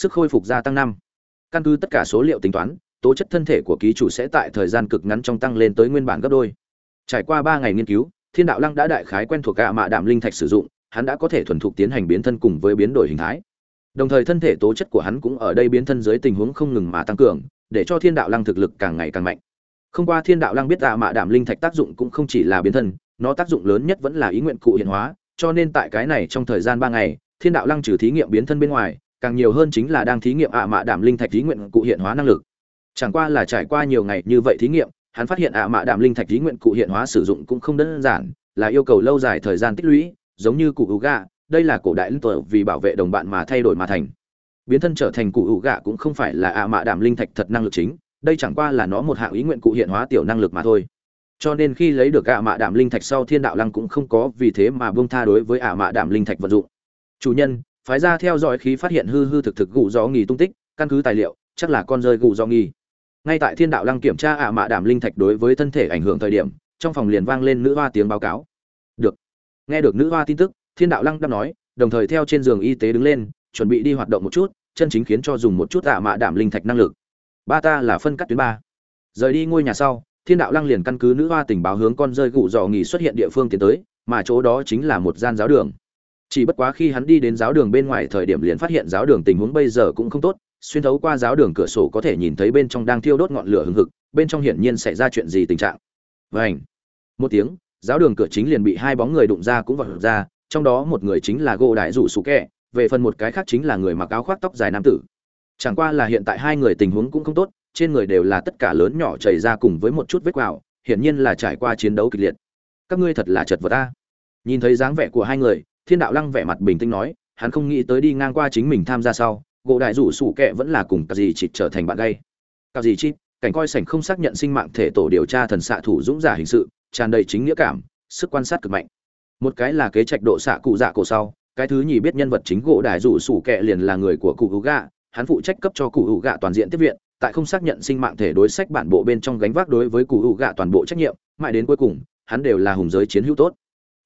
sức khôi phục gia tăng năm. Căn cứ tất cả số liệu tính toán, tố chất thân thể của ký chủ sẽ tại thời gian cực ngắn trong tăng lên tới nguyên bản gấp đôi. Trải qua ba ngày nghiên cứu, thiên đạo lăng đã đại khái quen thuộc gạ mạ đạm linh thạch sử dụng, hắn đã có thể thuần thục tiến hành biến thân cùng với biến đổi hình thái. Đồng thời thân thể tố chất của hắn cũng ở đây biến thân dưới tình huống không ngừng mà tăng cường, để cho thiên đạo lăng thực lực càng ngày càng mạnh. Không qua thiên đạo lăng biết gạ mạ đạm linh thạch tác dụng cũng không chỉ là biến thân, nó tác dụng lớn nhất vẫn là ý nguyện cụ hiện hóa, cho nên tại cái này trong thời gian ba ngày, thiên đạo lăng trừ thí nghiệm biến thân bên ngoài càng nhiều hơn chính là đang thí nghiệm ạ mạ đạm linh thạch thí nguyện cụ hiện hóa năng lực. Chẳng qua là trải qua nhiều ngày như vậy thí nghiệm, hắn phát hiện ạ mạ đạm linh thạch thí nguyện cụ hiện hóa sử dụng cũng không đơn giản, là yêu cầu lâu dài thời gian tích lũy, giống như cụ ủ gạ đây là cổ đại linh tuở vì bảo vệ đồng bạn mà thay đổi mà thành. Biến thân trở thành cụ ủ gạ cũng không phải là ạ mạ đạm linh thạch thật năng lực chính, đây chẳng qua là nó một hạng ý nguyện cụ hiện hóa tiểu năng lực mà thôi. Cho nên khi lấy được ạ mạ đạm linh thạch sau thiên đạo lăng cũng không có vì thế mà buông tha đối với ạ mạ đạm linh thạch vận dụng. Chủ nhân phái ra theo dõi khí phát hiện hư hư thực thực gù gió nghi tung tích, căn cứ tài liệu, chắc là con rơi gù gió nghi. Ngay tại thiên đạo lăng kiểm tra ạ mạ đảm linh thạch đối với thân thể ảnh hưởng thời điểm, trong phòng liền vang lên nữ hoa tiếng báo cáo. Được. Nghe được nữ hoa tin tức, thiên đạo lăng đáp nói, đồng thời theo trên giường y tế đứng lên, chuẩn bị đi hoạt động một chút, chân chính khiến cho dùng một chút ạ mạ đảm linh thạch năng lực. Ba ta là phân cắt tuyến ba. Rời đi ngôi nhà sau, thiên đạo lăng liền căn cứ nữ hoa tình báo hướng con rơi gù dò nghỉ xuất hiện địa phương tiến tới, mà chỗ đó chính là một gian giáo đường chỉ bất quá khi hắn đi đến giáo đường bên ngoài thời điểm liền phát hiện giáo đường tình huống bây giờ cũng không tốt, xuyên thấu qua giáo đường cửa sổ có thể nhìn thấy bên trong đang thiêu đốt ngọn lửa hừng hực, bên trong hiển nhiên xảy ra chuyện gì tình trạng. Vảnh một tiếng, giáo đường cửa chính liền bị hai bóng người đụng ra cũng vọt ra, trong đó một người chính là gỗ đại rủ sủ kẹ, về phần một cái khác chính là người mặc áo khoác tóc dài nam tử. Chẳng qua là hiện tại hai người tình huống cũng không tốt, trên người đều là tất cả lớn nhỏ chảy ra cùng với một chút vết quào, hiển nhiên là trải qua chiến đấu kịch liệt. Các ngươi thật là chật vật ta nhìn thấy dáng vẻ của hai người thiên đạo lăng vẻ mặt bình tĩnh nói, hắn không nghĩ tới đi ngang qua chính mình tham gia sau, gỗ đại rủ sủ Kệ vẫn là cùng cả gì chỉ trở thành bạn gay. Cao gì Chi cảnh coi sảnh không xác nhận sinh mạng thể tổ điều tra thần xạ thủ dũng giả hình sự, tràn đầy chính nghĩa cảm, sức quan sát cực mạnh. Một cái là kế trạch độ xạ cụ dạ cổ sau, cái thứ nhì biết nhân vật chính gỗ đại rủ sủ Kệ liền là người của cụ hữu gạ, hắn phụ trách cấp cho cụ hữu gạ toàn diện tiếp viện, tại không xác nhận sinh mạng thể đối sách bản bộ bên trong gánh vác đối với cụ hữu gạ toàn bộ trách nhiệm, mãi đến cuối cùng, hắn đều là hùng giới chiến hữu tốt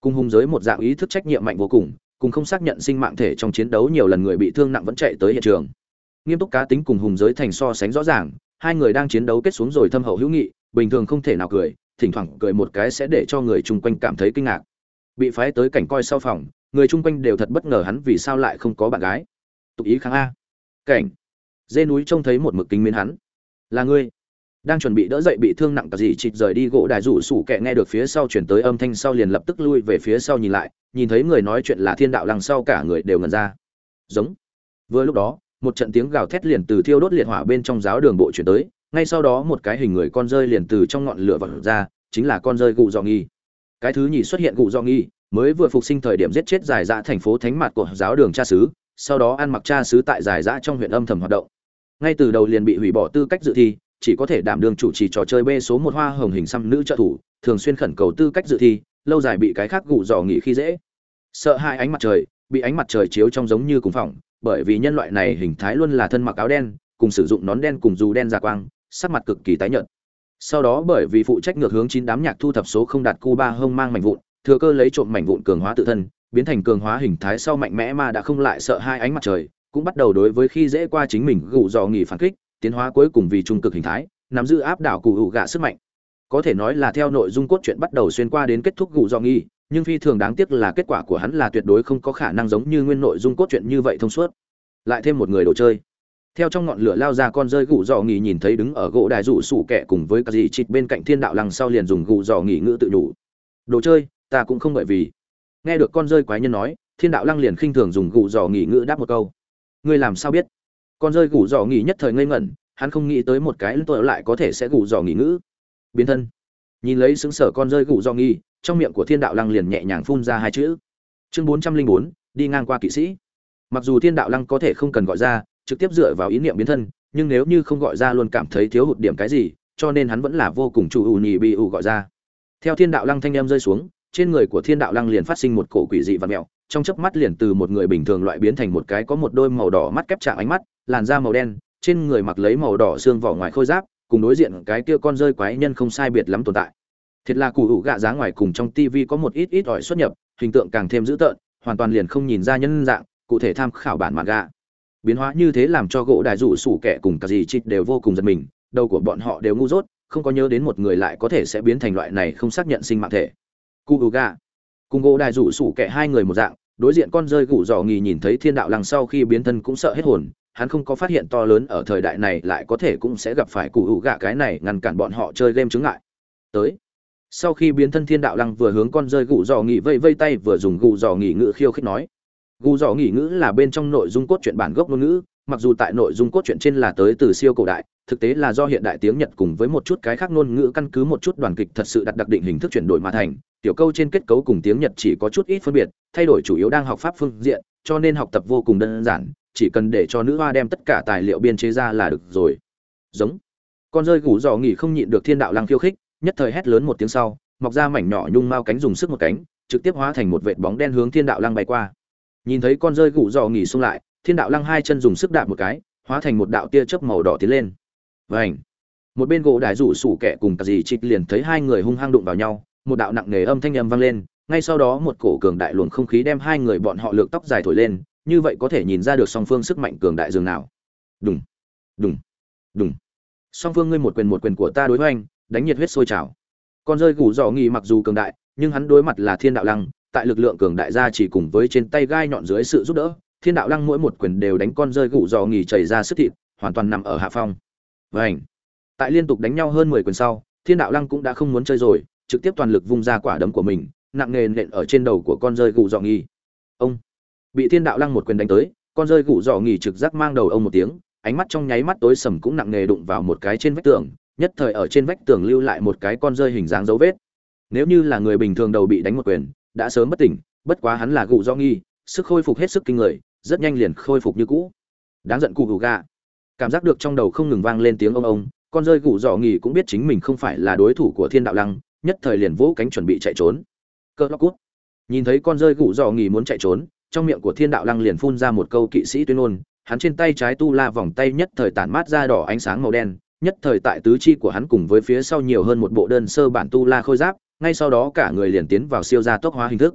cùng hùng giới một dạng ý thức trách nhiệm mạnh vô cùng cùng không xác nhận sinh mạng thể trong chiến đấu nhiều lần người bị thương nặng vẫn chạy tới hiện trường. Nghiêm túc cá tính cùng hùng giới thành so sánh rõ ràng, hai người đang chiến đấu kết xuống rồi thâm hậu hữu nghị, bình thường không thể nào cười, thỉnh thoảng cười một cái sẽ để cho người chung quanh cảm thấy kinh ngạc. Bị phái tới cảnh coi sau phòng, người chung quanh đều thật bất ngờ hắn vì sao lại không có bạn gái. Tục ý kháng a. Cảnh. Dê núi trông thấy một mực kính miến hắn. Là ngươi đang chuẩn bị đỡ dậy bị thương nặng cả gì chịt rời đi gỗ đài rủ sủ kẹ nghe được phía sau chuyển tới âm thanh sau liền lập tức lui về phía sau nhìn lại, nhìn thấy người nói chuyện là thiên đạo lăng sau cả người đều ngần ra. Giống. Vừa lúc đó, một trận tiếng gào thét liền từ thiêu đốt liệt hỏa bên trong giáo đường bộ chuyển tới, ngay sau đó một cái hình người con rơi liền từ trong ngọn lửa vật ra, chính là con rơi gụ Do nghi cái thứ nhì xuất hiện gụ Do nghi mới vừa phục sinh thời điểm giết chết giải dã thành phố thánh mặt của giáo đường cha xứ, sau đó ăn mặc cha xứ tại giải dã trong huyện âm thầm hoạt động. Ngay từ đầu liền bị hủy bỏ tư cách dự thi chỉ có thể đảm đương chủ trì trò chơi b số một hoa hồng hình xăm nữ trợ thủ, thường xuyên khẩn cầu tư cách dự thi, lâu dài bị cái khác gụ dò nghỉ khi dễ. Sợ hai ánh mặt trời, bị ánh mặt trời chiếu trong giống như cùng phòng, bởi vì nhân loại này hình thái luôn là thân mặc áo đen, cùng sử dụng nón đen cùng dù đen giả quang, sắc mặt cực kỳ tái nhợt. Sau đó bởi vì phụ trách ngược hướng chín đám nhạc thu thập số không đạt cu ba hông mang mảnh vụn, thừa cơ lấy trộm mảnh vụn cường hóa tự thân, biến thành cường hóa hình thái sau mạnh mẽ mà đã không lại sợ hai ánh mặt trời, cũng bắt đầu đối với khi dễ qua chính mình gù dò nghỉ phản kích tiến hóa cuối cùng vì trung cực hình thái, nắm giữ áp đảo cụ hữu gạ sức mạnh. Có thể nói là theo nội dung cốt truyện bắt đầu xuyên qua đến kết thúc gù do nghi, nhưng phi thường đáng tiếc là kết quả của hắn là tuyệt đối không có khả năng giống như nguyên nội dung cốt truyện như vậy thông suốt. Lại thêm một người đồ chơi. Theo trong ngọn lửa lao ra con rơi gù dò nghỉ nhìn thấy đứng ở gỗ đài rủ sủ kẹ cùng với cà dì chịt bên cạnh thiên đạo lăng sau liền dùng gù dò nghỉ ngữ tự đủ đồ chơi, ta cũng không bởi vì. Nghe được con rơi quái nhân nói, thiên đạo lăng liền khinh thường dùng gù dò nghỉ ngữ đáp một câu. Ngươi làm sao biết? Con rơi gủ dò nghỉ nhất thời ngây ngẩn, hắn không nghĩ tới một cái tội lại có thể sẽ gủ dò nghỉ ngữ. Biến thân. Nhìn lấy xứng sở con rơi gủ dò nghỉ, trong miệng của thiên đạo lăng liền nhẹ nhàng phun ra hai chữ. Chương bốn trăm linh bốn, đi ngang qua kỵ sĩ. Mặc dù thiên đạo lăng có thể không cần gọi ra, trực tiếp dựa vào ý niệm biến thân, nhưng nếu như không gọi ra luôn cảm thấy thiếu hụt điểm cái gì, cho nên hắn vẫn là vô cùng chủ ủ nhì bị ủ gọi ra. Theo thiên đạo lăng thanh em rơi xuống, trên người của thiên đạo lăng liền phát sinh một cổ quỷ dị và mẹo, trong chớp mắt liền từ một người bình thường loại biến thành một cái có một đôi màu đỏ mắt kép trạng ánh mắt làn da màu đen, trên người mặc lấy màu đỏ xương vỏ ngoài khôi giáp, cùng đối diện cái kia con rơi quái nhân không sai biệt lắm tồn tại. Thiệt là cụ hữu gạ giá ngoài cùng trong tivi có một ít ít ỏi xuất nhập, hình tượng càng thêm dữ tợn, hoàn toàn liền không nhìn ra nhân dạng, cụ thể tham khảo bản mặt gạ biến hóa như thế làm cho gỗ đại dụ sủ kẻ cùng cả gì chít đều vô cùng giật mình, đầu của bọn họ đều ngu dốt, không có nhớ đến một người lại có thể sẽ biến thành loại này không xác nhận sinh mạng thể. Cụ ủ cùng gỗ đại dụ sủ kẻ hai người một dạng, đối diện con rơi gụ dò nghi nhìn thấy thiên đạo lằng sau khi biến thân cũng sợ hết hồn hắn không có phát hiện to lớn ở thời đại này lại có thể cũng sẽ gặp phải cụ ủ gạ cái này ngăn cản bọn họ chơi game chứng ngại. Tới. Sau khi biến thân thiên đạo lăng vừa hướng con rơi gù dò nghỉ vây vây tay vừa dùng gù dò nghỉ ngữ khiêu khích nói. Gù dò nghỉ ngữ là bên trong nội dung cốt truyện bản gốc ngôn ngữ mặc dù tại nội dung cốt truyện trên là tới từ siêu cổ đại, thực tế là do hiện đại tiếng nhật cùng với một chút cái khác ngôn ngữ căn cứ một chút đoàn kịch thật sự đặt đặc định hình thức chuyển đổi mà thành, tiểu câu trên kết cấu cùng tiếng nhật chỉ có chút ít phân biệt, thay đổi chủ yếu đang học pháp phương diện, cho nên học tập vô cùng đơn giản, chỉ cần để cho nữ hoa đem tất cả tài liệu biên chế ra là được rồi. Giống. Con rơi gủ dò nghỉ không nhịn được thiên đạo lăng khiêu khích, nhất thời hét lớn một tiếng sau, mọc ra mảnh nhỏ nhung mau cánh dùng sức một cánh, trực tiếp hóa thành một vệt bóng đen hướng thiên đạo lăng bay qua. Nhìn thấy con rơi gủ dò nghỉ xung lại thiên đạo lăng hai chân dùng sức đạp một cái, hóa thành một đạo tia chớp màu đỏ tiến lên. Vảnh một bên gỗ đài rủ sủ kẻ cùng cả dì trịch liền thấy hai người hung hăng đụng vào nhau, một đạo nặng nề âm thanh âm vang lên, ngay sau đó một cổ cường đại luồng không khí đem hai người bọn họ lược tóc dài thổi lên, như vậy có thể nhìn ra được song phương sức mạnh cường đại dường nào. Đùng! Đùng! Đùng! Song phương ngươi một quyền một quyền của ta đối với anh, đánh nhiệt huyết sôi trào. Con rơi gù dò nghi mặc dù cường đại, nhưng hắn đối mặt là thiên đạo lăng, tại lực lượng cường đại ra chỉ cùng với trên tay gai nhọn dưới sự giúp đỡ thiên đạo lăng mỗi một quyền đều đánh con rơi gụ dò nghỉ chảy ra sức thịt, hoàn toàn nằm ở hạ phong. Vảnh tại liên tục đánh nhau hơn mười quyền sau, thiên đạo lăng cũng đã không muốn chơi rồi, trực tiếp toàn lực vung ra quả đấm của mình, nặng nề nện ở trên đầu của con rơi gụ dò nghi ông. Bị thiên đạo lăng một quyền đánh tới, con rơi gụ dò nghỉ trực giác mang đầu ông một tiếng, ánh mắt trong nháy mắt tối sầm cũng nặng nề đụng vào một cái trên vách tường, nhất thời ở trên vách tường lưu lại một cái con rơi hình dáng dấu vết. Nếu như là người bình thường đầu bị đánh một quyền, đã sớm bất tỉnh, bất quá hắn là gụ do nghi sức khôi phục hết sức kinh người, rất nhanh liền khôi phục như cũ. Đáng giận cụ gù gà. Cảm giác được trong đầu không ngừng vang lên tiếng ông ông, con rơi gù dò nghỉ cũng biết chính mình không phải là đối thủ của thiên đạo lăng, nhất thời liền vỗ cánh chuẩn bị chạy trốn. Cơ lóc cút. Nhìn thấy con rơi gù dò nghỉ muốn chạy trốn, trong miệng của thiên đạo lăng liền phun ra một câu kỵ sĩ tuyên ngôn, hắn trên tay trái tu la vòng tay nhất thời tản mát ra đỏ ánh sáng màu đen, nhất thời tại tứ chi của hắn cùng với phía sau nhiều hơn một bộ đơn sơ bản tu la khôi giáp, ngay sau đó cả người liền tiến vào siêu gia tốc hóa hình thức.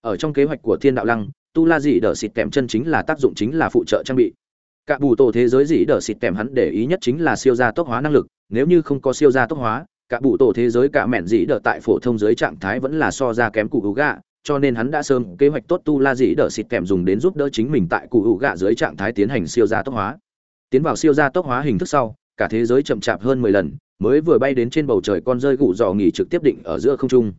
Ở trong kế hoạch của thiên đạo lăng tu la dị đỡ xịt kèm chân chính là tác dụng chính là phụ trợ trang bị. Cả bù tổ thế giới dị đỡ xịt kèm hắn để ý nhất chính là siêu gia tốc hóa năng lực, nếu như không có siêu gia tốc hóa, cả bù tổ thế giới cả mẹn dị đỡ tại phổ thông giới trạng thái vẫn là so ra kém cụ hữu gạ, cho nên hắn đã sớm kế hoạch tốt tu la dị đỡ xịt kèm dùng đến giúp đỡ chính mình tại cụ hữu gạ dưới trạng thái tiến hành siêu gia tốc hóa. Tiến vào siêu gia tốc hóa hình thức sau, cả thế giới chậm chạp hơn mười lần, mới vừa bay đến trên bầu trời con rơi gụ dò nghỉ trực tiếp định ở giữa không trung.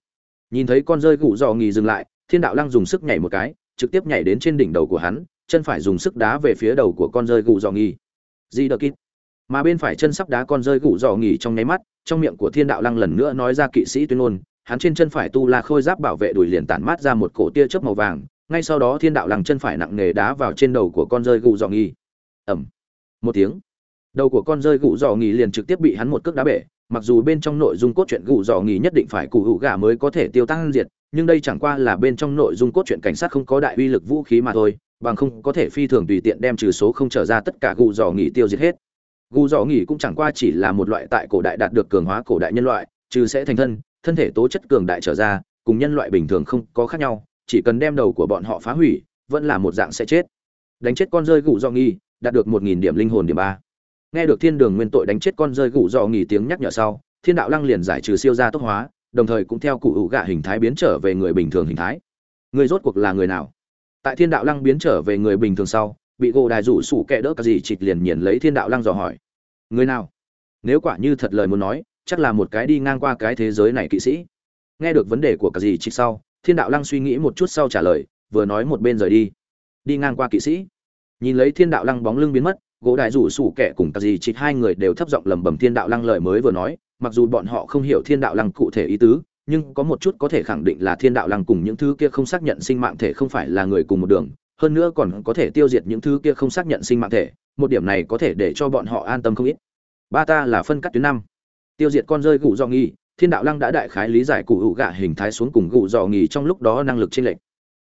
Nhìn thấy con rơi gụ dò nghỉ dừng lại, thiên đạo lăng dùng sức nhảy một cái trực tiếp nhảy đến trên đỉnh đầu của hắn, chân phải dùng sức đá về phía đầu của con rơi gụ dò nghi. di đờ kít? Mà bên phải chân sắp đá con rơi gụ dò nghỉ trong nháy mắt, trong miệng của thiên đạo lăng lần nữa nói ra kỵ sĩ tuyên ngôn, hắn trên chân phải tu la khôi giáp bảo vệ đùi liền tản mát ra một cổ tia chớp màu vàng, ngay sau đó thiên đạo lăng chân phải nặng nề đá vào trên đầu của con rơi gụ dò nghỉ. Ẩm một tiếng. Đầu của con rơi gụ dò nghỉ liền trực tiếp bị hắn một cước đá bể, mặc dù bên trong nội dung cốt truyện gụ dò nghỉ nhất định phải cụ hữu gà mới có thể tiêu tăng diệt nhưng đây chẳng qua là bên trong nội dung cốt truyện cảnh sát không có đại uy lực vũ khí mà thôi, bằng không có thể phi thường tùy tiện đem trừ số không trở ra tất cả gù dò nghỉ tiêu diệt hết. Gù dò nghỉ cũng chẳng qua chỉ là một loại tại cổ đại đạt được cường hóa cổ đại nhân loại, trừ sẽ thành thân thân thể tố chất cường đại trở ra, cùng nhân loại bình thường không có khác nhau, chỉ cần đem đầu của bọn họ phá hủy, vẫn là một dạng sẽ chết. Đánh chết con rơi gù dò nghỉ, đạt được một nghìn điểm linh hồn điểm ba. Nghe được thiên đường nguyên tội đánh chết con rơi gù dò nghỉ tiếng nhắc nhở sau, thiên đạo lăng liền giải trừ siêu gia tốc hóa đồng thời cũng theo cụ hữu gạ hình thái biến trở về người bình thường hình thái. Người rốt cuộc là người nào? Tại thiên đạo lăng biến trở về người bình thường sau, bị gỗ đài rủ sủ kẻ đỡ cả gì chịt liền nhìn lấy thiên đạo lăng dò hỏi. Người nào? Nếu quả như thật lời muốn nói, chắc là một cái đi ngang qua cái thế giới này kỵ sĩ. Nghe được vấn đề của cả gì chịt sau, thiên đạo lăng suy nghĩ một chút sau trả lời, vừa nói một bên rời đi. Đi ngang qua kỵ sĩ. Nhìn lấy thiên đạo lăng bóng lưng biến mất, gỗ đại rủ sủ kẻ cùng cả gì chỉ hai người đều thấp giọng lẩm bẩm thiên đạo lăng lời mới vừa nói mặc dù bọn họ không hiểu thiên đạo lăng cụ thể ý tứ, nhưng có một chút có thể khẳng định là thiên đạo lăng cùng những thứ kia không xác nhận sinh mạng thể không phải là người cùng một đường, hơn nữa còn có thể tiêu diệt những thứ kia không xác nhận sinh mạng thể, một điểm này có thể để cho bọn họ an tâm không ít. Ba ta là phân cắt tuyến năm. Tiêu diệt con rơi gù do nghi thiên đạo lăng đã đại khái lý giải cụ hữu gạ hình thái xuống cùng gù dò nghỉ trong lúc đó năng lực trên lệnh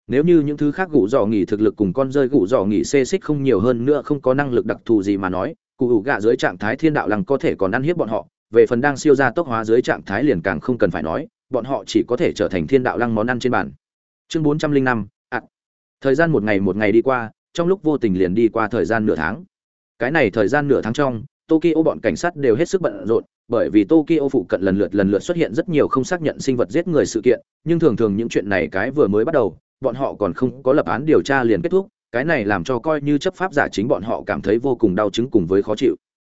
nếu như những thứ khác gù dò nghỉ thực lực cùng con rơi gù dò nghỉ xê xích không nhiều hơn nữa không có năng lực đặc thù gì mà nói, cụ hữu gạ dưới trạng thái thiên đạo lăng có thể còn ăn hiếp bọn họ về phần đang siêu ra tốc hóa dưới trạng thái liền càng không cần phải nói, bọn họ chỉ có thể trở thành thiên đạo lăng món ăn trên bàn. Chương bốn trăm linh năm, ạ. Thời gian một ngày một ngày đi qua, trong lúc vô tình liền đi qua thời gian nửa tháng. Cái này thời gian nửa tháng trong, tokyo bọn cảnh sát đều hết sức bận rộn, bởi vì tokyo phụ cận lần lượt lần lượt xuất hiện rất nhiều không xác nhận sinh vật giết người sự kiện, nhưng thường thường những chuyện này cái vừa mới bắt đầu, bọn họ còn không có lập án điều tra liền kết thúc, cái này làm cho coi như chấp pháp giả chính bọn họ cảm thấy vô cùng đau chứng cùng với khó chịu.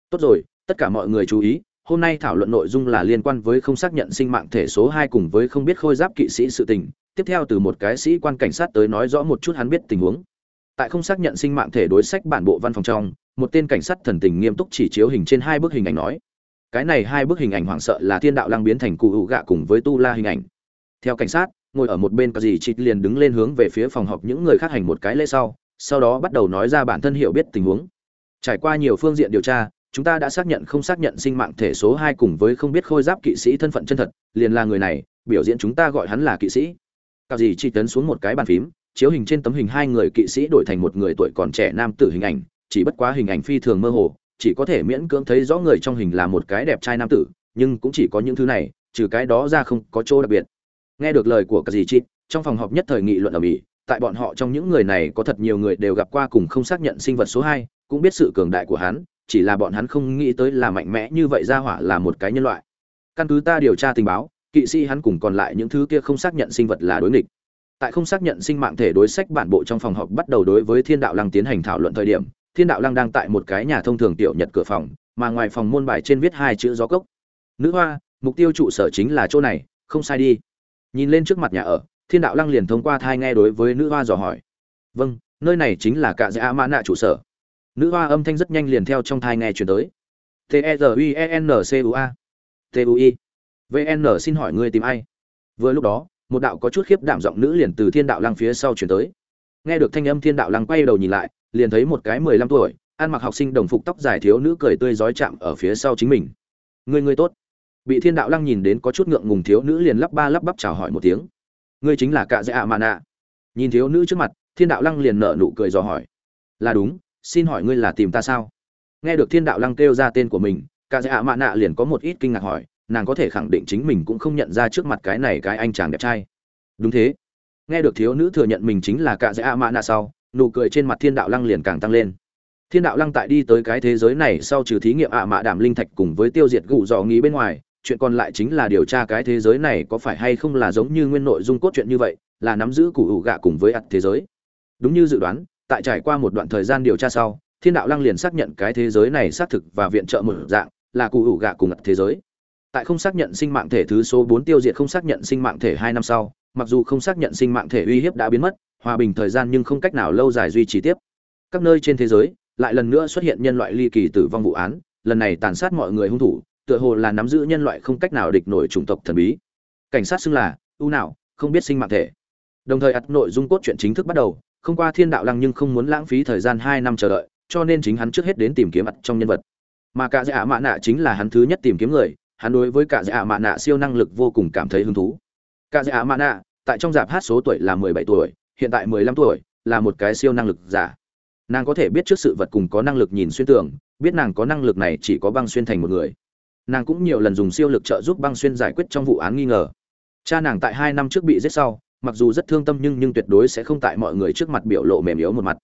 Tốt rồi, tất cả mọi người chú ý hôm nay thảo luận nội dung là liên quan với không xác nhận sinh mạng thể số hai cùng với không biết khôi giáp kỵ sĩ sự tình. Tiếp theo từ một cái sĩ quan cảnh sát tới nói rõ một chút hắn biết tình huống. Tại không xác nhận sinh mạng thể đối sách bản bộ văn phòng trong, một tên cảnh sát thần tình nghiêm túc chỉ chiếu hình trên hai bức hình ảnh nói, cái này hai bức hình ảnh hoảng sợ là thiên đạo lăng biến thành cụ hữu gạ cùng với tu la hình ảnh. Theo cảnh sát, ngồi ở một bên có gì chịt liền đứng lên hướng về phía phòng họp những người khác hành một cái lễ sau sau đó bắt đầu nói ra bản thân hiểu biết tình huống. Trải qua nhiều phương diện điều tra chúng ta đã xác nhận không xác nhận sinh mạng thể số hai cùng với không biết khôi giáp kỵ sĩ thân phận chân thật, liền là người này, biểu diễn chúng ta gọi hắn là kỵ sĩ. Cao gì chỉ tấn xuống một cái bàn phím, chiếu hình trên tấm hình hai người kỵ sĩ đổi thành một người tuổi còn trẻ nam tử hình ảnh, chỉ bất quá hình ảnh phi thường mơ hồ, chỉ có thể miễn cưỡng thấy rõ người trong hình là một cái đẹp trai nam tử, nhưng cũng chỉ có những thứ này, trừ cái đó ra không có chỗ đặc biệt. Nghe được lời của cả gì chị trong phòng họp nhất thời nghị luận ở mỹ, tại bọn họ trong những người này có thật nhiều người đều gặp qua cùng không xác nhận sinh vật số hai, cũng biết sự cường đại của hắn chỉ là bọn hắn không nghĩ tới là mạnh mẽ như vậy ra hỏa là một cái nhân loại. Căn cứ ta điều tra tình báo, kỵ sĩ hắn cùng còn lại những thứ kia không xác nhận sinh vật là đối nghịch. Tại không xác nhận sinh mạng thể đối sách bản bộ trong phòng họp bắt đầu đối với thiên đạo lăng tiến hành thảo luận thời điểm, thiên đạo lăng đang tại một cái nhà thông thường tiểu nhật cửa phòng, mà ngoài phòng môn bài trên viết hai chữ gió cốc. Nữ hoa, mục tiêu trụ sở chính là chỗ này, không sai đi. Nhìn lên trước mặt nhà ở, thiên đạo lăng liền thông qua thai nghe đối với nữ hoa dò hỏi. Vâng nơi này chính là cạ dã mã nạ trụ sở nữ hoa âm thanh rất nhanh liền theo trong thai nghe chuyển tới. T e r U e n c u a. T u i. Vn xin hỏi ngươi tìm ai? Vừa lúc đó, một đạo có chút khiếp đảm giọng nữ liền từ thiên đạo lăng phía sau chuyển tới. Nghe được thanh âm thiên đạo lăng quay đầu nhìn lại, liền thấy một cái mười lăm tuổi, ăn mặc học sinh đồng phục tóc dài thiếu nữ cười tươi rói chạm ở phía sau chính mình. Ngươi ngươi tốt. Bị thiên đạo lăng nhìn đến có chút ngượng ngùng thiếu nữ liền lắp ba lắp bắp chào hỏi một tiếng. Ngươi chính là cạ dạ dễ ạ. Mạ nạ nhìn thiếu nữ trước mặt, thiên đạo lăng liền nở nụ cười dò hỏi. Là đúng xin hỏi ngươi là tìm ta sao? Nghe được thiên đạo lăng kêu ra tên của mình cạ dạ dễ ạ mạ nạ liền có một ít kinh ngạc hỏi, nàng có thể khẳng định chính mình cũng không nhận ra trước mặt cái này cái anh chàng đẹp trai. Đúng thế. Nghe được thiếu nữ thừa nhận mình chính là cạ dạ dễ ạ mạ nạ sau, nụ cười trên mặt thiên đạo lăng liền càng tăng lên. Thiên đạo lăng tại đi tới cái thế giới này sau trừ thí nghiệm ạ mạ đảm linh thạch cùng với tiêu diệt gụ dò nghĩ bên ngoài, chuyện còn lại chính là điều tra cái thế giới này có phải hay không là giống như nguyên nội dung cốt truyện như vậy, là nắm giữ củ ủ gạ cùng với ặt thế giới. Đúng như dự đoán tại trải qua một đoạn thời gian điều tra sau, thiên đạo lăng liền xác nhận cái thế giới này xác thực và viện trợ một dạng là cụ ủ gạ cùng ngặt thế giới. Tại không xác nhận sinh mạng thể thứ số bốn tiêu diệt không xác nhận sinh mạng thể hai năm sau, mặc dù không xác nhận sinh mạng thể uy hiếp đã biến mất, hòa bình thời gian nhưng không cách nào lâu dài duy trì tiếp. Các nơi trên thế giới lại lần nữa xuất hiện nhân loại ly kỳ tử vong vụ án, lần này tàn sát mọi người hung thủ, tựa hồ là nắm giữ nhân loại không cách nào địch nổi chủng tộc thần bí. Cảnh sát xưng là ưu nào không biết sinh mạng thể. Đồng thời ắt nội dung cốt truyện chính thức bắt đầu không qua thiên đạo lăng nhưng không muốn lãng phí thời gian hai năm chờ đợi, cho nên chính hắn trước hết đến tìm kiếm mặt trong nhân vật. Mà cả dạ mạ nạ chính là hắn thứ nhất tìm kiếm người, hắn đối với cả dạ mạ nạ siêu năng lực vô cùng cảm thấy hứng thú. Cả dạ mạ nạ, tại trong dạp hát số tuổi là mười bảy tuổi, hiện tại mười lăm tuổi, là một cái siêu năng lực giả. Nàng có thể biết trước sự vật cùng có năng lực nhìn xuyên tường, biết nàng có năng lực này chỉ có băng xuyên thành một người. Nàng cũng nhiều lần dùng siêu lực trợ giúp băng xuyên giải quyết trong vụ án nghi ngờ. Cha nàng tại hai năm trước bị giết sau mặc dù rất thương tâm nhưng nhưng tuyệt đối sẽ không tại mọi người trước mặt biểu lộ mềm yếu một mặt.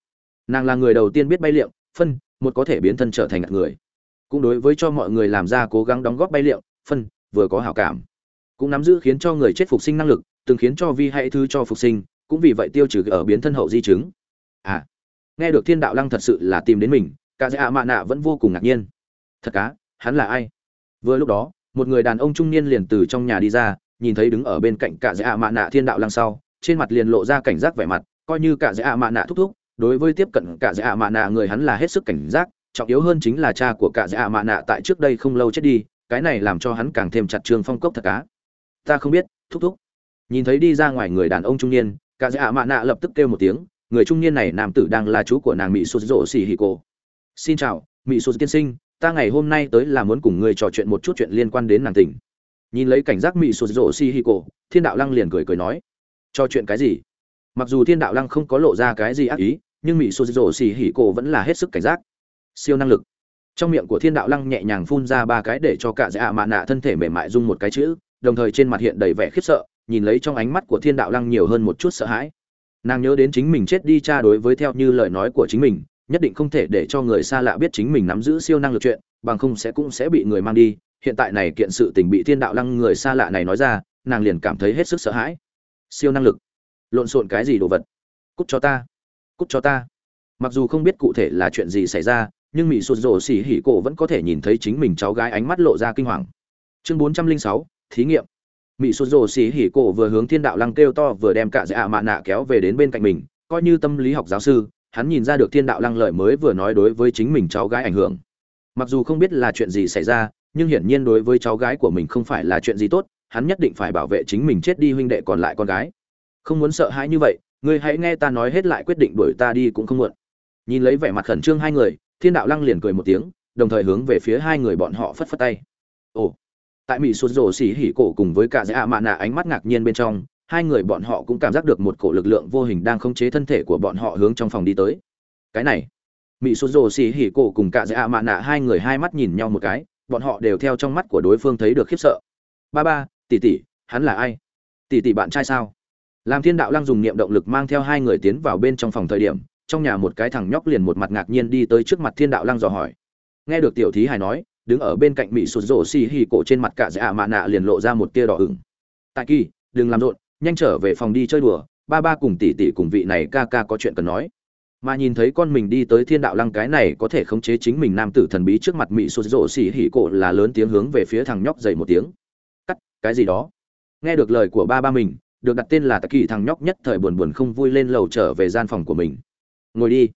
Nàng là người đầu tiên biết bay liệu phân, một có thể biến thân trở thành người. Cũng đối với cho mọi người làm ra cố gắng đóng góp bay liệu phân, vừa có hảo cảm. Cũng nắm giữ khiến cho người chết phục sinh năng lực, từng khiến cho vi hãy thư cho phục sinh, cũng vì vậy tiêu trừ ở biến thân hậu di chứng. À nghe được thiên đạo lăng thật sự là tìm đến mình, cả dạ mạ nạ vẫn vô cùng ngạc nhiên. Thật cá, hắn là ai? Vừa lúc đó, một người đàn ông trung niên liền từ trong nhà đi ra nhìn thấy đứng ở bên cạnh cả dạ mạ nạ thiên đạo lăng sau, trên mặt liền lộ ra cảnh giác vẻ mặt, coi như cả dạ mạ nạ thúc thúc, đối với tiếp cận cả dạ mạ nạ người hắn là hết sức cảnh giác, trọng yếu hơn chính là cha của cả dạ mạ nạ tại trước đây không lâu chết đi, cái này làm cho hắn càng thêm chặt trương phong cốc thật cá ta không biết, thúc thúc. Nhìn thấy đi ra ngoài người đàn ông trung niên, cả dạ mạ nạ lập tức kêu một tiếng, người trung niên này nam tử đang là chú của nàng mỹ sụt rộ xì hì cô xin chào mỹ sụt tiên sinh, ta ngày hôm nay tới là muốn cùng ngươi trò chuyện một chút chuyện liên quan đến nàng tỉnh nhìn lấy cảnh giác mỹ sụt rổ si hi cô thiên đạo lăng liền cười cười nói, cho chuyện cái gì? Mặc dù thiên đạo lăng không có lộ ra cái gì ác ý, nhưng mỹ sụt rổ si hi cô vẫn là hết sức cảnh giác. Siêu năng lực. Trong miệng của thiên đạo lăng nhẹ nhàng phun ra ba cái để cho cả dạ mạ nạ thân thể mềm mại dung một cái chữ, đồng thời trên mặt hiện đầy vẻ khiếp sợ, nhìn lấy trong ánh mắt của thiên đạo lăng nhiều hơn một chút sợ hãi. Nàng nhớ đến chính mình chết đi cha đối với theo như lời nói của chính mình, nhất định không thể để cho người xa lạ biết chính mình nắm giữ siêu năng lực chuyện, bằng không sẽ cũng sẽ bị người mang đi hiện tại này kiện sự tình bị thiên đạo lăng người xa lạ này nói ra, nàng liền cảm thấy hết sức sợ hãi. Siêu năng lực. Lộn xộn cái gì đồ vật? Cút cho ta. Cút cho ta. Mặc dù không biết cụ thể là chuyện gì xảy ra, nhưng mỹ sụt rổ xỉ hỉ cổ vẫn có thể nhìn thấy chính mình cháu gái ánh mắt lộ ra kinh hoàng. Chương bốn trăm linh sáu, thí nghiệm. Mỹ sụt rổ xỉ hỉ cổ vừa hướng thiên đạo lăng kêu to vừa đem cả dạ mạ nạ kéo về đến bên cạnh mình, coi như tâm lý học giáo sư, hắn nhìn ra được thiên đạo lăng lợi mới vừa nói đối với chính mình cháu gái ảnh hưởng. Mặc dù không biết là chuyện gì xảy ra nhưng hiển nhiên đối với cháu gái của mình không phải là chuyện gì tốt, hắn nhất định phải bảo vệ chính mình chết đi huynh đệ còn lại con gái. Không muốn sợ hãi như vậy, ngươi hãy nghe ta nói hết lại quyết định đuổi ta đi cũng không muộn. Nhìn lấy vẻ mặt khẩn trương hai người, thiên đạo lăng liền cười một tiếng, đồng thời hướng về phía hai người bọn họ phất phất tay. Ồ, tại mỹ sụt rổ xỉ hỉ cổ cùng với cả dễ ạ mạ nạ ánh mắt ngạc nhiên bên trong, hai người bọn họ cũng cảm giác được một cổ lực lượng vô hình đang khống chế thân thể của bọn họ hướng trong phòng đi tới. Cái này, mỹ sụt rổ xỉ hỉ cổ cùng cả dễ ạ mạ nạ hai người hai mắt nhìn nhau một cái bọn họ đều theo trong mắt của đối phương thấy được khiếp sợ. Ba ba, tỷ tỷ, hắn là ai? Tỷ tỷ bạn trai sao? Làm thiên đạo lăng dùng niệm động lực mang theo hai người tiến vào bên trong phòng thời điểm, trong nhà một cái thằng nhóc liền một mặt ngạc nhiên đi tới trước mặt thiên đạo lăng dò hỏi. Nghe được tiểu thí hài nói, đứng ở bên cạnh mỹ sụt rổ xì hì cổ trên mặt cả dạ mạ nạ liền lộ ra một tia đỏ ửng. Tại kỳ, đừng làm rộn, nhanh trở về phòng đi chơi đùa, ba ba cùng tỷ tỷ cùng vị này ca ca có chuyện cần nói mà nhìn thấy con mình đi tới thiên đạo lăng cái này có thể khống chế chính mình nam tử thần bí trước mặt mỹ sụt rộ xỉ hỉ cổ là lớn tiếng hướng về phía thằng nhóc dày một tiếng. Cắt, cái gì đó? Nghe được lời của ba ba mình, được đặt tên là tạ kỳ, thằng nhóc nhất thời buồn buồn không vui lên lầu trở về gian phòng của mình. Ngồi đi.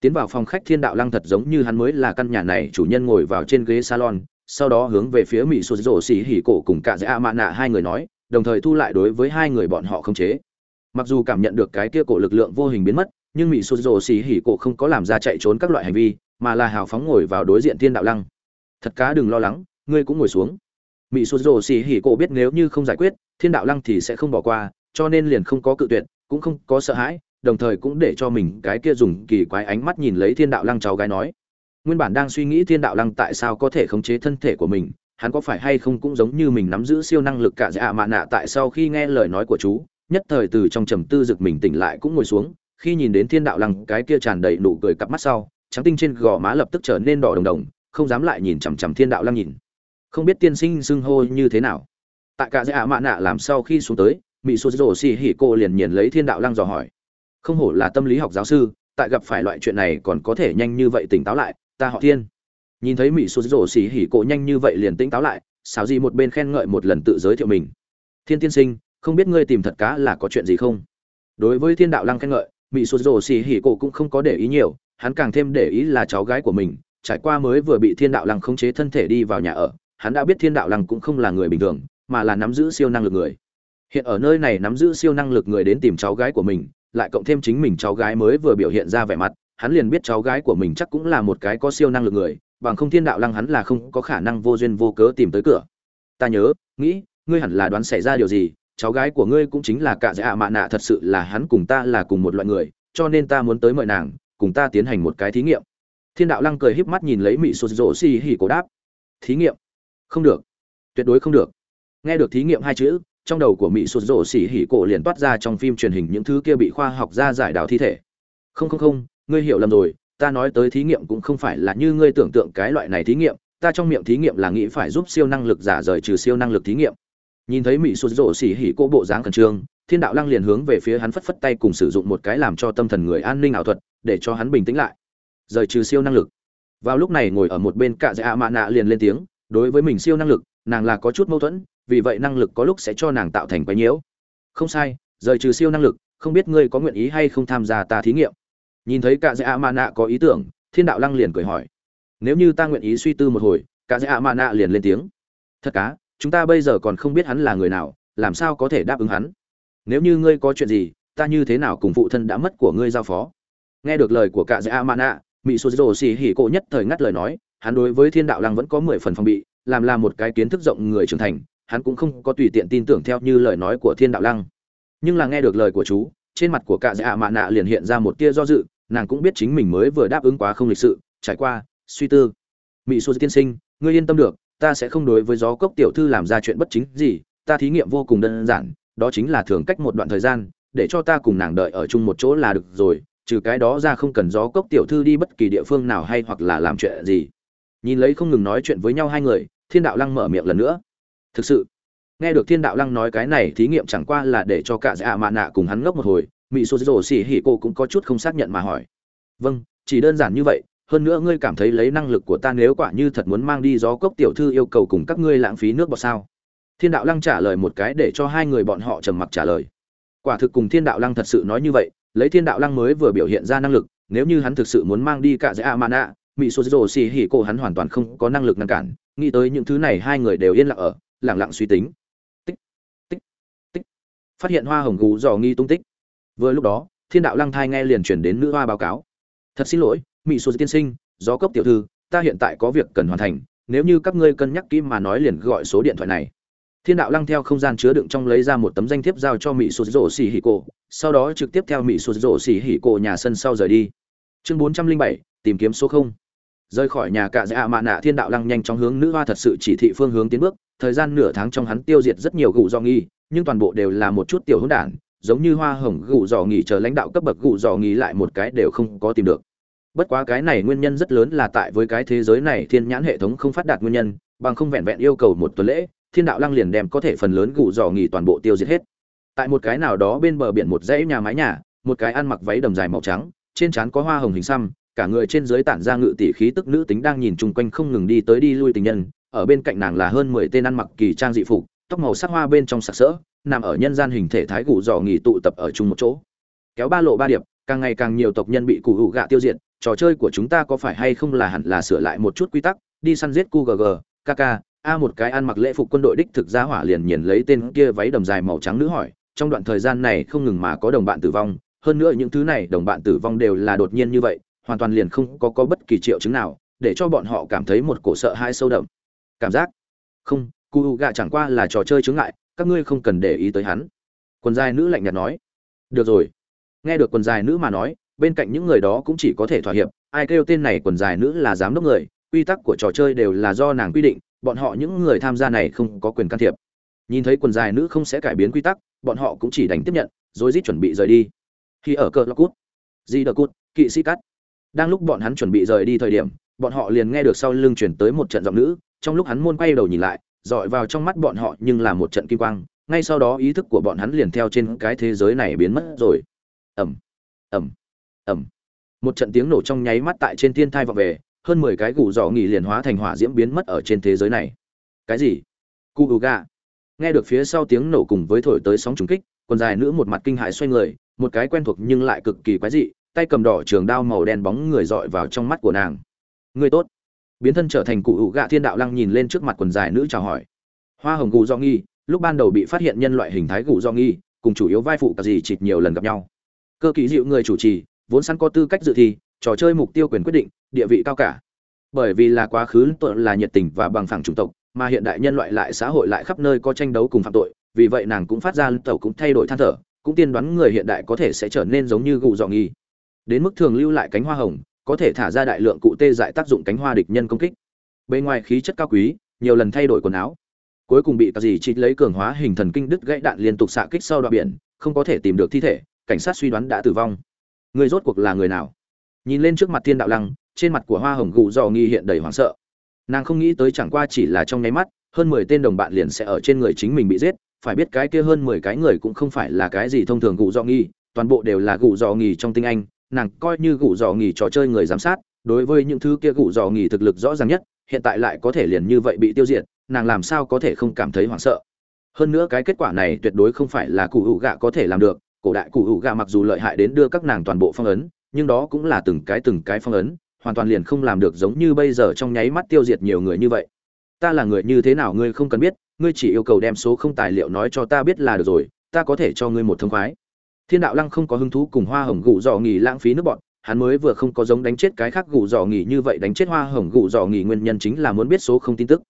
Tiến vào phòng khách thiên đạo lăng thật giống như hắn mới là căn nhà này, chủ nhân ngồi vào trên ghế salon, sau đó hướng về phía mỹ sụt rổ xỉ hỉ cổ cùng cả dã dạ mạ nạ hai người nói, đồng thời thu lại đối với hai người bọn họ không chế. Mặc dù cảm nhận được cái kia cổ lực lượng vô hình biến mất nhưng mỹ sụt rổ xì hỉ cổ không có làm ra chạy trốn các loại hành vi, mà là hào phóng ngồi vào đối diện thiên đạo lăng. Thật cá đừng lo lắng, ngươi cũng ngồi xuống. Mỹ sụt rổ xì hỉ cổ biết nếu như không giải quyết, thiên đạo lăng thì sẽ không bỏ qua, cho nên liền không có cự tuyệt, cũng không có sợ hãi, đồng thời cũng để cho mình cái kia dùng kỳ quái ánh mắt nhìn lấy thiên đạo lăng cháu gái nói. Nguyên bản đang suy nghĩ thiên đạo lăng tại sao có thể khống chế thân thể của mình, hắn có phải hay không cũng giống như mình nắm giữ siêu năng lực cả dạ mạ nạ tại sau khi nghe lời nói của chú, nhất thời từ trong trầm tư rực mình tỉnh lại cũng ngồi xuống khi nhìn đến thiên đạo lăng, cái kia tràn đầy nụ cười cặp mắt sau, trắng tinh trên gò má lập tức trở nên đỏ đồng đồng, không dám lại nhìn chằm chằm thiên đạo lăng nhìn. Không biết tiên sinh xưng hô như thế nào. Tại cả dạ mạ nạ làm sau khi xuống tới mỹ sô rồ xì hỉ cô liền nhìn lấy thiên đạo lăng dò hỏi. Không hổ là tâm lý học giáo sư, tại gặp phải loại chuyện này còn có thể nhanh như vậy tỉnh táo lại, ta họ thiên. Nhìn thấy mỹ sô rồ xì hỉ cô nhanh như vậy liền tỉnh táo lại xào gì một bên khen ngợi một lần tự giới thiệu mình. Thiên tiên sinh, không biết ngươi tìm thật cá là có chuyện gì không? Đối với thiên đạo lăng khen ngợi mỹ sô rồ xì hỉ cổ cũng không có để ý nhiều, hắn càng thêm để ý là cháu gái của mình, trải qua mới vừa bị thiên đạo lăng khống chế thân thể đi vào nhà ở, hắn đã biết thiên đạo lăng cũng không là người bình thường, mà là nắm giữ siêu năng lực người. Hiện ở nơi này nắm giữ siêu năng lực người đến tìm cháu gái của mình, lại cộng thêm chính mình cháu gái mới vừa biểu hiện ra vẻ mặt, hắn liền biết cháu gái của mình chắc cũng là một cái có siêu năng lực người, bằng không thiên đạo lăng hắn là không có khả năng vô duyên vô cớ tìm tới cửa. Ta nhớ, nghĩ, ngươi hẳn là đoán xảy ra điều gì cháu gái của ngươi cũng chính là cả dạ mạ nạ, thật sự là hắn cùng ta là cùng một loại người, cho nên ta muốn tới mời nàng, cùng ta tiến hành một cái thí nghiệm. Thiên đạo lăng cười híp mắt nhìn lấy mỹ sụt rỗ xì hỉ cổ đáp. Thí nghiệm? Không được. Tuyệt đối không được. Nghe được thí nghiệm hai chữ, trong đầu của mỹ sụt rổ xỉ hỉ cổ liền toát ra trong phim truyền hình những thứ kia bị khoa học gia giải đào thi thể. Không không không, ngươi hiểu lầm rồi, ta nói tới thí nghiệm cũng không phải là như ngươi tưởng tượng cái loại này thí nghiệm, ta trong miệng thí nghiệm là nghĩ phải giúp siêu năng lực giả rời trừ siêu năng lực thí nghiệm nhìn thấy mỹ sụt rổ xỉ hỉ cô bộ dáng khẩn trương, thiên đạo lăng liền hướng về phía hắn phất phất tay cùng sử dụng một cái làm cho tâm thần người an ninh ảo thuật, để cho hắn bình tĩnh lại. Rời trừ siêu năng lực. Vào lúc này ngồi ở một bên cạ dạ mạ nạ liền lên tiếng, đối với mình siêu năng lực, nàng là có chút mâu thuẫn, vì vậy năng lực có lúc sẽ cho nàng tạo thành quái nhiễu. Không sai, rời trừ siêu năng lực, không biết ngươi có nguyện ý hay không tham gia ta thí nghiệm. Nhìn thấy cạ dạ mạ nạ có ý tưởng, thiên đạo lăng liền cười hỏi. Nếu như ta nguyện ý suy tư một hồi, cạ dạ mạ nạ liền lên tiếng. Thật cá chúng ta bây giờ còn không biết hắn là người nào, làm sao có thể đáp ứng hắn? Nếu như ngươi có chuyện gì, ta như thế nào cùng phụ thân đã mất của ngươi giao phó? Nghe được lời của cả dạ mạ nạ mỹ sô dô xì hỉ cộ nhất thời ngắt lời nói, hắn đối với thiên đạo lăng vẫn có mười phần phòng bị, làm là một cái kiến thức rộng người trưởng thành, hắn cũng không có tùy tiện tin tưởng theo như lời nói của thiên đạo lăng. Nhưng là nghe được lời của chú, trên mặt của cạ dạ mạ nạ liền hiện ra một tia do dự, nàng cũng biết chính mình mới vừa đáp ứng quá không lịch sự, trải qua suy tư. Mỹ sô tiên sinh, ngươi yên tâm được ta sẽ không đối với gió cốc tiểu thư làm ra chuyện bất chính gì, ta thí nghiệm vô cùng đơn giản, đó chính là thường cách một đoạn thời gian, để cho ta cùng nàng đợi ở chung một chỗ là được rồi, trừ cái đó ra không cần gió cốc tiểu thư đi bất kỳ địa phương nào hay hoặc là làm chuyện gì. Nhìn lấy không ngừng nói chuyện với nhau hai người, thiên đạo lăng mở miệng lần nữa. Thực sự, nghe được thiên đạo lăng nói cái này thí nghiệm chẳng qua là để cho cả dạ mạ nạ cùng hắn ngốc một hồi mỹ số rổ xỉ hỉ cô cũng có chút không xác nhận mà hỏi. Vâng chỉ đơn giản như vậy hơn nữa ngươi cảm thấy lấy năng lực của ta nếu quả như thật muốn mang đi gió cốc tiểu thư yêu cầu cùng các ngươi lãng phí nước bọt sao? Thiên đạo lăng trả lời một cái để cho hai người bọn họ trầm mặc trả lời. Quả thực cùng thiên đạo lăng thật sự nói như vậy, lấy thiên đạo lăng mới vừa biểu hiện ra năng lực, nếu như hắn thực sự muốn mang đi cả dễ a mana mỹ số dồ xì hỉ cô hắn hoàn toàn không có năng lực ngăn cản, nghĩ tới những thứ này hai người đều yên lặng ở lẳng lặng suy tính. Tích tích tích. Phát hiện hoa hồng gù dò nghi tung tích. Vừa lúc đó, thiên đạo lăng thai nghe liền chuyển đến nữ hoa báo cáo. Thật xin lỗi mỹ số tiên sinh, gió cốc tiểu thư, ta hiện tại có việc cần hoàn thành, nếu như các ngươi cân nhắc kỹ mà nói liền gọi số điện thoại này. Thiên đạo lăng theo không gian chứa đựng trong lấy ra một tấm danh thiếp giao cho mỹ số rổ xỉ hỉ cổ, sau đó trực tiếp theo mỹ số rổ xỉ hỉ cổ nhà sân sau rời đi. Chương bốn trăm linh bảy, tìm kiếm số không. Rời khỏi nhà cạ dạ mạ nạ, thiên đạo lăng nhanh chóng hướng nữ hoa thật sự chỉ thị phương hướng tiến bước. Thời gian nửa tháng trong hắn tiêu diệt rất nhiều gụ do nghi nhưng toàn bộ đều là một chút tiểu hỗn đản, giống như hoa hồng gụ dò nghỉ chờ lãnh đạo cấp bậc gụ dò nghỉ lại một cái đều không có tìm được bất quá cái này nguyên nhân rất lớn là tại với cái thế giới này thiên nhãn hệ thống không phát đạt nguyên nhân, bằng không vẹn vẹn yêu cầu một tuần lễ, thiên đạo lăng liền đem có thể phần lớn gù dò nghỉ toàn bộ tiêu diệt hết. Tại một cái nào đó bên bờ biển một dãy nhà mái nhà, một cái ăn mặc váy đầm dài màu trắng, trên trán có hoa hồng hình xăm, cả người trên dưới tản ra ngự tỷ khí tức nữ tính đang nhìn chung quanh không ngừng đi tới đi lui tình nhân, ở bên cạnh nàng là hơn mười tên ăn mặc kỳ trang dị phục, tóc màu sắc hoa bên trong sặc sỡ, nằm ở nhân gian hình thể thái gù dò nghỉ tụ tập ở chung một chỗ. Kéo ba lộ ba điệp, càng ngày càng nhiều tộc nhân bị cụ hữu gạ tiêu diệt trò chơi của chúng ta có phải hay không là hẳn là sửa lại một chút quy tắc đi săn giết QGG, Kaka, kk a một cái ăn mặc lễ phục quân đội đích thực ra hỏa liền nhìn lấy tên kia váy đầm dài màu trắng nữ hỏi trong đoạn thời gian này không ngừng mà có đồng bạn tử vong hơn nữa những thứ này đồng bạn tử vong đều là đột nhiên như vậy hoàn toàn liền không có có bất kỳ triệu chứng nào để cho bọn họ cảm thấy một cổ sợ hãi sâu đậm. Cảm giác? Không cụ gạ chẳng qua là trò chơi chướng ngại các ngươi không cần để ý tới hắn. Quần dài nữ lạnh nhạt nói. Được rồi. Nghe được quần dài nữ mà nói bên cạnh những người đó cũng chỉ có thể thỏa hiệp, ai kêu tên này quần dài nữ là giám đốc người, quy tắc của trò chơi đều là do nàng quy định, bọn họ những người tham gia này không có quyền can thiệp. Nhìn thấy quần dài nữ không sẽ cải biến quy tắc, bọn họ cũng chỉ đành tiếp nhận, rồi rít chuẩn bị rời đi. Khi ở cờ locút cút di đờ cút, kỵ sĩ cắt. Đang lúc bọn hắn chuẩn bị rời đi thời điểm, bọn họ liền nghe được sau lưng chuyển tới một trận giọng nữ, trong lúc hắn môn quay đầu nhìn lại, dọi vào trong mắt bọn họ nhưng là một trận kim quang, ngay sau đó ý thức của bọn hắn liền theo trên cái thế giới này biến mất rồi. Ẩm ẩm ẩm. Một trận tiếng nổ trong nháy mắt tại trên thiên thai vọng về, hơn mười cái gù dò nghỉ liền hóa thành hỏa diễm biến mất ở trên thế giới này. Cái gì? Cu u ga nghe được phía sau tiếng nổ cùng với thổi tới sóng trúng kích quần dài nữ một mặt kinh hại xoay người, một cái quen thuộc nhưng lại cực kỳ quái dị, tay cầm đỏ trường đao màu đen bóng người dọi vào trong mắt của nàng. Người tốt. Biến thân trở thành cụ hữu gạ thiên đạo lăng nhìn lên trước mặt quần dài nữ chào hỏi. Hoa hồng gù do nghi, lúc ban đầu bị phát hiện nhân loại hình thái gù do nghi, cùng chủ yếu vai phụ cả gì chịt nhiều lần gặp nhau. Cơ ký dịu người chủ trì vốn sẵn có tư cách dự thi, trò chơi mục tiêu quyền quyết định, địa vị cao cả. Bởi vì là quá khứ tội là nhiệt tình và bằng phẳng chủng tộc, mà hiện đại nhân loại lại xã hội lại khắp nơi có tranh đấu cùng phạm tội, vì vậy nàng cũng phát ra tàu cũng thay đổi than thở, cũng tiên đoán người hiện đại có thể sẽ trở nên giống như gù dọ nghi. Đến mức thường lưu lại cánh hoa hồng, có thể thả ra đại lượng cụ tê dại tác dụng cánh hoa địch nhân công kích. Bên ngoài khí chất cao quý, nhiều lần thay đổi quần áo. Cuối cùng bị các gì chỉ lấy cường hóa hình thần kinh đứt gãy đạn liên tục xạ kích sau đoạn biển, không có thể tìm được thi thể, cảnh sát suy đoán đã tử vong người rốt cuộc là người nào? Nhìn lên trước mặt thiên đạo lăng, trên mặt của hoa hồng gù dò nghi hiện đầy hoảng sợ. Nàng không nghĩ tới chẳng qua chỉ là trong nháy mắt, hơn mười tên đồng bạn liền sẽ ở trên người chính mình bị giết. Phải biết cái kia hơn mười cái người cũng không phải là cái gì thông thường gù dò nghi, toàn bộ đều là gù dò nghi trong tinh anh. Nàng coi như gù dò nghi trò chơi người giám sát, đối với những thứ kia gù dò nghi thực lực rõ ràng nhất, hiện tại lại có thể liền như vậy bị tiêu diệt, nàng làm sao có thể không cảm thấy hoảng sợ? Hơn nữa cái kết quả này tuyệt đối không phải là cụ hữu gạ có thể làm được cổ đại cụ hữu gạ mặc dù lợi hại đến đưa các nàng toàn bộ phong ấn, nhưng đó cũng là từng cái từng cái phong ấn, hoàn toàn liền không làm được giống như bây giờ trong nháy mắt tiêu diệt nhiều người như vậy. Ta là người như thế nào ngươi không cần biết, ngươi chỉ yêu cầu đem số không tài liệu nói cho ta biết là được rồi, ta có thể cho ngươi một thông khoái. Thiên đạo lăng không có hứng thú cùng hoa hồng gụ dò nghỉ lãng phí nước bọn, hắn mới vừa không có giống đánh chết cái khác gụ dò nghỉ như vậy đánh chết hoa hồng gụ dò nghỉ nguyên nhân chính là muốn biết số không tin tức.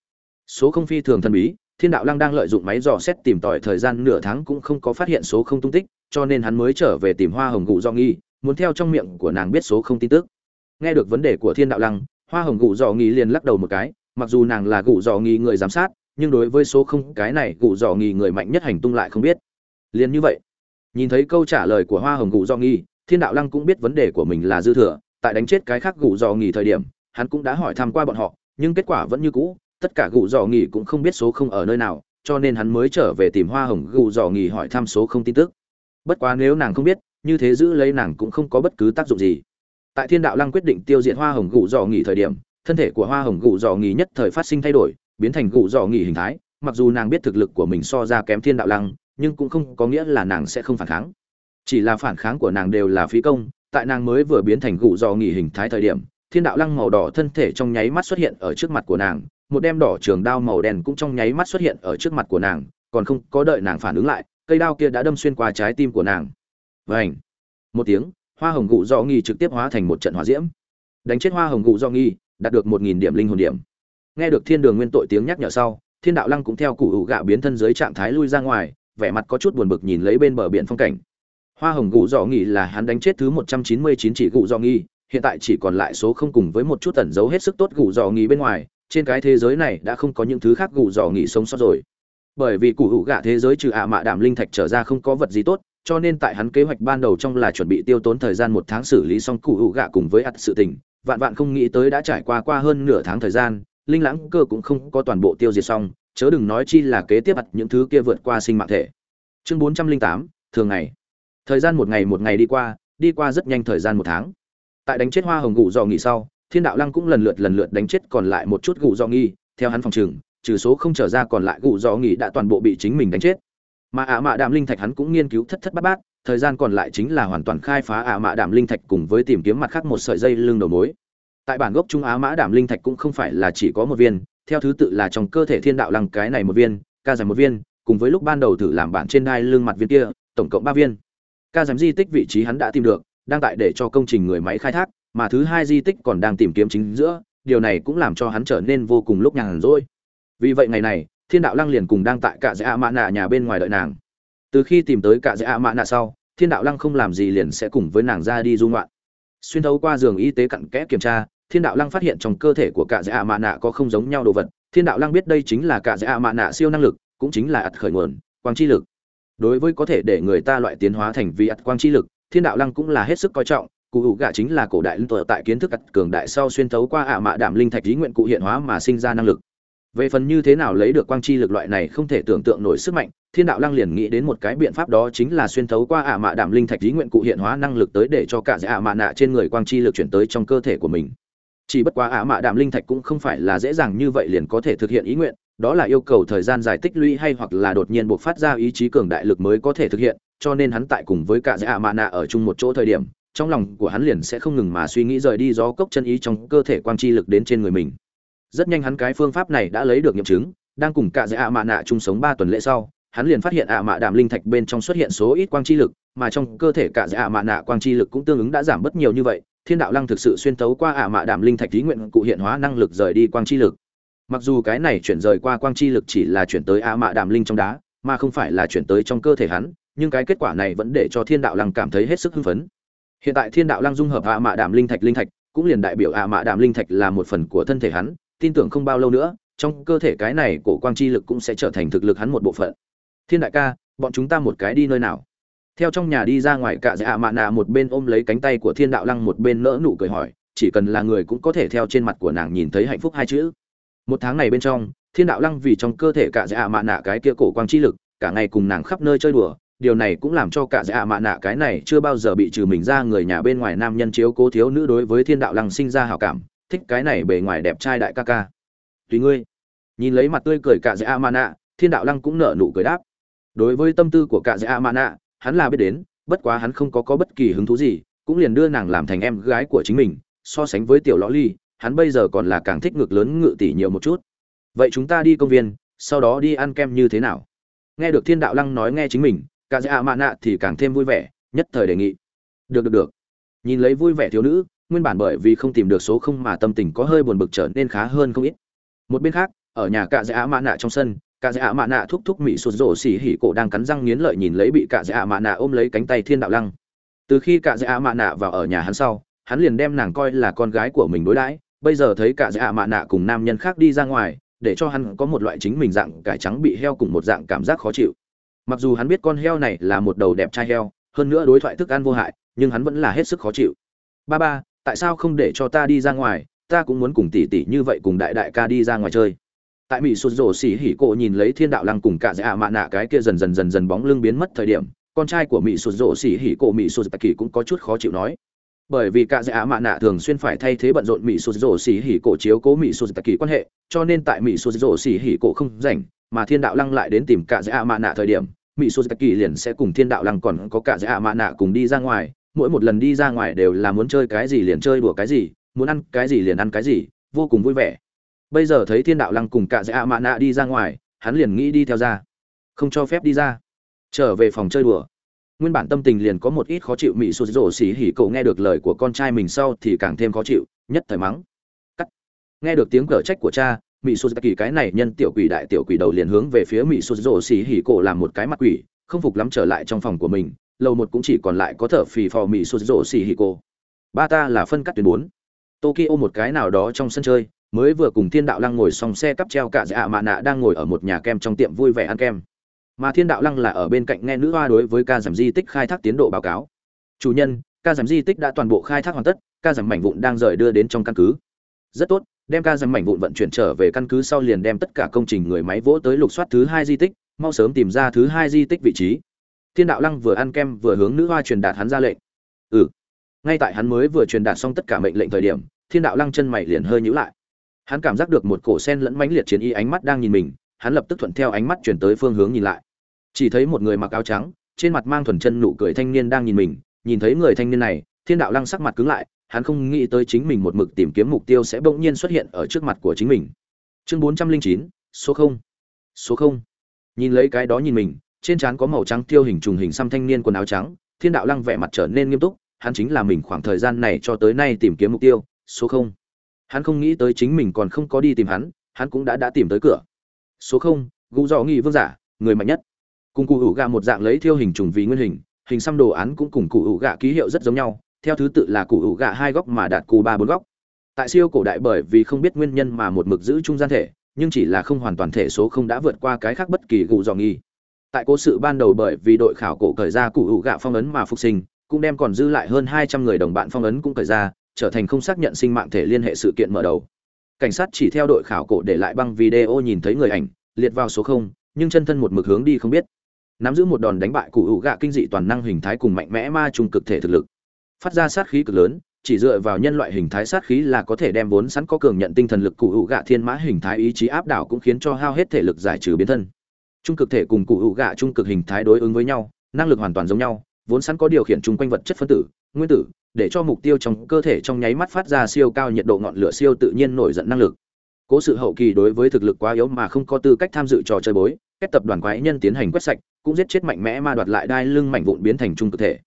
Số không phi thường thần bí, thiên đạo lăng đang lợi dụng máy dò xét tìm tòi thời gian nửa tháng cũng không có phát hiện số không tung tích cho nên hắn mới trở về tìm hoa hồng gụ do nghi, muốn theo trong miệng của nàng biết số không tin tức. Nghe được vấn đề của thiên đạo lăng, hoa hồng gụ dò nghi liền lắc đầu một cái, mặc dù nàng là gụ dò nghi người giám sát, nhưng đối với số không, cái này gụ dò nghi người mạnh nhất hành tung lại không biết. Liền như vậy, nhìn thấy câu trả lời của hoa hồng gù do nghi, thiên đạo lăng cũng biết vấn đề của mình là dư thừa, tại đánh chết cái khác gù do nghi thời điểm, hắn cũng đã hỏi thăm qua bọn họ, nhưng kết quả vẫn như cũ, tất cả gù dò nghỉ cũng không biết số không ở nơi nào, cho nên hắn mới trở về tìm hoa hồng gù dò nghỉ hỏi thăm số không tin tức bất quá nếu nàng không biết, như thế giữ lấy nàng cũng không có bất cứ tác dụng gì. Tại thiên đạo lăng quyết định tiêu diệt hoa hồng gù dò nghỉ thời điểm, thân thể của hoa hồng gù dò nghỉ nhất thời phát sinh thay đổi, biến thành gù dò nghỉ hình thái, mặc dù nàng biết thực lực của mình so ra kém thiên đạo lăng, nhưng cũng không có nghĩa là nàng sẽ không phản kháng. Chỉ là phản kháng của nàng đều là phí công, tại nàng mới vừa biến thành gù dò nghỉ hình thái thời điểm, thiên đạo lăng màu đỏ thân thể trong nháy mắt xuất hiện ở trước mặt của nàng, một đem đỏ trường đao màu đen cũng trong nháy mắt xuất hiện ở trước mặt của nàng, còn không có đợi nàng phản ứng lại cây đao kia đã đâm xuyên qua trái tim của nàng. Vảnh một tiếng, hoa hồng gụ do nghi trực tiếp hóa thành một trận hỏa diễm. Đánh chết hoa hồng gụ do nghi, đạt được một nghìn điểm linh hồn điểm. Nghe được thiên đường nguyên tội tiếng nhắc nhở sau, thiên đạo lăng cũng theo cụ hữu gạ biến thân dưới trạng thái lui ra ngoài, vẻ mặt có chút buồn bực nhìn lấy bên bờ biển phong cảnh. Hoa hồng gụ dọ nghi là hắn đánh chết thứ một trăm chín mươi chín chỉ gụ dọ nghi, hiện tại chỉ còn lại số không cùng với một chút tẩn giấu hết sức tốt gụ dọ nghi bên ngoài, trên cái thế giới này đã không có những thứ khác gụ dọ nghi sống sót rồi bởi vì cụ hữu gạ thế giới trừ ạ mạ đảm linh thạch trở ra không có vật gì tốt, cho nên tại hắn kế hoạch ban đầu trong là chuẩn bị tiêu tốn thời gian một tháng xử lý xong cụ hữu gạ cùng với ắt sự tình, vạn vạn không nghĩ tới đã trải qua qua hơn nửa tháng thời gian, linh lãng cơ cũng không có toàn bộ tiêu diệt xong, chớ đừng nói chi là kế tiếp ặt những thứ kia vượt qua sinh mạng thể. Chương bốn trăm linh tám, thường ngày. Thời gian một ngày một ngày đi qua đi qua rất nhanh thời gian một tháng. Tại đánh chết hoa hồng gụ dò nghỉ sau, thiên đạo lăng cũng lần lượt lần lượt đánh chết còn lại một chút gụ dò nghi theo hắn phòng trừng trừ số không trở ra còn lại gù dò nghỉ đã toàn bộ bị chính mình đánh chết. Mà ạ mạ đạm linh thạch hắn cũng nghiên cứu thất thất bát bát, thời gian còn lại chính là hoàn toàn khai phá ạ mạ đạm linh thạch cùng với tìm kiếm mặt khác một sợi dây lưng đầu mối. Tại bản gốc trung á mã đạm linh thạch cũng không phải là chỉ có một viên, theo thứ tự là trong cơ thể thiên đạo lăng cái này một viên, ca giải một viên, cùng với lúc ban đầu thử làm bản trên đai lưng mặt viên kia, tổng cộng ba viên. Ca giám di tích vị trí hắn đã tìm được, đang tại để cho công trình người máy khai thác, mà thứ hai di tích còn đang tìm kiếm chính giữa, điều này cũng làm cho hắn trở nên vô cùng lúc nhàn rỗi vì vậy ngày này, thiên đạo lăng liền cùng đang tại cả dễ mã nạ nhà bên ngoài đợi nàng. Từ khi tìm tới cả dễ mã nạ sau, thiên đạo lăng không làm gì liền sẽ cùng với nàng ra đi du ngoạn. Xuyên thấu qua giường y tế cặn kẽ kiểm tra, thiên đạo lăng phát hiện trong cơ thể của cả dễ mã nạ có không giống nhau đồ vật. Thiên đạo lăng biết đây chính là cả dễ mã nạ siêu năng lực, cũng chính là ạt khởi nguồn, quang chi lực. Đối với có thể để người ta loại tiến hóa thành vị ạt quang chi lực, thiên đạo lăng cũng là hết sức coi trọng. Cụ hữu gạ chính là cổ đại linh tuệ tại kiến thức ạt cường đại sau xuyên thấu qua ạ mạ đảm linh thạch lý nguyện cụ hiện hóa mà sinh ra năng lực về phần như thế nào lấy được quang chi lực loại này không thể tưởng tượng nổi sức mạnh, thiên đạo lăng liền nghĩ đến một cái biện pháp đó chính là xuyên thấu qua ả mạ đảm linh thạch lý nguyện cụ hiện hóa năng lực tới để cho cả ả mạ nạ trên người quang chi lực chuyển tới trong cơ thể của mình. Chỉ bất quá ả mạ đảm linh thạch cũng không phải là dễ dàng như vậy liền có thể thực hiện ý nguyện, đó là yêu cầu thời gian dài tích lũy hay hoặc là đột nhiên buộc phát ra ý chí cường đại lực mới có thể thực hiện, cho nên hắn tại cùng với cả ả mạ nạ ở chung một chỗ thời điểm, trong lòng của hắn liền sẽ không ngừng mà suy nghĩ rời đi gió cốc chân ý trong cơ thể quang chi lực đến trên người mình rất nhanh hắn cái phương pháp này đã lấy được nghiệm chứng, đang cùng cả dạy ạ mạ nạ chung sống ba tuần lễ sau, hắn liền phát hiện ạ mạ đạm linh thạch bên trong xuất hiện số ít quang chi lực, mà trong cơ thể cả dạy ạ mạ nạ quang chi lực cũng tương ứng đã giảm bớt nhiều như vậy, thiên đạo lăng thực sự xuyên tấu qua ạ mạ đạm linh thạch ý nguyện cụ hiện hóa năng lực rời đi quang chi lực. Mặc dù cái này chuyển rời qua quang chi lực chỉ là chuyển tới ạ mạ đạm linh trong đá, mà không phải là chuyển tới trong cơ thể hắn, nhưng cái kết quả này vẫn để cho thiên đạo lăng cảm thấy hết sức hưng phấn. Hiện tại thiên đạo lăng dung hợp ạ mạ đạm linh thạch linh thạch, cũng liền đại biểu ạ mạ đạm linh thạch là một phần của thân thể hắn tin tưởng không bao lâu nữa, trong cơ thể cái này cổ quang chi lực cũng sẽ trở thành thực lực hắn một bộ phận. Thiên đại ca, bọn chúng ta một cái đi nơi nào? Theo trong nhà đi ra ngoài cả dạ mạ nạ một bên ôm lấy cánh tay của thiên đạo lăng một bên nỡ nụ cười hỏi, chỉ cần là người cũng có thể theo trên mặt của nàng nhìn thấy hạnh phúc hai chữ. Một tháng này bên trong, thiên đạo lăng vì trong cơ thể cả dạ mạ nạ cái kia cổ quang chi lực, cả ngày cùng nàng khắp nơi chơi đùa, điều này cũng làm cho cả dạ mạ nạ cái này chưa bao giờ bị trừ mình ra người nhà bên ngoài nam nhân chiếu cố thiếu nữ đối với thiên đạo lăng sinh ra hảo cảm thích cái này bề ngoài đẹp trai đại ca ca. Tùy ngươi. Nhìn lấy mặt tươi cười cả dễ dạ a mana thiên đạo lăng cũng nở nụ cười đáp. Đối với tâm tư của cả dễ dạ a mana hắn là biết đến, bất quá hắn không có có bất kỳ hứng thú gì, cũng liền đưa nàng làm thành em gái của chính mình, so sánh với tiểu lõ ly, hắn bây giờ còn là càng thích ngực lớn ngự tỷ nhiều một chút. Vậy chúng ta đi công viên, sau đó đi ăn kem như thế nào? Nghe được thiên đạo lăng nói nghe chính mình cả dễ dạ a mana thì càng thêm vui vẻ, nhất thời đề nghị. Được được được. Nhìn lấy vui vẻ thiếu nữ nguyên bản bởi vì không tìm được số không mà tâm tình có hơi buồn bực trở nên khá hơn không ít. Một bên khác, ở nhà cạ dạ mạ nạ trong sân, cạ dạ mạ nạ thúc thúc mỹ sụt rổ xỉ hỉ cổ đang cắn răng nghiến lợi nhìn lấy bị cạ dạ mạ nạ ôm lấy cánh tay thiên đạo lăng. Từ khi cạ dạ mạ nạ vào ở nhà hắn sau, hắn liền đem nàng coi là con gái của mình đối đãi. Bây giờ thấy cạ dạ mạ nạ cùng nam nhân khác đi ra ngoài, để cho hắn có một loại chính mình dạng cải trắng bị heo cùng một dạng cảm giác khó chịu. Mặc dù hắn biết con heo này là một đầu đẹp trai heo, hơn nữa đối thoại thức ăn vô hại, nhưng hắn vẫn là hết sức khó chịu. Ba ba tại sao không để cho ta đi ra ngoài, ta cũng muốn cùng tỷ tỷ như vậy cùng đại đại ca đi ra ngoài chơi. Tại mỹ sụt rổ xỉ hỉ cổ nhìn lấy thiên đạo lăng cùng cả dạ mạ nạ cái kia dần dần dần dần bóng lưng biến mất thời điểm, con trai của mỹ sụt rổ xỉ hỉ cổ mỹ sụt tạc kỳ cũng có chút khó chịu nói. Bởi vì cả dạ mạ nạ thường xuyên phải thay thế bận rộn mỹ sụt rổ xỉ hỉ cổ chiếu cố mỹ sụt tạc kỳ quan hệ, cho nên tại mỹ sụt rổ xỉ hỉ cổ không rảnh, mà thiên đạo lăng lại đến tìm cả dạ mạ nạ thời điểm, mỹ sụt tạc kỳ liền sẽ cùng thiên đạo lăng còn có cả dạ mạ nạ cùng đi ra ngoài mỗi một lần đi ra ngoài đều là muốn chơi cái gì liền chơi đùa cái gì, muốn ăn cái gì liền ăn cái gì, vô cùng vui vẻ. Bây giờ thấy thiên đạo lăng cùng cả dạ mạ nạ đi ra ngoài, hắn liền nghĩ đi theo ra. Không cho phép đi ra. Trở về phòng chơi đùa. Nguyên bản tâm tình liền có một ít khó chịu mỹ sụt rổ xỉ hỉ cậu nghe được lời của con trai mình sau thì càng thêm khó chịu, nhất thời mắng. Cắt. Nghe được tiếng cở trách của cha mỹ sụt kỳ cái này nhân tiểu quỷ đại tiểu quỷ đầu liền hướng về phía mỹ sụt rổ xỉ hỉ cổ làm một cái mặt quỷ không phục lắm trở lại trong phòng của mình, lầu một cũng chỉ còn lại có thở phì phò mỹ sụt rổ xì hì cô. Ba ta là phân cắt tuyến bốn. Tokyo một cái nào đó trong sân chơi, mới vừa cùng thiên đạo lăng ngồi xong xe cắp treo cả dạ mạ nạ đang ngồi ở một nhà kem trong tiệm vui vẻ ăn kem. Mà thiên đạo lăng là ở bên cạnh nghe nữ hoa đối với ca giảm di tích khai thác tiến độ báo cáo. Chủ nhân, ca giảm di tích đã toàn bộ khai thác hoàn tất, ca giảm mảnh vụn đang rời đưa đến trong căn cứ. Rất tốt, đem ca giảm mảnh vụn vận chuyển trở về căn cứ sau liền đem tất cả công trình người máy vỗ tới lục soát thứ hai di tích mau sớm tìm ra thứ hai di tích vị trí. Thiên đạo lăng vừa ăn kem vừa hướng nữ hoa truyền đạt hắn ra lệnh. Ừ. Ngay tại hắn mới vừa truyền đạt xong tất cả mệnh lệnh thời điểm, thiên đạo lăng chân mày liền hơi nhíu lại. Hắn cảm giác được một cổ sen lẫn mãnh liệt chiến y ánh mắt đang nhìn mình, hắn lập tức thuận theo ánh mắt chuyển tới phương hướng nhìn lại. Chỉ thấy một người mặc áo trắng, trên mặt mang thuần chân nụ cười thanh niên đang nhìn mình, nhìn thấy người thanh niên này, thiên đạo lăng sắc mặt cứng lại, hắn không nghĩ tới chính mình một mực tìm kiếm mục tiêu sẽ bỗng nhiên xuất hiện ở trước mặt của chính mình. Chương bốn trăm linh chín, số không. Số không nhìn lấy cái đó nhìn mình, trên trán có màu trắng tiêu hình trùng hình xăm thanh niên quần áo trắng, thiên đạo lăng vẻ mặt trở nên nghiêm túc, hắn chính là mình khoảng thời gian này cho tới nay tìm kiếm mục tiêu, số không. Hắn không nghĩ tới chính mình còn không có đi tìm hắn hắn cũng đã đã tìm tới cửa. Số không, gù dò nghị vương giả, người mạnh nhất. Cùng cụ hữu gạ một dạng lấy thiêu hình trùng vì nguyên hình hình xăm đồ án cũng cùng cụ hữu gạ ký hiệu rất giống nhau, theo thứ tự là cụ hữu gạ hai góc mà đạt cù ba bốn góc. Tại siêu cổ đại bởi vì không biết nguyên nhân mà một mực giữ trung gian thể nhưng chỉ là không hoàn toàn thể số không đã vượt qua cái khác bất kỳ gù dò nghi. Tại cố sự ban đầu bởi vì đội khảo cổ thời ra cụ hữu gạ phong ấn mà phục sinh, cũng đem còn dư lại hơn hai trăm người đồng bạn phong ấn cũng cởi ra, trở thành không xác nhận sinh mạng thể liên hệ sự kiện mở đầu. Cảnh sát chỉ theo đội khảo cổ để lại băng video nhìn thấy người ảnh, liệt vào số không, nhưng chân thân một mực hướng đi không biết. Nắm giữ một đòn đánh bại cụ hữu gạ kinh dị toàn năng hình thái cùng mạnh mẽ ma trung cực thể thực lực. Phát ra sát khí cực lớn chỉ dựa vào nhân loại hình thái sát khí là có thể đem vốn sẵn có cường nhận tinh thần lực cụ hữu gạ thiên mã hình thái ý chí áp đảo cũng khiến cho hao hết thể lực giải trừ biến thân. Trung cực thể cùng cụ hữu gạ trung cực hình thái đối ứng với nhau, năng lực hoàn toàn giống nhau, vốn sẵn có điều khiển chung quanh vật chất phân tử, nguyên tử, để cho mục tiêu trong cơ thể trong nháy mắt phát ra siêu cao nhiệt độ ngọn lửa siêu tự nhiên nổi giận năng lực. Cố sự hậu kỳ đối với thực lực quá yếu mà không có tư cách tham dự trò chơi bối, các tập đoàn quái nhân tiến hành quét sạch, cũng giết chết mạnh mẽ ma đoạt lại đai lưng mảnh vụn biến thành trung cực thể.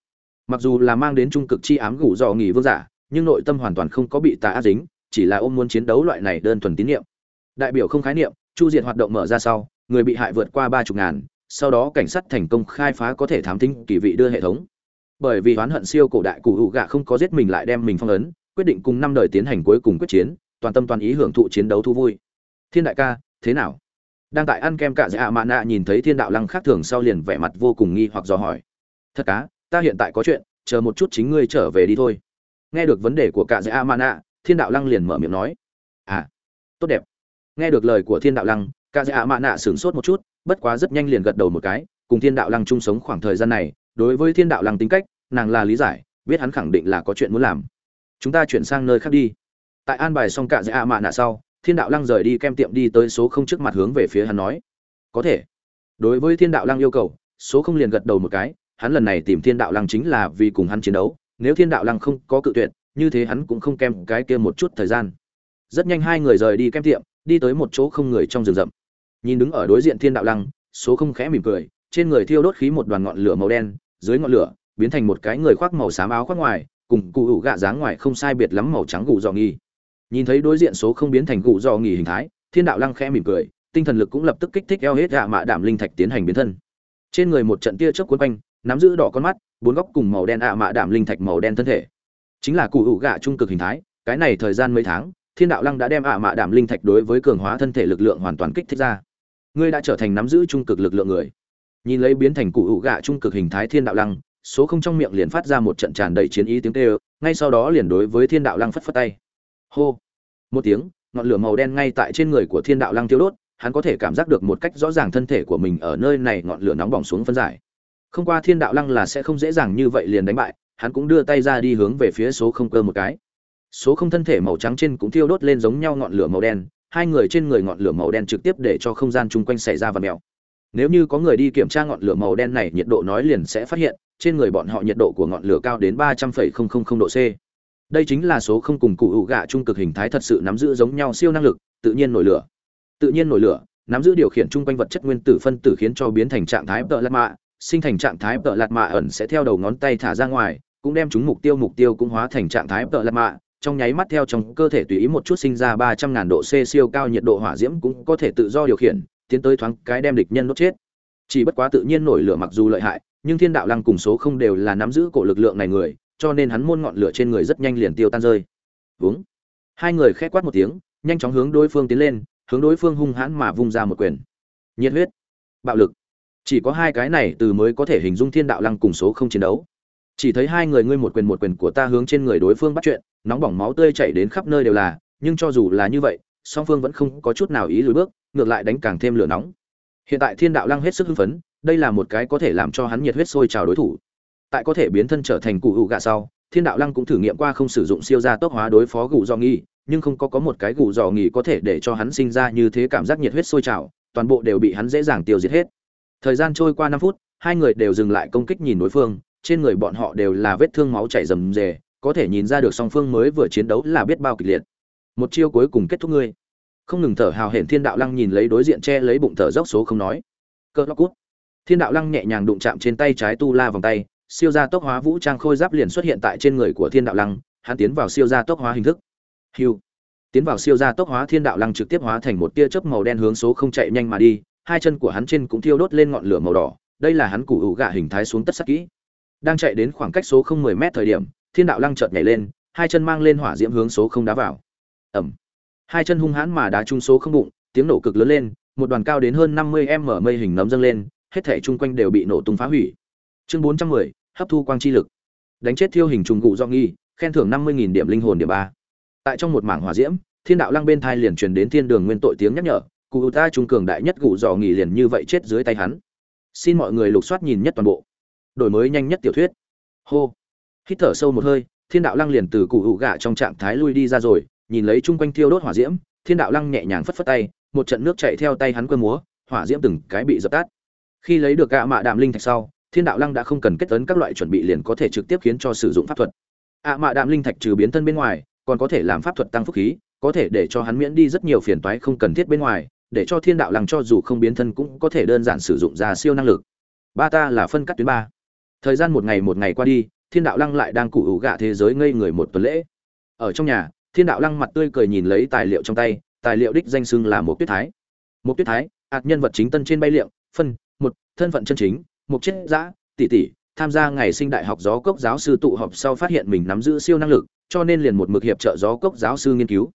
Mặc dù là mang đến trung cực chi ám gủ dò nghỉ vương giả nhưng nội tâm hoàn toàn không có bị tà ác dính, chỉ là ôm muốn chiến đấu loại này đơn thuần tín niệm. Đại biểu không khái niệm, chu diệt hoạt động mở ra sau, người bị hại vượt qua ba chục ngàn, sau đó cảnh sát thành công khai phá có thể thám thính kỳ vị đưa hệ thống. Bởi vì oán hận siêu cổ đại cụ hữu gạ không có giết mình lại đem mình phong ấn, quyết định cùng năm đời tiến hành cuối cùng quyết chiến, toàn tâm toàn ý hưởng thụ chiến đấu thú vui. Thiên đại ca, thế nào? Đang tại ăn kem cả dạ mạ nạ nhìn thấy thiên đạo lăng khác thường sau liền vẻ mặt vô cùng nghi hoặc dò hỏi. Thật cá ta hiện tại có chuyện, chờ một chút chính ngươi trở về đi thôi nghe được vấn đề của cả dạy a nạ, thiên đạo lăng liền mở miệng nói. À tốt đẹp. Nghe được lời của thiên đạo lăng, cả dạy a nạ sửng sốt một chút, bất quá rất nhanh liền gật đầu một cái. Cùng thiên đạo lăng chung sống khoảng thời gian này, đối với thiên đạo lăng tính cách, nàng là lý giải, biết hắn khẳng định là có chuyện muốn làm. Chúng ta chuyển sang nơi khác đi. Tại an bài xong cả dạy a nạ sau, thiên đạo lăng rời đi kem tiệm đi tới số không trước mặt hướng về phía hắn nói. Có thể. Đối với thiên đạo lăng yêu cầu, số không liền gật đầu một cái. Hắn lần này tìm thiên đạo lăng chính là vì cùng hắn chiến đấu nếu thiên đạo lăng không có cự tuyệt, như thế hắn cũng không kem cái kia một chút thời gian. Rất nhanh hai người rời đi kem tiệm, đi tới một chỗ không người trong rừng rậm. Nhìn đứng ở đối diện thiên đạo lăng, số không khẽ mỉm cười, trên người thiêu đốt khí một đoàn ngọn lửa màu đen, dưới ngọn lửa, biến thành một cái người khoác màu xám áo khoác ngoài, cùng cụ hữu gạ dáng ngoài không sai biệt lắm màu trắng gù dò nghi nhìn thấy đối diện số không biến thành gù dò nghỉ hình thái, thiên đạo lăng khẽ mỉm cười, tinh thần lực cũng lập tức kích thích eo hết gạ mạ đảm linh thạch tiến hành biến thân. Trên người một trận tia chớp cuốn quanh, nắm giữ đỏ con mắt bốn góc cùng màu đen ạ mạ đảm linh thạch màu đen thân thể. Chính là cụ hữu gạ trung cực hình thái, cái này thời gian mấy tháng, thiên đạo lăng đã đem ạ mạ đảm linh thạch đối với cường hóa thân thể lực lượng hoàn toàn kích thích ra. Ngươi đã trở thành nắm giữ trung cực lực lượng người. Nhìn lấy biến thành cụ hữu gạ trung cực hình thái thiên đạo lăng, số không trong miệng liền phát ra một trận tràn đầy chiến ý tiếng kêu, ngay sau đó liền đối với thiên đạo lăng phất phất tay. Hô. Một tiếng, ngọn lửa màu đen ngay tại trên người của thiên đạo lăng tiêu đốt, hắn có thể cảm giác được một cách rõ ràng thân thể của mình ở nơi này ngọn lửa nóng bỏng xuống phân giải không qua thiên đạo lăng là sẽ không dễ dàng như vậy liền đánh bại, hắn cũng đưa tay ra đi hướng về phía số không cơ một cái. Số không thân thể màu trắng trên cũng thiêu đốt lên giống nhau ngọn lửa màu đen, hai người trên người ngọn lửa màu đen trực tiếp để cho không gian chung quanh xảy ra và mèo. Nếu như có người đi kiểm tra ngọn lửa màu đen này, nhiệt độ nói liền sẽ phát hiện, trên người bọn họ nhiệt độ của ngọn lửa cao đến ba trăm phẩy không không không độ c. Đây chính là số không cùng cụ hữu gạ trung cực hình thái thật sự nắm giữ giống nhau siêu năng lực, tự nhiên nổi lửa. Tự nhiên nổi lửa, nắm giữ điều khiển chung quanh vật chất nguyên tử phân tử khiến cho biến thành trạng thái tợ lạt mạ sinh thành trạng thái tợ lạt mạ ẩn sẽ theo đầu ngón tay thả ra ngoài, cũng đem chúng mục tiêu mục tiêu cũng hóa thành trạng thái tợ lạt mạ. Trong nháy mắt theo trong cơ thể tùy ý một chút sinh ra ba trăm ngàn độ c siêu cao nhiệt độ hỏa diễm cũng có thể tự do điều khiển, tiến tới thoáng cái đem địch nhân đốt chết. Chỉ bất quá tự nhiên nổi lửa mặc dù lợi hại, nhưng thiên đạo lăng cùng số không đều là nắm giữ cổ lực lượng này người, cho nên hắn môn ngọn lửa trên người rất nhanh liền tiêu tan rơi. Uống hai người khẽ quát một tiếng, nhanh chóng hướng đối phương tiến lên, hướng đối phương hung hãn mà vung ra một quyền. Nhiệt huyết. Bạo lực chỉ có hai cái này từ mới có thể hình dung thiên đạo lăng cùng số không chiến đấu. Chỉ thấy hai người ngươi một quyền một quyền của ta hướng trên người đối phương bắt chuyện, nóng bỏng máu tươi chảy đến khắp nơi đều là, nhưng cho dù là như vậy, song phương vẫn không có chút nào ý lùi bước, ngược lại đánh càng thêm lửa nóng. Hiện tại thiên đạo lăng hết sức hưng phấn, đây là một cái có thể làm cho hắn nhiệt huyết sôi trào đối thủ. Tại có thể biến thân trở thành cụ hữu gạ sau, thiên đạo lăng cũng thử nghiệm qua không sử dụng siêu gia tốc hóa đối phó gù do nghi, nhưng không có có một cái gù dò nghỉ có thể để cho hắn sinh ra như thế cảm giác nhiệt huyết sôi trào, toàn bộ đều bị hắn dễ dàng tiêu diệt hết thời gian trôi qua năm phút, hai người đều dừng lại công kích nhìn đối phương, trên người bọn họ đều là vết thương máu chảy rầm rề, có thể nhìn ra được song phương mới vừa chiến đấu là biết bao kịch liệt. Một chiêu cuối cùng kết thúc ngươi. Không ngừng thở hào hển thiên đạo lăng nhìn lấy đối diện che lấy bụng thở dốc số không nói. Cơ lóc cút. Thiên đạo lăng nhẹ nhàng đụng chạm trên tay trái tu la vòng tay, siêu gia tốc hóa vũ trang khôi giáp liền xuất hiện tại trên người của thiên đạo lăng, hắn tiến vào siêu gia tốc hóa hình thức. Hiu. Tiến vào siêu gia tốc hóa thiên đạo lăng trực tiếp hóa thành một tia chớp màu đen hướng số không chạy nhanh mà đi hai chân của hắn trên cũng thiêu đốt lên ngọn lửa màu đỏ, đây là hắn củ ủ gạ hình thái xuống tất sắc kỹ. Đang chạy đến khoảng cách số không mười mét thời điểm, thiên đạo lăng chợt nhảy lên, hai chân mang lên hỏa diễm hướng số không đá vào. Ẩm. Hai chân hung hãn mà đá trúng số không bụng, tiếng nổ cực lớn lên, một đoàn cao đến hơn năm mươi m mây hình nấm dâng lên, hết thể chung quanh đều bị nổ tung phá hủy. Chương bốn trăm mười, hấp thu quang chi lực. Đánh chết thiêu hình trùng gụ do nghi, khen thưởng năm mươi nghìn điểm linh hồn điểm ba. Tại trong một mảng hỏa diễm, thiên đạo lăng bên thai liền truyền đến thiên đường nguyên tội tiếng nhắc nhở cụ ta trung cường đại nhất gù dò nghỉ liền như vậy chết dưới tay hắn. Xin mọi người lục soát nhìn nhất toàn bộ. Đổi mới nhanh nhất tiểu thuyết. Hô. Hít thở sâu một hơi, thiên đạo lăng liền từ cụ hữu gạ trong trạng thái lui đi ra rồi, nhìn lấy chung quanh thiêu đốt hỏa diễm, thiên đạo lăng nhẹ nhàng phất phất tay, một trận nước chạy theo tay hắn quơ múa, hỏa diễm từng cái bị dập tắt. Khi lấy được gạ mạ đạm linh thạch sau, thiên đạo lăng đã không cần kết tấn các loại chuẩn bị liền có thể trực tiếp khiến cho sử dụng pháp thuật. ạ mạ đạm linh thạch trừ biến thân bên ngoài, còn có thể làm pháp thuật tăng phúc khí, có thể để cho hắn miễn đi rất nhiều phiền toái không cần thiết bên ngoài để cho thiên đạo lăng cho dù không biến thân cũng có thể đơn giản sử dụng ra siêu năng lực. Ba ta là phân cắt tuyến ba. Thời gian một ngày một ngày qua đi, thiên đạo lăng lại đang cụ ủ gạ thế giới ngây người một tuần lễ. Ở trong nhà, thiên đạo lăng mặt tươi cười nhìn lấy tài liệu trong tay, tài liệu đích danh xưng là một tuyết thái. Một tuyết thái hạt nhân vật chính tân trên bay liệm phân, một, thân phận chân chính một chết giã tỷ tỷ, tham gia ngày sinh đại học gió cốc giáo sư tụ họp sau phát hiện mình nắm giữ siêu năng lực, cho nên liền một mực hiệp trợ gió cốc giáo sư nghiên cứu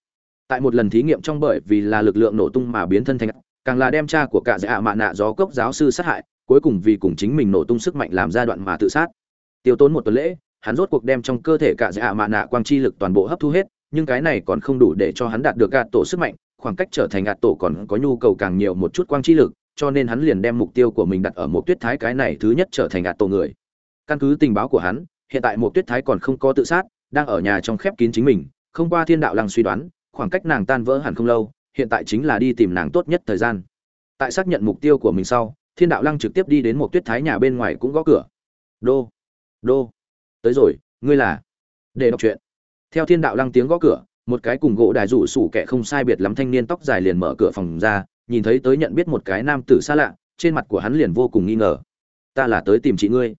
tại một lần thí nghiệm trong bởi vì là lực lượng nổ tung mà biến thân thành, càng là đem cha của cả dạ mạ nạ gió cốc giáo sư sát hại, cuối cùng vì cùng chính mình nổ tung sức mạnh làm ra đoạn mà tự sát. Tiêu tốn một tuần lễ, hắn rốt cuộc đem trong cơ thể cả dạ mạ nạ quang chi lực toàn bộ hấp thu hết, nhưng cái này còn không đủ để cho hắn đạt được gạt tổ sức mạnh, khoảng cách trở thành gạt tổ còn có nhu cầu càng nhiều một chút quang chi lực, cho nên hắn liền đem mục tiêu của mình đặt ở một tuyết thái cái này thứ nhất trở thành gạt tổ người. Căn cứ tình báo của hắn, hiện tại một tuyết thái còn không có tự sát, đang ở nhà trong khép kín chính mình, không qua thiên đạo lăng suy đoán khoảng cách nàng tan vỡ hẳn không lâu, hiện tại chính là đi tìm nàng tốt nhất thời gian. Tại xác nhận mục tiêu của mình sau, thiên đạo lăng trực tiếp đi đến một tuyết thái nhà bên ngoài cũng gõ cửa. Đô đô, tới rồi, ngươi là? Để đọc chuyện theo thiên đạo lăng tiếng gõ cửa, một cái cùng gỗ đài rủ sủ kẻ không sai biệt lắm thanh niên tóc dài liền mở cửa phòng ra, nhìn thấy tới nhận biết một cái nam tử xa lạ, trên mặt của hắn liền vô cùng nghi ngờ. Ta là tới tìm chị ngươi.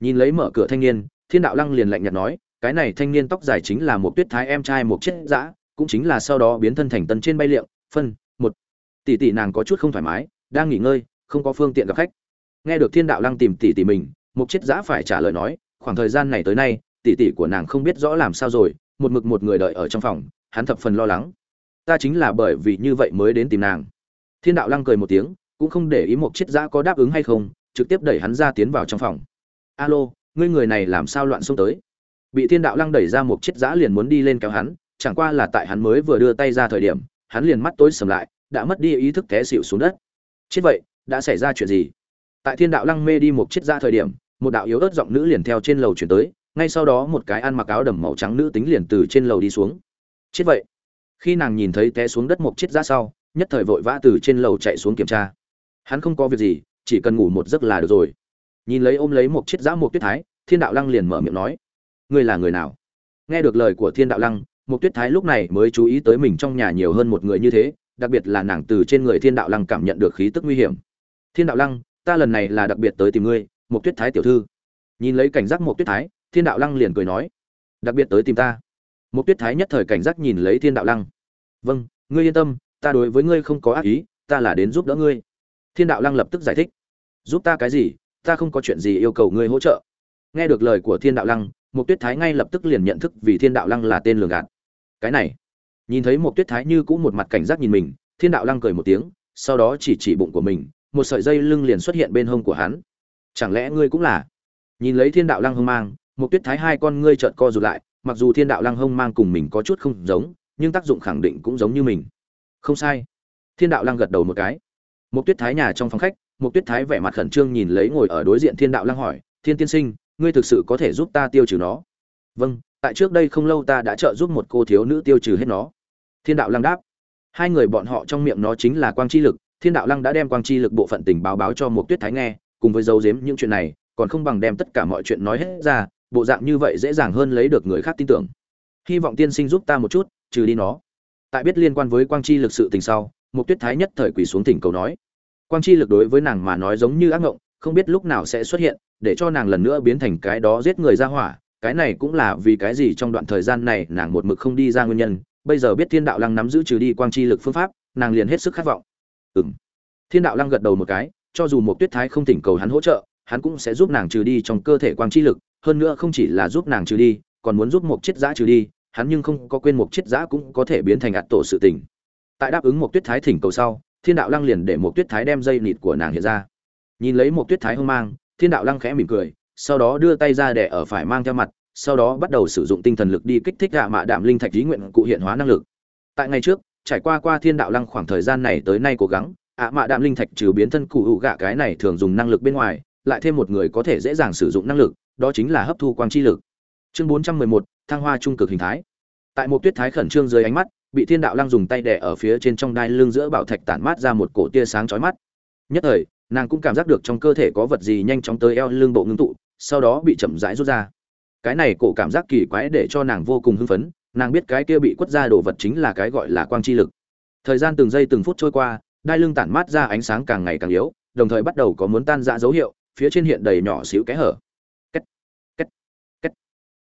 Nhìn lấy mở cửa thanh niên, thiên đạo lăng liền lạnh nhạt nói, cái này thanh niên tóc dài chính là một tuyết thái em trai một chết dã cũng chính là sau đó biến thân thành tân trên bay liệng, phân, một. Tỷ tỷ nàng có chút không thoải mái, đang nghỉ ngơi, không có phương tiện gặp khách. Nghe được thiên đạo lăng tìm tỷ tỷ mình, mục chết giã phải trả lời nói, khoảng thời gian này tới nay, tỷ tỷ của nàng không biết rõ làm sao rồi, một mực một người đợi ở trong phòng, hắn thập phần lo lắng. Ta chính là bởi vì như vậy mới đến tìm nàng. Thiên đạo lăng cười một tiếng, cũng không để ý mục chết giã có đáp ứng hay không, trực tiếp đẩy hắn ra tiến vào trong phòng. Alo, ngươi người này làm sao loạn xông tới? Bị thiên đạo lăng đẩy ra, mục chết giã liền muốn đi lên kéo hắn chẳng qua là tại hắn mới vừa đưa tay ra thời điểm, hắn liền mắt tối sầm lại, đã mất đi ý thức té xịu xuống đất. Chết vậy, đã xảy ra chuyện gì? Tại thiên đạo lăng mê đi một chiếc ra thời điểm, một đạo yếu ớt giọng nữ liền theo trên lầu chuyển tới, ngay sau đó một cái ăn mặc áo đầm màu trắng nữ tính liền từ trên lầu đi xuống. Chết vậy. Khi nàng nhìn thấy té xuống đất một chiếc ra sau, nhất thời vội vã từ trên lầu chạy xuống kiểm tra. Hắn không có việc gì, chỉ cần ngủ một giấc là được rồi. Nhìn lấy ôm lấy một chiếc giã một tuyết thái, thiên đạo lăng liền mở miệng nói, ngươi là người nào? Nghe được lời của thiên đạo lăng một tuyết thái lúc này mới chú ý tới mình trong nhà nhiều hơn một người như thế, đặc biệt là nàng từ trên người thiên đạo lăng cảm nhận được khí tức nguy hiểm. Thiên đạo lăng, ta lần này là đặc biệt tới tìm ngươi một tuyết thái tiểu thư. Nhìn lấy cảnh giác một tuyết thái, thiên đạo lăng liền cười nói, đặc biệt tới tìm ta. Một tuyết thái nhất thời cảnh giác nhìn lấy thiên đạo lăng. Vâng ngươi yên tâm, ta đối với ngươi không có ác ý, ta là đến giúp đỡ ngươi. Thiên đạo lăng lập tức giải thích, giúp ta cái gì? Ta không có chuyện gì yêu cầu ngươi hỗ trợ. Nghe được lời của thiên đạo lăng một tuyết thái ngay lập tức liền nhận thức vì thiên đạo lăng là tên lường gạt cái này. Nhìn thấy một tuyết thái như cũ một mặt cảnh giác nhìn mình, thiên đạo lăng cười một tiếng, sau đó chỉ chỉ bụng của mình, một sợi dây lưng liền xuất hiện bên hông của hắn. Chẳng lẽ ngươi cũng là? Nhìn lấy thiên đạo lăng hông mang một tuyết thái hai con ngươi trợn co rụt lại, mặc dù thiên đạo lăng hông mang cùng mình có chút không giống, nhưng tác dụng khẳng định cũng giống như mình. Không sai. Thiên đạo lăng gật đầu một cái. Một tuyết thái nhà trong phòng khách một tuyết thái vẻ mặt khẩn trương nhìn lấy ngồi ở đối diện thiên đạo lăng hỏi, thiên tiên sinh, ngươi thực sự có thể giúp ta tiêu trừ nó? Vâng tại trước đây không lâu ta đã trợ giúp một cô thiếu nữ tiêu trừ hết nó. Thiên đạo lăng đáp. Hai người bọn họ trong miệng nó chính là quang chi lực, thiên đạo lăng đã đem quang chi lực bộ phận tình báo báo cho một tuyết thái nghe, cùng với dấu dếm những chuyện này, còn không bằng đem tất cả mọi chuyện nói hết ra, bộ dạng như vậy dễ dàng hơn lấy được người khác tin tưởng. Hy vọng tiên sinh giúp ta một chút, trừ đi nó. Tại biết liên quan với quang chi lực sự tình sau một tuyết thái nhất thời quỳ xuống thỉnh cầu nói. Quang chi lực đối với nàng mà nói giống như ác ngộng, không biết lúc nào sẽ xuất hiện, để cho nàng lần nữa biến thành cái đó giết người ra hỏa cái này cũng là vì cái gì trong đoạn thời gian này nàng một mực không đi ra nguyên nhân, bây giờ biết thiên đạo lăng nắm giữ trừ đi quang chi lực phương pháp, nàng liền hết sức khát vọng. Ừm. Thiên đạo lăng gật đầu một cái, cho dù một tuyết thái không thỉnh cầu hắn hỗ trợ, hắn cũng sẽ giúp nàng trừ đi trong cơ thể quang chi lực, hơn nữa không chỉ là giúp nàng trừ đi, còn muốn giúp một chiết giã trừ đi, hắn nhưng không có quên một chiết giã cũng có thể biến thành ạt tổ sự tình. Tại đáp ứng một tuyết thái thỉnh cầu sau, thiên đạo lăng liền để một tuyết thái đem dây nịt của nàng hiện ra. Nhìn lấy một tuyết thái hông mang, thiên đạo lăng khẽ mỉm cười sau đó đưa tay ra để ở phải mang theo mặt, sau đó bắt đầu sử dụng tinh thần lực đi kích thích gạ mạ đạm linh thạch ý nguyện cụ hiện hóa năng lực. Tại ngày trước, trải qua qua thiên đạo lăng khoảng thời gian này tới nay cố gắng, ạ mạ đạm linh thạch trừ biến thân cụ hữu gạ cái này thường dùng năng lực bên ngoài, lại thêm một người có thể dễ dàng sử dụng năng lực, đó chính là hấp thu quang chi lực. Chương bốn trăm mười một, thăng hoa trung cực hình thái. Tại một tuyết thái khẩn trương dưới ánh mắt, bị thiên đạo lăng dùng tay đẻ ở phía trên trong đai lưng giữa bảo thạch tản mát ra một cổ tia sáng chói mắt. Nhất thời, nàng cũng cảm giác được trong cơ thể có vật gì nhanh chóng tới eo lưng bộ ngưng tụ sau đó bị chậm rãi rút ra. Cái này cổ cảm giác kỳ quái để cho nàng vô cùng hưng phấn nàng biết cái kia bị quất ra đồ vật chính là cái gọi là quang chi lực. Thời gian từng giây từng phút trôi qua đai lưng tản mát ra ánh sáng càng ngày càng yếu đồng thời bắt đầu có muốn tan ra dấu hiệu phía trên hiện đầy nhỏ xíu kẽ hở. Kết, kết, kết.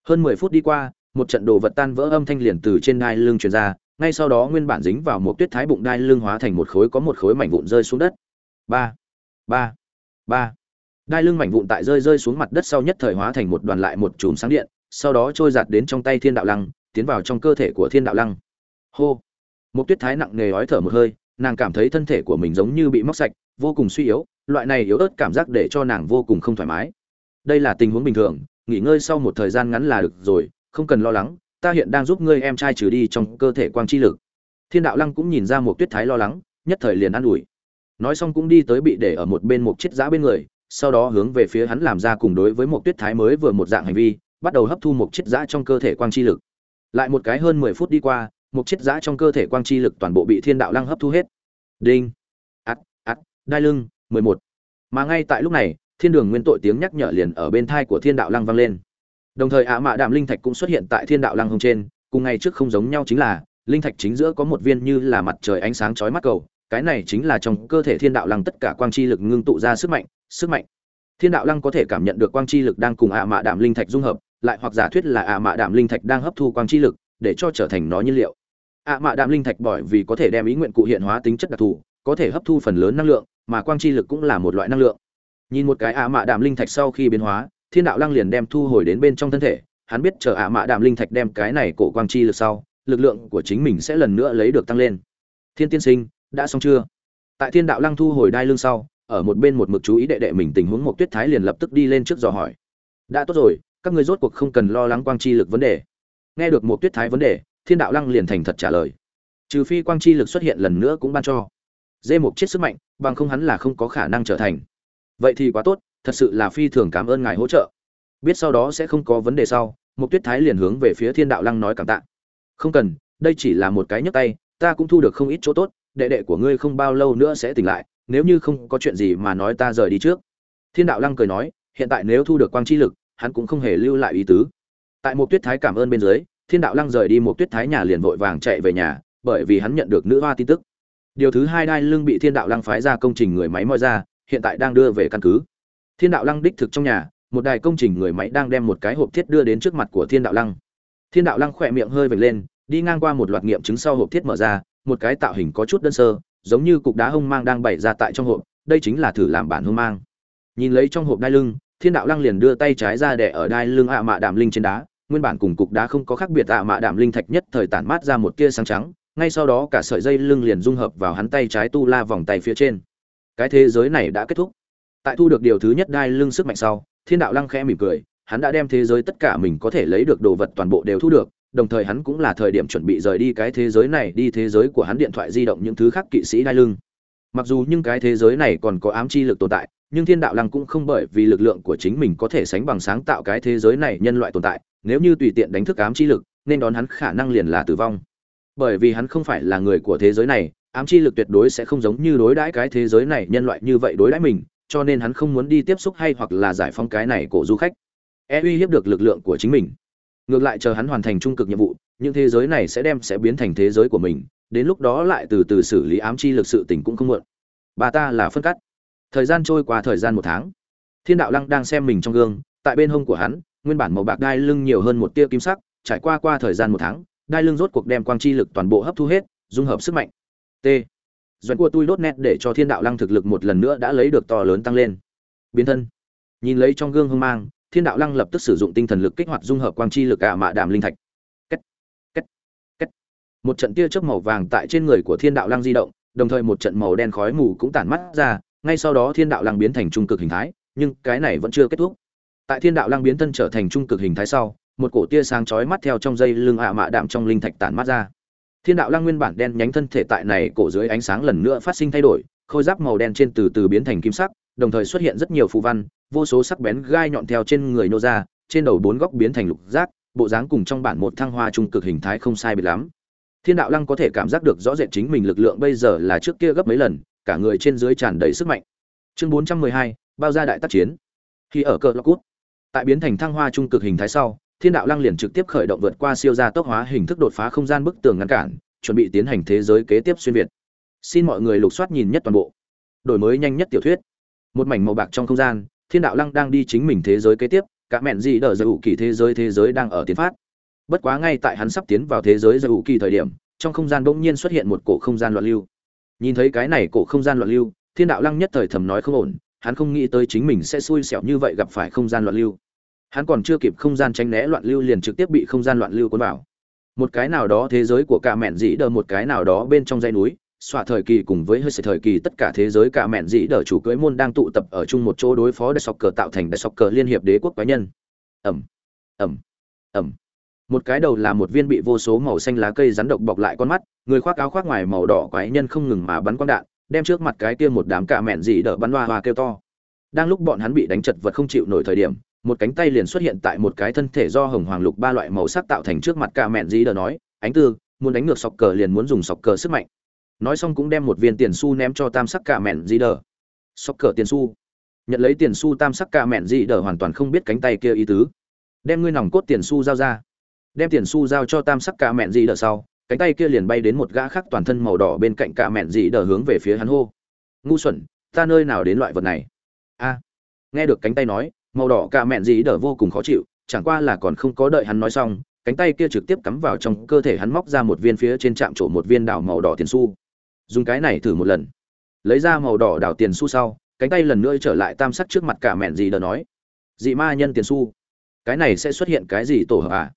hơn mười phút đi qua một trận đồ vật tan vỡ âm thanh liền từ trên đai lưng truyền ra ngay sau đó nguyên bản dính vào một tuyết thái bụng đai lưng hóa thành một khối có một khối mảnh vụn rơi xuống đất. Ba ba ba đai lưng mảnh vụn tại rơi rơi xuống mặt đất sau nhất thời hóa thành một đoàn lại một chùm sáng điện, sau đó trôi giạt đến trong tay thiên đạo lăng, tiến vào trong cơ thể của thiên đạo lăng. Hô! Một tuyết thái nặng nề ói thở một hơi, nàng cảm thấy thân thể của mình giống như bị móc sạch, vô cùng suy yếu, loại này yếu ớt cảm giác để cho nàng vô cùng không thoải mái. Đây là tình huống bình thường, nghỉ ngơi sau một thời gian ngắn là được rồi, không cần lo lắng, ta hiện đang giúp ngươi em trai trừ đi trong cơ thể quang chi lực. Thiên đạo lăng cũng nhìn ra một tuyết thái lo lắng, nhất thời liền an ủi. Nói xong cũng đi tới bị để ở một bên một chiếc giã bên người sau đó hướng về phía hắn làm ra cùng đối với một tuyết thái mới vừa một dạng hành vi, bắt đầu hấp thu một chiếc giã trong cơ thể quang chi lực. Lại một cái hơn mười phút đi qua một chiếc giã trong cơ thể quang chi lực toàn bộ bị thiên đạo lăng hấp thu hết. Đinh, ắt ắt, đai lưng, mười một. Mà ngay tại lúc này, thiên đường nguyên tội tiếng nhắc nhở liền ở bên thai của thiên đạo lăng vang lên. Đồng thời ạ mạ đạm linh thạch cũng xuất hiện tại thiên đạo lăng hông trên, cùng ngày trước không giống nhau chính là, linh thạch chính giữa có một viên như là mặt trời ánh sáng chói mắt cầu cái này chính là trong cơ thể thiên đạo lăng tất cả quang chi lực ngưng tụ ra sức mạnh sức mạnh. Thiên đạo lăng có thể cảm nhận được quang chi lực đang cùng ạ mạ đạm linh thạch dung hợp, lại hoặc giả thuyết là ạ mạ đạm linh thạch đang hấp thu quang chi lực để cho trở thành nó nhiên liệu. Ạ mạ đạm linh thạch bởi vì có thể đem ý nguyện cụ hiện hóa tính chất đặc thù, có thể hấp thu phần lớn năng lượng, mà quang chi lực cũng là một loại năng lượng. Nhìn một cái ạ mạ đạm linh thạch sau khi biến hóa, thiên đạo lăng liền đem thu hồi đến bên trong thân thể, hắn biết chờ ạ mạ đạm linh thạch đem cái này cổ quang chi lực sau, lực lượng của chính mình sẽ lần nữa lấy được tăng lên. Thiên tiên sinh đã xong chưa? Tại thiên đạo lăng thu hồi đai lưng sau, ở một bên một mực chú ý đệ đệ mình tình huống một tuyết thái liền lập tức đi lên trước dò hỏi. Đã tốt rồi, các ngươi rốt cuộc không cần lo lắng quang chi lực vấn đề. Nghe được một tuyết thái vấn đề, thiên đạo lăng liền thành thật trả lời. Trừ phi quang chi lực xuất hiện lần nữa cũng ban cho. Dê một chết sức mạnh, bằng không hắn là không có khả năng trở thành. Vậy thì quá tốt, thật sự là phi thường cảm ơn ngài hỗ trợ. Biết sau đó sẽ không có vấn đề sau, Mộc tuyết thái liền hướng về phía thiên đạo lăng nói cảm tạ. Không cần, đây chỉ là một cái nhấc tay, ta cũng thu được không ít chỗ tốt đệ đệ của ngươi không bao lâu nữa sẽ tỉnh lại, nếu như không có chuyện gì mà nói ta rời đi trước. Thiên đạo lăng cười nói, hiện tại nếu thu được quang chi lực, hắn cũng không hề lưu lại ý tứ. Tại một tuyết thái cảm ơn bên dưới, thiên đạo lăng rời đi một tuyết thái nhà liền vội vàng chạy về nhà, bởi vì hắn nhận được nữ hoa tin tức. Điều thứ hai đai lưng bị thiên đạo lăng phái ra công trình người máy moi ra, hiện tại đang đưa về căn cứ. Thiên đạo lăng đích thực trong nhà, một đài công trình người máy đang đem một cái hộp thiết đưa đến trước mặt của thiên đạo lăng. Thiên đạo lăng khỏe miệng hơi vệt lên, đi ngang qua một loạt nghiệm chứng sau hộp thiết mở ra một cái tạo hình có chút đơn sơ, giống như cục đá hông mang đang bày ra tại trong hộp, đây chính là thử làm bản hông mang. Nhìn lấy trong hộp đai lưng, thiên đạo lăng liền đưa tay trái ra để ở đai lưng ạ mạ đạm linh trên đá, nguyên bản cùng cục đá không có khác biệt ạ mạ đạm linh thạch nhất thời tản mát ra một tia sáng trắng, ngay sau đó cả sợi dây lưng liền dung hợp vào hắn tay trái tu la vòng tay phía trên. Cái thế giới này đã kết thúc. Tại thu được điều thứ nhất đai lưng sức mạnh sau, thiên đạo lăng khẽ mỉm cười, hắn đã đem thế giới tất cả mình có thể lấy được đồ vật toàn bộ đều thu được đồng thời hắn cũng là thời điểm chuẩn bị rời đi cái thế giới này, đi thế giới của hắn điện thoại di động những thứ khác kỵ sĩ đai lưng. Mặc dù nhưng cái thế giới này còn có ám chi lực tồn tại, nhưng thiên đạo lăng cũng không bởi vì lực lượng của chính mình có thể sánh bằng sáng tạo cái thế giới này nhân loại tồn tại, nếu như tùy tiện đánh thức ám chi lực, nên đón hắn khả năng liền là tử vong. Bởi vì hắn không phải là người của thế giới này, ám chi lực tuyệt đối sẽ không giống như đối đãi cái thế giới này nhân loại như vậy đối đãi mình, cho nên hắn không muốn đi tiếp xúc hay hoặc là giải phóng cái này của du khách. E uy hiếp được lực lượng của chính mình ngược lại chờ hắn hoàn thành trung cực nhiệm vụ, những thế giới này sẽ đem sẽ biến thành thế giới của mình, đến lúc đó lại từ từ xử lý ám chi lực sự tình cũng không muộn. Bà ta là phân cắt. Thời gian trôi qua thời gian một tháng. Thiên đạo lăng đang xem mình trong gương, tại bên hông của hắn, nguyên bản màu bạc đai lưng nhiều hơn một tia kim sắc, trải qua qua thời gian một tháng, đai lưng rốt cuộc đem quang chi lực toàn bộ hấp thu hết, dung hợp sức mạnh. T. Doanh của tôi đốt nét để cho thiên đạo lăng thực lực một lần nữa đã lấy được to lớn tăng lên. Biến thân. Nhìn lấy trong gương hương mang thiên đạo lăng lập tức sử dụng tinh thần lực kích hoạt dung hợp quang chi lực ạ mạ đàm linh thạch. Kết, kết, kết. một trận tia chớp màu vàng tại trên người của thiên đạo lăng di động đồng thời một trận màu đen khói mù cũng tản mắt ra ngay sau đó thiên đạo lăng biến thành trung cực hình thái nhưng cái này vẫn chưa kết thúc. Tại thiên đạo lăng biến thân trở thành trung cực hình thái sau một cổ tia sáng chói mắt theo trong dây lưng ạ mạ đạm trong linh thạch tản mắt ra. Thiên đạo lăng nguyên bản đen nhánh thân thể tại này cổ dưới ánh sáng lần nữa phát sinh thay đổi khôi giáp màu đen trên từ từ biến thành kim sắc đồng thời xuất hiện rất nhiều phù văn vô số sắc bén gai nhọn theo trên người nô ra, trên đầu bốn góc biến thành lục giác, bộ dáng cùng trong bản một thăng hoa trung cực hình thái không sai biệt lắm. Thiên đạo lăng có thể cảm giác được rõ rệt chính mình lực lượng bây giờ là trước kia gấp mấy lần, cả người trên dưới tràn đầy sức mạnh. Chương bốn trăm mười hai, bao gia đại tác chiến. Khi ở cờ locust tại biến thành thăng hoa trung cực hình thái sau, thiên đạo lăng liền trực tiếp khởi động vượt qua siêu gia tốc hóa hình thức đột phá không gian bức tường ngăn cản, chuẩn bị tiến hành thế giới kế tiếp xuyên việt. Xin mọi người lục soát nhìn nhất toàn bộ. Đổi mới nhanh nhất tiểu thuyết. Một mảnh màu bạc trong không gian thiên đạo lăng đang đi chính mình thế giới kế tiếp, cả mẹn gì đỡ giải ủ kỳ thế giới thế giới đang ở tiến phát. Bất quá ngay tại hắn sắp tiến vào thế giới giải ủ kỳ thời điểm, trong không gian bỗng nhiên xuất hiện một cổ không gian loạn lưu. Nhìn thấy cái này cổ không gian loạn lưu, thiên đạo lăng nhất thời thầm nói không ổn, hắn không nghĩ tới chính mình sẽ xui xẻo như vậy gặp phải không gian loạn lưu. Hắn còn chưa kịp không gian tránh né loạn lưu liền trực tiếp bị không gian loạn lưu cuốn vào. Một cái nào đó thế giới của cả mẹn dĩ đờ một cái nào đó bên trong dãy núi xoa thời kỳ cùng với hơi thời kỳ tất cả thế giới cả mẹn dĩ đờ chủ cưới môn đang tụ tập ở chung một chỗ đối phó đại sọc cờ tạo thành đại sọc cờ liên hiệp đế quốc cá nhân. Ẩm ẩm ẩm. Một cái đầu là một viên bị vô số màu xanh lá cây rắn độc bọc lại con mắt, người khoác áo khoác ngoài màu đỏ quái nhân không ngừng mà bắn quang đạn, đem trước mặt cái kia một đám cả mẹn dĩ đờ bắn hoa hoa kêu to. Đang lúc bọn hắn bị đánh chật vật không chịu nổi thời điểm, một cánh tay liền xuất hiện tại một cái thân thể do hồng hoàng lục ba loại màu sắc tạo thành trước mặt cả mẹn dĩ đờ nói, ánh tư, muốn đánh ngược sọc cờ liền muốn dùng sọc cờ sức mạnh nói xong cũng đem một viên tiền xu ném cho tam sắc cả mẹn dị đờ. Sóc cờ tiền xu. Nhận lấy tiền xu tam sắc cả mẹn dị đờ hoàn toàn không biết cánh tay kia ý tứ. Đem ngươi nòng cốt tiền xu giao ra. Đem tiền xu giao cho tam sắc cả mẹn dị đờ sau, cánh tay kia liền bay đến một gã khác toàn thân màu đỏ bên cạnh cả mẹn dị đờ hướng về phía hắn hô. Ngu xuẩn, ta nơi nào đến loại vật này? A. Nghe được cánh tay nói, màu đỏ cả mẹn dị đờ vô cùng khó chịu, chẳng qua là còn không có đợi hắn nói xong, cánh tay kia trực tiếp cắm vào trong cơ thể hắn móc ra một viên phía trên trạm trổ một viên đào màu đỏ tiền xu dùng cái này thử một lần. Lấy ra màu đỏ đào tiền xu sau, cánh tay lần nữa trở lại tam sắc trước mặt cả mẹn gì đờ nói, dị ma nhân tiền xu, cái này sẽ xuất hiện cái gì tổ hợp à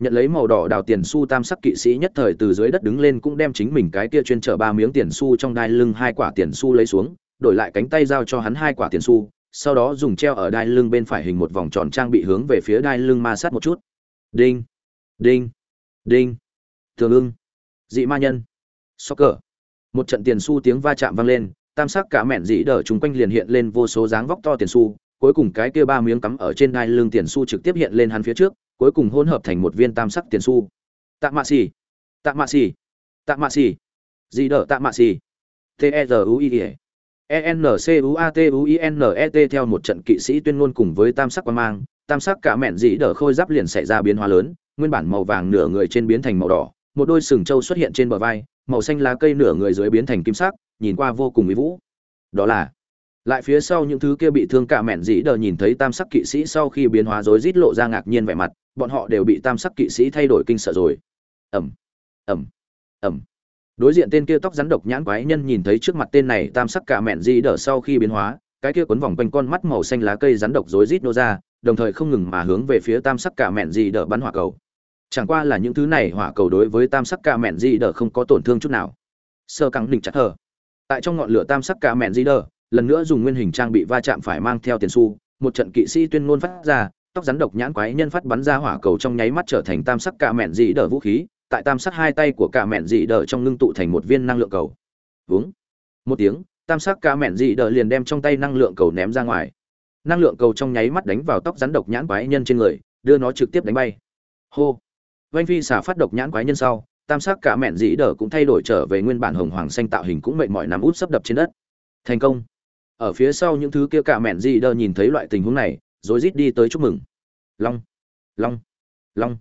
nhận lấy màu đỏ đào tiền xu tam sắc kỵ sĩ nhất thời từ dưới đất đứng lên cũng đem chính mình cái kia chuyên chở ba miếng tiền xu trong đai lưng hai quả tiền xu lấy xuống, đổi lại cánh tay giao cho hắn hai quả tiền xu, sau đó dùng treo ở đai lưng bên phải hình một vòng tròn trang bị hướng về phía đai lưng ma sát một chút. Đinh đinh đinh tường ưng. Dị ma nhân, soccer một trận tiền xu tiếng va chạm vang lên, tam sắc cả mẹn dĩ đờ chúng quanh liền hiện lên vô số dáng vóc to tiền xu, cuối cùng cái kia ba miếng cắm ở trên đai lưng tiền xu trực tiếp hiện lên hắn phía trước, cuối cùng hỗn hợp thành một viên tam sắc tiền xu. Tạ mạ xì, tạ mạ xì, tạ mạ xì, dĩ đờ tạ mạ xì. T e r u i e e n c u a t u i n e t theo một trận kỵ sĩ tuyên ngôn cùng với tam sắc quan mang, tam sắc cả mẹn dĩ đờ khôi giáp liền xảy ra biến hóa lớn, nguyên bản màu vàng nửa người trên biến thành màu đỏ một đôi sừng trâu xuất hiện trên bờ vai, màu xanh lá cây nửa người dưới biến thành kim sắc, nhìn qua vô cùng mỹ vũ. Đó là, lại phía sau những thứ kia bị thương cả mẹn dĩ đờ nhìn thấy tam sắc kỵ sĩ sau khi biến hóa rối rít lộ ra ngạc nhiên vẻ mặt, bọn họ đều bị tam sắc kỵ sĩ thay đổi kinh sợ rồi. Ẩm ẩm ẩm đối diện tên kia tóc rắn độc nhãn quái nhân nhìn thấy trước mặt tên này tam sắc cả mẹn dĩ đờ sau khi biến hóa, cái kia quấn vòng quanh con mắt màu xanh lá cây rắn độc rối rít nô ra, đồng thời không ngừng mà hướng về phía tam sắc cả mẹn dĩ đờ bắn hỏa cầu chẳng qua là những thứ này hỏa cầu đối với tam sắc ca mẹn di đờ không có tổn thương chút nào. Sơ căng đỉnh chặt hở tại trong ngọn lửa tam sắc ca mẹn di đờ lần nữa dùng nguyên hình trang bị va chạm phải mang theo tiền xu, một trận kỵ sĩ tuyên ngôn phát ra, tóc rắn độc nhãn quái nhân phát bắn ra hỏa cầu trong nháy mắt trở thành tam sắc ca mẹn dị đờ vũ khí, tại tam sắc hai tay của ca mẹn dị đờ trong ngưng tụ thành một viên năng lượng cầu. Vướng một tiếng, tam sắc ca mẹn dị đờ liền đem trong tay năng lượng cầu ném ra ngoài. Năng lượng cầu trong nháy mắt đánh vào tóc rắn độc nhãn quái nhân trên người, đưa nó trực tiếp đánh bay. Hô vanh phi xả phát độc nhãn quái nhân sau, tam sắc cả mẹn dị đờ cũng thay đổi trở về nguyên bản hồng hoàng xanh tạo hình cũng mệt mỏi nằm út sấp đập trên đất. Thành công. Ở phía sau những thứ kia cả mẹn dị đờ nhìn thấy loại tình huống này, rồi rít đi tới chúc mừng. Long. Long. Long.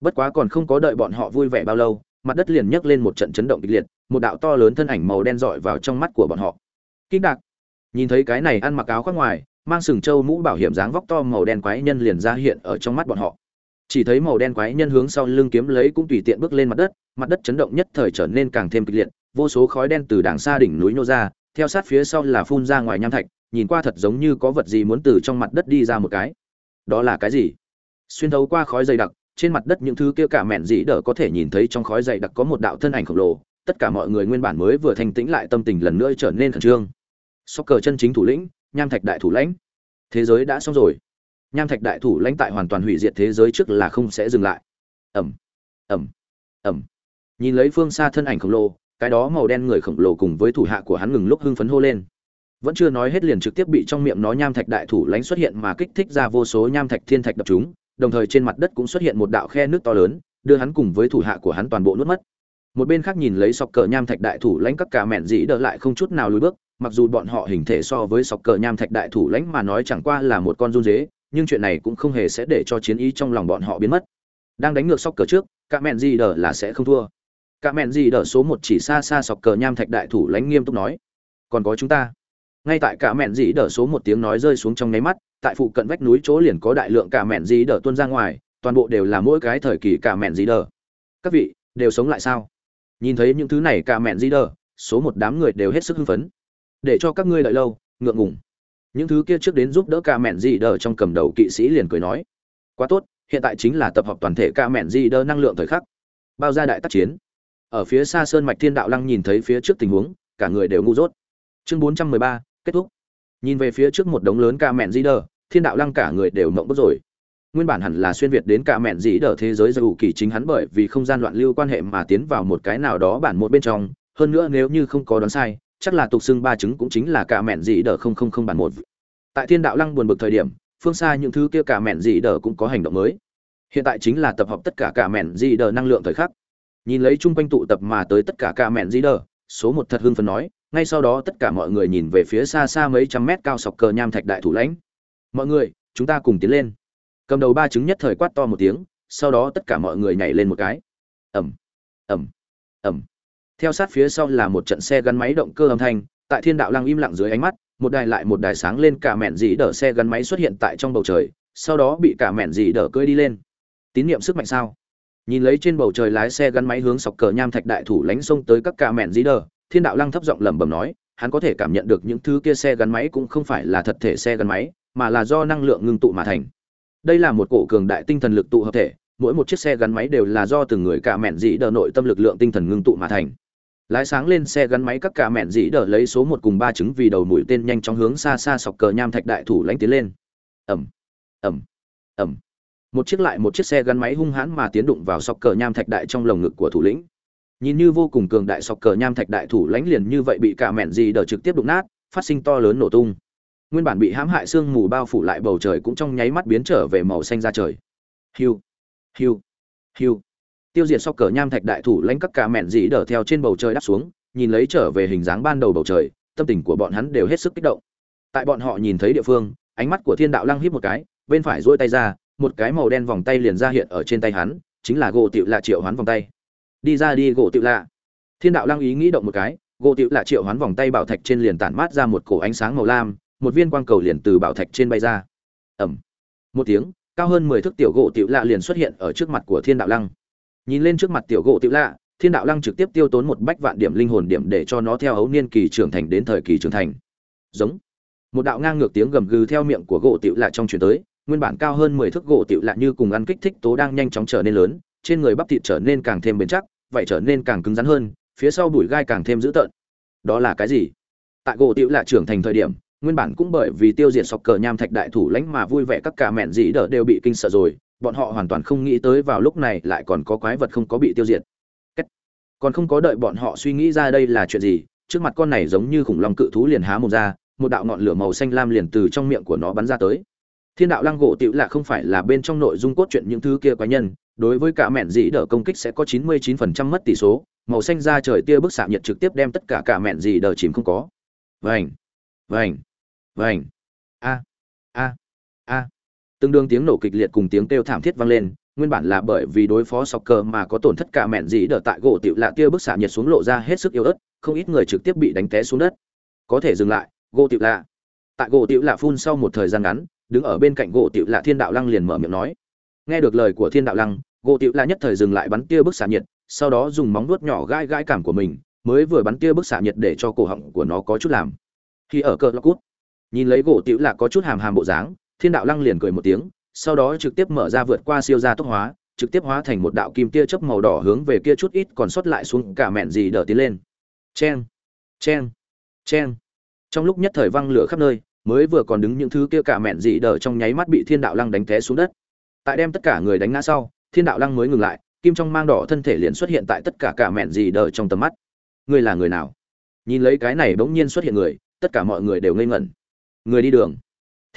Bất quá còn không có đợi bọn họ vui vẻ bao lâu, mặt đất liền nhấc lên một trận chấn động kịch liệt, một đạo to lớn thân ảnh màu đen rọi vào trong mắt của bọn họ. Kinh đạc nhìn thấy cái này ăn mặc áo khoác ngoài, mang sừng trâu mũ bảo hiểm dáng vóc to màu đen quái nhân liền ra hiện ở trong mắt bọn họ chỉ thấy màu đen quái nhân hướng sau lưng kiếm lấy cũng tùy tiện bước lên mặt đất mặt đất chấn động nhất thời trở nên càng thêm kịch liệt, vô số khói đen từ đàng xa đỉnh núi nô ra, theo sát phía sau là phun ra ngoài nham thạch, nhìn qua thật giống như có vật gì muốn từ trong mặt đất đi ra một cái. Đó là cái gì? Xuyên thấu qua khói dày đặc, trên mặt đất những thứ kia cả mẹn dĩ đỡ có thể nhìn thấy trong khói dày đặc có một đạo thân ảnh khổng lồ, tất cả mọi người nguyên bản mới vừa thanh tĩnh lại tâm tình lần nữa trở nên khẩn trương. Sóc cờ chân chính thủ lĩnh, nham thạch đại thủ lãnh. Thế giới đã xong rồi nham thạch đại thủ lãnh tại hoàn toàn hủy diệt thế giới trước là không sẽ dừng lại. Ẩm ẩm ẩm. Nhìn lấy phương xa thân ảnh khổng lồ, cái đó màu đen người khổng lồ cùng với thủ hạ của hắn ngừng lúc hưng phấn hô lên. Vẫn chưa nói hết liền trực tiếp bị trong miệng nó nham thạch đại thủ lãnh xuất hiện mà kích thích ra vô số nham thạch thiên thạch đập chúng, đồng thời trên mặt đất cũng xuất hiện một đạo khe nước to lớn, đưa hắn cùng với thủ hạ của hắn toàn bộ nuốt mất. Một bên khác nhìn lấy sọc cờ nham thạch đại thủ lãnh các cả mẹn dĩ đỡ lại không chút nào lùi bước, mặc dù bọn họ hình thể so với sọc cờ nham thạch đại thủ lãnh mà nói chẳng qua là một con run dế nhưng chuyện này cũng không hề sẽ để cho chiến ý trong lòng bọn họ biến mất. Đang đánh ngược sóc cờ trước cả mẹn gì đỡ là sẽ không thua. Cả mẹn gì đỡ số một chỉ xa xa sọc cờ nham thạch đại thủ lãnh nghiêm túc nói, còn có chúng ta. Ngay tại cả mẹn dĩ đỡ số một tiếng nói rơi xuống trong nháy mắt, tại phụ cận vách núi chỗ liền có đại lượng cả mẹn dĩ đỡ tuôn ra ngoài, toàn bộ đều là mỗi cái thời kỳ cả mẹn dĩ đỡ các vị, đều sống lại sao? Nhìn thấy những thứ này cả mẹn dĩ đỡ số một đám người đều hết sức hưng phấn. Để cho các ngươi đợi lâu, ngượng ngùng những thứ kia trước đến giúp đỡ cả mẹn di đờ trong cầm đầu kỵ sĩ liền cười nói, quá tốt, hiện tại chính là tập hợp toàn thể cả mẹn di đờ năng lượng thời khắc. Bao gia đại tác chiến. Ở phía xa sơn mạch thiên đạo lăng nhìn thấy phía trước tình huống, cả người đều ngu dốt. Chương bốn trăm mười ba, kết thúc. Nhìn về phía trước một đống lớn ca mẹn Di đờ, thiên đạo lăng cả người đều mộng bức rồi. Nguyên bản hẳn là xuyên việt đến ca mẹn dĩ đờ thế giới dù kỳ chính hắn bởi vì không gian loạn lưu quan hệ mà tiến vào một cái nào đó bản một bên trong. Hơn nữa nếu như không có đoán sai chắc là tục xưng ba chứng cũng chính là cả mẹn gì đờ không không không bản một. Tại thiên đạo lăng buồn bực thời điểm, phương xa những thứ kia cả mẹn gì đờ cũng có hành động mới. Hiện tại chính là tập hợp tất cả cả mẹn gì đờ năng lượng thời khắc. Nhìn lấy chung quanh tụ tập mà tới tất cả cả mẹn gì đờ, số một thật hưng phấn nói, ngay sau đó tất cả mọi người nhìn về phía xa xa mấy trăm mét cao sọc cờ nham thạch đại thủ lãnh. Mọi người, chúng ta cùng tiến lên. Cầm đầu ba chứng nhất thời quát to một tiếng, sau đó tất cả mọi người nhảy lên một cái. Ẩm ẩm ẩm theo sát phía sau là một trận xe gắn máy động cơ âm thanh, tại thiên đạo lăng im lặng dưới ánh mắt, một đài lại một đài sáng lên cả mẹn dì đỡ xe gắn máy xuất hiện tại trong bầu trời, sau đó bị cả mẹn dì đỡ cưỡi đi lên. Tín nhiệm sức mạnh sao? Nhìn lấy trên bầu trời lái xe gắn máy hướng sọc cờ nham thạch đại thủ lánh xông tới các cả mẹn dì đỡ, thiên đạo lăng thấp giọng lẩm bẩm nói, hắn có thể cảm nhận được những thứ kia xe gắn máy cũng không phải là thật thể xe gắn máy, mà là do năng lượng ngưng tụ mà thành. Đây là một cổ cường đại tinh thần lực tụ hợp thể, mỗi một chiếc xe gắn máy đều là do từng người cả mẹn dị đờ nội tâm lực lượng tinh thần ngưng tụ mà thành lái sáng lên xe gắn máy các cả mẹn dĩ đỡ lấy số một cùng ba trứng vì đầu mũi tên nhanh chóng hướng xa xa sọc cờ nham thạch đại thủ lãnh tiến lên. Ẩm ẩm ẩm. Một chiếc lại một chiếc xe gắn máy hung hãn mà tiến đụng vào sọc cờ nham thạch đại trong lồng ngực của thủ lĩnh. Nhìn như vô cùng cường đại sọc cờ nham thạch đại thủ lãnh liền như vậy bị cả mẹn dĩ đỡ trực tiếp đụng nát, phát sinh to lớn nổ tung. Nguyên bản bị hãm hại sương mù bao phủ lại bầu trời cũng trong nháy mắt biến trở về màu xanh ra trời. Hiu hiu hiu tiêu diệt sau cờ nham thạch đại thủ lãnh các cả mẹn dĩ đỡ theo trên bầu trời đáp xuống, nhìn lấy trở về hình dáng ban đầu bầu trời, tâm tình của bọn hắn đều hết sức kích động. Tại bọn họ nhìn thấy địa phương, ánh mắt của thiên đạo lăng híp một cái, bên phải duỗi tay ra, một cái màu đen vòng tay liền ra hiện ở trên tay hắn, chính là gỗ tiểu lạ triệu hoán vòng tay. Đi ra đi, gỗ tiểu lạ. Thiên đạo lăng ý nghĩ động một cái, gỗ tiểu lạ triệu hoán vòng tay bảo thạch trên liền tản mát ra một cổ ánh sáng màu lam, một viên quang cầu liền từ bảo thạch trên bay ra. Ẩm một tiếng, cao hơn mười thước tiểu gỗ tiểu lạ liền xuất hiện ở trước mặt của thiên đạo lăng nhìn lên trước mặt tiểu gỗ tiểu lạ, thiên đạo lăng trực tiếp tiêu tốn một bách vạn điểm linh hồn điểm để cho nó theo ấu niên kỳ trưởng thành đến thời kỳ trưởng thành. Giống. Một đạo ngang ngược tiếng gầm gừ theo miệng của gỗ tiểu lạ trong chuyển tới, nguyên bản cao hơn mười thước gỗ tiểu lạ như cùng ăn kích thích tố đang nhanh chóng trở nên lớn, trên người bắp thịt trở nên càng thêm bền chắc vậy trở nên càng cứng rắn hơn, phía sau bụi gai càng thêm dữ tợn. Đó là cái gì? Tại gỗ tiểu lạ trưởng thành thời điểm, nguyên bản cũng bởi vì tiêu diệt sọc cờ nham thạch đại thủ lãnh mà vui vẻ các cả mẹn dĩ đỡ đều bị kinh sợ rồi bọn họ hoàn toàn không nghĩ tới vào lúc này lại còn có quái vật không có bị tiêu diệt. Còn không có đợi bọn họ suy nghĩ ra đây là chuyện gì, trước mặt con này giống như khủng long cự thú liền há mồm ra, một đạo ngọn lửa màu xanh lam liền từ trong miệng của nó bắn ra tới. Thiên đạo lăng gỗ tiểu là không phải là bên trong nội dung cốt truyện những thứ kia quái nhân, đối với cả mẹn dĩ đỡ công kích sẽ có 99% mất tỷ số, màu xanh ra trời tia bức xạ nhiệt trực tiếp đem tất cả cả mẹn dĩ đỡ chìm không có. Vành vành vành. A a a từng đường tiếng nổ kịch liệt cùng tiếng kêu thảm thiết vang lên, nguyên bản là bởi vì đối phó sọc cờ mà có tổn thất cả mẹn gì đỡ tại gỗ tiểu lạ tia bức xạ nhiệt xuống lộ ra hết sức yếu ớt, không ít người trực tiếp bị đánh té xuống đất. Có thể dừng lại, gỗ tiểu lạ. Tại gỗ tiểu lạ phun sau một thời gian ngắn, đứng ở bên cạnh gỗ tiểu lạ thiên đạo lăng liền mở miệng nói. Nghe được lời của thiên đạo lăng, gỗ tiểu lạ nhất thời dừng lại bắn tia bức xạ nhiệt, sau đó dùng móng vuốt nhỏ gai gai cảm của mình, mới vừa bắn tia bức xạ nhiệt để cho cổ họng của nó có chút làm. Khi ở cờ lọc cút, nhìn lấy gỗ tiểu lạ có chút hàm hàm bộ dáng thiên đạo lăng liền cười một tiếng, sau đó trực tiếp mở ra vượt qua siêu gia tốc hóa, trực tiếp hóa thành một đạo kim tia chớp màu đỏ hướng về kia chút ít còn sót lại xuống cả mẹn gì đỡ tiến lên. Chen chen chen trong lúc nhất thời văng lửa khắp nơi, mới vừa còn đứng những thứ kia cả mẹn gì đỡ trong nháy mắt bị thiên đạo lăng đánh té xuống đất. Tại đem tất cả người đánh ngã sau, thiên đạo lăng mới ngừng lại, kim trong mang đỏ thân thể liền xuất hiện tại tất cả cả mẹn gì đỡ trong tầm mắt. Ngươi là người nào? Nhìn lấy cái này bỗng nhiên xuất hiện người, tất cả mọi người đều ngây ngẩn. Người đi đường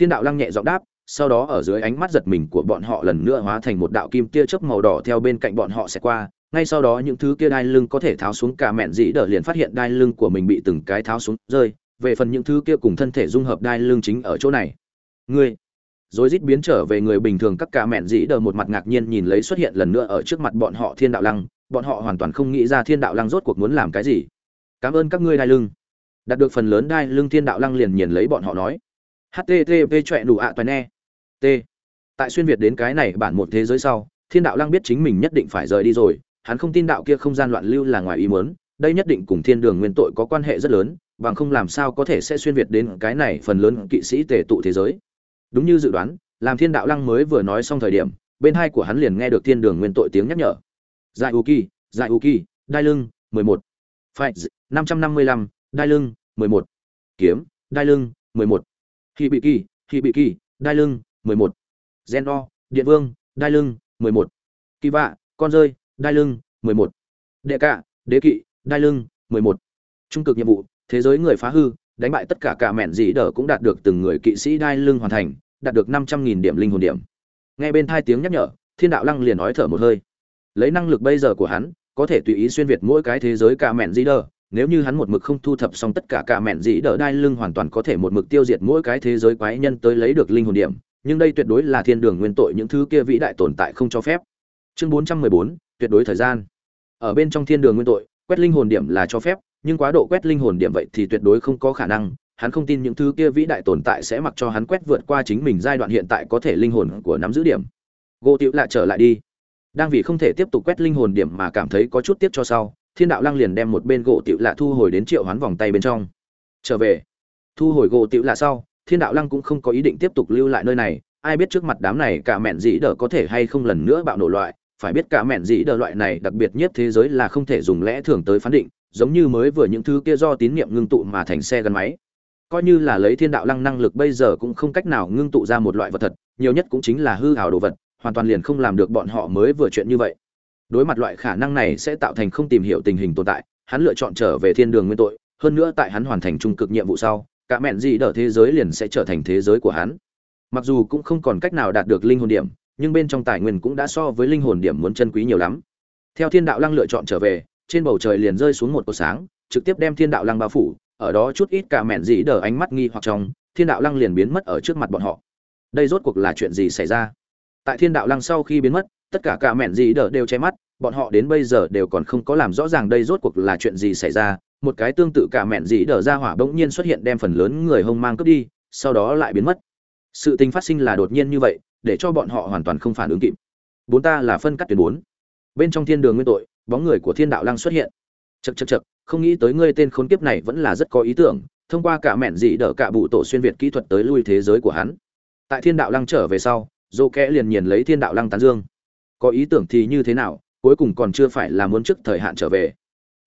thiên đạo lăng nhẹ giọng đáp, sau đó ở dưới ánh mắt giật mình của bọn họ lần nữa hóa thành một đạo kim tia chớp màu đỏ theo bên cạnh bọn họ sẽ qua. Ngay sau đó những thứ kia đai lưng có thể tháo xuống cả mẹn dĩ đỡ liền phát hiện đai lưng của mình bị từng cái tháo xuống rơi. Về phần những thứ kia cùng thân thể dung hợp đai lưng chính ở chỗ này. Ngươi rồi rít biến trở về người bình thường các cả mẹn dĩ đờ một mặt ngạc nhiên nhìn lấy xuất hiện lần nữa ở trước mặt bọn họ thiên đạo lăng. Bọn họ hoàn toàn không nghĩ ra thiên đạo lăng rốt cuộc muốn làm cái gì. Cảm ơn các ngươi đai lưng. Đạt được phần lớn đai lưng thiên đạo lăng liền nhìn lấy bọn họ nói http chọe đủ ạ toàn e t. Tại xuyên việt đến cái này bản một thế giới sau, thiên đạo lăng biết chính mình nhất định phải rời đi rồi, hắn không tin đạo kia không gian loạn lưu là ngoài ý muốn, đây nhất định cùng thiên đường nguyên tội có quan hệ rất lớn, bằng không làm sao có thể sẽ xuyên việt đến cái này phần lớn kỵ sĩ tề tụ thế giới. Đúng như dự đoán, làm thiên đạo lăng mới vừa nói xong thời điểm, bên hai của hắn liền nghe được thiên đường nguyên tội tiếng nhắc nhở. Giải u kỳ giải u kỳ đai lưng, mười một. Phải, năm trăm năm mươi lăm, đai lưng, mười một. Kiếm, đai lưng, mười một khi bị kỳ khi bị kỳ đai lưng 11. Gen O, Điện Vương, đai lưng, 11. Kỳ vạ, con rơi, đai lưng, 11. Đệ cả, đế kỵ, đai lưng, 11. Trung cực nhiệm vụ, thế giới người phá hư, đánh bại tất cả cả mẹn dĩ đỡ cũng đạt được từng người kỵ sĩ đai lưng hoàn thành, đạt được 500.000 điểm linh hồn điểm. Nghe bên tai tiếng nhắc nhở, Thiên đạo lăng liền nói thở một hơi. Lấy năng lực bây giờ của hắn, có thể tùy ý xuyên việt mỗi cái thế giới cả mẹn dĩ đỡ, nếu như hắn một mực không thu thập xong tất cả cả mẹn dĩ đỡ đai lưng hoàn toàn có thể một mực tiêu diệt mỗi cái thế giới quái nhân tới lấy được linh hồn điểm, nhưng đây tuyệt đối là thiên đường nguyên tội những thứ kia vĩ đại tồn tại không cho phép. Chương 414, tuyệt đối thời gian. Ở bên trong thiên đường nguyên tội, quét linh hồn điểm là cho phép, nhưng quá độ quét linh hồn điểm vậy thì tuyệt đối không có khả năng, hắn không tin những thứ kia vĩ đại tồn tại sẽ mặc cho hắn quét vượt qua chính mình giai đoạn hiện tại có thể linh hồn của nắm giữ điểm. Gỗ Tiểu lại trở lại đi. Đang vì không thể tiếp tục quét linh hồn điểm mà cảm thấy có chút tiếc cho sau, Thiên đạo lăng liền đem một bên gỗ Tiểu lạ thu hồi đến triệu hoán vòng tay bên trong. Trở về, thu hồi gỗ Tiểu lạ sau, thiên đạo lăng cũng không có ý định tiếp tục lưu lại nơi này. Ai biết trước mặt đám này cả mẹn dĩ đờ có thể hay không lần nữa bạo nổ loại. Phải biết cả mẹn dĩ đờ loại này đặc biệt nhất thế giới là không thể dùng lẽ thường tới phán định giống như mới vừa những thứ kia do tín niệm ngưng tụ mà thành xe gắn máy. Coi như là lấy thiên đạo lăng năng lực bây giờ cũng không cách nào ngưng tụ ra một loại vật thật nhiều nhất cũng chính là hư hào đồ vật hoàn toàn liền không làm được bọn họ mới vừa chuyện như vậy đối mặt loại khả năng này sẽ tạo thành không tìm hiểu tình hình tồn tại, hắn lựa chọn trở về thiên đường nguyên tội, hơn nữa tại hắn hoàn thành trung cực nhiệm vụ sau, cả mẹn gì đỡ thế giới liền sẽ trở thành thế giới của hắn. Mặc dù cũng không còn cách nào đạt được linh hồn điểm, nhưng bên trong tài nguyên cũng đã so với linh hồn điểm muốn chân quý nhiều lắm. Theo thiên đạo lăng lựa chọn trở về, trên bầu trời liền rơi xuống một cột sáng, trực tiếp đem thiên đạo lăng bao phủ, ở đó chút ít cả mẹn dĩ đờ ánh mắt nghi hoặc trong, thiên đạo lăng liền biến mất ở trước mặt bọn họ. Đây rốt cuộc là chuyện gì xảy ra? Tại thiên đạo lăng sau khi biến mất tất cả cả mẹn gì đờ đều che mắt, bọn họ đến bây giờ đều còn không có làm rõ ràng đây rốt cuộc là chuyện gì xảy ra. Một cái tương tự cả mẹn gì đờ ra hỏa bỗng nhiên xuất hiện đem phần lớn người hông mang cướp đi, sau đó lại biến mất. Sự tình phát sinh là đột nhiên như vậy, để cho bọn họ hoàn toàn không phản ứng kịp. Bốn ta là phân cắt tuyến bốn. Bên trong thiên đường nguyên tội, bóng người của thiên đạo lăng xuất hiện. Chật chật chật không nghĩ tới ngươi tên khốn kiếp này vẫn là rất có ý tưởng, thông qua cả mẹn dị đỡ cả bụ tổ xuyên việt kỹ thuật tới lui thế giới của hắn. Tại thiên đạo lăng trở về sau, dô kẽ liền nhìn lấy thiên đạo lăng tán dương có ý tưởng thì như thế nào, cuối cùng còn chưa phải là muốn trước thời hạn trở về.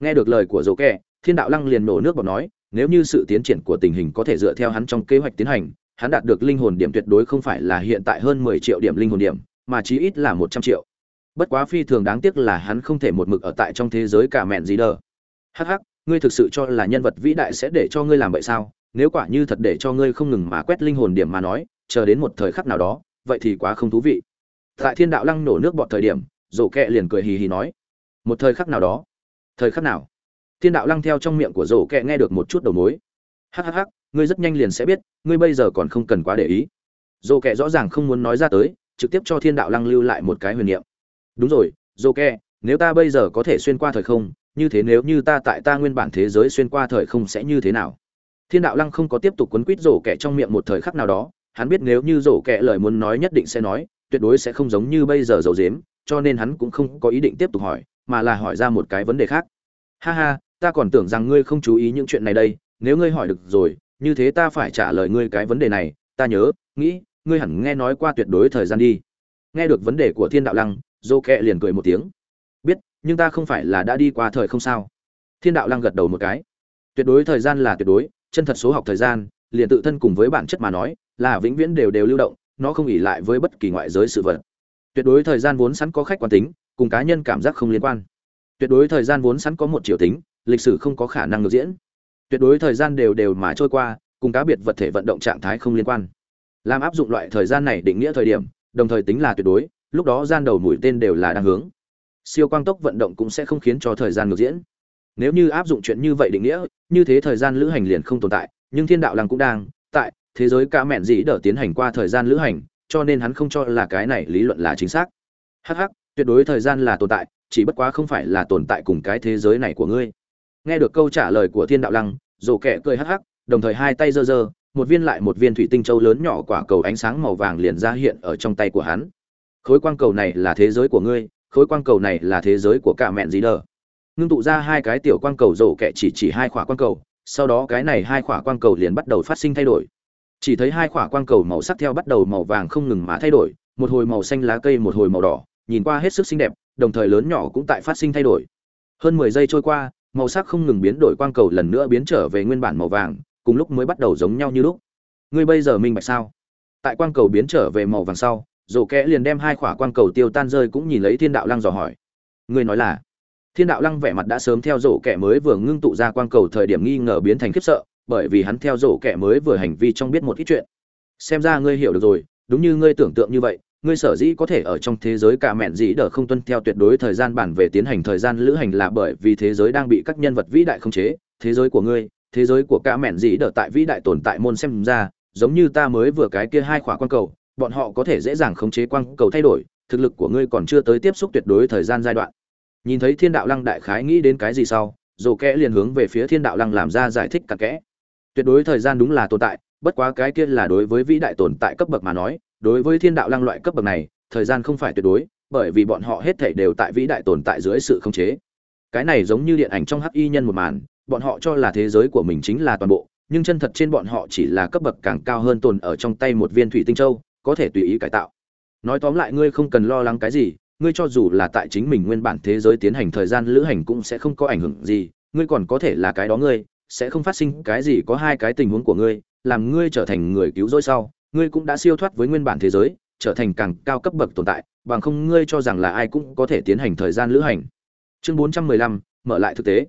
Nghe được lời của dô kẹ thiên đạo lăng liền nổ nước bọt nói, nếu như sự tiến triển của tình hình có thể dựa theo hắn trong kế hoạch tiến hành, hắn đạt được linh hồn điểm tuyệt đối không phải là hiện tại hơn mười triệu điểm linh hồn điểm, mà chí ít là một trăm triệu. Bất quá phi thường đáng tiếc là hắn không thể một mực ở tại trong thế giới cả mẹn gì đờ. Hắc hắc, ngươi thực sự cho là nhân vật vĩ đại sẽ để cho ngươi làm vậy sao? Nếu quả như thật để cho ngươi không ngừng mà quét linh hồn điểm mà nói, chờ đến một thời khắc nào đó, vậy thì quá không thú vị tại thiên đạo lăng nổ nước bọt thời điểm, rổ kẹ liền cười hì hì nói, một thời khắc nào đó. Thời khắc nào? Thiên đạo lăng theo trong miệng của rổ kẹ nghe được một chút đầu mối. Hhh ngươi rất nhanh liền sẽ biết, ngươi bây giờ còn không cần quá để ý. Rổ kẹ rõ ràng không muốn nói ra tới, trực tiếp cho thiên đạo lăng lưu lại một cái huyền niệm. Đúng rồi, rổ kẹ, nếu ta bây giờ có thể xuyên qua thời không, như thế nếu như ta tại ta nguyên bản thế giới xuyên qua thời không sẽ như thế nào? Thiên đạo lăng không có tiếp tục quấn quýt rổ kẹ trong miệng một thời khắc nào đó, hắn biết nếu như rổ kẹ lời muốn nói nhất định sẽ nói tuyệt đối sẽ không giống như bây giờ dầu dếm cho nên hắn cũng không có ý định tiếp tục hỏi, mà là hỏi ra một cái vấn đề khác. Ha ha, ta còn tưởng rằng ngươi không chú ý những chuyện này đây, nếu ngươi hỏi được rồi, như thế ta phải trả lời ngươi cái vấn đề này, ta nhớ, nghĩ, ngươi hẳn nghe nói qua tuyệt đối thời gian đi. Nghe được vấn đề của thiên đạo lăng, dô kẹ liền cười một tiếng. Biết, nhưng ta không phải là đã đi qua thời không sao? Thiên đạo lăng gật đầu một cái. Tuyệt đối thời gian là tuyệt đối, chân thật số học thời gian, liền tự thân cùng với bản chất mà nói, là vĩnh viễn đều đều lưu động nó không ỉ lại với bất kỳ ngoại giới sự vật. Tuyệt đối thời gian vốn sẵn có khách quan tính, cùng cá nhân cảm giác không liên quan. Tuyệt đối thời gian vốn sẵn có một chiều tính, lịch sử không có khả năng ngược diễn. Tuyệt đối thời gian đều đều mà trôi qua, cùng cá biệt vật thể vận động trạng thái không liên quan. Làm áp dụng loại thời gian này định nghĩa thời điểm, đồng thời tính là tuyệt đối, lúc đó gian đầu mũi tên đều là đang hướng. Siêu quang tốc vận động cũng sẽ không khiến cho thời gian ngược diễn. Nếu như áp dụng chuyện như vậy định nghĩa, như thế thời gian lữ hành liền không tồn tại, nhưng thiên đạo lăng cũng đang, tại thế giới Cả mẹn dĩ đỡ tiến hành qua thời gian lữ hành, cho nên hắn không cho là cái này lý luận là chính xác. Hh tuyệt đối thời gian là tồn tại, chỉ bất quá không phải là tồn tại cùng cái thế giới này của ngươi. Nghe được câu trả lời của thiên đạo lăng rổ kẻ cười hắc hắc, đồng thời hai tay giơ giơ, một viên lại một viên thủy tinh châu lớn nhỏ quả cầu ánh sáng màu vàng liền ra hiện ở trong tay của hắn. Khối quang cầu này là thế giới của ngươi, khối quang cầu này là thế giới của cả mẹn gì đờ ngưng tụ ra hai cái tiểu quang cầu rổ kẹ chỉ chỉ hai khỏa quang cầu, sau đó cái này hai khỏa quang cầu liền bắt đầu phát sinh thay đổi chỉ thấy hai khỏa quang cầu màu sắc theo bắt đầu màu vàng không ngừng mà thay đổi, một hồi màu xanh lá cây, một hồi màu đỏ, nhìn qua hết sức xinh đẹp, đồng thời lớn nhỏ cũng tại phát sinh thay đổi. Hơn mười giây trôi qua, màu sắc không ngừng biến đổi quang cầu lần nữa biến trở về nguyên bản màu vàng, cùng lúc mới bắt đầu giống nhau như lúc. Ngươi bây giờ minh bạch sao? Tại quang cầu biến trở về màu vàng sau rổ kẽ liền đem hai khỏa quang cầu tiêu tan rơi cũng nhìn lấy thiên đạo lăng dò hỏi. Ngươi nói là? Thiên đạo lăng vẻ mặt đã sớm theo rổ kẻ mới vừa ngưng tụ ra quang cầu thời điểm nghi ngờ biến thành khiếp sợ bởi vì hắn theo rổ kẻ mới vừa hành vi trong biết một ít chuyện. Xem ra ngươi hiểu được rồi, đúng như ngươi tưởng tượng như vậy, ngươi sở dĩ có thể ở trong thế giới cả mẹn dĩ đờ không tuân theo tuyệt đối thời gian bản về tiến hành thời gian lữ hành là bởi vì thế giới đang bị các nhân vật vĩ đại khống chế, thế giới của ngươi, thế giới của cả mẹn dĩ đờ tại vĩ đại tồn tại môn xem ra, giống như ta mới vừa cái kia hai khỏa quang cầu, bọn họ có thể dễ dàng khống chế quang cầu thay đổi, thực lực của ngươi còn chưa tới tiếp xúc tuyệt đối thời gian giai đoạn. Nhìn thấy thiên đạo lăng đại khái nghĩ đến cái gì sau dồ kẽ liền hướng về phía thiên đạo lăng làm ra giải thích cặn kẽ tuyệt đối thời gian đúng là tồn tại, bất quá cái kia là đối với vĩ đại tồn tại cấp bậc mà nói, đối với thiên đạo lăng loại cấp bậc này, thời gian không phải tuyệt đối, bởi vì bọn họ hết thảy đều tại vĩ đại tồn tại dưới sự khống chế. Cái này giống như điện ảnh trong hắc y nhân một màn, bọn họ cho là thế giới của mình chính là toàn bộ, nhưng chân thật trên bọn họ chỉ là cấp bậc càng cao hơn tồn ở trong tay một viên thủy tinh châu, có thể tùy ý cải tạo. Nói tóm lại ngươi không cần lo lắng cái gì, ngươi cho dù là tại chính mình nguyên bản thế giới tiến hành thời gian lữ hành cũng sẽ không có ảnh hưởng gì, ngươi còn có thể là cái đó ngươi sẽ không phát sinh cái gì có hai cái tình huống của ngươi, làm ngươi trở thành người cứu rỗi sau, ngươi cũng đã siêu thoát với nguyên bản thế giới, trở thành càng cao cấp bậc tồn tại, bằng không ngươi cho rằng là ai cũng có thể tiến hành thời gian lữ hành. Chương bốn trăm mười lăm, mở lại thực tế.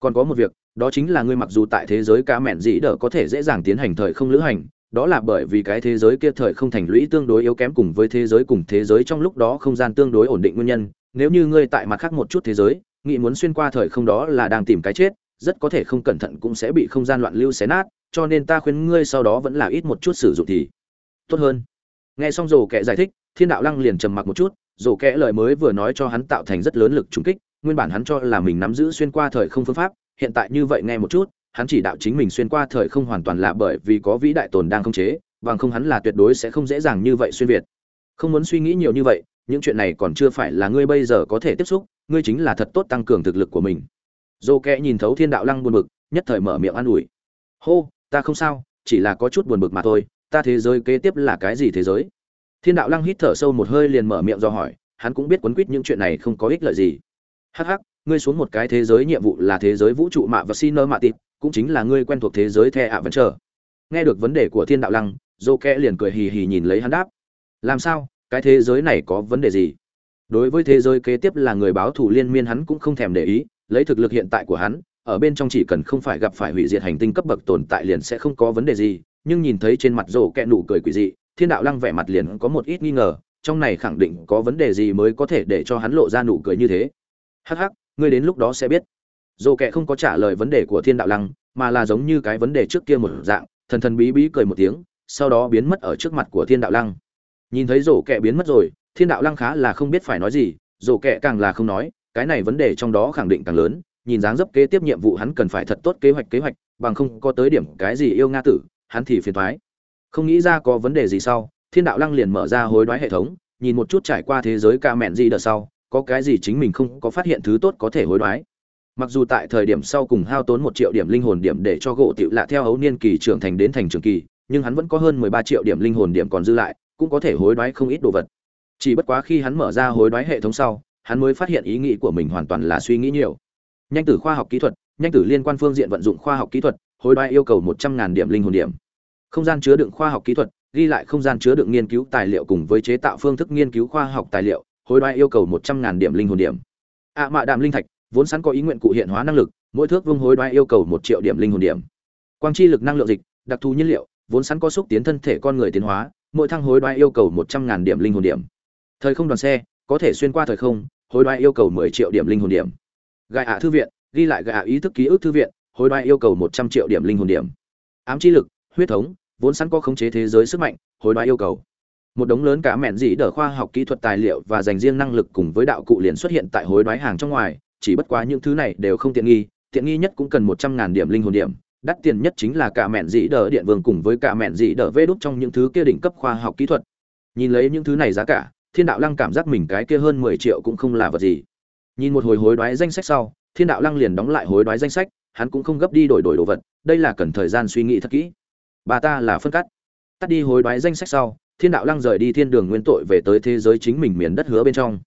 Còn có một việc, đó chính là ngươi mặc dù tại thế giới cá mẹn dĩ đỡ có thể dễ dàng tiến hành thời không lữ hành, đó là bởi vì cái thế giới kia thời không thành lũy tương đối yếu kém cùng với thế giới cùng thế giới trong lúc đó không gian tương đối ổn định nguyên nhân. Nếu như ngươi tại mặt khác một chút thế giới, nghĩ muốn xuyên qua thời không đó là đang tìm cái chết rất có thể không cẩn thận cũng sẽ bị không gian loạn lưu xé nát, cho nên ta khuyên ngươi sau đó vẫn là ít một chút sử dụng thì tốt hơn. Nghe xong rồ kẻ giải thích, thiên đạo lăng liền trầm mặc một chút rồ kẻ lời mới vừa nói cho hắn tạo thành rất lớn lực trùng kích, nguyên bản hắn cho là mình nắm giữ xuyên qua thời không phương pháp, hiện tại như vậy nghe một chút, hắn chỉ đạo chính mình xuyên qua thời không hoàn toàn là bởi vì có vĩ đại tồn đang không chế, bằng không hắn là tuyệt đối sẽ không dễ dàng như vậy xuyên việt. Không muốn suy nghĩ nhiều như vậy, những chuyện này còn chưa phải là ngươi bây giờ có thể tiếp xúc, ngươi chính là thật tốt tăng cường thực lực của mình dô kẽ nhìn thấu thiên đạo lăng buồn bực, nhất thời mở miệng an ủi. Hô, ta không sao, chỉ là có chút buồn bực mà thôi, ta thế giới kế tiếp là cái gì thế giới? Thiên đạo lăng hít thở sâu một hơi liền mở miệng do hỏi, hắn cũng biết quấn quýt những chuyện này không có ích lợi gì. Hắc hắc, ngươi xuống một cái thế giới nhiệm vụ là thế giới vũ trụ mạ và xin nơ mạ tịp cũng chính là ngươi quen thuộc thế giới the ạ vẫn chờ. Nghe được vấn đề của thiên đạo lăng, dô kẽ liền cười hì hì nhìn lấy hắn đáp. Làm sao, cái thế giới này có vấn đề gì? Đối với thế giới kế tiếp là người báo thủ liên miên hắn cũng không thèm để ý lấy thực lực hiện tại của hắn, ở bên trong chỉ cần không phải gặp phải hủy diệt hành tinh cấp bậc tồn tại liền sẽ không có vấn đề gì, nhưng nhìn thấy trên mặt rồ kẹ nụ cười quỷ dị, thiên đạo lăng vẻ mặt liền có một ít nghi ngờ, trong này khẳng định có vấn đề gì mới có thể để cho hắn lộ ra nụ cười như thế. Hắc hắc, ngươi đến lúc đó sẽ biết. Rồ kẹ không có trả lời vấn đề của thiên đạo lăng, mà là giống như cái vấn đề trước kia một dạng, thần thần bí bí cười một tiếng, sau đó biến mất ở trước mặt của thiên đạo lăng. Nhìn thấy rồ kẹ biến mất rồi, thiên đạo lăng khá là không biết phải nói gì rồ kẹ càng là không nói cái này vấn đề trong đó khẳng định càng lớn, nhìn dáng dấp kế tiếp nhiệm vụ hắn cần phải thật tốt kế hoạch kế hoạch, bằng không có tới điểm cái gì yêu nga tử, hắn thì phiền thoái. Không nghĩ ra có vấn đề gì sau, thiên đạo lăng liền mở ra hối đoái hệ thống, nhìn một chút trải qua thế giới ca mẹn gì đợt sau, có cái gì chính mình không có phát hiện thứ tốt có thể hối đoái. Mặc dù tại thời điểm sau cùng hao tốn một triệu điểm linh hồn điểm để cho gỗ tiểu lạ theo hấu niên kỳ trưởng thành đến thành trường kỳ, nhưng hắn vẫn có hơn mười ba triệu điểm linh hồn điểm còn dư lại, cũng có thể hối đoái không ít đồ vật. Chỉ bất quá khi hắn mở ra hối đoái hệ thống sau hắn mới phát hiện ý nghĩ của mình hoàn toàn là suy nghĩ nhiều. Nhanh tử khoa học kỹ thuật, nhanh tử liên quan phương diện vận dụng khoa học kỹ thuật, hối đoái yêu cầu một trăm ngàn điểm linh hồn điểm. Không gian chứa đựng khoa học kỹ thuật, ghi lại không gian chứa đựng nghiên cứu tài liệu cùng với chế tạo phương thức nghiên cứu khoa học tài liệu, hối đoái yêu cầu một trăm ngàn điểm linh hồn điểm. Ạ mạ đạm linh thạch, vốn sẵn có ý nguyện cụ hiện hóa năng lực, mỗi thước vương hối đoái yêu cầu một triệu điểm linh hồn điểm. Quang chi lực năng lượng dịch, đặc thù nhiên liệu, vốn sẵn có xúc tiến thân thể con người tiến hóa, mỗi thăng hối đoái yêu cầu một trăm ngàn điểm linh hồn điểm. Thời không đoàn xe, có thể xuyên qua thời không hối đoái yêu cầu mười triệu điểm linh hồn điểm. Gài ạ thư viện, ghi lại gài ạ ý thức ký ức thư viện, hối đoái yêu cầu một trăm triệu điểm linh hồn điểm. Ám chi lực, huyết thống, vốn sẵn có khống chế thế giới sức mạnh, hối đoái yêu cầu. Một đống lớn cả mẹn dĩ đỡ khoa học kỹ thuật tài liệu và dành riêng năng lực cùng với đạo cụ liền xuất hiện tại hối đoái hàng trong ngoài, chỉ bất quá những thứ này đều không tiện nghi tiện nghi nhất cũng cần một trăm ngàn điểm linh hồn điểm, đắt tiền nhất chính là cả mẹn dĩ đỡ điện vương cùng với cả mẹn dĩ đỡ vê đúc trong những thứ kia đỉnh cấp khoa học kỹ thuật. Nhìn lấy những thứ này giá cả thiên đạo lăng cảm giác mình cái kia hơn mười triệu cũng không là vật gì. Nhìn một hồi hối đoái danh sách sau, thiên đạo lăng liền đóng lại hối đoái danh sách, hắn cũng không gấp đi đổi đổi đồ vật, đây là cần thời gian suy nghĩ thật kỹ. Bà ta là phân cắt. Tắt đi hối đoái danh sách sau, thiên đạo lăng rời đi thiên đường nguyên tội về tới thế giới chính mình miền đất hứa bên trong.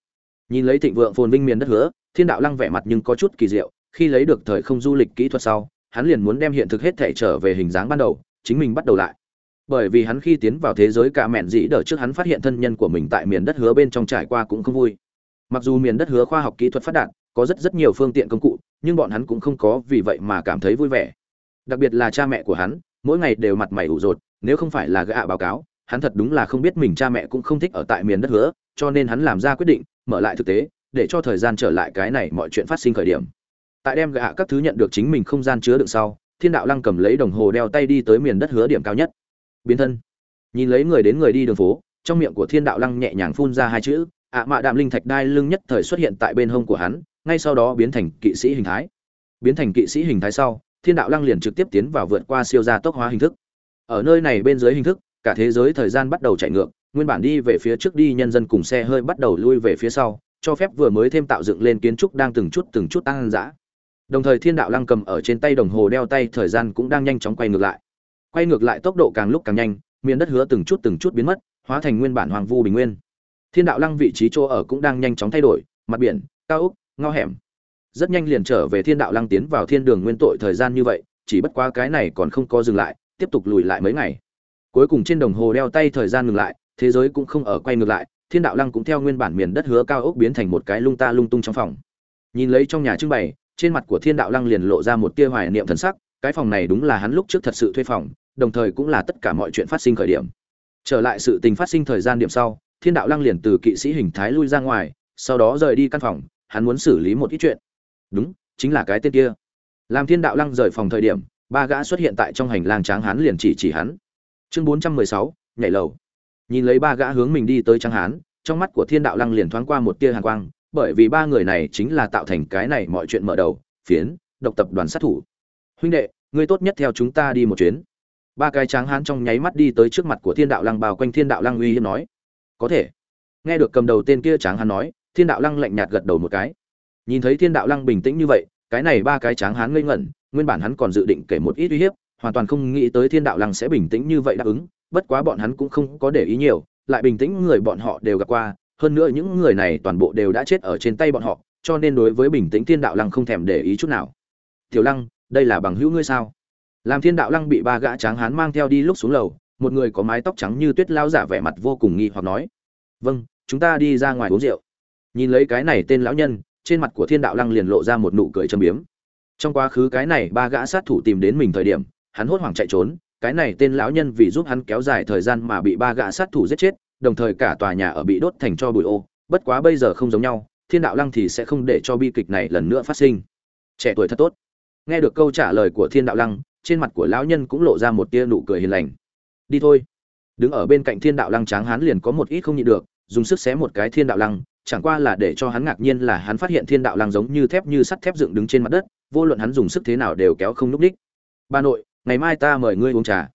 Nhìn lấy thịnh vượng phồn vinh miền đất hứa, thiên đạo lăng vẻ mặt nhưng có chút kỳ diệu, khi lấy được thời không du lịch kỹ thuật sau, hắn liền muốn đem hiện thực hết thể trở về hình dáng ban đầu, chính mình bắt đầu lại bởi vì hắn khi tiến vào thế giới cả mẹn dĩ đỡ trước hắn phát hiện thân nhân của mình tại miền đất hứa bên trong trải qua cũng không vui. Mặc dù miền đất hứa khoa học kỹ thuật phát đạt, có rất rất nhiều phương tiện công cụ, nhưng bọn hắn cũng không có vì vậy mà cảm thấy vui vẻ. Đặc biệt là cha mẹ của hắn, mỗi ngày đều mặt mày ủ rột, nếu không phải là gã báo cáo, hắn thật đúng là không biết mình cha mẹ cũng không thích ở tại miền đất hứa, cho nên hắn làm ra quyết định, mở lại thực tế, để cho thời gian trở lại cái này mọi chuyện phát sinh khởi điểm. Tại đem gã các thứ nhận được chính mình không gian chứa đựng sau, thiên đạo lăng cầm lấy đồng hồ đeo tay đi tới miền đất hứa điểm cao nhất biến thân. Nhìn lấy người đến người đi đường phố, trong miệng của thiên đạo lăng nhẹ nhàng phun ra hai chữ, ạ mạ đạm linh thạch đai lưng nhất thời xuất hiện tại bên hông của hắn, ngay sau đó biến thành kỵ sĩ hình thái. Biến thành kỵ sĩ hình thái sau, thiên đạo lăng liền trực tiếp tiến vào vượt qua siêu gia tốc hóa hình thức. Ở nơi này bên dưới hình thức, cả thế giới thời gian bắt đầu chạy ngược, nguyên bản đi về phía trước đi nhân dân cùng xe hơi bắt đầu lui về phía sau, cho phép vừa mới thêm tạo dựng lên kiến trúc đang từng chút từng chút tăng dã. Đồng thời thiên đạo lăng cầm ở trên tay đồng hồ đeo tay, thời gian cũng đang nhanh chóng quay ngược lại quay ngược lại tốc độ càng lúc càng nhanh miền đất hứa từng chút từng chút biến mất hóa thành nguyên bản hoàng vu bình nguyên. Thiên đạo lăng vị trí chỗ ở cũng đang nhanh chóng thay đổi mặt biển cao úc, ngao hẻm. Rất nhanh liền trở về thiên đạo lăng tiến vào thiên đường nguyên tội thời gian như vậy chỉ bất quá cái này còn không có dừng lại tiếp tục lùi lại mấy ngày. Cuối cùng trên đồng hồ đeo tay thời gian ngừng lại thế giới cũng không ở quay ngược lại thiên đạo lăng cũng theo nguyên bản miền đất hứa cao ốc biến thành một cái lung ta lung tung trong phòng. Nhìn lấy trong nhà trưng bày trên mặt của thiên đạo lăng liền lộ ra một tia hoài niệm thần sắc cái phòng này đúng là hắn lúc trước thật sự thuê phòng đồng thời cũng là tất cả mọi chuyện phát sinh khởi điểm. Trở lại sự tình phát sinh thời gian điểm sau thiên đạo lăng liền từ kỵ sĩ hình thái lui ra ngoài sau đó rời đi căn phòng hắn muốn xử lý một ít chuyện. Đúng chính là cái tên kia. Làm thiên đạo lăng rời phòng thời điểm ba gã xuất hiện tại trong hành lang tráng hắn liền chỉ chỉ hắn. Chương bốn trăm mười sáu nhảy lầu. Nhìn lấy ba gã hướng mình đi tới tráng hắn, trong mắt của thiên đạo lăng liền thoáng qua một tia hàn quang bởi vì ba người này chính là tạo thành cái này mọi chuyện mở đầu phiến độc tập đoàn sát thủ. Huynh đệ ngươi tốt nhất theo chúng ta đi một chuyến ba cái tráng hán trong nháy mắt đi tới trước mặt của thiên đạo lăng bao quanh thiên đạo lăng uy hiếp nói, có thể. Nghe được cầm đầu tên kia tráng hán nói, thiên đạo lăng lạnh nhạt gật đầu một cái. Nhìn thấy thiên đạo lăng bình tĩnh như vậy, cái này ba cái tráng hán ngây ngẩn, nguyên bản hắn còn dự định kể một ít uy hiếp, hoàn toàn không nghĩ tới thiên đạo lăng sẽ bình tĩnh như vậy đáp ứng, bất quá bọn hắn cũng không có để ý nhiều, lại bình tĩnh người bọn họ đều gặp qua, hơn nữa những người này toàn bộ đều đã chết ở trên tay bọn họ, cho nên đối với bình tĩnh thiên đạo lăng không thèm để ý chút nào. Tiểu lăng, đây là bằng hữu ngươi sao? Làm thiên đạo lăng bị ba gã tráng hán mang theo đi lúc xuống lầu, một người có mái tóc trắng như tuyết lao giả vẻ mặt vô cùng nghi hoặc nói vâng chúng ta đi ra ngoài uống rượu. Nhìn lấy cái này tên lão nhân, trên mặt của thiên đạo lăng liền lộ ra một nụ cười châm biếm. Trong quá khứ cái này ba gã sát thủ tìm đến mình thời điểm, hắn hốt hoảng chạy trốn, cái này tên lão nhân vì giúp hắn kéo dài thời gian mà bị ba gã sát thủ giết chết, đồng thời cả tòa nhà ở bị đốt thành cho bụi ô. Bất quá bây giờ không giống nhau, thiên đạo lăng thì sẽ không để cho bi kịch này lần nữa phát sinh. Trẻ tuổi thật tốt. Nghe được câu trả lời của thiên đạo lăng trên mặt của lão nhân cũng lộ ra một tia nụ cười hiền lành. Đi thôi. Đứng ở bên cạnh thiên đạo lăng tráng hắn liền có một ít không nhịn được, dùng sức xé một cái thiên đạo lăng, chẳng qua là để cho hắn ngạc nhiên là hắn phát hiện thiên đạo lăng giống như thép như sắt thép dựng đứng trên mặt đất, vô luận hắn dùng sức thế nào đều kéo không núp đích. Bà nội, ngày mai ta mời ngươi uống trà.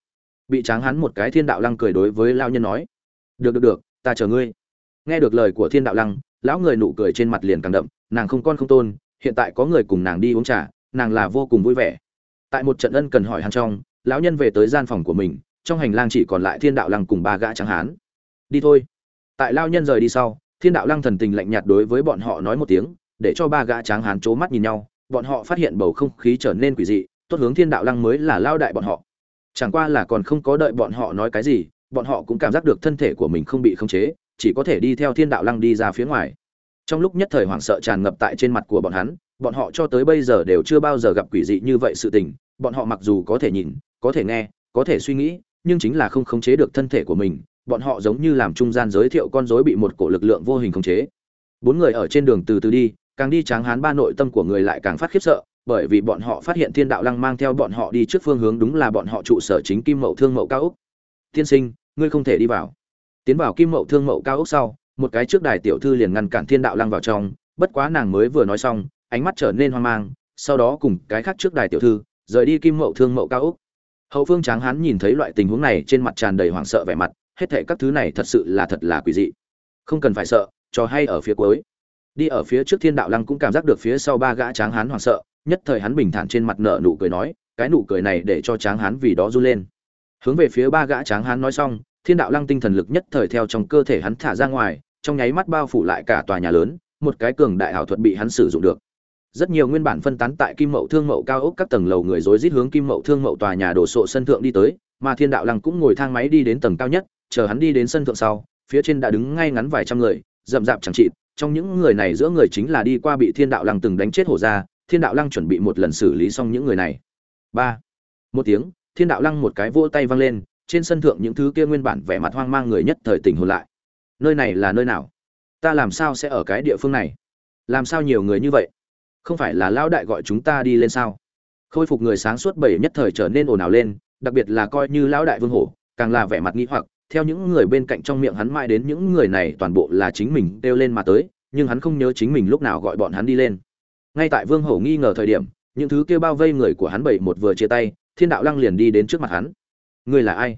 Bị tráng hắn một cái thiên đạo lăng cười đối với lao nhân nói. Được được được, ta chờ ngươi. Nghe được lời của thiên đạo lăng, lão người nụ cười trên mặt liền càng đậm, nàng không con không tôn, hiện tại có người cùng nàng đi uống trà, nàng là vô cùng vui vẻ tại một trận ân cần hỏi hắn trong, lão nhân về tới gian phòng của mình, trong hành lang chỉ còn lại thiên đạo lăng cùng ba gã tráng hán. Đi thôi. Tại lao nhân rời đi sau, thiên đạo lăng thần tình lạnh nhạt đối với bọn họ nói một tiếng, để cho ba gã tráng hán c mắt nhìn nhau, bọn họ phát hiện bầu không khí trở nên quỷ dị, tốt hướng thiên đạo lăng mới là lao đại bọn họ. Chẳng qua là còn không có đợi bọn họ nói cái gì, bọn họ cũng cảm giác được thân thể của mình không bị khống chế, chỉ có thể đi theo thiên đạo lăng đi ra phía ngoài. Trong lúc nhất thời hoảng sợ tràn ngập tại trên mặt của bọn hắn bọn họ cho tới bây giờ đều chưa bao giờ gặp quỷ dị như vậy sự tình. Bọn họ mặc dù có thể nhìn, có thể nghe, có thể suy nghĩ, nhưng chính là không khống chế được thân thể của mình. Bọn họ giống như làm trung gian giới thiệu con rối bị một cổ lực lượng vô hình khống chế. Bốn người ở trên đường từ từ đi, càng đi tráng hán ba nội tâm của người lại càng phát khiếp sợ, bởi vì bọn họ phát hiện thiên đạo lăng mang theo bọn họ đi trước phương hướng đúng là bọn họ trụ sở chính kim mậu thương mậu cao úc. Tiên sinh, ngươi không thể đi vào. Tiến vào kim mậu thương mậu cao úc sau, một cái trước đài tiểu thư liền ngăn cản thiên đạo lăng vào trong, bất quá nàng mới vừa nói xong ánh mắt trở nên hoang mang, sau đó cùng cái khác trước đài tiểu thư, rời đi kim mậu thương mậu cao úc. Hậu phương tráng hán nhìn thấy loại tình huống này trên mặt tràn đầy hoảng sợ vẻ mặt, hết thệ các thứ này thật sự là thật là quỷ dị. Không cần phải sợ, trò hay ở phía cuối. Đi ở phía trước thiên đạo lăng cũng cảm giác được phía sau ba gã tráng hán hoảng sợ, nhất thời hắn bình thản trên mặt nợ nụ cười nói, cái nụ cười này để cho tráng hán vì đó run lên. Hướng về phía ba gã tráng hán nói xong, thiên đạo lăng tinh thần lực nhất thời theo trong cơ thể hắn thả ra ngoài, trong nháy mắt bao phủ lại cả tòa nhà lớn, một cái cường đại ảo thuật bị hắn sử dụng được rất nhiều nguyên bản phân tán tại kim mậu thương mậu cao ốc các tầng lầu người rối rít hướng kim mậu thương mậu tòa nhà đổ sộ sân thượng đi tới, mà thiên đạo lăng cũng ngồi thang máy đi đến tầng cao nhất, chờ hắn đi đến sân thượng sau, phía trên đã đứng ngay ngắn vài trăm người, rậm rạp chẳng trị trong những người này giữa người chính là đi qua bị thiên đạo lăng từng đánh chết hổ ra thiên đạo lăng chuẩn bị một lần xử lý xong những người này. Ba. Một tiếng, thiên đạo lăng một cái vỗ tay văng lên, trên sân thượng những thứ kia nguyên bản vẻ mặt hoang mang người nhất thời tỉnh hồn lại. Nơi này là nơi nào? Ta làm sao sẽ ở cái địa phương này? Làm sao nhiều người như vậy? Không phải là lão đại gọi chúng ta đi lên sao? Khôi phục người sáng suốt bảy nhất thời trở nên ồn ào lên, đặc biệt là coi như lão đại vương hổ, càng là vẻ mặt nghi hoặc, theo những người bên cạnh trong miệng hắn mãi đến những người này toàn bộ là chính mình kêu lên mà tới, nhưng hắn không nhớ chính mình lúc nào gọi bọn hắn đi lên. Ngay tại vương hổ nghi ngờ thời điểm, những thứ kêu bao vây người của hắn bảy một vừa chia tay, thiên đạo lăng liền đi đến trước mặt hắn. Ngươi là ai?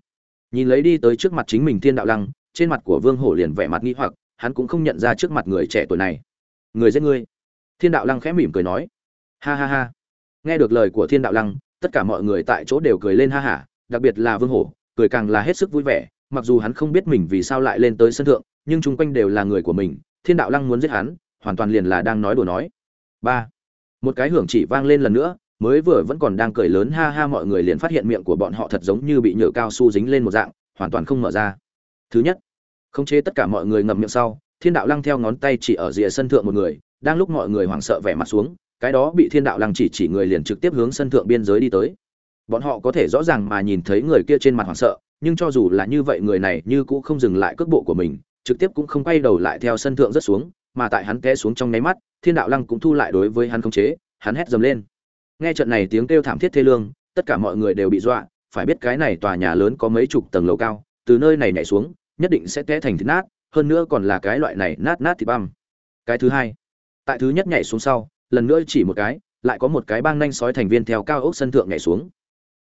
Nhìn lấy đi tới trước mặt chính mình thiên đạo lăng, trên mặt của vương hổ liền vẻ mặt nghi hoặc, hắn cũng không nhận ra trước mặt người trẻ tuổi này. Người giết ngươi thiên đạo lăng khẽ mỉm cười nói. Ha ha ha. Nghe được lời của thiên đạo lăng, tất cả mọi người tại chỗ đều cười lên ha hả đặc biệt là vương hổ, cười càng là hết sức vui vẻ, mặc dù hắn không biết mình vì sao lại lên tới sân thượng, nhưng chung quanh đều là người của mình, thiên đạo lăng muốn giết hắn, hoàn toàn liền là đang nói đùa nói. Ba. Một cái hưởng chỉ vang lên lần nữa, mới vừa vẫn còn đang cười lớn ha ha mọi người liền phát hiện miệng của bọn họ thật giống như bị nhựa cao su dính lên một dạng, hoàn toàn không mở ra. Thứ nhất, khống chế tất cả mọi người ngậm miệng sau, thiên đạo lăng theo ngón tay chỉ ở rìa sân thượng một người đang lúc mọi người hoảng sợ vẻ mặt xuống, cái đó bị thiên đạo lăng chỉ chỉ người liền trực tiếp hướng sân thượng biên giới đi tới. Bọn họ có thể rõ ràng mà nhìn thấy người kia trên mặt hoảng sợ, nhưng cho dù là như vậy người này như cũng không dừng lại cước bộ của mình, trực tiếp cũng không quay đầu lại theo sân thượng rất xuống, mà tại hắn té xuống trong nháy mắt, thiên đạo lăng cũng thu lại đối với hắn khống chế, hắn hét dầm lên. Nghe trận này tiếng kêu thảm thiết thê lương, tất cả mọi người đều bị dọa, phải biết cái này tòa nhà lớn có mấy chục tầng lầu cao, từ nơi này nhảy xuống, nhất định sẽ té thành thịt nát, hơn nữa còn là cái loại này nát nát thịt băm. Cái thứ hai tại thứ nhất nhảy xuống sau lần nữa chỉ một cái lại có một cái bang nhanh sói thành viên theo cao ốc sân thượng nhảy xuống.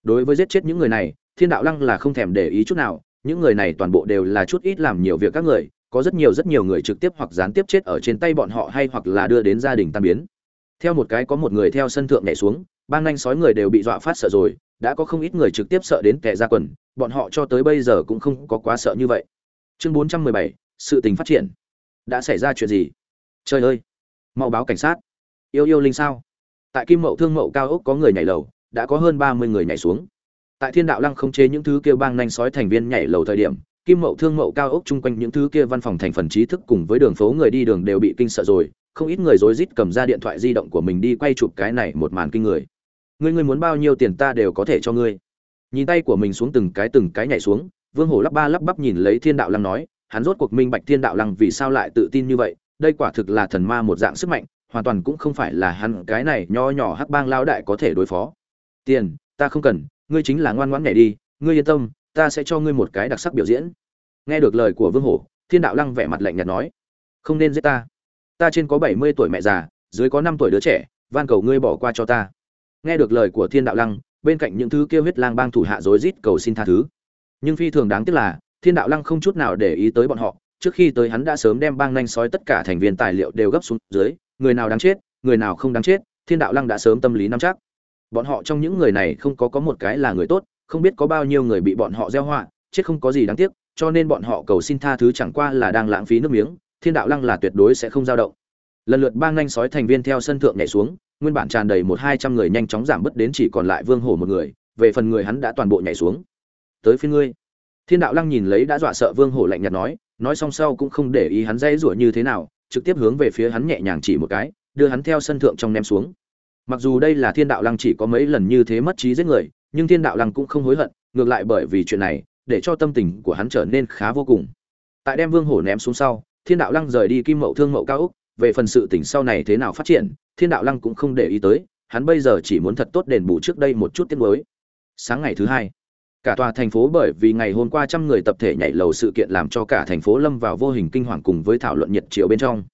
Đối với giết chết những người này thiên đạo lăng là không thèm để ý chút nào những người này toàn bộ đều là chút ít làm nhiều việc các người có rất nhiều rất nhiều người trực tiếp hoặc gián tiếp chết ở trên tay bọn họ hay hoặc là đưa đến gia đình tan biến. Theo một cái có một người theo sân thượng nhảy xuống bang nhanh sói người đều bị dọa phát sợ rồi đã có không ít người trực tiếp sợ đến kẻ ra quần bọn họ cho tới bây giờ cũng không có quá sợ như vậy. Chương 417, sự tình phát triển. Đã xảy ra chuyện gì? Trời ơi! Mau báo cảnh sát. Yêu yêu linh sao? Tại kim mậu thương mậu cao ốc có người nhảy lầu, đã có hơn ba mươi người nhảy xuống. Tại thiên đạo lăng không chế những thứ kia bang nhanh sói thành viên nhảy lầu thời điểm, kim mậu thương mậu cao ốc chung quanh những thứ kia văn phòng thành phần trí thức cùng với đường phố người đi đường đều bị kinh sợ rồi, không ít người rối rít cầm ra điện thoại di động của mình đi quay chụp cái này một màn kinh người. Ngươi ngươi muốn bao nhiêu tiền ta đều có thể cho ngươi. Nhìn tay của mình xuống từng cái từng cái nhảy xuống, vương hổ lắp ba lắp bắp nhìn lấy thiên đạo lăng nói, hắn rốt cuộc minh bạch thiên đạo lăng vì sao lại tự tin như vậy đây quả thực là thần ma một dạng sức mạnh, hoàn toàn cũng không phải là hắn cái này nho nhỏ hắc bang lao đại có thể đối phó. Tiền, ta không cần, ngươi chính là ngoan ngoãn nhảy đi, ngươi yên tâm, ta sẽ cho ngươi một cái đặc sắc biểu diễn. Nghe được lời của vương hổ, thiên đạo lăng vẻ mặt lạnh nhạt nói, không nên giết ta. Ta trên có bảy mươi tuổi mẹ già, dưới có năm tuổi đứa trẻ, van cầu ngươi bỏ qua cho ta. Nghe được lời của thiên đạo lăng, bên cạnh những thứ kêu huyết lang bang thủ hạ rối rít cầu xin tha thứ. Nhưng phi thường đáng tiếc là, thiên đạo lăng không chút nào để ý tới bọn họ trước khi tới hắn đã sớm đem bang nhanh sói tất cả thành viên tài liệu đều gấp xuống dưới, người nào đáng chết, người nào không đáng chết, thiên đạo lăng đã sớm tâm lý nắm chắc. Bọn họ trong những người này không có có một cái là người tốt, không biết có bao nhiêu người bị bọn họ gieo họa, chết không có gì đáng tiếc, cho nên bọn họ cầu xin tha thứ chẳng qua là đang lãng phí nước miếng, thiên đạo lăng là tuyệt đối sẽ không dao động. Lần lượt bang nhanh sói thành viên theo sân thượng nhảy xuống, nguyên bản tràn đầy một hai trăm người nhanh chóng giảm bớt đến chỉ còn lại vương hổ một người, về phần người hắn đã toàn bộ nhảy xuống. Tới phía ngươi. Thiên đạo lăng nhìn lấy đã dọa sợ vương hổ lạnh nhạt nói nói xong sau cũng không để ý hắn dây rủa như thế nào, trực tiếp hướng về phía hắn nhẹ nhàng chỉ một cái, đưa hắn theo sân thượng trong ném xuống. Mặc dù đây là thiên đạo lăng chỉ có mấy lần như thế mất trí giết người, nhưng thiên đạo lăng cũng không hối hận, ngược lại bởi vì chuyện này, để cho tâm tình của hắn trở nên khá vô cùng. Tại đem vương hổ ném xuống sau, thiên đạo lăng rời đi kim mậu thương mậu cao úc, về phần sự tỉnh sau này thế nào phát triển, thiên đạo lăng cũng không để ý tới, hắn bây giờ chỉ muốn thật tốt đền bù trước đây một chút tiết mới sáng ngày thứ hai cả tòa thành phố bởi vì ngày hôm qua trăm người tập thể nhảy lầu sự kiện làm cho cả thành phố lâm vào vô hình kinh hoàng cùng với thảo luận nhiệt chiều bên trong.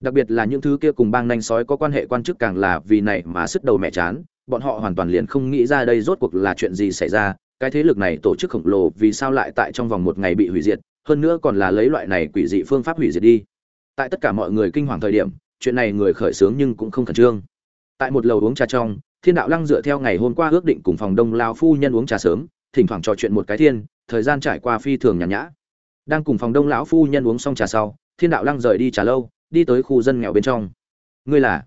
Đặc biệt là những thứ kia cùng bang nanh sói có quan hệ quan chức càng là vì này mà sức đầu mẹ chán, bọn họ hoàn toàn liền không nghĩ ra đây rốt cuộc là chuyện gì xảy ra, cái thế lực này tổ chức khổng lồ vì sao lại tại trong vòng một ngày bị hủy diệt, hơn nữa còn là lấy loại này quỷ dị phương pháp hủy diệt đi. Tại tất cả mọi người kinh hoàng thời điểm, chuyện này người khởi xướng nhưng cũng không khẩn trương. Tại một lầu uống trà trong, thiên đạo lăng dựa theo ngày hôm qua ước định cùng phòng đông lao phu nhân uống trà sớm thỉnh thoảng trò chuyện một cái thiên, thời gian trải qua phi thường nhàn nhã. Đang cùng phòng đông lão phu nhân uống xong trà sau, thiên đạo lăng rời đi trà lâu, đi tới khu dân nghèo bên trong. Ngươi là?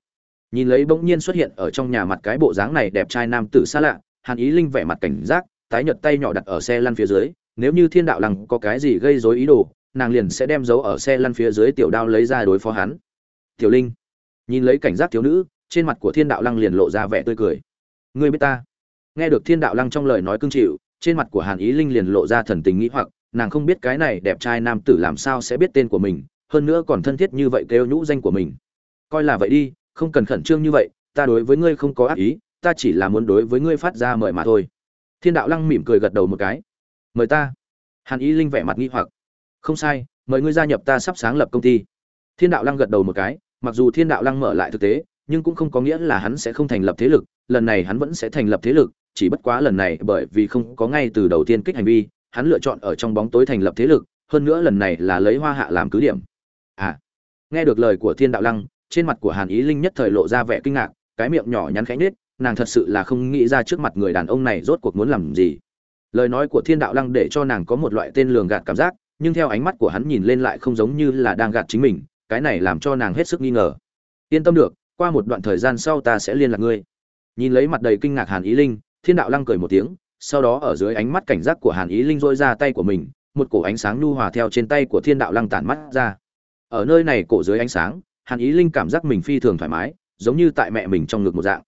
Nhìn lấy bỗng nhiên xuất hiện ở trong nhà mặt cái bộ dáng này đẹp trai nam tử xa lạ, hàn ý linh vẻ mặt cảnh giác, tái nhợt tay nhỏ đặt ở xe lăn phía dưới, nếu như thiên đạo lăng có cái gì gây rối ý đồ, nàng liền sẽ đem dấu ở xe lăn phía dưới tiểu đao lấy ra đối phó hắn. Tiểu linh, nhìn lấy cảnh giác thiếu nữ, trên mặt của thiên đạo lăng liền lộ ra vẻ tươi cười. Ngươi biết ta? Nghe được thiên đạo lăng trong lời nói cương chịu trên mặt của hàn ý linh liền lộ ra thần tình nghĩ hoặc, nàng không biết cái này đẹp trai nam tử làm sao sẽ biết tên của mình, hơn nữa còn thân thiết như vậy kêu nhũ danh của mình. Coi là vậy đi, không cần khẩn trương như vậy, ta đối với ngươi không có ác ý, ta chỉ là muốn đối với ngươi phát ra mời mà thôi. Thiên đạo lăng mỉm cười gật đầu một cái. Mời ta. Hàn ý linh vẻ mặt nghi hoặc. Không sai, mời ngươi gia nhập ta sắp sáng lập công ty. Thiên đạo lăng gật đầu một cái, mặc dù thiên đạo lăng mở lại thực tế, nhưng cũng không có nghĩa là hắn sẽ không thành lập thế lực, lần này hắn vẫn sẽ thành lập thế lực chỉ bất quá lần này bởi vì không có ngay từ đầu tiên kích hành vi, hắn lựa chọn ở trong bóng tối thành lập thế lực, hơn nữa lần này là lấy hoa hạ làm cứ điểm. À nghe được lời của thiên đạo lăng, trên mặt của hàn ý linh nhất thời lộ ra vẻ kinh ngạc, cái miệng nhỏ nhắn khẽ nết nàng thật sự là không nghĩ ra trước mặt người đàn ông này rốt cuộc muốn làm gì. Lời nói của thiên đạo lăng để cho nàng có một loại tên lường gạt cảm giác, nhưng theo ánh mắt của hắn nhìn lên lại không giống như là đang gạt chính mình, cái này làm cho nàng hết sức nghi ngờ. Yên tâm được, qua một đoạn thời gian sau ta sẽ liên lạc ngươi. Nhìn lấy mặt đầy kinh ngạc hàn ý linh thiên đạo lăng cười một tiếng, sau đó ở dưới ánh mắt cảnh giác của hàn ý linh dôi ra tay của mình, một cổ ánh sáng nhu hòa theo trên tay của thiên đạo lăng tản mắt ra. Ở nơi này cổ dưới ánh sáng, hàn ý linh cảm giác mình phi thường thoải mái, giống như tại mẹ mình trong ngực một dạng.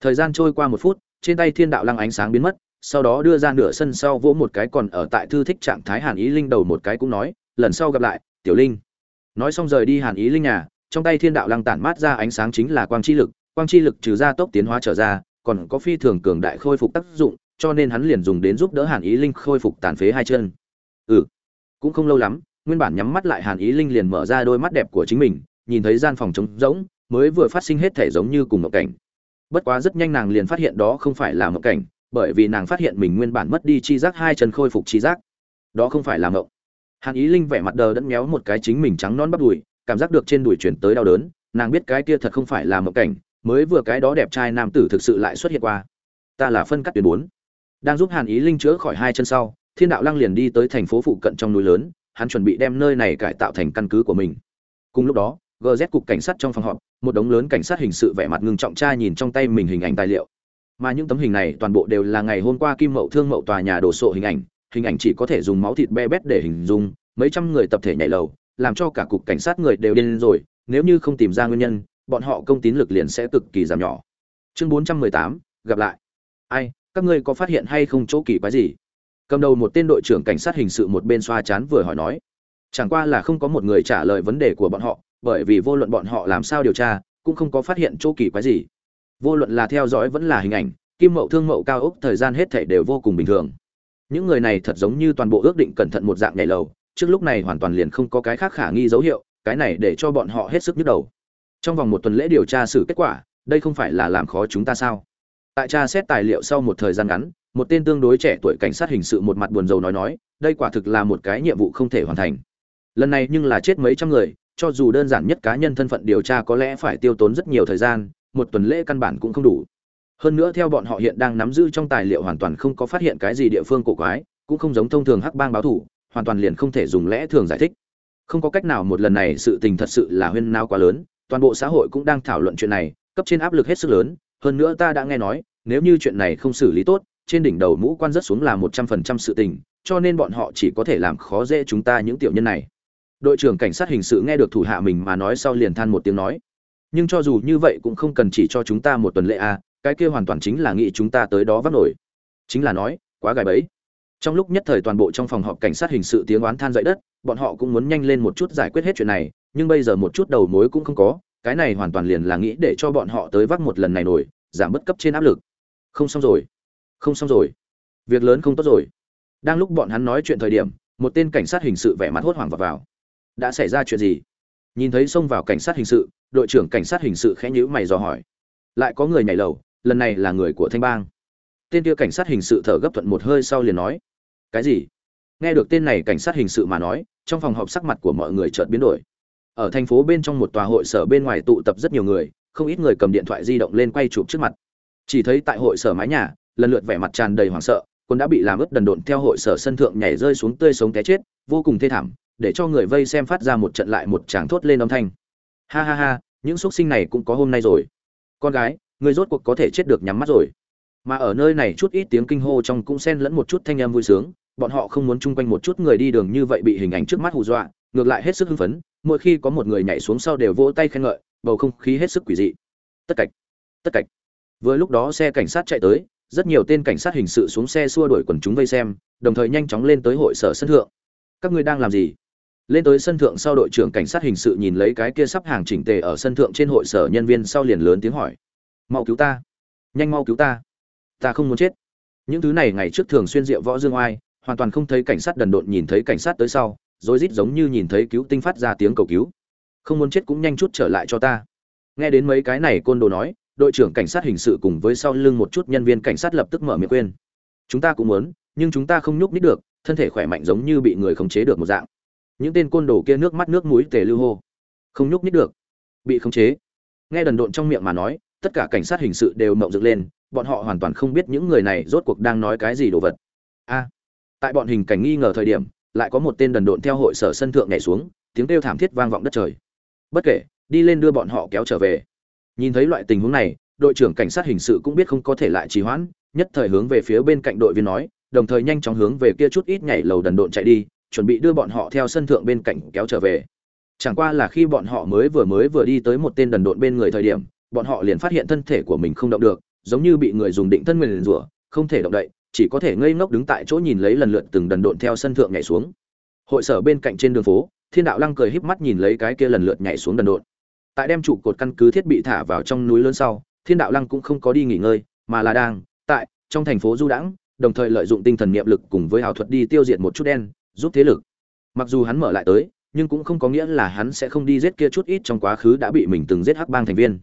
Thời gian trôi qua một phút, trên tay thiên đạo lăng ánh sáng biến mất, sau đó đưa ra nửa sân sau vỗ một cái còn ở tại thư thích trạng thái hàn ý linh đầu một cái cũng nói, lần sau gặp lại, tiểu linh. Nói xong rời đi hàn ý linh nhà, trong tay thiên đạo lăng tản mát ra ánh sáng chính là quang chi lực, quang chi lực trừ ra tốc tiến hóa trở ra còn có phi thường cường đại khôi phục tác dụng, cho nên hắn liền dùng đến giúp đỡ hàn ý linh khôi phục tàn phế hai chân. Ừ cũng không lâu lắm, nguyên bản nhắm mắt lại hàn ý linh liền mở ra đôi mắt đẹp của chính mình, nhìn thấy gian phòng trống rỗng, mới vừa phát sinh hết thể giống như cùng một cảnh. Bất quá rất nhanh nàng liền phát hiện đó không phải là một cảnh, bởi vì nàng phát hiện mình nguyên bản mất đi chi giác hai chân khôi phục chi giác. Đó không phải là mộng. Hàn ý linh vẻ mặt đờ đẫn méo một cái chính mình trắng non bắp đùi, cảm giác được trên đùi chuyển tới đau đớn, nàng biết cái kia thật không phải là mộng cảnh mới vừa cái đó đẹp trai nam tử thực sự lại xuất hiện qua. Ta là phân cắt tuyến bốn. Đang giúp hàn ý linh chữa khỏi hai chân sau, thiên đạo lăng liền đi tới thành phố phụ cận trong núi lớn, hắn chuẩn bị đem nơi này cải tạo thành căn cứ của mình. Cùng lúc đó gz cục cảnh sát trong phòng họp, một đống lớn cảnh sát hình sự vẻ mặt ngưng trọng tra nhìn trong tay mình hình ảnh tài liệu. Mà những tấm hình này toàn bộ đều là ngày hôm qua kim mậu thương mậu tòa nhà đồ sộ hình ảnh hình ảnh chỉ có thể dùng máu thịt be bét để hình dung, mấy trăm người tập thể nhảy lầu, làm cho cả cục cảnh sát người đều điên rồi, nếu như không tìm ra nguyên nhân bọn họ công tín lực liền sẽ cực kỳ giảm nhỏ. Chương bốn trăm mười tám, gặp lại. Ai, các ngươi có phát hiện hay không chỗ kỳ quái gì? Cầm đầu một tên đội trưởng cảnh sát hình sự một bên xoa chán vừa hỏi nói. Chẳng qua là không có một người trả lời vấn đề của bọn họ, bởi vì vô luận bọn họ làm sao điều tra, cũng không có phát hiện chỗ kỳ quái gì. Vô luận là theo dõi vẫn là hình ảnh, kim mậu thương mậu cao ốc thời gian hết thảy đều vô cùng bình thường. Những người này thật giống như toàn bộ ước định cẩn thận một dạng nhảy lầu, trước lúc này hoàn toàn liền không có cái khác khả nghi dấu hiệu, cái này để cho bọn họ hết sức nhức đầu trong vòng một tuần lễ điều tra xử kết quả, đây không phải là làm khó chúng ta sao? Tại tra xét tài liệu sau một thời gian ngắn, một tên tương đối trẻ tuổi cảnh sát hình sự một mặt buồn rầu nói nói, đây quả thực là một cái nhiệm vụ không thể hoàn thành. Lần này nhưng là chết mấy trăm người, cho dù đơn giản nhất cá nhân thân phận điều tra có lẽ phải tiêu tốn rất nhiều thời gian, một tuần lễ căn bản cũng không đủ. Hơn nữa theo bọn họ hiện đang nắm giữ trong tài liệu hoàn toàn không có phát hiện cái gì địa phương cổ quái, cũng không giống thông thường hắc bang báo thủ, hoàn toàn liền không thể dùng lẽ thường giải thích. Không có cách nào một lần này sự tình thật sự là huyên nao quá lớn toàn bộ xã hội cũng đang thảo luận chuyện này, cấp trên áp lực hết sức lớn, hơn nữa ta đã nghe nói, nếu như chuyện này không xử lý tốt, trên đỉnh đầu mũ quan rất xuống là một trăm phần trăm sự tình, cho nên bọn họ chỉ có thể làm khó dễ chúng ta những tiểu nhân này. Đội trưởng cảnh sát hình sự nghe được thủ hạ mình mà nói sau liền than một tiếng nói, nhưng cho dù như vậy cũng không cần chỉ cho chúng ta một tuần lễ à cái kia hoàn toàn chính là nghĩ chúng ta tới đó vắt nổi. Chính là nói, quá gài bẫy. Trong lúc nhất thời toàn bộ trong phòng họp cảnh sát hình sự tiếng oán than dậy đất, bọn họ cũng muốn nhanh lên một chút giải quyết hết chuyện này nhưng bây giờ một chút đầu mối cũng không có cái này hoàn toàn liền là nghĩ để cho bọn họ tới vác một lần này nổi giảm bất cấp trên áp lực. Không xong rồi. Không xong rồi. Việc lớn không tốt rồi. Đang lúc bọn hắn nói chuyện thời điểm một tên cảnh sát hình sự vẻ mặt hốt hoảng vào, vào. đã xảy ra chuyện gì? Nhìn thấy xông vào cảnh sát hình sự đội trưởng cảnh sát hình sự khẽ nhíu mày dò hỏi. Lại có người nhảy lầu lần này là người của thanh bang. Tên kia cảnh sát hình sự thở gấp thuận một hơi sau liền nói. Cái gì? Nghe được tên này cảnh sát hình sự mà nói trong phòng họp sắc mặt của mọi người chợt biến đổi ở thành phố bên trong một tòa hội sở bên ngoài tụ tập rất nhiều người, không ít người cầm điện thoại di động lên quay chụp trước mặt. Chỉ thấy tại hội sở mái nhà, lần lượt vẻ mặt tràn đầy hoảng sợ, quân đã bị làm ướt đần độn theo hội sở sân thượng nhảy rơi xuống tươi sống té chết, vô cùng thê thảm, để cho người vây xem phát ra một trận lại một tràng thốt lên âm thanh. Ha ha ha, những xuất sinh này cũng có hôm nay rồi. Con gái, người rốt cuộc có thể chết được nhắm mắt rồi. Mà ở nơi này chút ít tiếng kinh hô trong cũng xen lẫn một chút thanh âm vui sướng, bọn họ không muốn chung quanh một chút người đi đường như vậy bị hình ảnh trước mắt hù dọa, ngược lại hết sức hưng phấn mỗi khi có một người nhảy xuống sau đều vỗ tay khen ngợi, bầu không khí hết sức quỷ dị. Tất cạch tất cạch. Vừa lúc đó xe cảnh sát chạy tới, rất nhiều tên cảnh sát hình sự xuống xe xua đuổi quần chúng vây xem, đồng thời nhanh chóng lên tới hội sở sân thượng. Các ngươi đang làm gì? Lên tới sân thượng sau đội trưởng cảnh sát hình sự nhìn lấy cái kia sắp hàng chỉnh tề ở sân thượng trên hội sở nhân viên sau liền lớn tiếng hỏi. Mau cứu ta. Nhanh mau cứu ta. Ta không muốn chết. Những thứ này ngày trước thường xuyên diệu võ dương oai, hoàn toàn không thấy cảnh sát đần độn nhìn thấy cảnh sát tới sau rối rít giống như nhìn thấy cứu tinh phát ra tiếng cầu cứu. Không muốn chết cũng nhanh chút trở lại cho ta. Nghe đến mấy cái này, côn đồ nói, đội trưởng cảnh sát hình sự cùng với sau lưng một chút nhân viên cảnh sát lập tức mở miệng quên chúng ta cũng muốn, nhưng chúng ta không nhúc nít được, thân thể khỏe mạnh giống như bị người khống chế được một dạng. Những tên côn đồ kia nước mắt nước mũi tề lưu hô. Không nhúc nít được. Bị khống chế. Nghe đần độn trong miệng mà nói, tất cả cảnh sát hình sự đều mộng dựng lên, bọn họ hoàn toàn không biết những người này rốt cuộc đang nói cái gì đồ vật. A. Tại bọn hình cảnh nghi ngờ thời điểm lại có một tên đần độn theo hội sở sân thượng nhảy xuống, tiếng kêu thảm thiết vang vọng đất trời. Bất kể, đi lên đưa bọn họ kéo trở về. Nhìn thấy loại tình huống này, đội trưởng cảnh sát hình sự cũng biết không có thể lại trì hoãn, nhất thời hướng về phía bên cạnh đội viên nói, đồng thời nhanh chóng hướng về kia chút ít nhảy lầu đần độn chạy đi, chuẩn bị đưa bọn họ theo sân thượng bên cạnh kéo trở về. Chẳng qua là khi bọn họ mới vừa mới vừa đi tới một tên đần độn bên người thời điểm, bọn họ liền phát hiện thân thể của mình không động được, giống như bị người dùng định thân nguyền rủa, không thể động đậy chỉ có thể ngây ngốc đứng tại chỗ nhìn lấy lần lượt từng đần độn theo sân thượng nhảy xuống. Hội sở bên cạnh trên đường phố, thiên đạo lăng cười híp mắt nhìn lấy cái kia lần lượt nhảy xuống đần độn. Tại đem trụ cột căn cứ thiết bị thả vào trong núi lớn sau, thiên đạo lăng cũng không có đi nghỉ ngơi, mà là đang tại trong thành phố du đãng, đồng thời lợi dụng tinh thần niệm lực cùng với ảo thuật đi tiêu diệt một chút đen, giúp thế lực. Mặc dù hắn mở lại tới, nhưng cũng không có nghĩa là hắn sẽ không đi giết kia chút ít trong quá khứ đã bị mình từng giết hắc bang thành viên.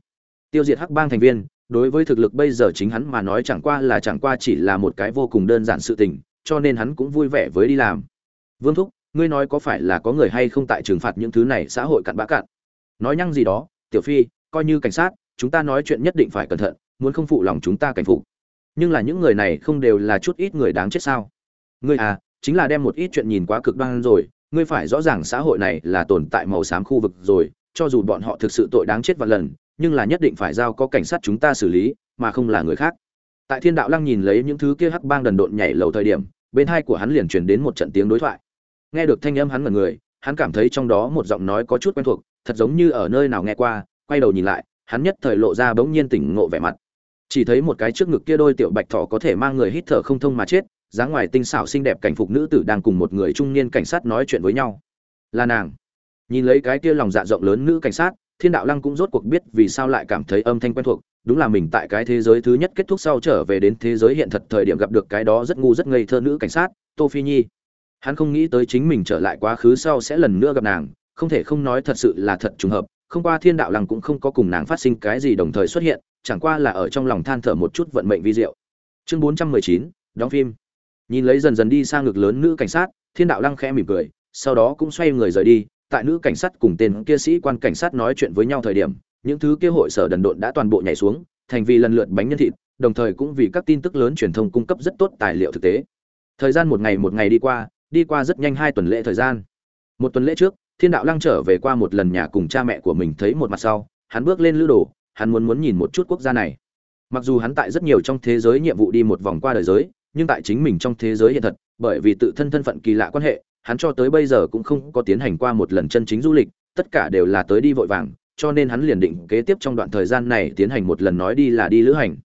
Tiêu diệt hắc bang thành viên đối với thực lực bây giờ chính hắn mà nói chẳng qua là chẳng qua chỉ là một cái vô cùng đơn giản sự tình, cho nên hắn cũng vui vẻ với đi làm. Vương thúc, ngươi nói có phải là có người hay không tại trừng phạt những thứ này xã hội cặn bã cặn? Nói nhăng gì đó, tiểu phi, coi như cảnh sát, chúng ta nói chuyện nhất định phải cẩn thận, muốn không phụ lòng chúng ta cảnh phục. Nhưng là những người này không đều là chút ít người đáng chết sao? Ngươi à chính là đem một ít chuyện nhìn quá cực đoan rồi, ngươi phải rõ ràng xã hội này là tồn tại màu xám khu vực rồi, cho dù bọn họ thực sự tội đáng chết vạn lần nhưng là nhất định phải giao có cảnh sát chúng ta xử lý, mà không là người khác. Tại thiên đạo lăng nhìn lấy những thứ kia hắc bang đần độn nhảy lầu thời điểm, bên hai của hắn liền truyền đến một trận tiếng đối thoại. Nghe được thanh âm hắn mật người, hắn cảm thấy trong đó một giọng nói có chút quen thuộc, thật giống như ở nơi nào nghe qua, quay đầu nhìn lại, hắn nhất thời lộ ra bỗng nhiên tỉnh ngộ vẻ mặt. Chỉ thấy một cái trước ngực kia đôi tiểu bạch thỏ có thể mang người hít thở không thông mà chết, dáng ngoài tinh xảo xinh đẹp cảnh phục nữ tử đang cùng một người trung niên cảnh sát nói chuyện với nhau. Là nàng. Nhìn lấy cái kia lòng dạ rộng lớn nữ cảnh sát thiên đạo lăng cũng rốt cuộc biết vì sao lại cảm thấy âm thanh quen thuộc, đúng là mình tại cái thế giới thứ nhất kết thúc sau trở về đến thế giới hiện thật thời điểm gặp được cái đó rất ngu rất ngây thơ nữ cảnh sát, tô phi nhi. Hắn không nghĩ tới chính mình trở lại quá khứ sau sẽ lần nữa gặp nàng, không thể không nói thật sự là thật trùng hợp, không qua thiên đạo lăng cũng không có cùng nàng phát sinh cái gì đồng thời xuất hiện, chẳng qua là ở trong lòng than thở một chút vận mệnh vi diệu. Chương bốn trăm mười chín, đóng phim. Nhìn lấy dần dần đi sang ngực lớn nữ cảnh sát, thiên đạo lăng khẽ mỉm cười, sau đó cũng xoay người rời đi tại nữ cảnh sát cùng tên kia sĩ quan cảnh sát nói chuyện với nhau thời điểm, những thứ kia hội sở đần độn đã toàn bộ nhảy xuống, thành vì lần lượt bánh nhân thịt, đồng thời cũng vì các tin tức lớn truyền thông cung cấp rất tốt tài liệu thực tế. Thời gian một ngày một ngày đi qua đi qua rất nhanh hai tuần lễ thời gian. Một tuần lễ trước, thiên đạo lăng trở về qua một lần nhà cùng cha mẹ của mình thấy một mặt sau, hắn bước lên lữ đồ, hắn muốn muốn nhìn một chút quốc gia này. Mặc dù hắn tại rất nhiều trong thế giới nhiệm vụ đi một vòng qua đời giới, nhưng tại chính mình trong thế giới hiện thật bởi vì tự thân thân phận kỳ lạ quan hệ, hắn cho tới bây giờ cũng không có tiến hành qua một lần chân chính du lịch, tất cả đều là tới đi vội vàng, cho nên hắn liền định kế tiếp trong đoạn thời gian này tiến hành một lần nói đi là đi lữ hành.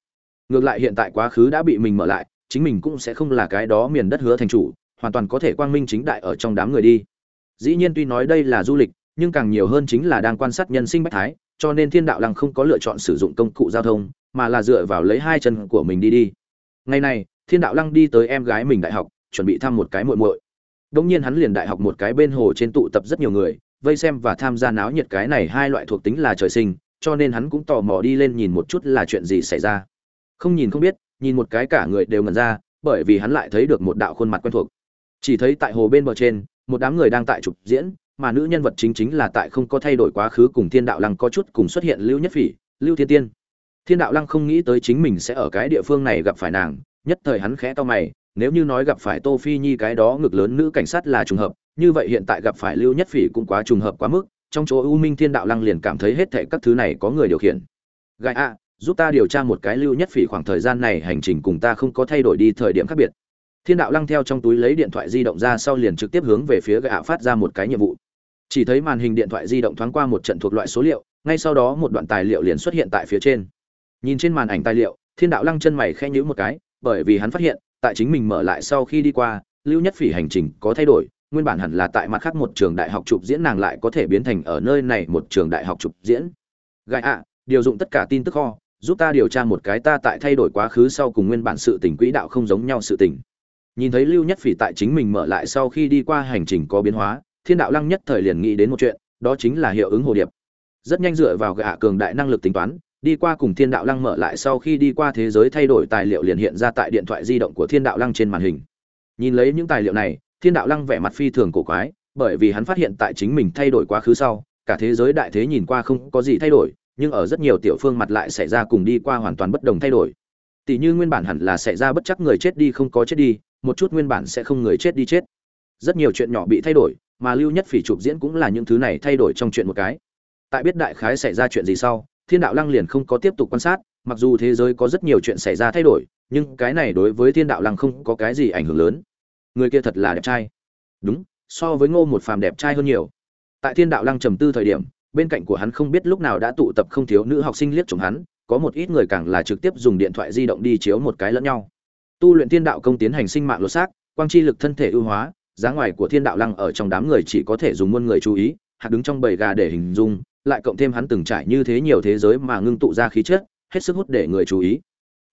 Ngược lại hiện tại quá khứ đã bị mình mở lại, chính mình cũng sẽ không là cái đó miền đất hứa thành chủ, hoàn toàn có thể quang minh chính đại ở trong đám người đi. Dĩ nhiên tuy nói đây là du lịch, nhưng càng nhiều hơn chính là đang quan sát nhân sinh bách thái, cho nên thiên đạo lăng không có lựa chọn sử dụng công cụ giao thông, mà là dựa vào lấy hai chân của mình đi đi. Ngày này, thiên đạo lăng đi tới em gái mình đại học chuẩn bị thăm một cái muội muội. Đống nhiên hắn liền đại học một cái bên hồ trên tụ tập rất nhiều người, vây xem và tham gia náo nhiệt cái này hai loại thuộc tính là trời sinh, cho nên hắn cũng tò mò đi lên nhìn một chút là chuyện gì xảy ra. Không nhìn không biết, nhìn một cái cả người đều ngẩn ra, bởi vì hắn lại thấy được một đạo khuôn mặt quen thuộc. Chỉ thấy tại hồ bên bờ trên, một đám người đang tại chụp diễn, mà nữ nhân vật chính chính là tại không có thay đổi quá khứ cùng thiên đạo lăng có chút cùng xuất hiện lưu nhất phỉ, lưu thiên tiên. Thiên đạo lăng không nghĩ tới chính mình sẽ ở cái địa phương này gặp phải nàng, nhất thời hắn khẽ to mày nếu như nói gặp phải tô phi nhi cái đó ngực lớn nữ cảnh sát là trùng hợp, như vậy hiện tại gặp phải lưu nhất phỉ cũng quá trùng hợp quá mức, trong chỗ u minh thiên đạo lăng liền cảm thấy hết thảy các thứ này có người điều khiển. Gai a giúp ta điều tra một cái lưu nhất phỉ khoảng thời gian này hành trình cùng ta không có thay đổi đi thời điểm khác biệt. Thiên đạo lăng theo trong túi lấy điện thoại di động ra sau liền trực tiếp hướng về phía gạ phát ra một cái nhiệm vụ. Chỉ thấy màn hình điện thoại di động thoáng qua một trận thuộc loại số liệu, ngay sau đó một đoạn tài liệu liền xuất hiện tại phía trên. Nhìn trên màn ảnh tài liệu, thiên đạo lăng chân mày khẽ nhíu một cái, bởi vì hắn phát hiện tại chính mình mở lại sau khi đi qua, lưu nhất phỉ hành trình có thay đổi, nguyên bản hẳn là tại mặt khác một trường đại học chụp diễn nàng lại có thể biến thành ở nơi này một trường đại học chụp diễn. Gai ạ, điều dụng tất cả tin tức kho, giúp ta điều tra một cái ta tại thay đổi quá khứ sau cùng nguyên bản sự tình quỹ đạo không giống nhau sự tình. Nhìn thấy lưu nhất phỉ tại chính mình mở lại sau khi đi qua hành trình có biến hóa, thiên đạo lăng nhất thời liền nghĩ đến một chuyện, đó chính là hiệu ứng hồ điệp. Rất nhanh dựa vào gạ cường đại năng lực tính toán đi qua cùng thiên đạo lăng mở lại sau khi đi qua thế giới thay đổi tài liệu liền hiện ra tại điện thoại di động của thiên đạo lăng trên màn hình. Nhìn lấy những tài liệu này, thiên đạo lăng vẻ mặt phi thường cổ quái, bởi vì hắn phát hiện tại chính mình thay đổi quá khứ sau, cả thế giới đại thế nhìn qua không có gì thay đổi, nhưng ở rất nhiều tiểu phương mặt lại xảy ra cùng đi qua hoàn toàn bất đồng thay đổi. Tỷ như nguyên bản hẳn là xảy ra bất chắc người chết đi không có chết đi, một chút nguyên bản sẽ không người chết đi chết. Rất nhiều chuyện nhỏ bị thay đổi, mà lưu nhất phỉ chụp diễn cũng là những thứ này thay đổi trong chuyện một cái. Tại biết đại khái xảy ra chuyện gì sau thiên đạo lăng liền không có tiếp tục quan sát, mặc dù thế giới có rất nhiều chuyện xảy ra thay đổi, nhưng cái này đối với thiên đạo lăng không có cái gì ảnh hưởng lớn. Người kia thật là đẹp trai. Đúng, so với ngô một phàm đẹp trai hơn nhiều. Tại thiên đạo lăng trầm tư thời điểm, bên cạnh của hắn không biết lúc nào đã tụ tập không thiếu nữ học sinh liếc chồng hắn, có một ít người càng là trực tiếp dùng điện thoại di động đi chiếu một cái lẫn nhau. Tu luyện thiên đạo công tiến hành sinh mạng lột xác, quang chi lực thân thể ưu hóa, giá ngoài của thiên đạo lăng ở trong đám người chỉ có thể dùng muôn người chú ý, hạt đứng trong bầy gà để hình dung lại cộng thêm hắn từng trải như thế nhiều thế giới mà ngưng tụ ra khí chất, hết sức hút để người chú ý.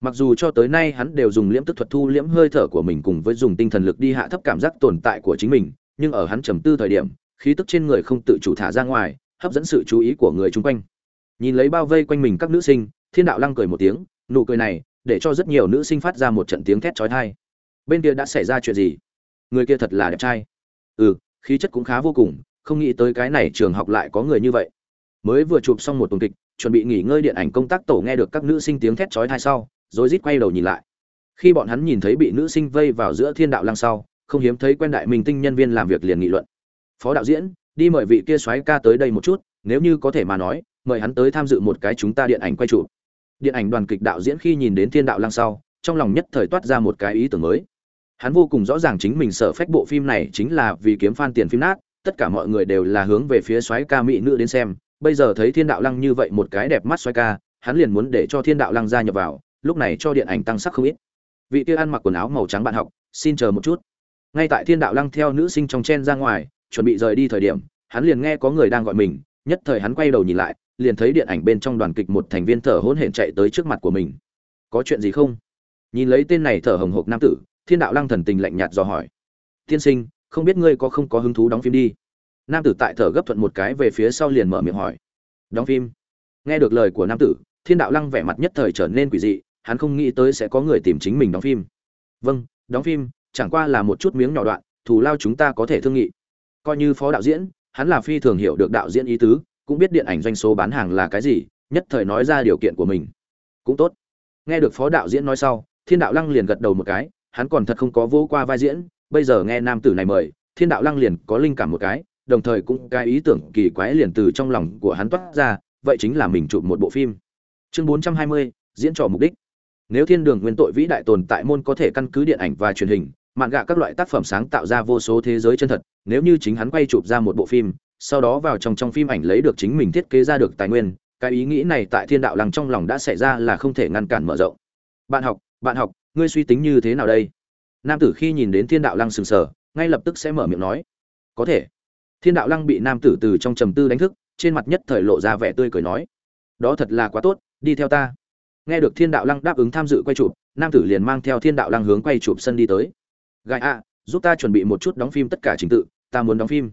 Mặc dù cho tới nay hắn đều dùng liễm tức thuật thu liễm hơi thở của mình cùng với dùng tinh thần lực đi hạ thấp cảm giác tồn tại của chính mình, nhưng ở hắn trầm tư thời điểm, khí tức trên người không tự chủ thả ra ngoài, hấp dẫn sự chú ý của người chung quanh. Nhìn lấy bao vây quanh mình các nữ sinh, thiên đạo lăng cười một tiếng, nụ cười này, để cho rất nhiều nữ sinh phát ra một trận tiếng thét chói tai. Bên kia đã xảy ra chuyện gì? Người kia thật là đẹp trai. Ừ khí chất cũng khá vô cùng, không nghĩ tới cái này trường học lại có người như vậy mới vừa chụp xong một tuần kịch, chuẩn bị nghỉ ngơi điện ảnh công tác tổ nghe được các nữ sinh tiếng thét chói thai sau, rồi rít quay đầu nhìn lại. Khi bọn hắn nhìn thấy bị nữ sinh vây vào giữa thiên đạo lăng sau, không hiếm thấy quen đại minh tinh nhân viên làm việc liền nghị luận. Phó đạo diễn, đi mời vị kia soái ca tới đây một chút, nếu như có thể mà nói, mời hắn tới tham dự một cái chúng ta điện ảnh quay chụp. Điện ảnh đoàn kịch đạo diễn khi nhìn đến thiên đạo lăng sau, trong lòng nhất thời toát ra một cái ý tưởng mới. Hắn vô cùng rõ ràng chính mình sở phách bộ phim này chính là vì kiếm fan tiền phim nát, tất cả mọi người đều là hướng về phía soái ca mỹ nữ đến xem bây giờ thấy thiên đạo lăng như vậy một cái đẹp mắt xoay ca, hắn liền muốn để cho thiên đạo lăng gia nhập vào, lúc này cho điện ảnh tăng sắc không ít. Vị kia ăn mặc quần áo màu trắng bạn học, xin chờ một chút. Ngay tại thiên đạo lăng theo nữ sinh trong chen ra ngoài, chuẩn bị rời đi thời điểm, hắn liền nghe có người đang gọi mình, nhất thời hắn quay đầu nhìn lại, liền thấy điện ảnh bên trong đoàn kịch một thành viên thở hỗn hển chạy tới trước mặt của mình. Có chuyện gì không? Nhìn lấy tên này thở hồng hộc nam tử, thiên đạo lăng thần tình lạnh nhạt dò hỏi. Tiên sinh, không biết ngươi có không có hứng thú đóng phim đi? Nam tử tại thở gấp thuận một cái về phía sau liền mở miệng hỏi. Đóng phim. Nghe được lời của nam tử, thiên đạo lăng vẻ mặt nhất thời trở nên quỷ dị, hắn không nghĩ tới sẽ có người tìm chính mình đóng phim. Vâng đóng phim, chẳng qua là một chút miếng nhỏ đoạn, thù lao chúng ta có thể thương nghị. Coi như phó đạo diễn, hắn là phi thường hiểu được đạo diễn ý tứ, cũng biết điện ảnh doanh số bán hàng là cái gì, nhất thời nói ra điều kiện của mình. Cũng tốt. Nghe được phó đạo diễn nói sau, thiên đạo lăng liền gật đầu một cái, hắn còn thật không có vô qua vai diễn, bây giờ nghe nam tử này mời, thiên đạo lăng liền có linh cảm một cái đồng thời cũng cái ý tưởng kỳ quái liền từ trong lòng của hắn toát ra vậy chính là mình chụp một bộ phim. Chương 420, diễn trò mục đích. Nếu thiên đường nguyên tội vĩ đại tồn tại môn có thể căn cứ điện ảnh và truyền hình mạn gạ các loại tác phẩm sáng tạo ra vô số thế giới chân thật nếu như chính hắn quay chụp ra một bộ phim sau đó vào trong trong phim ảnh lấy được chính mình thiết kế ra được tài nguyên cái ý nghĩ này tại thiên đạo lăng trong lòng đã xảy ra là không thể ngăn cản mở rộng. Bạn học bạn học ngươi suy tính như thế nào đây? Nam tử khi nhìn đến thiên đạo lăng sừng sờ ngay lập tức sẽ mở miệng nói. Có thể thiên đạo lăng bị nam tử từ trong trầm tư đánh thức, trên mặt nhất thời lộ ra vẻ tươi cười nói, đó thật là quá tốt, đi theo ta. Nghe được thiên đạo lăng đáp ứng tham dự quay chụp, nam tử liền mang theo thiên đạo lăng hướng quay chụp sân đi tới. Gai a giúp ta chuẩn bị một chút đóng phim tất cả trình tự, ta muốn đóng phim.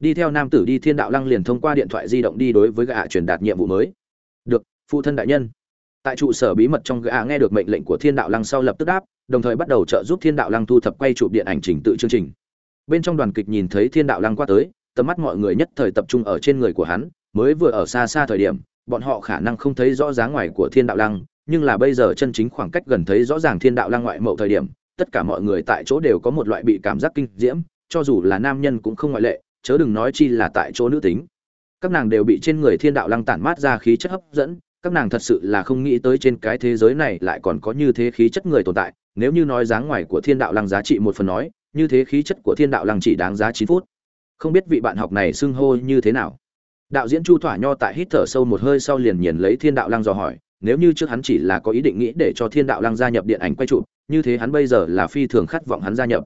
Đi theo nam tử đi, thiên đạo lăng liền thông qua điện thoại di động đi đối với gạ truyền đạt nhiệm vụ mới. Được, phụ thân đại nhân. Tại trụ sở bí mật trong gạ nghe được mệnh lệnh của thiên đạo lăng sau lập tức đáp, đồng thời bắt đầu trợ giúp thiên đạo lăng thu thập quay chụp điện ảnh trình tự chương trình. Bên trong đoàn kịch nhìn thấy thiên đạo lăng qua tới tầm mắt mọi người nhất thời tập trung ở trên người của hắn, mới vừa ở xa xa thời điểm, bọn họ khả năng không thấy rõ dáng ngoài của thiên đạo lăng, nhưng là bây giờ chân chính khoảng cách gần thấy rõ ràng thiên đạo lăng ngoại mậu thời điểm, tất cả mọi người tại chỗ đều có một loại bị cảm giác kinh diễm, cho dù là nam nhân cũng không ngoại lệ, chớ đừng nói chi là tại chỗ nữ tính. Các nàng đều bị trên người thiên đạo lăng tản mát ra khí chất hấp dẫn, các nàng thật sự là không nghĩ tới trên cái thế giới này lại còn có như thế khí chất người tồn tại, nếu như nói dáng ngoài của thiên đạo lăng giá trị một phần nói, như thế khí chất của thiên đạo lăng chỉ đáng giá chín phút không biết vị bạn học này xưng hô như thế nào. Đạo diễn chu thỏa nho tại hít thở sâu một hơi sau liền nhìn lấy thiên đạo lăng dò hỏi, nếu như trước hắn chỉ là có ý định nghĩ để cho thiên đạo lăng gia nhập điện ảnh quay chụp như thế hắn bây giờ là phi thường khát vọng hắn gia nhập.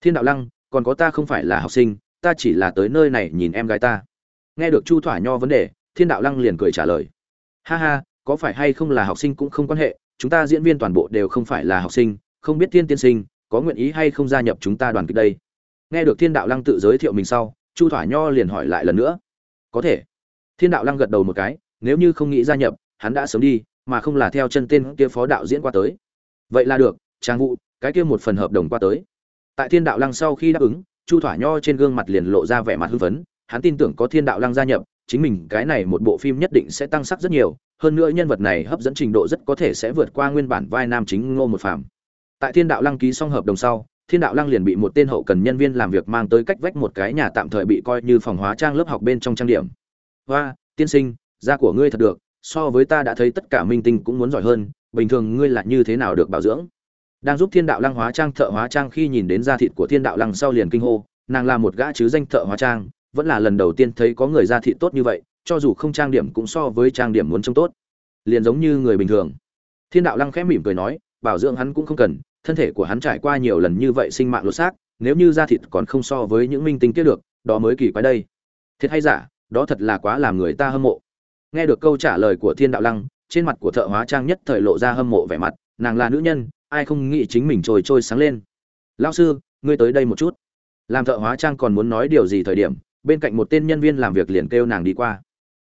Thiên đạo lăng, còn có ta không phải là học sinh, ta chỉ là tới nơi này nhìn em gái ta. Nghe được chu thỏa nho vấn đề, thiên đạo lăng liền cười trả lời. Ha ha, có phải hay không là học sinh cũng không quan hệ, chúng ta diễn viên toàn bộ đều không phải là học sinh, không biết thiên tiên sinh có nguyện ý hay không gia nhập chúng ta đoàn kịch đây? Nghe được thiên đạo lăng tự giới thiệu mình sau, chu thỏa nho liền hỏi lại lần nữa. Có thể. Thiên đạo lăng gật đầu một cái, nếu như không nghĩ gia nhập, hắn đã sớm đi, mà không là theo chân tên kia phó đạo diễn qua tới. Vậy là được, trang vụ cái kia một phần hợp đồng qua tới. Tại thiên đạo lăng sau khi đáp ứng, chu thỏa nho trên gương mặt liền lộ ra vẻ mặt hưng phấn, hắn tin tưởng có thiên đạo lăng gia nhập, chính mình cái này một bộ phim nhất định sẽ tăng sắc rất nhiều, hơn nữa nhân vật này hấp dẫn trình độ rất có thể sẽ vượt qua nguyên bản vai nam chính ngô một phàm. Tại thiên đạo lăng ký xong hợp đồng sau thiên đạo lăng liền bị một tên hậu cần nhân viên làm việc mang tới cách vách một cái nhà tạm thời bị coi như phòng hóa trang lớp học bên trong trang điểm. Hoa, tiên sinh, da của ngươi thật được, so với ta đã thấy tất cả minh tinh cũng muốn giỏi hơn, bình thường ngươi là như thế nào được bảo dưỡng? Đang giúp thiên đạo lăng hóa trang thợ hóa trang khi nhìn đến da thịt của thiên đạo lăng sau liền kinh hô, nàng là một gã chứ danh thợ hóa trang, vẫn là lần đầu tiên thấy có người da thịt tốt như vậy, cho dù không trang điểm cũng so với trang điểm muốn trông tốt. Liền giống như người bình thường. Thiên đạo lăng khẽ mỉm cười nói, bảo dưỡng hắn cũng không cần thân thể của hắn trải qua nhiều lần như vậy sinh mạng lột xác, nếu như da thịt còn không so với những minh tinh kia được, đó mới kỳ quái đây. Thiệt hay giả, đó thật là quá làm người ta hâm mộ. Nghe được câu trả lời của thiên đạo lăng, trên mặt của thợ hóa trang nhất thời lộ ra hâm mộ vẻ mặt, nàng là nữ nhân, ai không nghĩ chính mình trồi trôi sáng lên. Lao sư, ngươi tới đây một chút. Làm thợ hóa trang còn muốn nói điều gì thời điểm, bên cạnh một tên nhân viên làm việc liền kêu nàng đi qua.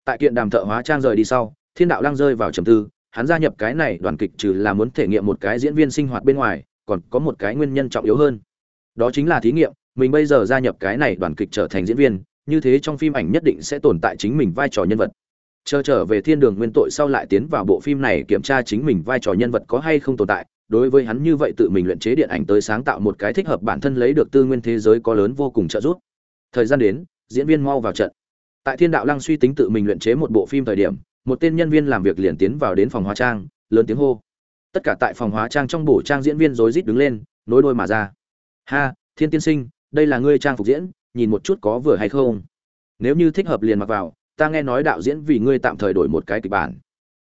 Tại kiện đàm thợ hóa trang rời đi sau, thiên đạo lăng rơi vào trầm tư hắn gia nhập cái này đoàn kịch trừ là muốn thể nghiệm một cái diễn viên sinh hoạt bên ngoài, còn có một cái nguyên nhân trọng yếu hơn. Đó chính là thí nghiệm, mình bây giờ gia nhập cái này đoàn kịch trở thành diễn viên, như thế trong phim ảnh nhất định sẽ tồn tại chính mình vai trò nhân vật. Chờ trở về thiên đường nguyên tội sau lại tiến vào bộ phim này kiểm tra chính mình vai trò nhân vật có hay không tồn tại, đối với hắn như vậy tự mình luyện chế điện ảnh tới sáng tạo một cái thích hợp bản thân lấy được tư nguyên thế giới có lớn vô cùng trợ giúp. Thời gian đến, diễn viên mau vào trận. Tại thiên đạo lăng suy tính tự mình luyện chế một bộ phim thời điểm một tên nhân viên làm việc liền tiến vào đến phòng hóa trang, lớn tiếng hô. Tất cả tại phòng hóa trang trong bổ trang diễn viên rối rít đứng lên, nối đôi mà ra. Ha, thiên tiên sinh, đây là ngươi trang phục diễn, nhìn một chút có vừa hay không? Nếu như thích hợp liền mặc vào, ta nghe nói đạo diễn vì ngươi tạm thời đổi một cái kịch bản.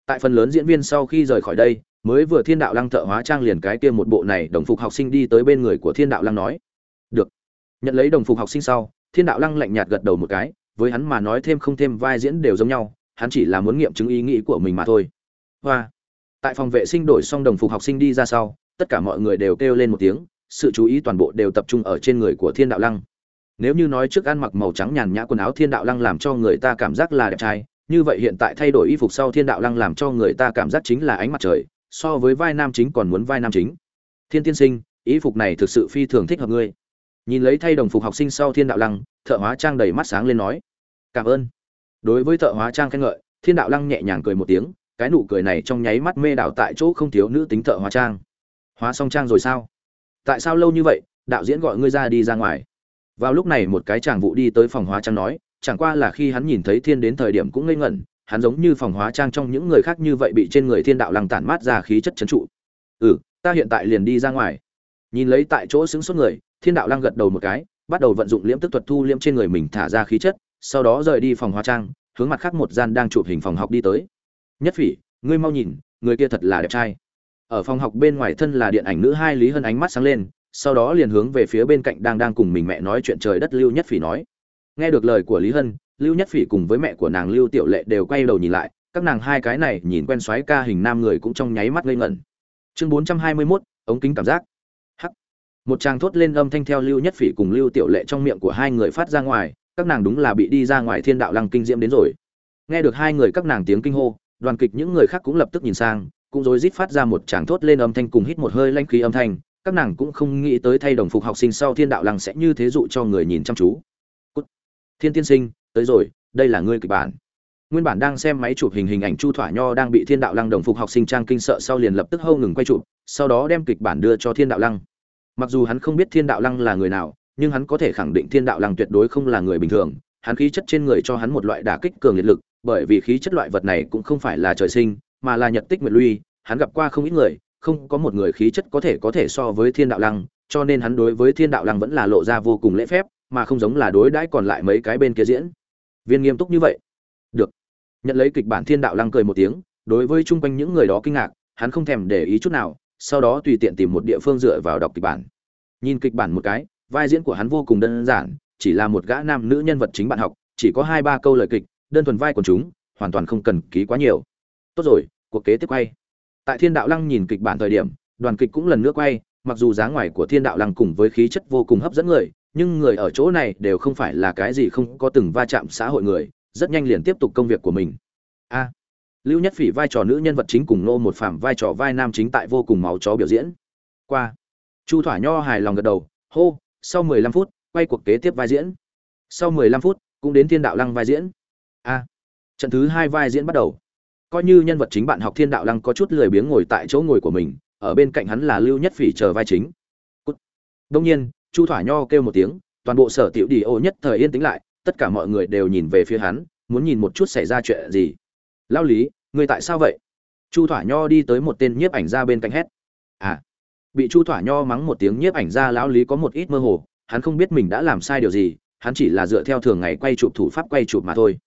Tại phần lớn diễn viên sau khi rời khỏi đây, mới vừa thiên đạo lăng thợ hóa trang liền cái kia một bộ này đồng phục học sinh đi tới bên người của thiên đạo lăng nói. Được. Nhận lấy đồng phục học sinh sau, thiên đạo lăng lạnh nhạt gật đầu một cái, với hắn mà nói thêm không thêm vai diễn đều giống nhau hắn chỉ là muốn nghiệm chứng ý nghĩ của mình mà thôi. Hoa. Tại phòng vệ sinh đổi xong đồng phục học sinh đi ra sau, tất cả mọi người đều kêu lên một tiếng, sự chú ý toàn bộ đều tập trung ở trên người của thiên đạo lăng. Nếu như nói trước ăn mặc màu trắng nhàn nhã quần áo thiên đạo lăng làm cho người ta cảm giác là đẹp trai, như vậy hiện tại thay đổi y phục sau thiên đạo lăng làm cho người ta cảm giác chính là ánh mặt trời, so với vai nam chính còn muốn vai nam chính. Thiên tiên sinh, y phục này thực sự phi thường thích hợp ngươi. Nhìn lấy thay đồng phục học sinh sau thiên đạo lăng, thợ hóa trang đầy mắt sáng lên nói. Cảm ơn đối với thợ hóa trang khen ngợi, thiên đạo lăng nhẹ nhàng cười một tiếng, cái nụ cười này trong nháy mắt mê đảo tại chỗ không thiếu nữ tính thợ hóa trang. Hóa xong trang rồi sao? Tại sao lâu như vậy, đạo diễn gọi ngươi ra đi ra ngoài? Vào lúc này một cái chàng vụ đi tới phòng hóa trang nói, chẳng qua là khi hắn nhìn thấy thiên đến thời điểm cũng ngây ngẩn, hắn giống như phòng hóa trang trong những người khác như vậy bị trên người thiên đạo lăng tản mát ra khí chất trấn trụ. Ừ ta hiện tại liền đi ra ngoài. Nhìn lấy tại chỗ xứng suốt người, thiên đạo lăng gật đầu một cái, bắt đầu vận dụng liễm tức thuật thu liễm trên người mình thả ra khí chất sau đó rời đi phòng hóa trang hướng mặt khác một gian đang chụp hình phòng học đi tới. Nhất phỉ ngươi mau nhìn người kia thật là đẹp trai. Ở phòng học bên ngoài thân là điện ảnh nữ hai lý hơn ánh mắt sáng lên sau đó liền hướng về phía bên cạnh đang đang cùng mình mẹ nói chuyện trời đất lưu nhất phỉ nói. Nghe được lời của lý hân lưu nhất phỉ cùng với mẹ của nàng lưu tiểu lệ đều quay đầu nhìn lại các nàng hai cái này nhìn quen xoáy ca hình nam người cũng trong nháy mắt ngây ngẩn. Chương bốn trăm hai mươi 421, ống kính cảm giác. Hắc. Một tràng thốt lên âm thanh theo lưu nhất phỉ cùng lưu tiểu lệ trong miệng của hai người phát ra ngoài các nàng đúng là bị đi ra ngoài thiên đạo lăng kinh diễm đến rồi. Nghe được hai người các nàng tiếng kinh hô, đoàn kịch những người khác cũng lập tức nhìn sang, cũng rối rít phát ra một tràng thốt lên âm thanh cùng hít một hơi lanh khí âm thanh, các nàng cũng không nghĩ tới thay đồng phục học sinh sau thiên đạo lăng sẽ như thế dụ cho người nhìn chăm chú. Cút. thiên tiên sinh, tới rồi, đây là ngươi kịch bản. Nguyên bản đang xem máy chụp hình hình ảnh chu thỏa nho đang bị thiên đạo lăng đồng phục học sinh trang kinh sợ sau liền lập tức hâu ngừng quay chụp, sau đó đem kịch bản đưa cho thiên đạo lăng. Mặc dù hắn không biết thiên đạo lăng là người nào nhưng hắn có thể khẳng định thiên đạo lăng tuyệt đối không là người bình thường, hắn khí chất trên người cho hắn một loại đả kích cường liệt lực, bởi vì khí chất loại vật này cũng không phải là trời sinh, mà là nhật tích nguyệt luy, hắn gặp qua không ít người, không có một người khí chất có thể có thể so với thiên đạo lăng, cho nên hắn đối với thiên đạo lăng vẫn là lộ ra vô cùng lễ phép, mà không giống là đối đãi còn lại mấy cái bên kia diễn. Viên nghiêm túc như vậy. Được. Nhận lấy kịch bản thiên đạo lăng cười một tiếng, đối với chung quanh những người đó kinh ngạc, hắn không thèm để ý chút nào, sau đó tùy tiện tìm một địa phương dựa vào đọc kịch bản. Nhìn kịch bản một cái vai diễn của hắn vô cùng đơn giản, chỉ là một gã nam nữ nhân vật chính bạn học, chỉ có hai ba câu lời kịch, đơn thuần vai của chúng, hoàn toàn không cần ký quá nhiều. Tốt rồi, cuộc kế tiếp quay. Tại thiên đạo lăng nhìn kịch bản thời điểm, đoàn kịch cũng lần nữa quay, mặc dù giá ngoài của thiên đạo lăng cùng với khí chất vô cùng hấp dẫn người, nhưng người ở chỗ này đều không phải là cái gì không có từng va chạm xã hội người, rất nhanh liền tiếp tục công việc của mình. A. Lưu nhất phỉ vai trò nữ nhân vật chính cùng nô một phạm vai trò vai nam chính tại vô cùng máu chó biểu diễn. Qua. Chu thỏa nho hài lòng gật đầu, hô sau mười lăm phút, quay cuộc kế tiếp vai diễn. Sau mười lăm phút, cũng đến thiên đạo lăng vai diễn. A, trận thứ hai vai diễn bắt đầu. Coi như nhân vật chính bạn học thiên đạo lăng có chút lười biếng ngồi tại chỗ ngồi của mình, ở bên cạnh hắn là lưu nhất phỉ chờ vai chính. Đông nhiên, chu thỏa nho kêu một tiếng, toàn bộ sở tiểu đi ô nhất thời yên tĩnh lại, tất cả mọi người đều nhìn về phía hắn, muốn nhìn một chút xảy ra chuyện gì. Lao lý, người tại sao vậy? Chu thỏa nho đi tới một tên nhiếp ảnh ra bên cạnh hét. À bị chu thỏa nho mắng một tiếng nhiếp ảnh ra lão lý có một ít mơ hồ, hắn không biết mình đã làm sai điều gì, hắn chỉ là dựa theo thường ngày quay chụp thủ pháp quay chụp mà thôi.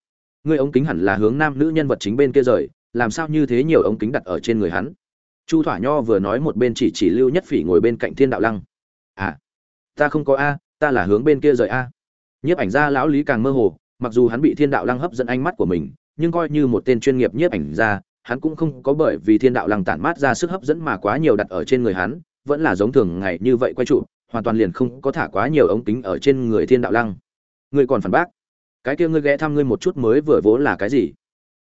Ngươi ống kính hẳn là hướng nam nữ nhân vật chính bên kia rời, làm sao như thế nhiều ống kính đặt ở trên người hắn? Chu thỏa nho vừa nói một bên chỉ chỉ lưu nhất phỉ ngồi bên cạnh thiên đạo lăng. À ta không có a, ta là hướng bên kia rời a. Nhiếp ảnh gia lão lý càng mơ hồ, mặc dù hắn bị thiên đạo lăng hấp dẫn ánh mắt của mình, nhưng coi như một tên chuyên nghiệp nhiếp ảnh gia, hắn cũng không có bởi vì thiên đạo lăng tản mát ra sức hấp dẫn mà quá nhiều đặt ở trên người hắn vẫn là giống thường ngày như vậy quay trụ, hoàn toàn liền không có thả quá nhiều ống kính ở trên người thiên đạo lăng. Ngươi còn phản bác? Cái kia ngươi ghé thăm ngươi một chút mới vừa vốn là cái gì?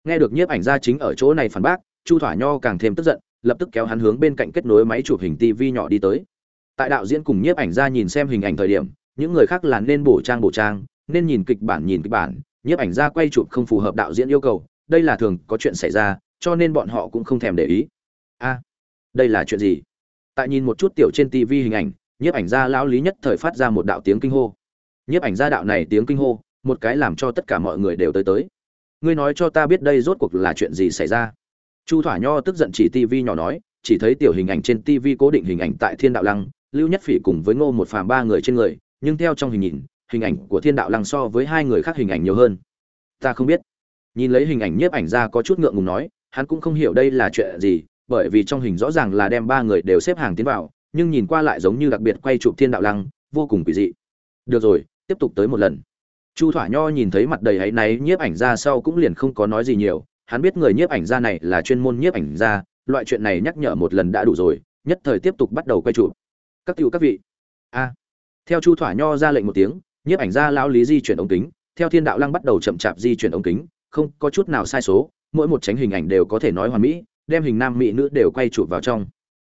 Nghe được nhiếp ảnh gia chính ở chỗ này phản bác, chu thỏa nho càng thêm tức giận, lập tức kéo hắn hướng bên cạnh kết nối máy chụp hình tv nhỏ đi tới. Tại đạo diễn cùng nhiếp ảnh gia nhìn xem hình ảnh thời điểm, những người khác là nên bổ trang bổ trang, nên nhìn kịch bản nhìn kịch bản, nhiếp ảnh gia quay chụp không phù hợp đạo diễn yêu cầu, đây là thường có chuyện xảy ra, cho nên bọn họ cũng không thèm để ý. A, đây là chuyện gì? Tại nhìn một chút tiểu trên tv hình ảnh, nhiếp ảnh gia lão lý nhất thời phát ra một đạo tiếng kinh hô. Nhiếp ảnh gia đạo này tiếng kinh hô, một cái làm cho tất cả mọi người đều tới tới. Ngươi nói cho ta biết đây rốt cuộc là chuyện gì xảy ra? Chu thỏa nho tức giận chỉ tv nhỏ nói, chỉ thấy tiểu hình ảnh trên tv cố định hình ảnh tại thiên đạo lăng, lưu nhất phỉ cùng với ngô một phàm ba người trên người, nhưng theo trong hình nhìn, hình ảnh của thiên đạo lăng so với hai người khác hình ảnh nhiều hơn. Ta không biết. Nhìn lấy hình ảnh nhiếp ảnh ra có chút ngượng ngùng nói, hắn cũng không hiểu đây là chuyện gì bởi vì trong hình rõ ràng là đem ba người đều xếp hàng tiến vào, nhưng nhìn qua lại giống như đặc biệt quay chụp thiên đạo lăng, vô cùng quỷ dị. Được rồi, tiếp tục tới một lần. Chu thỏa nho nhìn thấy mặt đầy áy náy nhiếp ảnh ra sau cũng liền không có nói gì nhiều, hắn biết người nhiếp ảnh ra này là chuyên môn nhiếp ảnh ra, loại chuyện này nhắc nhở một lần đã đủ rồi, nhất thời tiếp tục bắt đầu quay chụp. Các cựu các vị. A. Theo chu thỏa nho ra lệnh một tiếng, nhiếp ảnh ra lão lý di chuyển ống kính, theo thiên đạo lăng bắt đầu chậm chạp di chuyển ống kính, không có chút nào sai số, mỗi một tránh hình ảnh đều có thể nói hoàn mỹ đem hình nam mỹ nữ đều quay chụp vào trong.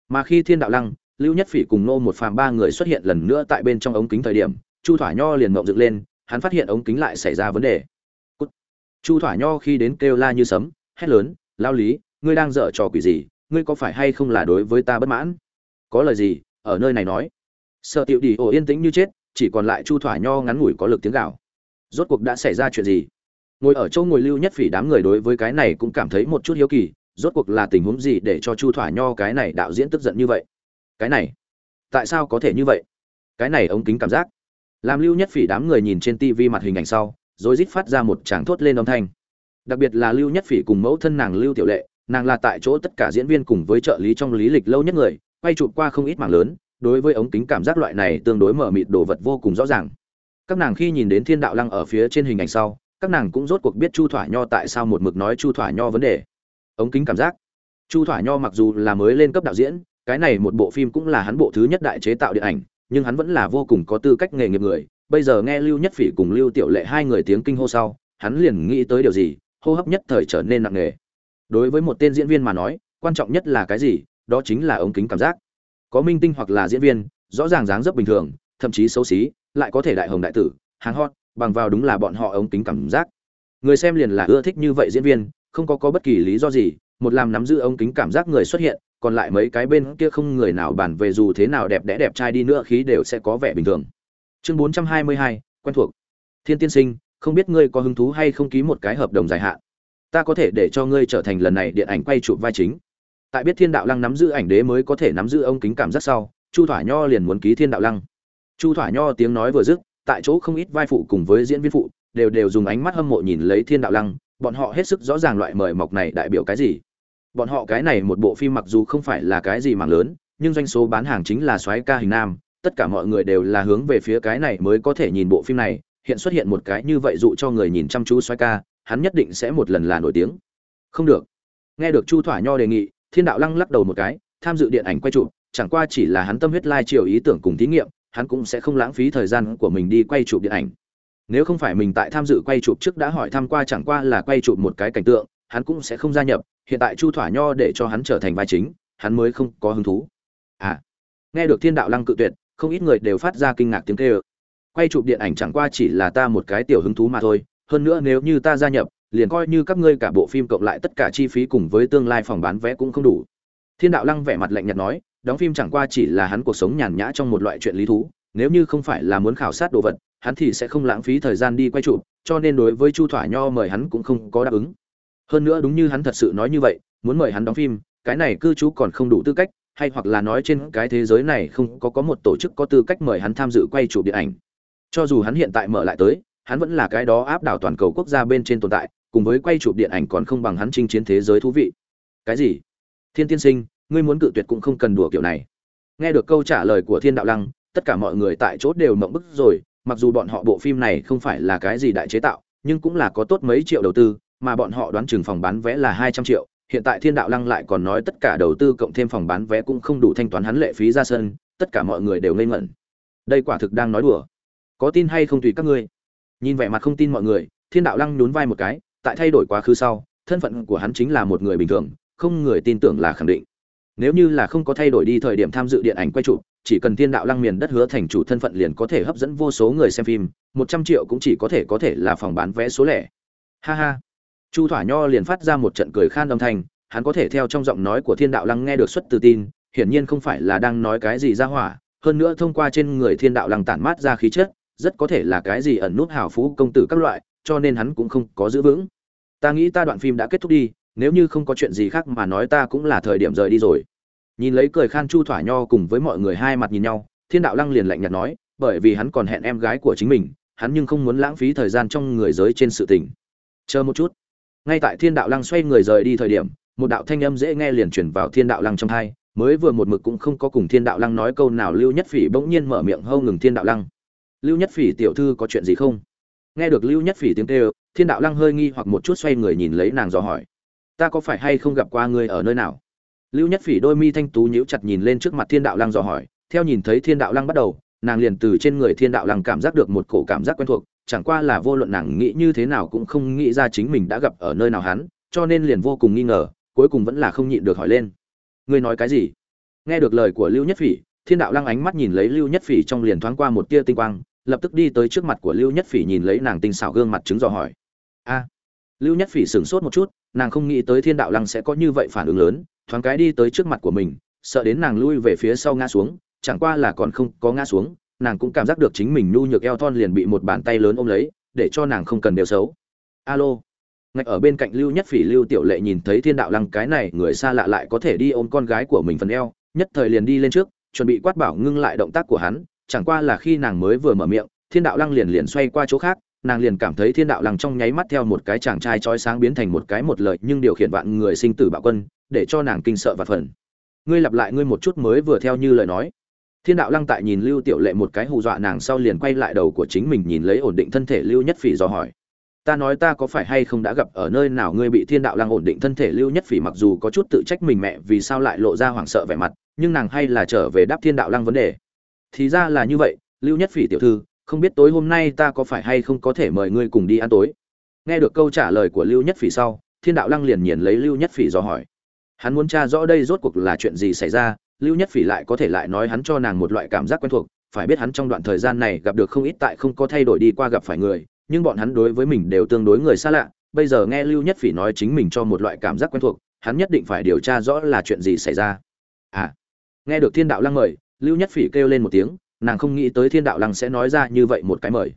Mà khi thiên đạo lăng, lưu nhất phỉ cùng nô một phàm ba người xuất hiện lần nữa tại bên trong ống kính thời điểm, chu thỏa nho liền mộng dựng lên, hắn phát hiện ống kính lại xảy ra vấn đề. Cút. chu thỏa nho khi đến kêu la như sấm, hét lớn, lao lý, ngươi đang dở trò quỷ gì? Ngươi có phải hay không là đối với ta bất mãn? Có lời gì? ở nơi này nói. Sợ tiểu đi ổ yên tĩnh như chết, chỉ còn lại chu thỏa nho ngắn ngủi có lực tiếng gào. Rốt cuộc đã xảy ra chuyện gì? Ngồi ở chỗ ngồi lưu nhất phỉ đám người đối với cái này cũng cảm thấy một chút hiếu kỳ rốt cuộc là tình huống gì để cho chu thỏa nho cái này đạo diễn tức giận như vậy? Cái này, tại sao có thể như vậy? Cái này ống kính cảm giác. Làm lưu nhất phỉ đám người nhìn trên tv mặt hình ảnh sau rồi rít phát ra một tràng thốt lên âm thanh. Đặc biệt là lưu nhất phỉ cùng mẫu thân nàng lưu tiểu lệ, nàng là tại chỗ tất cả diễn viên cùng với trợ lý trong lý lịch lâu nhất người, quay chụp qua không ít mảng lớn, đối với ống kính cảm giác loại này tương đối mở mịt đồ vật vô cùng rõ ràng. Các nàng khi nhìn đến thiên đạo lăng ở phía trên hình ảnh sau, các nàng cũng rốt cuộc biết chu thỏa nho tại sao một mực nói chu thỏa nho vấn đề ống kính cảm giác. Chu thỏa nho mặc dù là mới lên cấp đạo diễn, cái này một bộ phim cũng là hắn bộ thứ nhất đại chế tạo điện ảnh, nhưng hắn vẫn là vô cùng có tư cách nghề nghiệp người. Bây giờ nghe lưu nhất phỉ cùng lưu tiểu lệ hai người tiếng kinh hô sau, hắn liền nghĩ tới điều gì, hô hấp nhất thời trở nên nặng nề. Đối với một tên diễn viên mà nói, quan trọng nhất là cái gì, đó chính là ống kính cảm giác. Có minh tinh hoặc là diễn viên, rõ ràng dáng dấp bình thường, thậm chí xấu xí, lại có thể đại hồng đại tử hàng hot, bằng vào đúng là bọn họ ống kính cảm giác. Người xem liền là ưa thích như vậy diễn viên không có có bất kỳ lý do gì một làm nắm giữ ống kính cảm giác người xuất hiện còn lại mấy cái bên kia không người nào bàn về dù thế nào đẹp đẽ đẹp trai đi nữa khí đều sẽ có vẻ bình thường. Chương 422, quen thuộc. Thiên tiên sinh không biết ngươi có hứng thú hay không ký một cái hợp đồng dài hạn? Ta có thể để cho ngươi trở thành lần này điện ảnh quay chụp vai chính. Tại biết thiên đạo lăng nắm giữ ảnh đế mới có thể nắm giữ ống kính cảm giác sau chu thỏa nho liền muốn ký thiên đạo lăng. Chu thỏa nho tiếng nói vừa dứt tại chỗ không ít vai phụ cùng với diễn viên phụ đều đều dùng ánh mắt hâm mộ nhìn lấy thiên đạo lăng bọn họ hết sức rõ ràng loại mời mọc này đại biểu cái gì. Bọn họ cái này một bộ phim mặc dù không phải là cái gì mạng lớn, nhưng doanh số bán hàng chính là soái ca hình nam, tất cả mọi người đều là hướng về phía cái này mới có thể nhìn bộ phim này, hiện xuất hiện một cái như vậy dụ cho người nhìn chăm chú soái ca, hắn nhất định sẽ một lần là nổi tiếng. Không được. Nghe được chu thỏa nho đề nghị, thiên đạo lăng lắc đầu một cái, tham dự điện ảnh quay chụp, chẳng qua chỉ là hắn tâm huyết lai chiều ý tưởng cùng thí nghiệm, hắn cũng sẽ không lãng phí thời gian của mình đi quay chụp điện ảnh nếu không phải mình tại tham dự quay chụp trước đã hỏi tham qua chẳng qua là quay chụp một cái cảnh tượng, hắn cũng sẽ không gia nhập, hiện tại chu thỏa nho để cho hắn trở thành vai chính, hắn mới không có hứng thú. À nghe được thiên đạo lăng cự tuyệt, không ít người đều phát ra kinh ngạc tiếng kêu. Quay chụp điện ảnh chẳng qua chỉ là ta một cái tiểu hứng thú mà thôi, hơn nữa nếu như ta gia nhập, liền coi như các ngươi cả bộ phim cộng lại tất cả chi phí cùng với tương lai phòng bán vé cũng không đủ. Thiên đạo lăng vẻ mặt lạnh nhạt nói, đóng phim chẳng qua chỉ là hắn cuộc sống nhàn nhã trong một loại chuyện lý thú, nếu như không phải là muốn khảo sát đồ vật hắn thì sẽ không lãng phí thời gian đi quay chụp, cho nên đối với chu thỏa nho mời hắn cũng không có đáp ứng. Hơn nữa đúng như hắn thật sự nói như vậy, muốn mời hắn đóng phim, cái này cư trú còn không đủ tư cách, hay hoặc là nói trên cái thế giới này không có có một tổ chức có tư cách mời hắn tham dự quay chụp điện ảnh. Cho dù hắn hiện tại mở lại tới, hắn vẫn là cái đó áp đảo toàn cầu quốc gia bên trên tồn tại, cùng với quay chụp điện ảnh còn không bằng hắn chinh chiến thế giới thú vị. Cái gì? Thiên tiên sinh, ngươi muốn cự tuyệt cũng không cần đùa kiểu này. Nghe được câu trả lời của thiên đạo lăng, tất cả mọi người tại chỗ đều mộng bức rồi mặc dù bọn họ bộ phim này không phải là cái gì đại chế tạo, nhưng cũng là có tốt mấy triệu đầu tư, mà bọn họ đoán chừng phòng bán vé là hai trăm triệu. Hiện tại thiên đạo lăng lại còn nói tất cả đầu tư cộng thêm phòng bán vé cũng không đủ thanh toán hắn lệ phí ra sân, tất cả mọi người đều ngây ngẩn. Đây quả thực đang nói đùa. Có tin hay không tùy các ngươi. Nhìn vẻ mặt không tin mọi người, thiên đạo lăng nhún vai một cái, tại thay đổi quá khứ sau, thân phận của hắn chính là một người bình thường, không người tin tưởng là khẳng định. Nếu như là không có thay đổi đi thời điểm tham dự điện ảnh quay chụp chỉ cần thiên đạo lăng miền đất hứa thành chủ thân phận liền có thể hấp dẫn vô số người xem phim, một trăm triệu cũng chỉ có thể có thể là phòng bán vé số lẻ. Ha ha. Chu thỏa nho liền phát ra một trận cười khan âm thanh, hắn có thể theo trong giọng nói của thiên đạo lăng nghe được xuất từ tin, hiển nhiên không phải là đang nói cái gì ra hỏa, hơn nữa thông qua trên người thiên đạo lăng tản mát ra khí chất, rất có thể là cái gì ẩn nút hào phú công tử các loại, cho nên hắn cũng không có giữ vững. Ta nghĩ ta đoạn phim đã kết thúc đi, nếu như không có chuyện gì khác mà nói ta cũng là thời điểm rời đi rồi nhìn lấy cười khan chu thỏa nho cùng với mọi người hai mặt nhìn nhau, thiên đạo lăng liền lạnh nhạt nói, bởi vì hắn còn hẹn em gái của chính mình, hắn nhưng không muốn lãng phí thời gian trong người giới trên sự tình. Chờ một chút. Ngay tại thiên đạo lăng xoay người rời đi thời điểm, một đạo thanh âm dễ nghe liền chuyển vào thiên đạo lăng trong thai mới vừa một mực cũng không có cùng thiên đạo lăng nói câu nào, lưu nhất phỉ bỗng nhiên mở miệng hâu ngừng thiên đạo lăng. Lưu nhất phỉ tiểu thư có chuyện gì không? Nghe được lưu nhất phỉ tiếng kêu, thiên đạo lăng hơi nghi hoặc một chút xoay người nhìn lấy nàng dò hỏi. Ta có phải hay không gặp qua ngươi ở nơi nào? Lưu nhất phỉ đôi mi thanh tú nhíu chặt nhìn lên trước mặt thiên đạo lăng dò hỏi, theo nhìn thấy thiên đạo lăng bắt đầu, nàng liền từ trên người thiên đạo lăng cảm giác được một cổ cảm giác quen thuộc, chẳng qua là vô luận nàng nghĩ như thế nào cũng không nghĩ ra chính mình đã gặp ở nơi nào hắn, cho nên liền vô cùng nghi ngờ, cuối cùng vẫn là không nhịn được hỏi lên. Ngươi nói cái gì? Nghe được lời của lưu nhất phỉ, thiên đạo lăng ánh mắt nhìn lấy lưu nhất phỉ trong liền thoáng qua một tia tinh quang, lập tức đi tới trước mặt của lưu nhất phỉ nhìn lấy nàng tinh xảo gương mặt chứng dò hỏi. A! Lưu nhất phỉ sửng sốt một chút, nàng không nghĩ tới thiên đạo lăng sẽ có như vậy phản ứng lớn thoáng cái đi tới trước mặt của mình, sợ đến nàng lui về phía sau ngã xuống, chẳng qua là còn không có ngã xuống, nàng cũng cảm giác được chính mình nhu nhược eo thon liền bị một bàn tay lớn ôm lấy, để cho nàng không cần đều xấu. Alo. Ngạch ở bên cạnh lưu nhất phỉ lưu tiểu lệ nhìn thấy thiên đạo lăng cái này, người xa lạ lại có thể đi ôm con gái của mình phần eo, nhất thời liền đi lên trước, chuẩn bị quát bảo ngưng lại động tác của hắn, chẳng qua là khi nàng mới vừa mở miệng, thiên đạo lăng liền liền xoay qua chỗ khác nàng liền cảm thấy thiên đạo lăng trong nháy mắt theo một cái chàng trai trói sáng biến thành một cái một lợi nhưng điều khiển vạn người sinh tử bạo quân, để cho nàng kinh sợ và phần ngươi lặp lại ngươi một chút mới vừa theo như lời nói. Thiên đạo lăng tại nhìn lưu tiểu lệ một cái hù dọa nàng sau liền quay lại đầu của chính mình nhìn lấy ổn định thân thể lưu nhất phỉ do hỏi. Ta nói ta có phải hay không đã gặp ở nơi nào ngươi bị thiên đạo lăng ổn định thân thể lưu nhất phỉ mặc dù có chút tự trách mình mẹ vì sao lại lộ ra hoảng sợ vẻ mặt, nhưng nàng hay là trở về đáp thiên đạo lăng vấn đề. Thì ra là như vậy, lưu nhất phỉ tiểu thư không biết tối hôm nay ta có phải hay không có thể mời ngươi cùng đi ăn tối. Nghe được câu trả lời của lưu nhất phỉ sau, thiên đạo lăng liền nhìn lấy lưu nhất phỉ do hỏi. Hắn muốn tra rõ đây rốt cuộc là chuyện gì xảy ra, lưu nhất phỉ lại có thể lại nói hắn cho nàng một loại cảm giác quen thuộc, phải biết hắn trong đoạn thời gian này gặp được không ít tại không có thay đổi đi qua gặp phải người, nhưng bọn hắn đối với mình đều tương đối người xa lạ, bây giờ nghe lưu nhất phỉ nói chính mình cho một loại cảm giác quen thuộc, hắn nhất định phải điều tra rõ là chuyện gì xảy ra. À nghe được thiên đạo lăng mời, lưu nhất phỉ kêu lên một tiếng nàng không nghĩ tới thiên đạo lăng sẽ nói ra như vậy một cái mời.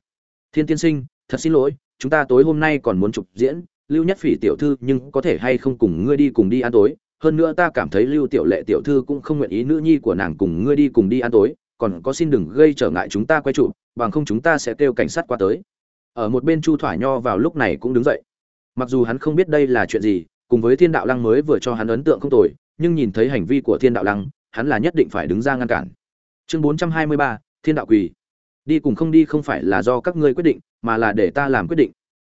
Thiên tiên sinh thật xin lỗi chúng ta tối hôm nay còn muốn chụp diễn lưu nhất phỉ tiểu thư nhưng có thể hay không cùng ngươi đi cùng đi ăn tối? Hơn nữa ta cảm thấy lưu tiểu lệ tiểu thư cũng không nguyện ý nữ nhi của nàng cùng ngươi đi cùng đi ăn tối còn có xin đừng gây trở ngại chúng ta quay chụp, bằng không chúng ta sẽ kêu cảnh sát qua tới. Ở một bên chu thỏa nho vào lúc này cũng đứng dậy. Mặc dù hắn không biết đây là chuyện gì cùng với thiên đạo lăng mới vừa cho hắn ấn tượng không tồi nhưng nhìn thấy hành vi của thiên đạo lăng hắn là nhất định phải đứng ra ngăn cản chương bốn trăm hai mươi ba, thiên đạo quỳ. Đi cùng không đi không phải là do các ngươi quyết định, mà là để ta làm quyết định.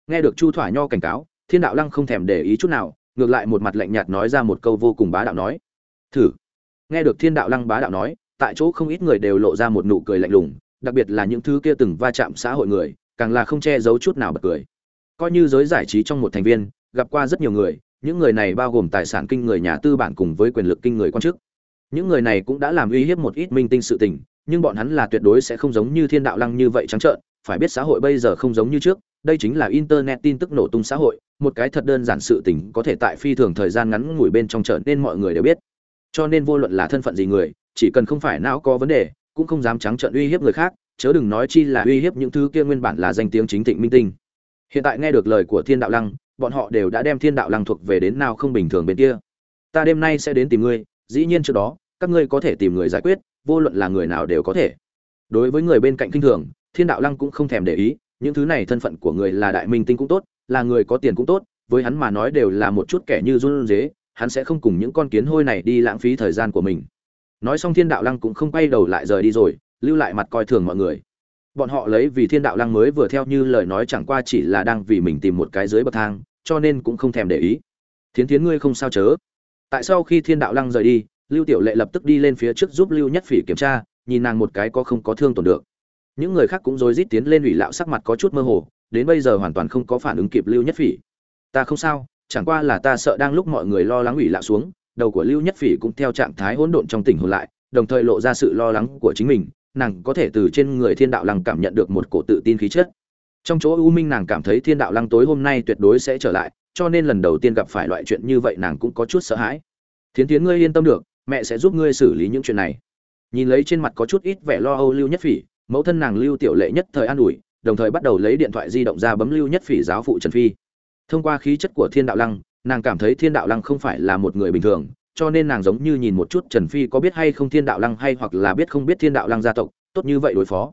Nghe được chu thỏa nho cảnh cáo, thiên đạo lăng không thèm để ý chút nào, ngược lại một mặt lạnh nhạt nói ra một câu vô cùng bá đạo nói. Thử. Nghe được thiên đạo lăng bá đạo nói, tại chỗ không ít người đều lộ ra một nụ cười lạnh lùng, đặc biệt là những thứ kia từng va chạm xã hội người, càng là không che giấu chút nào bật cười. Coi như giới giải trí trong một thành viên, gặp qua rất nhiều người, những người này bao gồm tài sản kinh người nhà tư bản cùng với quyền lực kinh người quan chức những người này cũng đã làm uy hiếp một ít minh tinh sự tình, nhưng bọn hắn là tuyệt đối sẽ không giống như thiên đạo lăng như vậy trắng trợn. Phải biết xã hội bây giờ không giống như trước, đây chính là internet tin tức nổ tung xã hội, một cái thật đơn giản sự tình có thể tại phi thường thời gian ngắn ngủi bên trong trở nên mọi người đều biết. Cho nên vô luận là thân phận gì người, chỉ cần không phải não có vấn đề, cũng không dám trắng trợn uy hiếp người khác, chớ đừng nói chi là uy hiếp những thứ kia nguyên bản là danh tiếng chính thịnh minh tinh. Hiện tại nghe được lời của thiên đạo lăng, bọn họ đều đã đem thiên đạo lăng thuộc về đến nào không bình thường bên kia. Ta đêm nay sẽ đến tìm ngươi dĩ nhiên trước đó, các ngươi có thể tìm người giải quyết, vô luận là người nào đều có thể. Đối với người bên cạnh kinh thường, thiên đạo lăng cũng không thèm để ý, những thứ này thân phận của người là đại minh tinh cũng tốt, là người có tiền cũng tốt, với hắn mà nói đều là một chút kẻ như run dế hắn sẽ không cùng những con kiến hôi này đi lãng phí thời gian của mình. Nói xong thiên đạo lăng cũng không quay đầu lại rời đi rồi, lưu lại mặt coi thường mọi người. Bọn họ lấy vì thiên đạo lăng mới vừa theo như lời nói chẳng qua chỉ là đang vì mình tìm một cái dưới bậc thang, cho nên cũng không thèm để ý. Thiến thiến ngươi không sao chớ? Tại sau khi thiên đạo lăng rời đi, lưu tiểu lệ lập tức đi lên phía trước giúp lưu nhất phỉ kiểm tra, nhìn nàng một cái có không có thương tổn được. Những người khác cũng rối rít tiến lên ủy lạo sắc mặt có chút mơ hồ, đến bây giờ hoàn toàn không có phản ứng kịp lưu nhất phỉ. Ta không sao, chẳng qua là ta sợ đang lúc mọi người lo lắng ủy lạo xuống, đầu của lưu nhất phỉ cũng theo trạng thái hỗn độn trong tỉnh hồn lại, đồng thời lộ ra sự lo lắng của chính mình, nàng có thể từ trên người thiên đạo lăng cảm nhận được một cổ tự tin khí chất. Trong chỗ u minh nàng cảm thấy thiên đạo lăng tối hôm nay tuyệt đối sẽ trở lại cho nên lần đầu tiên gặp phải loại chuyện như vậy nàng cũng có chút sợ hãi. Thiến thiến ngươi yên tâm được, mẹ sẽ giúp ngươi xử lý những chuyện này. Nhìn lấy trên mặt có chút ít vẻ lo âu lưu nhất phỉ, mẫu thân nàng lưu tiểu lệ nhất thời an ủi, đồng thời bắt đầu lấy điện thoại di động ra bấm lưu nhất phỉ giáo phụ trần phi. Thông qua khí chất của thiên đạo lăng, nàng cảm thấy thiên đạo lăng không phải là một người bình thường, cho nên nàng giống như nhìn một chút trần phi có biết hay không thiên đạo lăng hay hoặc là biết không biết thiên đạo lăng gia tộc, tốt như vậy đối phó.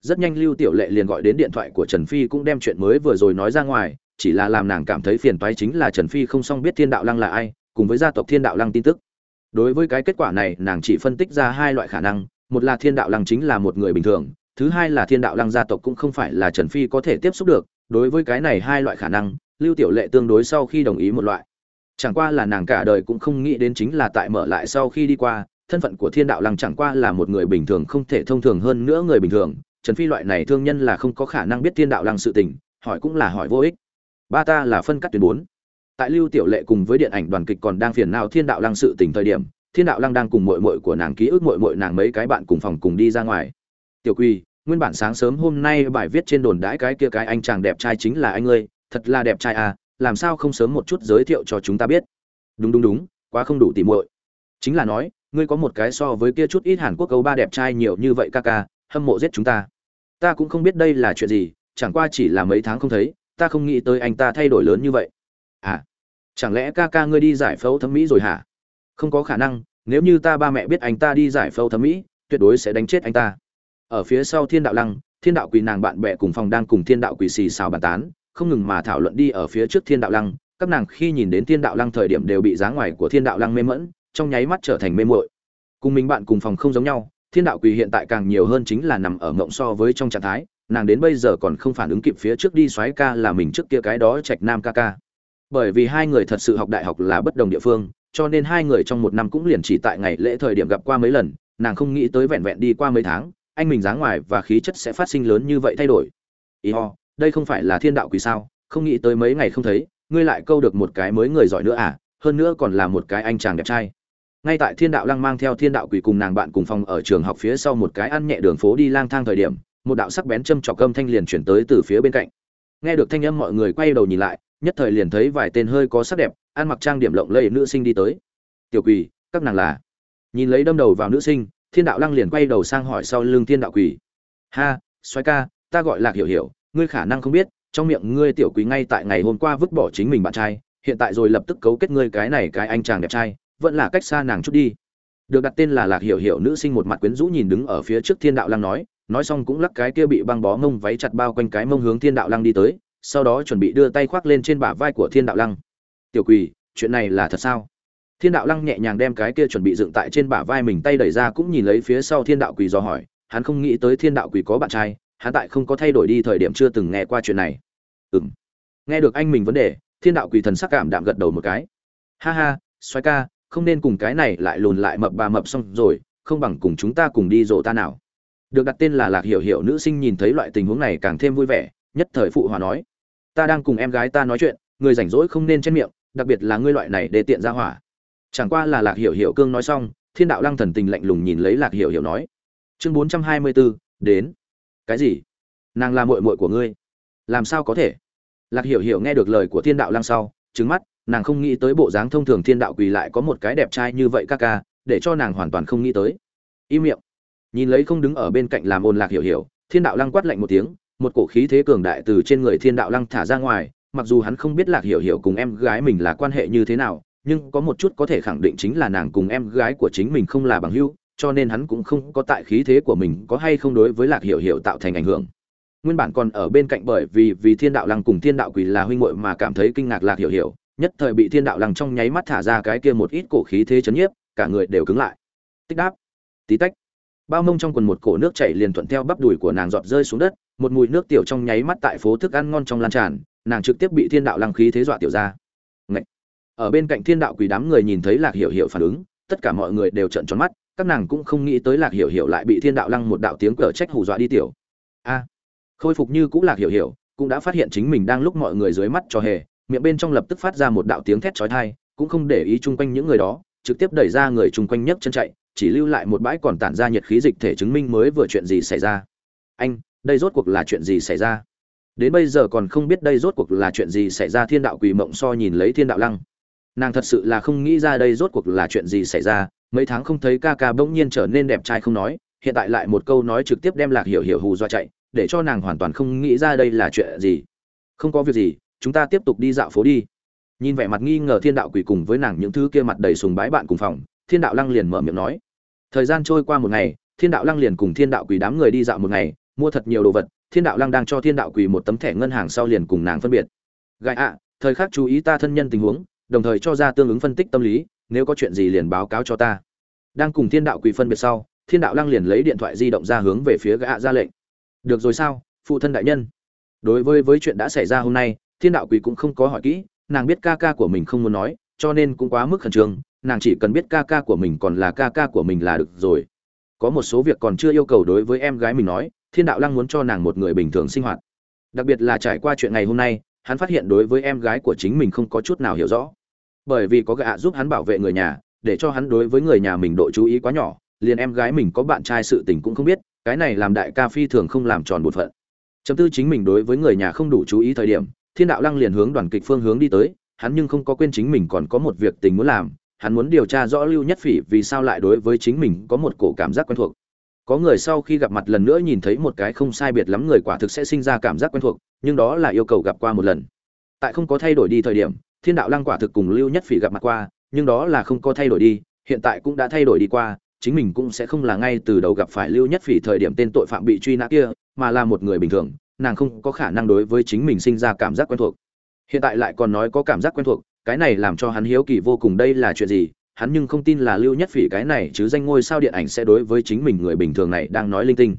Rất nhanh lưu tiểu lệ liền gọi đến điện thoại của trần phi cũng đem chuyện mới vừa rồi nói ra ngoài chỉ là làm nàng cảm thấy phiền toái chính là trần phi không xong biết thiên đạo lăng là ai, cùng với gia tộc thiên đạo lăng tin tức. Đối với cái kết quả này, nàng chỉ phân tích ra hai loại khả năng, một là thiên đạo lăng chính là một người bình thường, thứ hai là thiên đạo lăng gia tộc cũng không phải là trần phi có thể tiếp xúc được, đối với cái này hai loại khả năng, lưu tiểu lệ tương đối sau khi đồng ý một loại. Chẳng qua là nàng cả đời cũng không nghĩ đến chính là tại mở lại sau khi đi qua, thân phận của thiên đạo lăng chẳng qua là một người bình thường không thể thông thường hơn nữa người bình thường. Trần phi loại này thương nhân là không có khả năng biết thiên đạo lăng sự tình, hỏi cũng là hỏi vô ích ba ta là phân cắt tuyến bốn. Tại lưu tiểu lệ cùng với điện ảnh đoàn kịch còn đang phiền nào thiên đạo lăng sự tình thời điểm, thiên đạo lăng đang cùng mội mội của nàng ký ức mội mội nàng mấy cái bạn cùng phòng cùng đi ra ngoài. Tiểu quy nguyên bản sáng sớm hôm nay bài viết trên đồn đãi cái kia cái anh chàng đẹp trai chính là anh ơi thật là đẹp trai à làm sao không sớm một chút giới thiệu cho chúng ta biết? Đúng đúng đúng, quá không đủ tỉ muội. Chính là nói, ngươi có một cái so với kia chút ít hàn quốc câu ba đẹp trai nhiều như vậy ca ca, hâm mộ giết chúng ta. Ta cũng không biết đây là chuyện gì, chẳng qua chỉ là mấy tháng không thấy ta không nghĩ tới anh ta thay đổi lớn như vậy. À chẳng lẽ ca ca ngươi đi giải phẫu thẩm mỹ rồi hả? Không có khả năng, nếu như ta ba mẹ biết anh ta đi giải phẫu thẩm mỹ, tuyệt đối sẽ đánh chết anh ta. Ở phía sau thiên đạo lăng, thiên đạo quỳ nàng bạn bè cùng phòng đang cùng thiên đạo quỳ xì xào bàn tán, không ngừng mà thảo luận đi ở phía trước thiên đạo lăng. Các nàng khi nhìn đến thiên đạo lăng thời điểm đều bị giá ngoài của thiên đạo lăng mê mẫn trong nháy mắt trở thành mê mội cùng mình bạn cùng phòng không giống nhau, thiên đạo quỳ hiện tại càng nhiều hơn chính là nằm ở ngộng so với trong trạng thái nàng đến bây giờ còn không phản ứng kịp phía trước đi xoáy ca là mình trước kia cái đó trạch nam ca ca. Bởi vì hai người thật sự học đại học là bất đồng địa phương, cho nên hai người trong một năm cũng liền chỉ tại ngày lễ thời điểm gặp qua mấy lần, nàng không nghĩ tới vẹn vẹn đi qua mấy tháng, anh mình dáng ngoài và khí chất sẽ phát sinh lớn như vậy thay đổi. Ý ho, đây không phải là thiên đạo quỷ sao, không nghĩ tới mấy ngày không thấy, ngươi lại câu được một cái mới người giỏi nữa à hơn nữa còn là một cái anh chàng đẹp trai. Ngay tại thiên đạo lăng mang theo thiên đạo quỷ cùng nàng bạn cùng phòng ở trường học phía sau một cái ăn nhẹ đường phố đi lang thang thời điểm một đạo sắc bén châm trọc âm thanh liền chuyển tới từ phía bên cạnh. Nghe được thanh âm mọi người quay đầu nhìn lại, nhất thời liền thấy vài tên hơi có sắc đẹp, ăn mặc trang điểm lộng lẫy nữ sinh đi tới. Tiểu quỳ, các nàng là? Nhìn lấy đâm đầu vào nữ sinh, thiên đạo lăng liền quay đầu sang hỏi sau lưng thiên đạo quỳ. Ha xoay ca, ta gọi lạc hiểu hiểu, ngươi khả năng không biết, trong miệng ngươi tiểu quý ngay tại ngày hôm qua vứt bỏ chính mình bạn trai, hiện tại rồi lập tức cấu kết ngươi cái này cái anh chàng đẹp trai, vẫn là cách xa nàng chút đi. Được đặt tên là lạc hiểu hiểu, nữ sinh một mặt quyến rũ nhìn đứng ở phía trước thiên đạo lăng nói nói xong cũng lắc cái kia bị băng bó mông váy chặt bao quanh cái mông hướng thiên đạo lăng đi tới, sau đó chuẩn bị đưa tay khoác lên trên bả vai của thiên đạo lăng. Tiểu quỳ, chuyện này là thật sao? Thiên đạo lăng nhẹ nhàng đem cái kia chuẩn bị dựng tại trên bả vai mình tay đẩy ra cũng nhìn lấy phía sau thiên đạo quỳ do hỏi, hắn không nghĩ tới thiên đạo quỳ có bạn trai, hắn tại không có thay đổi đi thời điểm chưa từng nghe qua chuyện này. Ừng nghe được anh mình vấn đề, thiên đạo quỳ thần sắc cảm đạm gật đầu một cái. Ha ha xoay ca, không nên cùng cái này lại lùn lại mập bà mập xong rồi, không bằng cùng chúng ta cùng đi rộ ta nào được đặt tên là lạc hiểu hiểu nữ sinh nhìn thấy loại tình huống này càng thêm vui vẻ, nhất thời phụ hòa nói, ta đang cùng em gái ta nói chuyện, người rảnh rỗi không nên chen miệng, đặc biệt là ngươi loại này để tiện ra hỏa. Chẳng qua là lạc hiểu hiểu cương nói xong, thiên đạo lăng thần tình lạnh lùng nhìn lấy lạc hiểu hiểu nói, chương bốn trăm hai mươi bốn đến. Cái gì? Nàng là muội muội của ngươi? Làm sao có thể? Lạc hiểu hiểu nghe được lời của thiên đạo lăng sau trứng mắt, nàng không nghĩ tới bộ dáng thông thường thiên đạo quỳ lại có một cái đẹp trai như vậy ca ca, để cho nàng hoàn toàn không nghĩ tới. Im miệng nhìn lấy không đứng ở bên cạnh làm ồn lạc hiểu hiểu, thiên đạo lăng quát lạnh một tiếng, một cổ khí thế cường đại từ trên người thiên đạo lăng thả ra ngoài, mặc dù hắn không biết lạc hiểu hiểu cùng em gái mình là quan hệ như thế nào, nhưng có một chút có thể khẳng định chính là nàng cùng em gái của chính mình không là bằng hữu, cho nên hắn cũng không có tại khí thế của mình có hay không đối với lạc hiểu hiểu tạo thành ảnh hưởng. Nguyên bản còn ở bên cạnh bởi vì vì thiên đạo lăng cùng thiên đạo quỳ là huynh muội mà cảm thấy kinh ngạc lạc hiểu hiểu, nhất thời bị thiên đạo lăng trong nháy mắt thả ra cái kia một ít cổ khí thế chấn nhiếp, cả người đều cứng lại. Tích đáp. Tí tách bao mông trong quần một cổ nước chảy liền thuận theo bắp đùi của nàng giọt rơi xuống đất, một mùi nước tiểu trong nháy mắt tại phố thức ăn ngon trong lan tràn, nàng trực tiếp bị thiên đạo lăng khí thế dọa tiểu ra. Ngậy! ở bên cạnh thiên đạo quỷ đám người nhìn thấy lạc hiểu hiểu phản ứng, tất cả mọi người đều trợn tròn mắt, các nàng cũng không nghĩ tới lạc hiểu hiểu lại bị thiên đạo lăng một đạo tiếng cờ trách hù dọa đi tiểu. A! Khôi phục như cũng lạc hiểu hiểu, cũng đã phát hiện chính mình đang lúc mọi người dưới mắt cho hề, miệng bên trong lập tức phát ra một đạo tiếng thét chói tai, cũng không để ý chung quanh những người đó trực tiếp đẩy ra người chung quanh nhấc chân chạy, chỉ lưu lại một bãi còn tản ra nhiệt khí dịch thể chứng minh mới vừa chuyện gì xảy ra. Anh, đây rốt cuộc là chuyện gì xảy ra? Đến bây giờ còn không biết đây rốt cuộc là chuyện gì xảy ra, thiên đạo quỳ mộng so nhìn lấy thiên đạo lăng. Nàng thật sự là không nghĩ ra đây rốt cuộc là chuyện gì xảy ra, mấy tháng không thấy ca ca bỗng nhiên trở nên đẹp trai không nói, hiện tại lại một câu nói trực tiếp đem lạc hiểu hiểu hù do chạy, để cho nàng hoàn toàn không nghĩ ra đây là chuyện gì. Không có việc gì, chúng ta tiếp tục đi dạo phố đi nhìn vẻ mặt nghi ngờ thiên đạo quỷ cùng với nàng những thứ kia mặt đầy sùng bái bạn cùng phòng, thiên đạo lăng liền mở miệng nói. Thời gian trôi qua một ngày, thiên đạo lăng liền cùng thiên đạo quỷ đám người đi dạo một ngày, mua thật nhiều đồ vật, thiên đạo lăng đang cho thiên đạo quỷ một tấm thẻ ngân hàng sau liền cùng nàng phân biệt. Gại ạ, thời khắc chú ý ta thân nhân tình huống, đồng thời cho ra tương ứng phân tích tâm lý, nếu có chuyện gì liền báo cáo cho ta. Đang cùng thiên đạo quỷ phân biệt sau, thiên đạo lăng liền lấy điện thoại di động ra hướng về phía gã ra lệnh. Được rồi sao, phụ thân đại nhân? Đối với với chuyện đã xảy ra hôm nay, thiên đạo quỷ cũng không có hỏi kỹ nàng biết ca ca của mình không muốn nói, cho nên cũng quá mức khẩn trương, nàng chỉ cần biết ca ca của mình còn là ca ca của mình là được rồi. Có một số việc còn chưa yêu cầu đối với em gái mình nói, thiên đạo lăng muốn cho nàng một người bình thường sinh hoạt. Đặc biệt là trải qua chuyện ngày hôm nay, hắn phát hiện đối với em gái của chính mình không có chút nào hiểu rõ. Bởi vì có gạ giúp hắn bảo vệ người nhà, để cho hắn đối với người nhà mình độ chú ý quá nhỏ, liền em gái mình có bạn trai sự tình cũng không biết, cái này làm đại ca phi thường không làm tròn bổn phận. Chấm tư chính mình đối với người nhà không đủ chú ý thời điểm thiên đạo lăng liền hướng đoàn kịch phương hướng đi tới, hắn nhưng không có quên chính mình còn có một việc tình muốn làm, hắn muốn điều tra rõ lưu nhất phỉ vì sao lại đối với chính mình có một cổ cảm giác quen thuộc. Có người sau khi gặp mặt lần nữa nhìn thấy một cái không sai biệt lắm người quả thực sẽ sinh ra cảm giác quen thuộc, nhưng đó là yêu cầu gặp qua một lần. Tại không có thay đổi đi thời điểm, thiên đạo lăng quả thực cùng lưu nhất phỉ gặp mặt qua, nhưng đó là không có thay đổi đi, hiện tại cũng đã thay đổi đi qua, chính mình cũng sẽ không là ngay từ đầu gặp phải lưu nhất phỉ thời điểm tên tội phạm bị truy nã kia, mà là một người bình thường nàng không có khả năng đối với chính mình sinh ra cảm giác quen thuộc. Hiện tại lại còn nói có cảm giác quen thuộc, cái này làm cho hắn hiếu kỳ vô cùng đây là chuyện gì, hắn nhưng không tin là lưu nhất phỉ cái này chứ danh ngôi sao điện ảnh sẽ đối với chính mình người bình thường này đang nói linh tinh.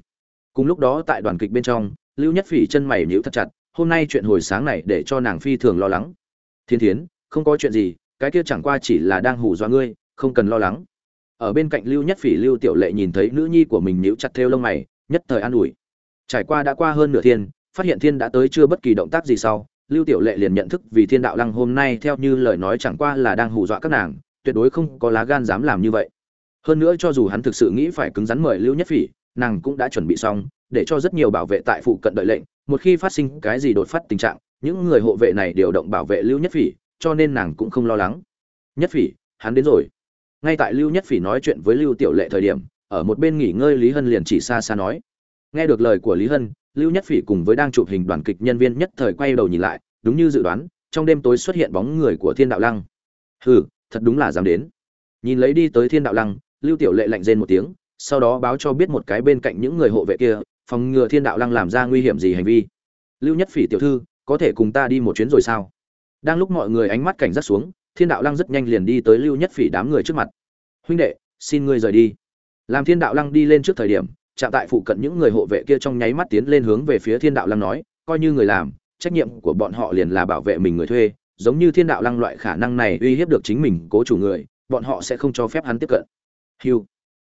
Cùng lúc đó tại đoàn kịch bên trong, lưu nhất phỉ chân mày nhíu thật chặt, hôm nay chuyện hồi sáng này để cho nàng phi thường lo lắng. Thiên thiến, không có chuyện gì, cái kia chẳng qua chỉ là đang hù dọa ngươi, không cần lo lắng. Ở bên cạnh lưu nhất phỉ, lưu tiểu lệ nhìn thấy nữ nhi của mình nhíu chặt theo lông mày, nhất thời an ủi. Trải qua đã qua hơn nửa thiên phát hiện thiên đã tới chưa bất kỳ động tác gì sau, lưu tiểu lệ liền nhận thức vì thiên đạo lăng hôm nay theo như lời nói chẳng qua là đang hù dọa các nàng, tuyệt đối không có lá gan dám làm như vậy. Hơn nữa cho dù hắn thực sự nghĩ phải cứng rắn mời lưu nhất phỉ, nàng cũng đã chuẩn bị xong, để cho rất nhiều bảo vệ tại phụ cận đợi lệnh, một khi phát sinh cái gì đột phát tình trạng, những người hộ vệ này điều động bảo vệ lưu nhất phỉ, cho nên nàng cũng không lo lắng. Nhất phỉ, hắn đến rồi. Ngay tại lưu nhất phỉ nói chuyện với lưu tiểu lệ thời điểm, ở một bên nghỉ ngơi lý hân liền chỉ xa xa nói. Nghe được lời của lý hân lưu nhất phỉ cùng với đang chụp hình đoàn kịch nhân viên nhất thời quay đầu nhìn lại, đúng như dự đoán, trong đêm tối xuất hiện bóng người của thiên đạo lăng. Hừ, thật đúng là dám đến. Nhìn lấy đi tới thiên đạo lăng, lưu tiểu lệ lạnh rên một tiếng, sau đó báo cho biết một cái bên cạnh những người hộ vệ kia, phòng ngừa thiên đạo lăng làm ra nguy hiểm gì hành vi. Lưu nhất phỉ tiểu thư, có thể cùng ta đi một chuyến rồi sao? Đang lúc mọi người ánh mắt cảnh giác xuống, thiên đạo lăng rất nhanh liền đi tới lưu nhất phỉ đám người trước mặt. Huynh đệ, xin ngươi rời đi. Làm thiên đạo lăng đi lên trước thời điểm chạm tại phụ cận những người hộ vệ kia trong nháy mắt tiến lên hướng về phía thiên đạo lăng nói, coi như người làm, trách nhiệm của bọn họ liền là bảo vệ mình người thuê, giống như thiên đạo lăng loại khả năng này uy hiếp được chính mình cố chủ người, bọn họ sẽ không cho phép hắn tiếp cận. Hiu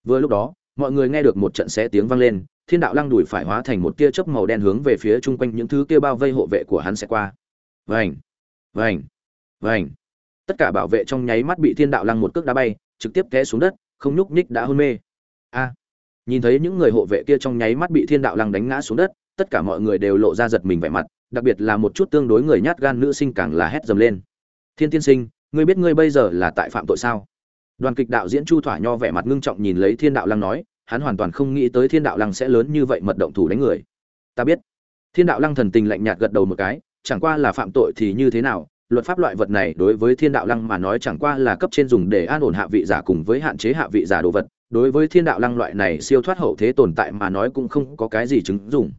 vừa lúc đó, mọi người nghe được một trận xé tiếng vang lên, thiên đạo lăng đùi phải hóa thành một tia chớp màu đen hướng về phía chung quanh những thứ kia bao vây hộ vệ của hắn sẽ qua. Vành vành vành. Tất cả bảo vệ trong nháy mắt bị thiên đạo lăng một cước đá bay, trực tiếp té xuống đất, không nhúc nhích đã hôn mê. A nhìn thấy những người hộ vệ kia trong nháy mắt bị thiên đạo lăng đánh ngã xuống đất, tất cả mọi người đều lộ ra giật mình vẻ mặt, đặc biệt là một chút tương đối người nhát gan nữ sinh càng là hét dầm lên. Thiên tiên sinh, ngươi biết ngươi bây giờ là tại phạm tội sao? Đoàn kịch đạo diễn chu thỏa nho vẻ mặt ngưng trọng nhìn lấy thiên đạo lăng nói, hắn hoàn toàn không nghĩ tới thiên đạo lăng sẽ lớn như vậy mật động thủ đánh người. Ta biết. Thiên đạo lăng thần tình lạnh nhạt gật đầu một cái, chẳng qua là phạm tội thì như thế nào, luật pháp loại vật này đối với thiên đạo lăng mà nói chẳng qua là cấp trên dùng để an ổn hạ vị giả cùng với hạn chế hạ vị giả đồ vật đối với thiên đạo lăng loại này siêu thoát hậu thế tồn tại mà nói cũng không có cái gì chứng dụng.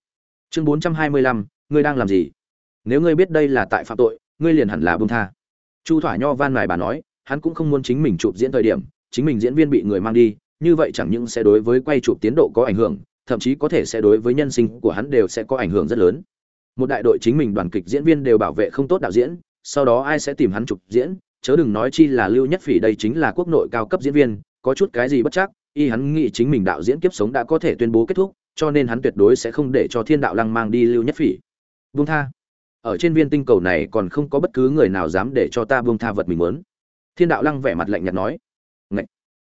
Chương bốn trăm hai mươi lăm, ngươi đang làm gì? Nếu ngươi biết đây là tại phạm tội, ngươi liền hẳn là bông tha. Chu thỏa nho van mài bà nói, hắn cũng không muốn chính mình chụp diễn thời điểm, chính mình diễn viên bị người mang đi, như vậy chẳng những sẽ đối với quay chụp tiến độ có ảnh hưởng, thậm chí có thể sẽ đối với nhân sinh của hắn đều sẽ có ảnh hưởng rất lớn. Một đại đội chính mình đoàn kịch diễn viên đều bảo vệ không tốt đạo diễn, sau đó ai sẽ tìm hắn chụp diễn? Chớ đừng nói chi là lưu nhất phỉ đây chính là quốc nội cao cấp diễn viên, có chút cái gì bất chắc y hắn nghĩ chính mình đạo diễn kiếp sống đã có thể tuyên bố kết thúc, cho nên hắn tuyệt đối sẽ không để cho thiên đạo lăng mang đi lưu nhất phỉ. Buông tha, ở trên viên tinh cầu này còn không có bất cứ người nào dám để cho ta buông tha vật mình muốn. Thiên đạo lăng vẻ mặt lạnh nhạt nói. Ngậy.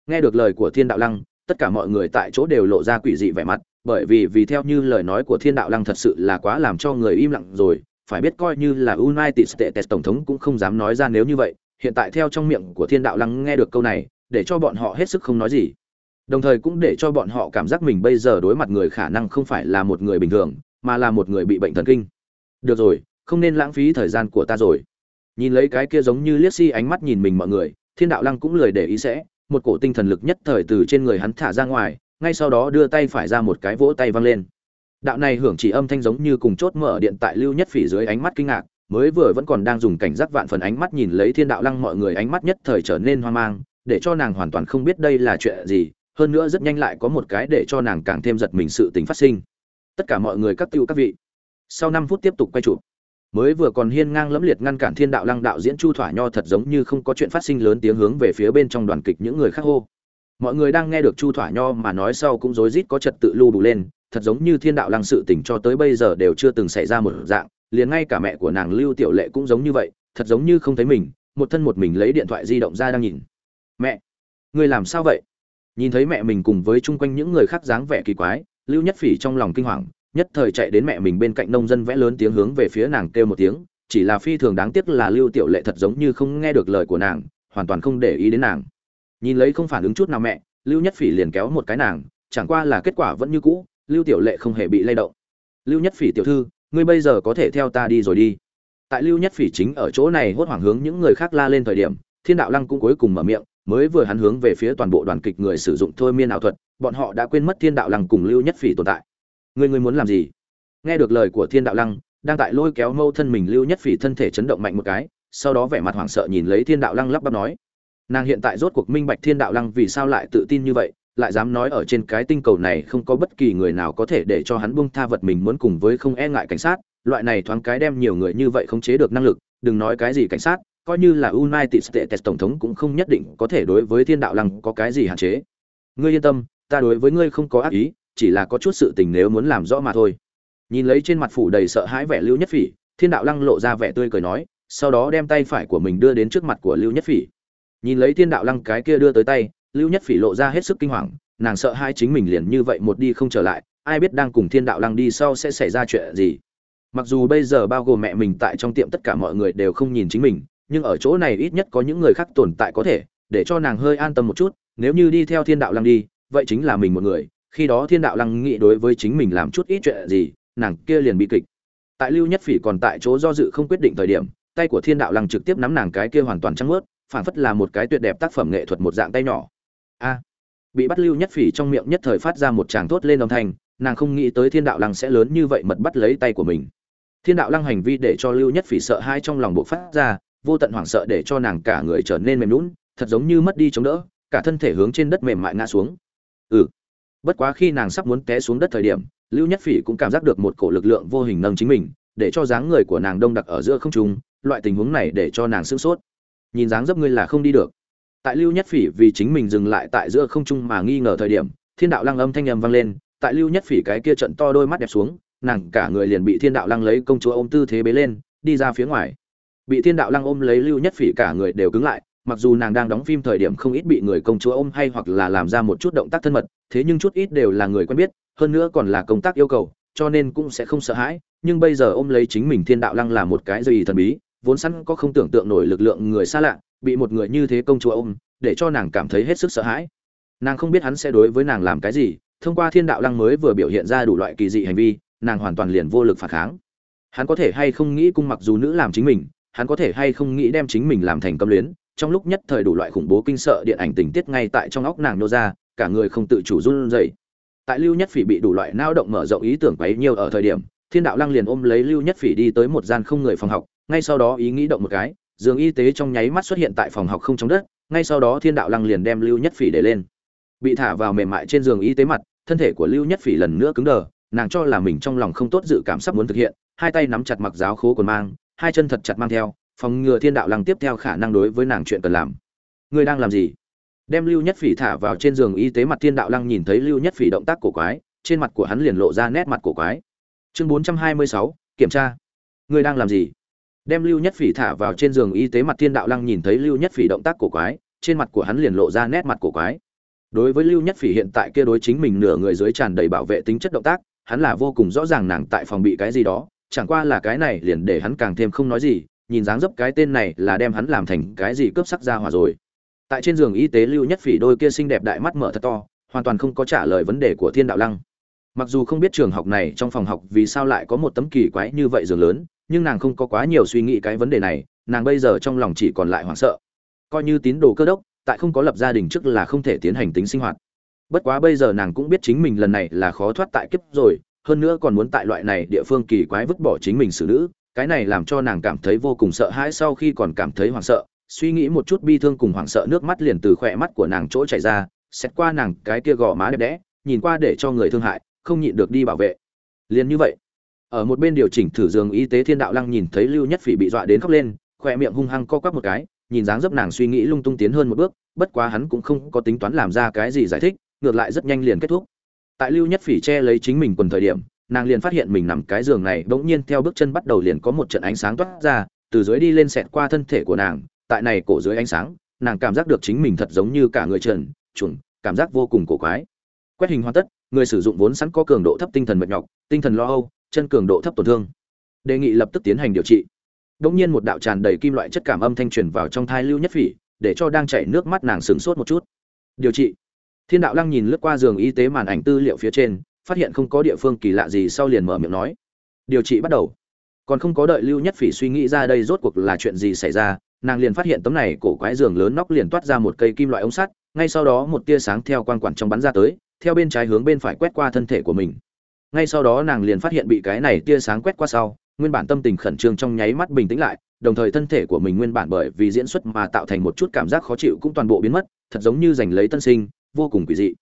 nghe được lời của thiên đạo lăng, tất cả mọi người tại chỗ đều lộ ra quỷ dị vẻ mặt, bởi vì vì theo như lời nói của thiên đạo lăng thật sự là quá làm cho người im lặng rồi, phải biết coi như là united states tổng thống cũng không dám nói ra nếu như vậy. Hiện tại theo trong miệng của thiên đạo lăng nghe được câu này, để cho bọn họ hết sức không nói gì đồng thời cũng để cho bọn họ cảm giác mình bây giờ đối mặt người khả năng không phải là một người bình thường, mà là một người bị bệnh thần kinh. Được rồi, không nên lãng phí thời gian của ta rồi. Nhìn lấy cái kia giống như liếc si ánh mắt nhìn mình mọi người, thiên đạo lăng cũng lười để ý sẽ, một cổ tinh thần lực nhất thời từ trên người hắn thả ra ngoài, ngay sau đó đưa tay phải ra một cái vỗ tay văng lên. Đạo này hưởng chỉ âm thanh giống như cùng chốt mở điện tại lưu nhất phỉ dưới ánh mắt kinh ngạc, mới vừa vẫn còn đang dùng cảnh giác vạn phần ánh mắt nhìn lấy thiên đạo lăng mọi người ánh mắt nhất thời trở nên hoang mang, để cho nàng hoàn toàn không biết đây là chuyện gì hơn nữa rất nhanh lại có một cái để cho nàng càng thêm giật mình sự tình phát sinh. Tất cả mọi người các tiêu các vị, sau năm phút tiếp tục quay chụp. Mới vừa còn hiên ngang lẫm liệt ngăn cản thiên đạo lăng đạo diễn chu thỏa nho thật giống như không có chuyện phát sinh lớn tiếng hướng về phía bên trong đoàn kịch những người khác hô. Mọi người đang nghe được chu thỏa nho mà nói sau cũng rối rít có trật tự lưu đủ lên, thật giống như thiên đạo lăng sự tình cho tới bây giờ đều chưa từng xảy ra một dạng, liền ngay cả mẹ của nàng lưu tiểu lệ cũng giống như vậy, thật giống như không thấy mình, một thân một mình lấy điện thoại di động ra đang nhìn. Mẹ người làm sao vậy? Nhìn thấy mẹ mình cùng với chung quanh những người khác dáng vẻ kỳ quái, lưu nhất phỉ trong lòng kinh hoàng, nhất thời chạy đến mẹ mình bên cạnh nông dân vẽ lớn tiếng hướng về phía nàng kêu một tiếng, chỉ là phi thường đáng tiếc là lưu tiểu lệ thật giống như không nghe được lời của nàng, hoàn toàn không để ý đến nàng. Nhìn lấy không phản ứng chút nào mẹ, lưu nhất phỉ liền kéo một cái nàng, chẳng qua là kết quả vẫn như cũ, lưu tiểu lệ không hề bị lay động. Lưu nhất phỉ tiểu thư, ngươi bây giờ có thể theo ta đi rồi đi. Tại lưu nhất phỉ chính ở chỗ này hốt hoảng hướng những người khác la lên thời điểm, thiên đạo lăng cũng cuối cùng mở miệng mới vừa hắn hướng về phía toàn bộ đoàn kịch người sử dụng thôi miên ảo thuật, bọn họ đã quên mất thiên đạo lăng cùng lưu nhất phỉ tồn tại. Ngươi ngươi muốn làm gì? Nghe được lời của thiên đạo lăng, đang tại lôi kéo mâu thân mình lưu nhất phỉ thân thể chấn động mạnh một cái, sau đó vẻ mặt hoảng sợ nhìn lấy thiên đạo lăng lắp bắp nói, nàng hiện tại rốt cuộc minh bạch thiên đạo lăng vì sao lại tự tin như vậy, lại dám nói ở trên cái tinh cầu này không có bất kỳ người nào có thể để cho hắn buông tha vật mình muốn cùng với không e ngại cảnh sát, loại này thoáng cái đem nhiều người như vậy không chế được năng lực, đừng nói cái gì cảnh sát coi như là united states tổng thống cũng không nhất định có thể đối với thiên đạo lăng có cái gì hạn chế. Ngươi yên tâm, ta đối với ngươi không có ác ý, chỉ là có chút sự tình nếu muốn làm rõ mà thôi. Nhìn lấy trên mặt phủ đầy sợ hãi vẻ lưu nhất phỉ, thiên đạo lăng lộ ra vẻ tươi cười nói, sau đó đem tay phải của mình đưa đến trước mặt của lưu nhất phỉ. Nhìn lấy thiên đạo lăng cái kia đưa tới tay, lưu nhất phỉ lộ ra hết sức kinh hoàng, nàng sợ hai chính mình liền như vậy một đi không trở lại, ai biết đang cùng thiên đạo lăng đi sau sẽ xảy ra chuyện gì. Mặc dù bây giờ bao gồm mẹ mình tại trong tiệm tất cả mọi người đều không nhìn chính mình nhưng ở chỗ này ít nhất có những người khác tồn tại có thể, để cho nàng hơi an tâm một chút, nếu như đi theo thiên đạo lăng đi, vậy chính là mình một người, khi đó thiên đạo lăng nghĩ đối với chính mình làm chút ít chuyện gì, nàng kia liền bị kịch. Tại lưu nhất phỉ còn tại chỗ do dự không quyết định thời điểm, tay của thiên đạo lăng trực tiếp nắm nàng cái kia hoàn toàn trắng ướt phảng phất là một cái tuyệt đẹp tác phẩm nghệ thuật một dạng tay nhỏ. A! Bị bắt lưu nhất phỉ trong miệng nhất thời phát ra một tràng thốt lên âm thanh, nàng không nghĩ tới thiên đạo lăng sẽ lớn như vậy mật bắt lấy tay của mình. Thiên đạo lăng hành vi để cho lưu nhất phỉ sợ hai trong lòng bộ phát ra vô tận hoảng sợ để cho nàng cả người trở nên mềm lún, thật giống như mất đi chống đỡ, cả thân thể hướng trên đất mềm mại ngã xuống. Ừ. Bất quá khi nàng sắp muốn té xuống đất thời điểm, lưu nhất phỉ cũng cảm giác được một cổ lực lượng vô hình nâng chính mình, để cho dáng người của nàng đông đặc ở giữa không trung, loại tình huống này để cho nàng sửng sốt. Nhìn dáng dấp ngươi là không đi được. Tại lưu nhất phỉ vì chính mình dừng lại tại giữa không trung mà nghi ngờ thời điểm, thiên đạo lăng âm thanh âm vang lên, tại lưu nhất phỉ cái kia trận to đôi mắt đẹp xuống, nàng cả người liền bị thiên đạo lăng lấy công chúa ôm tư thế bế lên, đi ra phía ngoài bị thiên đạo lăng ôm lấy lưu nhất phỉ cả người đều cứng lại, mặc dù nàng đang đóng phim thời điểm không ít bị người công chúa ôm hay hoặc là làm ra một chút động tác thân mật, thế nhưng chút ít đều là người quen biết, hơn nữa còn là công tác yêu cầu, cho nên cũng sẽ không sợ hãi, nhưng bây giờ ôm lấy chính mình thiên đạo lăng là một cái gì thần bí, vốn sẵn có không tưởng tượng nổi lực lượng người xa lạ, bị một người như thế công chúa ôm, để cho nàng cảm thấy hết sức sợ hãi. Nàng không biết hắn sẽ đối với nàng làm cái gì, thông qua thiên đạo lăng mới vừa biểu hiện ra đủ loại kỳ dị hành vi, nàng hoàn toàn liền vô lực phản kháng. Hắn có thể hay không nghĩ cung mặc dù nữ làm chính mình hắn có thể hay không nghĩ đem chính mình làm thành cấm luyến, trong lúc nhất thời đủ loại khủng bố kinh sợ điện ảnh tình tiết ngay tại trong óc nàng nô ra, cả người không tự chủ run rẩy. Tại lưu nhất phỉ bị đủ loại nao động mở rộng ý tưởng quấy nhiều ở thời điểm, thiên đạo lăng liền ôm lấy lưu nhất phỉ đi tới một gian không người phòng học, ngay sau đó ý nghĩ động một cái giường y tế trong nháy mắt xuất hiện tại phòng học không trong đất, ngay sau đó thiên đạo lăng liền đem lưu nhất phỉ để lên. Bị thả vào mềm mại trên giường y tế mặt, thân thể của lưu nhất phỉ lần nữa cứng đờ, nàng cho là mình trong lòng không tốt dự cảm sắp muốn thực hiện, hai tay nắm chặt mặc giáo khố còn mang hai chân thật chặt mang theo, phòng ngừa thiên đạo lăng tiếp theo khả năng đối với nàng chuyện cần làm. Ngươi đang làm gì? Đem lưu nhất phỉ thả vào trên giường y tế mặt thiên đạo lăng nhìn thấy lưu nhất phỉ động tác cổ quái, trên mặt của hắn liền lộ ra nét mặt cổ quái. Chương bốn trăm hai mươi sáu, kiểm tra. Ngươi đang làm gì? Đem lưu nhất phỉ thả vào trên giường y tế mặt thiên đạo lăng nhìn thấy lưu nhất phỉ động tác cổ quái, trên mặt của hắn liền lộ ra nét mặt cổ quái. Đối với lưu nhất phỉ hiện tại kia đối chính mình nửa người dưới tràn đầy bảo vệ tính chất động tác, hắn là vô cùng rõ ràng nàng tại phòng bị cái gì đó chẳng qua là cái này liền để hắn càng thêm không nói gì, nhìn dáng dấp cái tên này là đem hắn làm thành cái gì cướp sắc ra hỏa rồi. Tại trên giường y tế lưu nhất phỉ đôi kia xinh đẹp đại mắt mở thật to, hoàn toàn không có trả lời vấn đề của thiên đạo lăng. Mặc dù không biết trường học này trong phòng học vì sao lại có một tấm kỳ quái như vậy giường lớn, nhưng nàng không có quá nhiều suy nghĩ cái vấn đề này, nàng bây giờ trong lòng chỉ còn lại hoảng sợ. Coi như tín đồ cơ đốc, tại không có lập gia đình trước là không thể tiến hành tính sinh hoạt. Bất quá bây giờ nàng cũng biết chính mình lần này là khó thoát tại kiếp rồi hơn nữa còn muốn tại loại này địa phương kỳ quái vứt bỏ chính mình xử nữ, cái này làm cho nàng cảm thấy vô cùng sợ hãi sau khi còn cảm thấy hoảng sợ, suy nghĩ một chút bi thương cùng hoảng sợ nước mắt liền từ khỏe mắt của nàng chỗ chảy ra, xét qua nàng cái kia gò má đẹp đẽ, nhìn qua để cho người thương hại, không nhịn được đi bảo vệ. Liền như vậy, ở một bên điều chỉnh thử giường y tế thiên đạo lăng nhìn thấy lưu nhất phỉ bị dọa đến khóc lên, khỏe miệng hung hăng co quắp một cái, nhìn dáng dấp nàng suy nghĩ lung tung tiến hơn một bước, bất quá hắn cũng không có tính toán làm ra cái gì giải thích, ngược lại rất nhanh liền kết thúc tại lưu nhất phỉ che lấy chính mình quần thời điểm, nàng liền phát hiện mình nằm cái giường này bỗng nhiên theo bước chân bắt đầu liền có một trận ánh sáng toát ra, từ dưới đi lên xẹt qua thân thể của nàng, tại này cổ dưới ánh sáng, nàng cảm giác được chính mình thật giống như cả người trần chuẩn cảm giác vô cùng cổ quái. Quét hình hoàn tất, người sử dụng vốn sẵn có cường độ thấp tinh thần mệt nhọc, tinh thần lo âu, chân cường độ thấp tổn thương. Đề nghị lập tức tiến hành điều trị. Đống nhiên một đạo tràn đầy kim loại chất cảm âm thanh truyền vào trong thai lưu nhất phỉ, để cho đang chảy nước mắt nàng sửng sốt một chút. Điều trị thiên đạo lăng nhìn lướt qua giường y tế màn ảnh tư liệu phía trên, phát hiện không có địa phương kỳ lạ gì sau liền mở miệng nói. Điều trị bắt đầu. Còn không có đợi lưu nhất phỉ suy nghĩ ra đây rốt cuộc là chuyện gì xảy ra, nàng liền phát hiện tấm này cổ quái giường lớn nóc liền toát ra một cây kim loại ống sắt, ngay sau đó một tia sáng theo quan quản trong bắn ra tới, theo bên trái hướng bên phải quét qua thân thể của mình. Ngay sau đó nàng liền phát hiện bị cái này tia sáng quét qua sau, nguyên bản tâm tình khẩn trương trong nháy mắt bình tĩnh lại, đồng thời thân thể của mình nguyên bản bởi vì diễn xuất mà tạo thành một chút cảm giác khó chịu cũng toàn bộ biến mất, thật giống như giành lấy tân sinh vô cùng quỷ dị.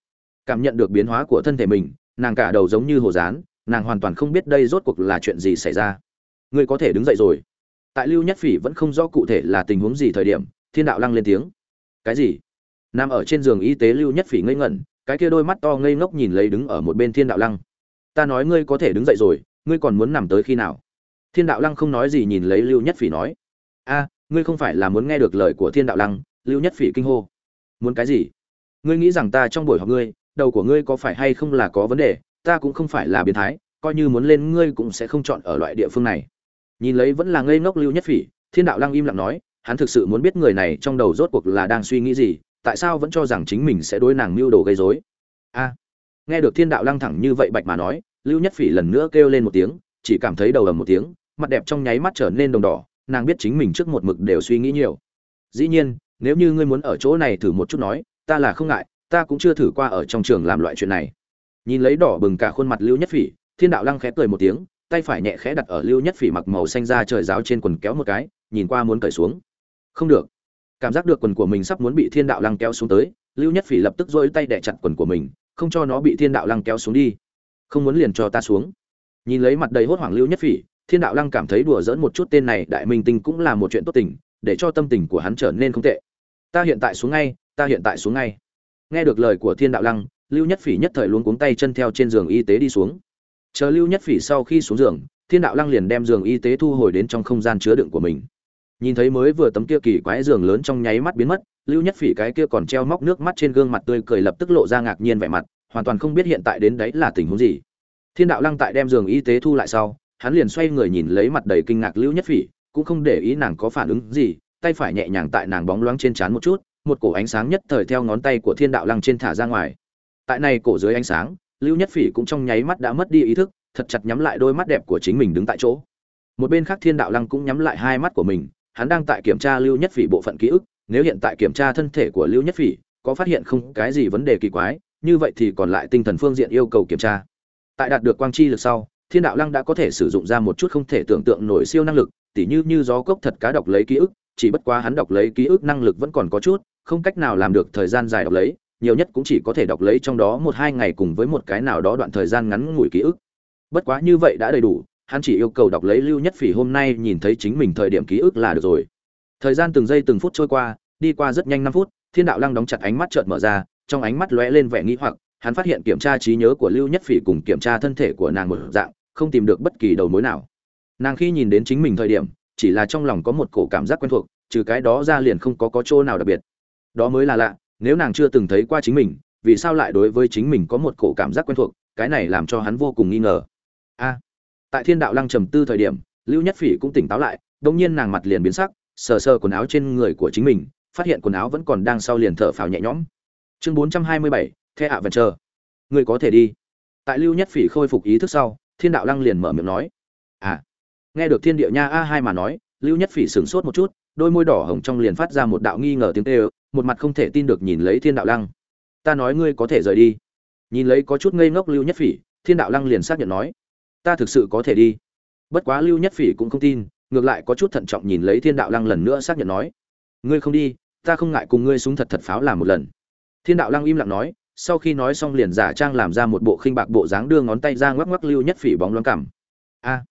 Cảm nhận được biến hóa của thân thể mình, nàng cả đầu giống như hồ dán nàng hoàn toàn không biết đây rốt cuộc là chuyện gì xảy ra. Ngươi có thể đứng dậy rồi. Tại lưu nhất phỉ vẫn không rõ cụ thể là tình huống gì thời điểm, thiên đạo lăng lên tiếng. Cái gì? Nằm ở trên giường y tế lưu nhất phỉ ngây ngẩn, cái kia đôi mắt to ngây ngốc nhìn lấy đứng ở một bên thiên đạo lăng. Ta nói ngươi có thể đứng dậy rồi, ngươi còn muốn nằm tới khi nào? Thiên đạo lăng không nói gì nhìn lấy lưu nhất phỉ nói. A, ngươi không phải là muốn nghe được lời của thiên đạo lăng, lưu nhất phỉ kinh hô. Muốn cái gì? Ngươi nghĩ rằng ta trong buổi họp ngươi, đầu của ngươi có phải hay không là có vấn đề, ta cũng không phải là biến thái, coi như muốn lên ngươi cũng sẽ không chọn ở loại địa phương này. Nhìn lấy vẫn là ngây ngốc lưu nhất phỉ, thiên đạo lăng im lặng nói, hắn thực sự muốn biết người này trong đầu rốt cuộc là đang suy nghĩ gì, tại sao vẫn cho rằng chính mình sẽ đối nàng mưu đồ gây rối. A, nghe được thiên đạo lăng thẳng như vậy bạch mà nói, lưu nhất phỉ lần nữa kêu lên một tiếng, chỉ cảm thấy đầu ầm một tiếng, mặt đẹp trong nháy mắt trở nên đồng đỏ, nàng biết chính mình trước một mực đều suy nghĩ nhiều. Dĩ nhiên, nếu như ngươi muốn ở chỗ này thử một chút nói ta là không ngại, ta cũng chưa thử qua ở trong trường làm loại chuyện này. Nhìn lấy đỏ bừng cả khuôn mặt lưu nhất phỉ, thiên đạo lăng khẽ cười một tiếng, tay phải nhẹ khẽ đặt ở lưu nhất phỉ mặc màu xanh ra trời giáo trên quần kéo một cái, nhìn qua muốn cởi xuống. Không được. Cảm giác được quần của mình sắp muốn bị thiên đạo lăng kéo xuống tới, lưu nhất phỉ lập tức dỗi tay đẻ chặt quần của mình, không cho nó bị thiên đạo lăng kéo xuống đi. Không muốn liền cho ta xuống. Nhìn lấy mặt đầy hốt hoảng lưu nhất phỉ, thiên đạo lăng cảm thấy đùa dỡn một chút tên này đại minh tinh cũng là một chuyện tốt tình, để cho tâm tình của hắn trở nên không tệ. Ta hiện tại xuống ngay ta hiện tại xuống ngay. Nghe được lời của thiên đạo lăng, lưu nhất phỉ nhất thời luôn cuống tay chân theo trên giường y tế đi xuống. Chờ lưu nhất phỉ sau khi xuống giường, thiên đạo lăng liền đem giường y tế thu hồi đến trong không gian chứa đựng của mình. Nhìn thấy mới vừa tấm kia kỳ quái giường lớn trong nháy mắt biến mất, lưu nhất phỉ cái kia còn treo móc nước mắt trên gương mặt tươi cười lập tức lộ ra ngạc nhiên vẻ mặt, hoàn toàn không biết hiện tại đến đấy là tình huống gì. Thiên đạo lăng tại đem giường y tế thu lại sau, hắn liền xoay người nhìn lấy mặt đầy kinh ngạc lưu nhất phỉ, cũng không để ý nàng có phản ứng gì, tay phải nhẹ nhàng tại nàng bóng loáng trên trán một chút một cổ ánh sáng nhất thời theo ngón tay của thiên đạo lăng trên thả ra ngoài. Tại này cổ dưới ánh sáng, lưu nhất phỉ cũng trong nháy mắt đã mất đi ý thức, thật chặt nhắm lại đôi mắt đẹp của chính mình đứng tại chỗ. Một bên khác thiên đạo lăng cũng nhắm lại hai mắt của mình, hắn đang tại kiểm tra lưu nhất phỉ bộ phận ký ức, nếu hiện tại kiểm tra thân thể của lưu nhất phỉ, có phát hiện không cái gì vấn đề kỳ quái, như vậy thì còn lại tinh thần phương diện yêu cầu kiểm tra. Tại đạt được quang chi lực sau, thiên đạo lăng đã có thể sử dụng ra một chút không thể tưởng tượng nổi siêu năng lực, tỉ như như gió cốc thật cá đọc lấy ký ức, chỉ bất quá hắn đọc lấy ký ức năng lực vẫn còn có chút không cách nào làm được thời gian dài đọc lấy, nhiều nhất cũng chỉ có thể đọc lấy trong đó một hai ngày cùng với một cái nào đó đoạn thời gian ngắn ngủi ký ức. Bất quá như vậy đã đầy đủ, hắn chỉ yêu cầu đọc lấy lưu nhất phỉ hôm nay nhìn thấy chính mình thời điểm ký ức là được rồi. Thời gian từng giây từng phút trôi qua, đi qua rất nhanh năm phút, thiên đạo lăng đóng chặt ánh mắt chợt mở ra, trong ánh mắt lóe lên vẻ nghĩ hoặc, hắn phát hiện kiểm tra trí nhớ của lưu nhất phỉ cùng kiểm tra thân thể của nàng một dạng, không tìm được bất kỳ đầu mối nào. Nàng khi nhìn đến chính mình thời điểm, chỉ là trong lòng có một cổ cảm giác quen thuộc, trừ cái đó ra liền không có có chỗ nào đặc biệt đó mới là lạ, nếu nàng chưa từng thấy qua chính mình, vì sao lại đối với chính mình có một cổ cảm giác quen thuộc, cái này làm cho hắn vô cùng nghi ngờ. A, tại thiên đạo lăng trầm tư thời điểm, lưu nhất phỉ cũng tỉnh táo lại, đông nhiên nàng mặt liền biến sắc, sờ sờ quần áo trên người của chính mình, phát hiện quần áo vẫn còn đang sau liền thở phào nhẹ nhõm. Chương bốn trăm hai mươi bảy, the hạ vẫn chờ người có thể đi. Tại lưu nhất phỉ khôi phục ý thức sau, thiên đạo lăng liền mở miệng nói. À nghe được thiên địa nha a hai mà nói, lưu nhất phỉ sửng sốt một chút, đôi môi đỏ hồng trong liền phát ra một đạo nghi ngờ tiếng tê một mặt không thể tin được nhìn lấy thiên đạo lăng. Ta nói ngươi có thể rời đi. Nhìn lấy có chút ngây ngốc lưu nhất phỉ, thiên đạo lăng liền xác nhận nói, ta thực sự có thể đi. Bất quá lưu nhất phỉ cũng không tin, ngược lại có chút thận trọng nhìn lấy thiên đạo lăng lần nữa xác nhận nói, ngươi không đi, ta không ngại cùng ngươi súng thật thật pháo làm một lần. Thiên đạo lăng im lặng nói, sau khi nói xong liền giả trang làm ra một bộ khinh bạc bộ dáng đưa ngón tay ra ngoắc ngoắc lưu nhất phỉ bóng loáng cảm a!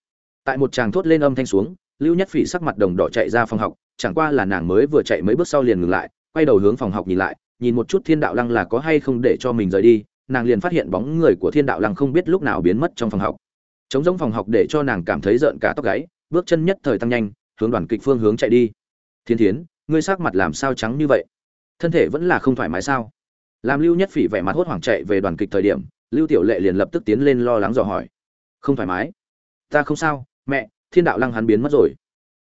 Tại một tràng thốt lên âm thanh xuống, lưu nhất phỉ sắc mặt đồng đỏ chạy ra phòng học, chẳng qua là nàng mới vừa chạy mấy bước sau liền ngừng lại quay đầu hướng phòng học nhìn lại, nhìn một chút thiên đạo lăng là có hay không để cho mình rời đi, nàng liền phát hiện bóng người của thiên đạo lăng không biết lúc nào biến mất trong phòng học. Chống giống phòng học để cho nàng cảm thấy rợn cả tóc gáy, bước chân nhất thời tăng nhanh, hướng đoàn kịch phương hướng chạy đi. Thiên thiến, ngươi sắc mặt làm sao trắng như vậy? Thân thể vẫn là không thoải mái sao? Làm lưu nhất phỉ vẻ mặt hốt hoảng chạy về đoàn kịch thời điểm, lưu tiểu lệ liền lập tức tiến lên lo lắng dò hỏi. Không thoải mái? Ta không sao, mẹ, thiên đạo lăng hắn biến mất rồi.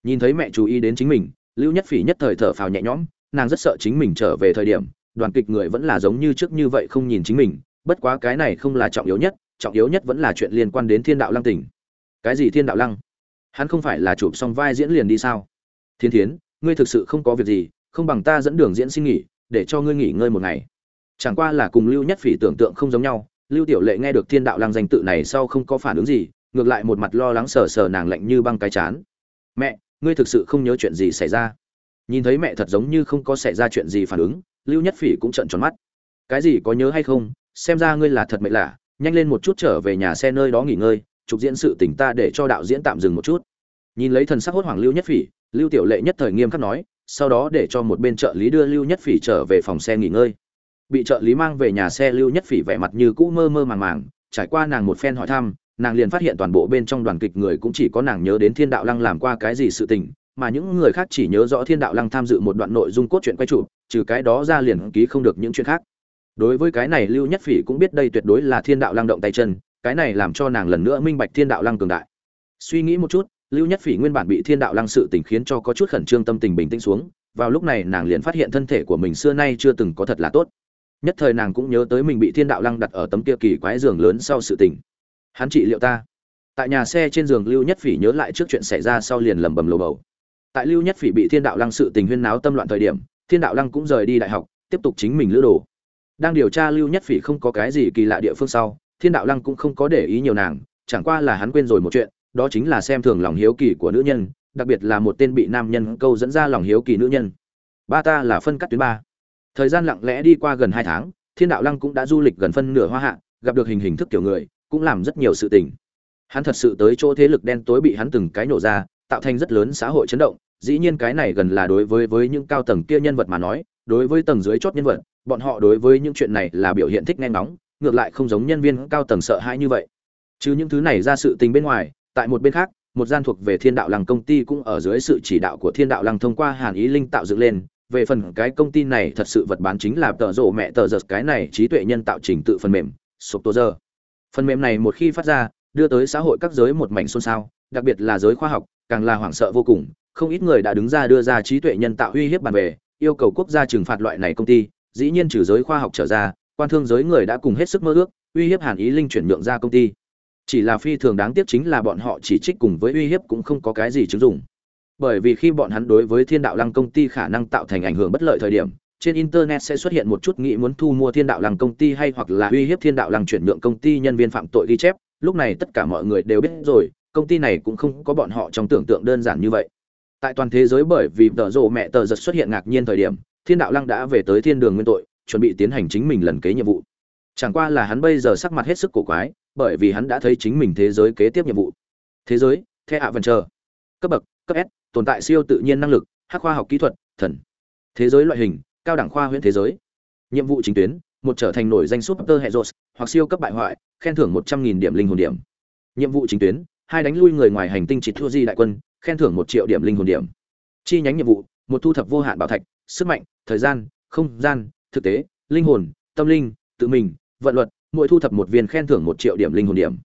Nhìn thấy mẹ chú ý đến chính mình, lưu nhất phỉ nhất thời thở phào nhẹ nhõm nàng rất sợ chính mình trở về thời điểm, đoàn kịch người vẫn là giống như trước như vậy không nhìn chính mình, bất quá cái này không là trọng yếu nhất, trọng yếu nhất vẫn là chuyện liên quan đến thiên đạo lăng tỉnh. Cái gì thiên đạo lăng? Hắn không phải là chụp xong vai diễn liền đi sao? Thiên thiến, ngươi thực sự không có việc gì, không bằng ta dẫn đường diễn xin nghỉ, để cho ngươi nghỉ ngơi một ngày. Chẳng qua là cùng lưu nhất phỉ tưởng tượng không giống nhau, lưu tiểu lệ nghe được thiên đạo lăng danh tự này sau không có phản ứng gì, ngược lại một mặt lo lắng sờ sờ nàng lạnh như băng cái chán. Mẹ, ngươi thực sự không nhớ chuyện gì xảy ra? Nhìn thấy mẹ thật giống như không có xảy ra chuyện gì phản ứng, lưu nhất phỉ cũng trợn tròn mắt. Cái gì có nhớ hay không? Xem ra ngươi là thật mệt lạ. Nhanh lên một chút trở về nhà xe nơi đó nghỉ ngơi chụp diễn sự tỉnh ta để cho đạo diễn tạm dừng một chút. Nhìn lấy thần sắc hốt hoảng lưu nhất phỉ, lưu tiểu lệ nhất thời nghiêm khắc nói, sau đó để cho một bên trợ lý đưa lưu nhất phỉ trở về phòng xe nghỉ ngơi. Bị trợ lý mang về nhà xe, lưu nhất phỉ vẻ mặt như cũ mơ mơ màng màng, trải qua nàng một phen hỏi thăm, nàng liền phát hiện toàn bộ bên trong đoàn kịch người cũng chỉ có nàng nhớ đến thiên đạo lăng làm qua cái gì sự tình mà những người khác chỉ nhớ rõ thiên đạo lăng tham dự một đoạn nội dung cốt truyện quay chủ, trừ cái đó ra liền ký không được những chuyện khác. Đối với cái này lưu nhất phỉ cũng biết đây tuyệt đối là thiên đạo lăng động tay chân cái này làm cho nàng lần nữa minh bạch thiên đạo lăng cường đại. Suy nghĩ một chút lưu nhất phỉ nguyên bản bị thiên đạo lăng sự tình khiến cho có chút khẩn trương tâm tình bình tĩnh xuống vào lúc này nàng liền phát hiện thân thể của mình xưa nay chưa từng có thật là tốt. Nhất thời nàng cũng nhớ tới mình bị thiên đạo lăng đặt ở tấm kia kỳ quái giường lớn sau sự tình. Hắn trị liệu ta. Tại nhà xe trên giường lưu nhất phỉ nhớ lại trước chuyện xảy ra sau liền lẩm bẩm lồ bầu tại lưu nhất phỉ bị thiên đạo lăng sự tình huyên náo tâm loạn thời điểm, thiên đạo lăng cũng rời đi đại học, tiếp tục chính mình lữ đồ. Đang điều tra lưu nhất phỉ không có cái gì kỳ lạ địa phương sau, thiên đạo lăng cũng không có để ý nhiều nàng, chẳng qua là hắn quên rồi một chuyện, đó chính là xem thường lòng hiếu kỳ của nữ nhân, đặc biệt là một tên bị nam nhân câu dẫn ra lòng hiếu kỳ nữ nhân. Ba ta là phân cắt tuyến ba. Thời gian lặng lẽ đi qua gần hai tháng, thiên đạo lăng cũng đã du lịch gần phân nửa hoa hạ, gặp được hình hình thức kiểu người, cũng làm rất nhiều sự tình. Hắn thật sự tới chỗ thế lực đen tối bị hắn từng cái nổ ra tạo thành rất lớn xã hội chấn động. Dĩ nhiên cái này gần là đối với với những cao tầng kia nhân vật mà nói, đối với tầng dưới chót nhân vật, bọn họ đối với những chuyện này là biểu hiện thích nghe nóng ngược lại không giống nhân viên cao tầng sợ hãi như vậy. Chứ những thứ này ra sự tình bên ngoài, tại một bên khác, một gian thuộc về thiên đạo lăng công ty cũng ở dưới sự chỉ đạo của thiên đạo lăng thông qua hàn ý linh tạo dựng lên. Về phần cái công ty này thật sự vật bán chính là tờ rộ mẹ tờ giật, cái này trí tuệ nhân tạo trình tự phần mềm, sụp tô giờ. Phần mềm này một khi phát ra, đưa tới xã hội các giới một mảnh xôn xao, đặc biệt là giới khoa học càng là hoảng sợ vô cùng, không ít người đã đứng ra đưa ra trí tuệ nhân tạo uy hiếp bàn về, yêu cầu quốc gia trừng phạt loại này công ty, dĩ nhiên trừ giới khoa học trở ra, quan thương giới người đã cùng hết sức mơ ước, uy hiếp hàn ý linh chuyển nhượng ra công ty. Chỉ là phi thường đáng tiếc chính là bọn họ chỉ trích cùng với uy hiếp cũng không có cái gì chứng dụng. Bởi vì khi bọn hắn đối với thiên đạo lăng công ty khả năng tạo thành ảnh hưởng bất lợi thời điểm, trên internet sẽ xuất hiện một chút nghĩ muốn thu mua thiên đạo lăng công ty hay hoặc là uy hiếp thiên đạo lăng chuyển nhượng công ty nhân viên phạm tội ghi chép, lúc này tất cả mọi người đều biết rồi công ty này cũng không có bọn họ trong tưởng tượng đơn giản như vậy. Tại toàn thế giới bởi vì tờ rộ mẹ tờ giật xuất hiện ngạc nhiên thời điểm, thiên đạo lăng đã về tới thiên đường nguyên tội, chuẩn bị tiến hành chính mình lần kế nhiệm vụ. Chẳng qua là hắn bây giờ sắc mặt hết sức cổ quái, bởi vì hắn đã thấy chính mình thế giới kế tiếp nhiệm vụ. Thế giới, the ạ vần chờ cấp bậc, cấp s, tồn tại siêu tự nhiên năng lực, hắc khoa học kỹ thuật, thần. Thế giới loại hình, cao đẳng khoa huyện thế giới. Nhiệm vụ chính tuyến, một trở thành nổi danh super hệ rột hoặc siêu cấp bại hoại, khen thưởng một trăm nghìn điểm linh hồn điểm. Nhiệm vụ chính tuyến hai đánh lui người ngoài hành tinh chỉ thua di đại quân khen thưởng một triệu điểm linh hồn điểm. Chi nhánh nhiệm vụ một thu thập vô hạn bảo thạch sức mạnh thời gian không gian thực tế linh hồn tâm linh tự mình vận luật mỗi thu thập một viên khen thưởng một triệu điểm linh hồn điểm.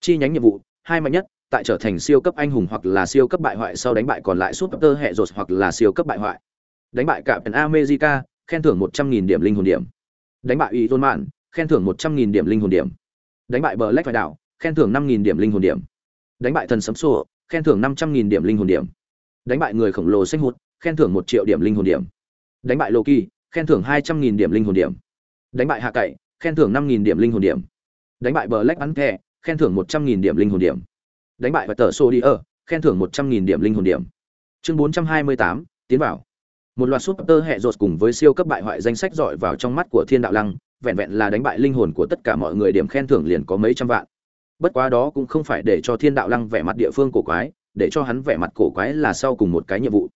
Chi nhánh nhiệm vụ hai mạnh nhất tại trở thành siêu cấp anh hùng hoặc là siêu cấp bại hoại sau đánh bại còn lại super hệ rột hoặc là siêu cấp bại hoại. Đánh bại cả America, khen thưởng một trăm nghìn điểm linh hồn điểm. Đánh bại y tôn mạn khen thưởng một trăm nghìn điểm linh hồn điểm. Đánh bại bờ lách phải đảo khen thưởng năm nghìn điểm linh hồn điểm đánh bại thần sấm sùa, khen thưởng năm trăm nghìn điểm linh hồn điểm. Đánh bại người khổng lồ xanh hụt khen thưởng một triệu điểm linh hồn điểm. Đánh bại loki khen thưởng hai trăm nghìn điểm linh hồn điểm. Đánh bại hạ cậy khen thưởng năm nghìn điểm linh hồn điểm. Đánh bại bờ lách bắn thẻ khen thưởng một trăm nghìn điểm linh hồn điểm. Đánh bại và tờ sô đi ở khen thưởng một trăm nghìn điểm linh hồn điểm. Chương bốn trăm hai mươi tám tiến vào. Một loạt súp tơ hệ rột cùng với siêu cấp bại hoại danh sách dọi vào trong mắt của thiên đạo lăng vẹn vẹn là đánh bại linh hồn của tất cả mọi người điểm khen thưởng liền có mấy trăm vạn bất quá đó cũng không phải để cho thiên đạo lăng vẻ mặt địa phương cổ quái, để cho hắn vẻ mặt cổ quái là sau cùng một cái nhiệm vụ.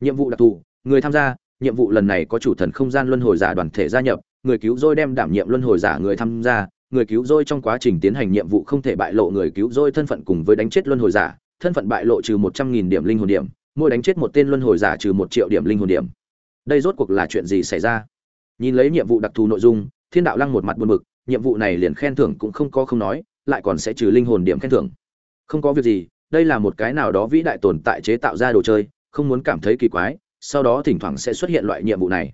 Nhiệm vụ đặc thù, người tham gia, nhiệm vụ lần này có chủ thần không gian luân hồi giả đoàn thể gia nhập, người cứu rỗi đem đảm nhiệm luân hồi giả người tham gia, người cứu rỗi trong quá trình tiến hành nhiệm vụ không thể bại lộ người cứu rỗi thân phận cùng với đánh chết luân hồi giả, thân phận bại lộ trừ một trăm nghìn điểm linh hồn điểm, mỗi đánh chết một tên luân hồi giả trừ một triệu điểm linh hồn điểm. Đây rốt cuộc là chuyện gì xảy ra? Nhìn lấy nhiệm vụ đặc thù nội dung, thiên đạo lăng một mặt buồn bực, nhiệm vụ này liền khen thưởng cũng không có không nói lại còn sẽ trừ linh hồn điểm khen thưởng. Không có việc gì, đây là một cái nào đó vĩ đại tồn tại chế tạo ra đồ chơi, không muốn cảm thấy kỳ quái, sau đó thỉnh thoảng sẽ xuất hiện loại nhiệm vụ này.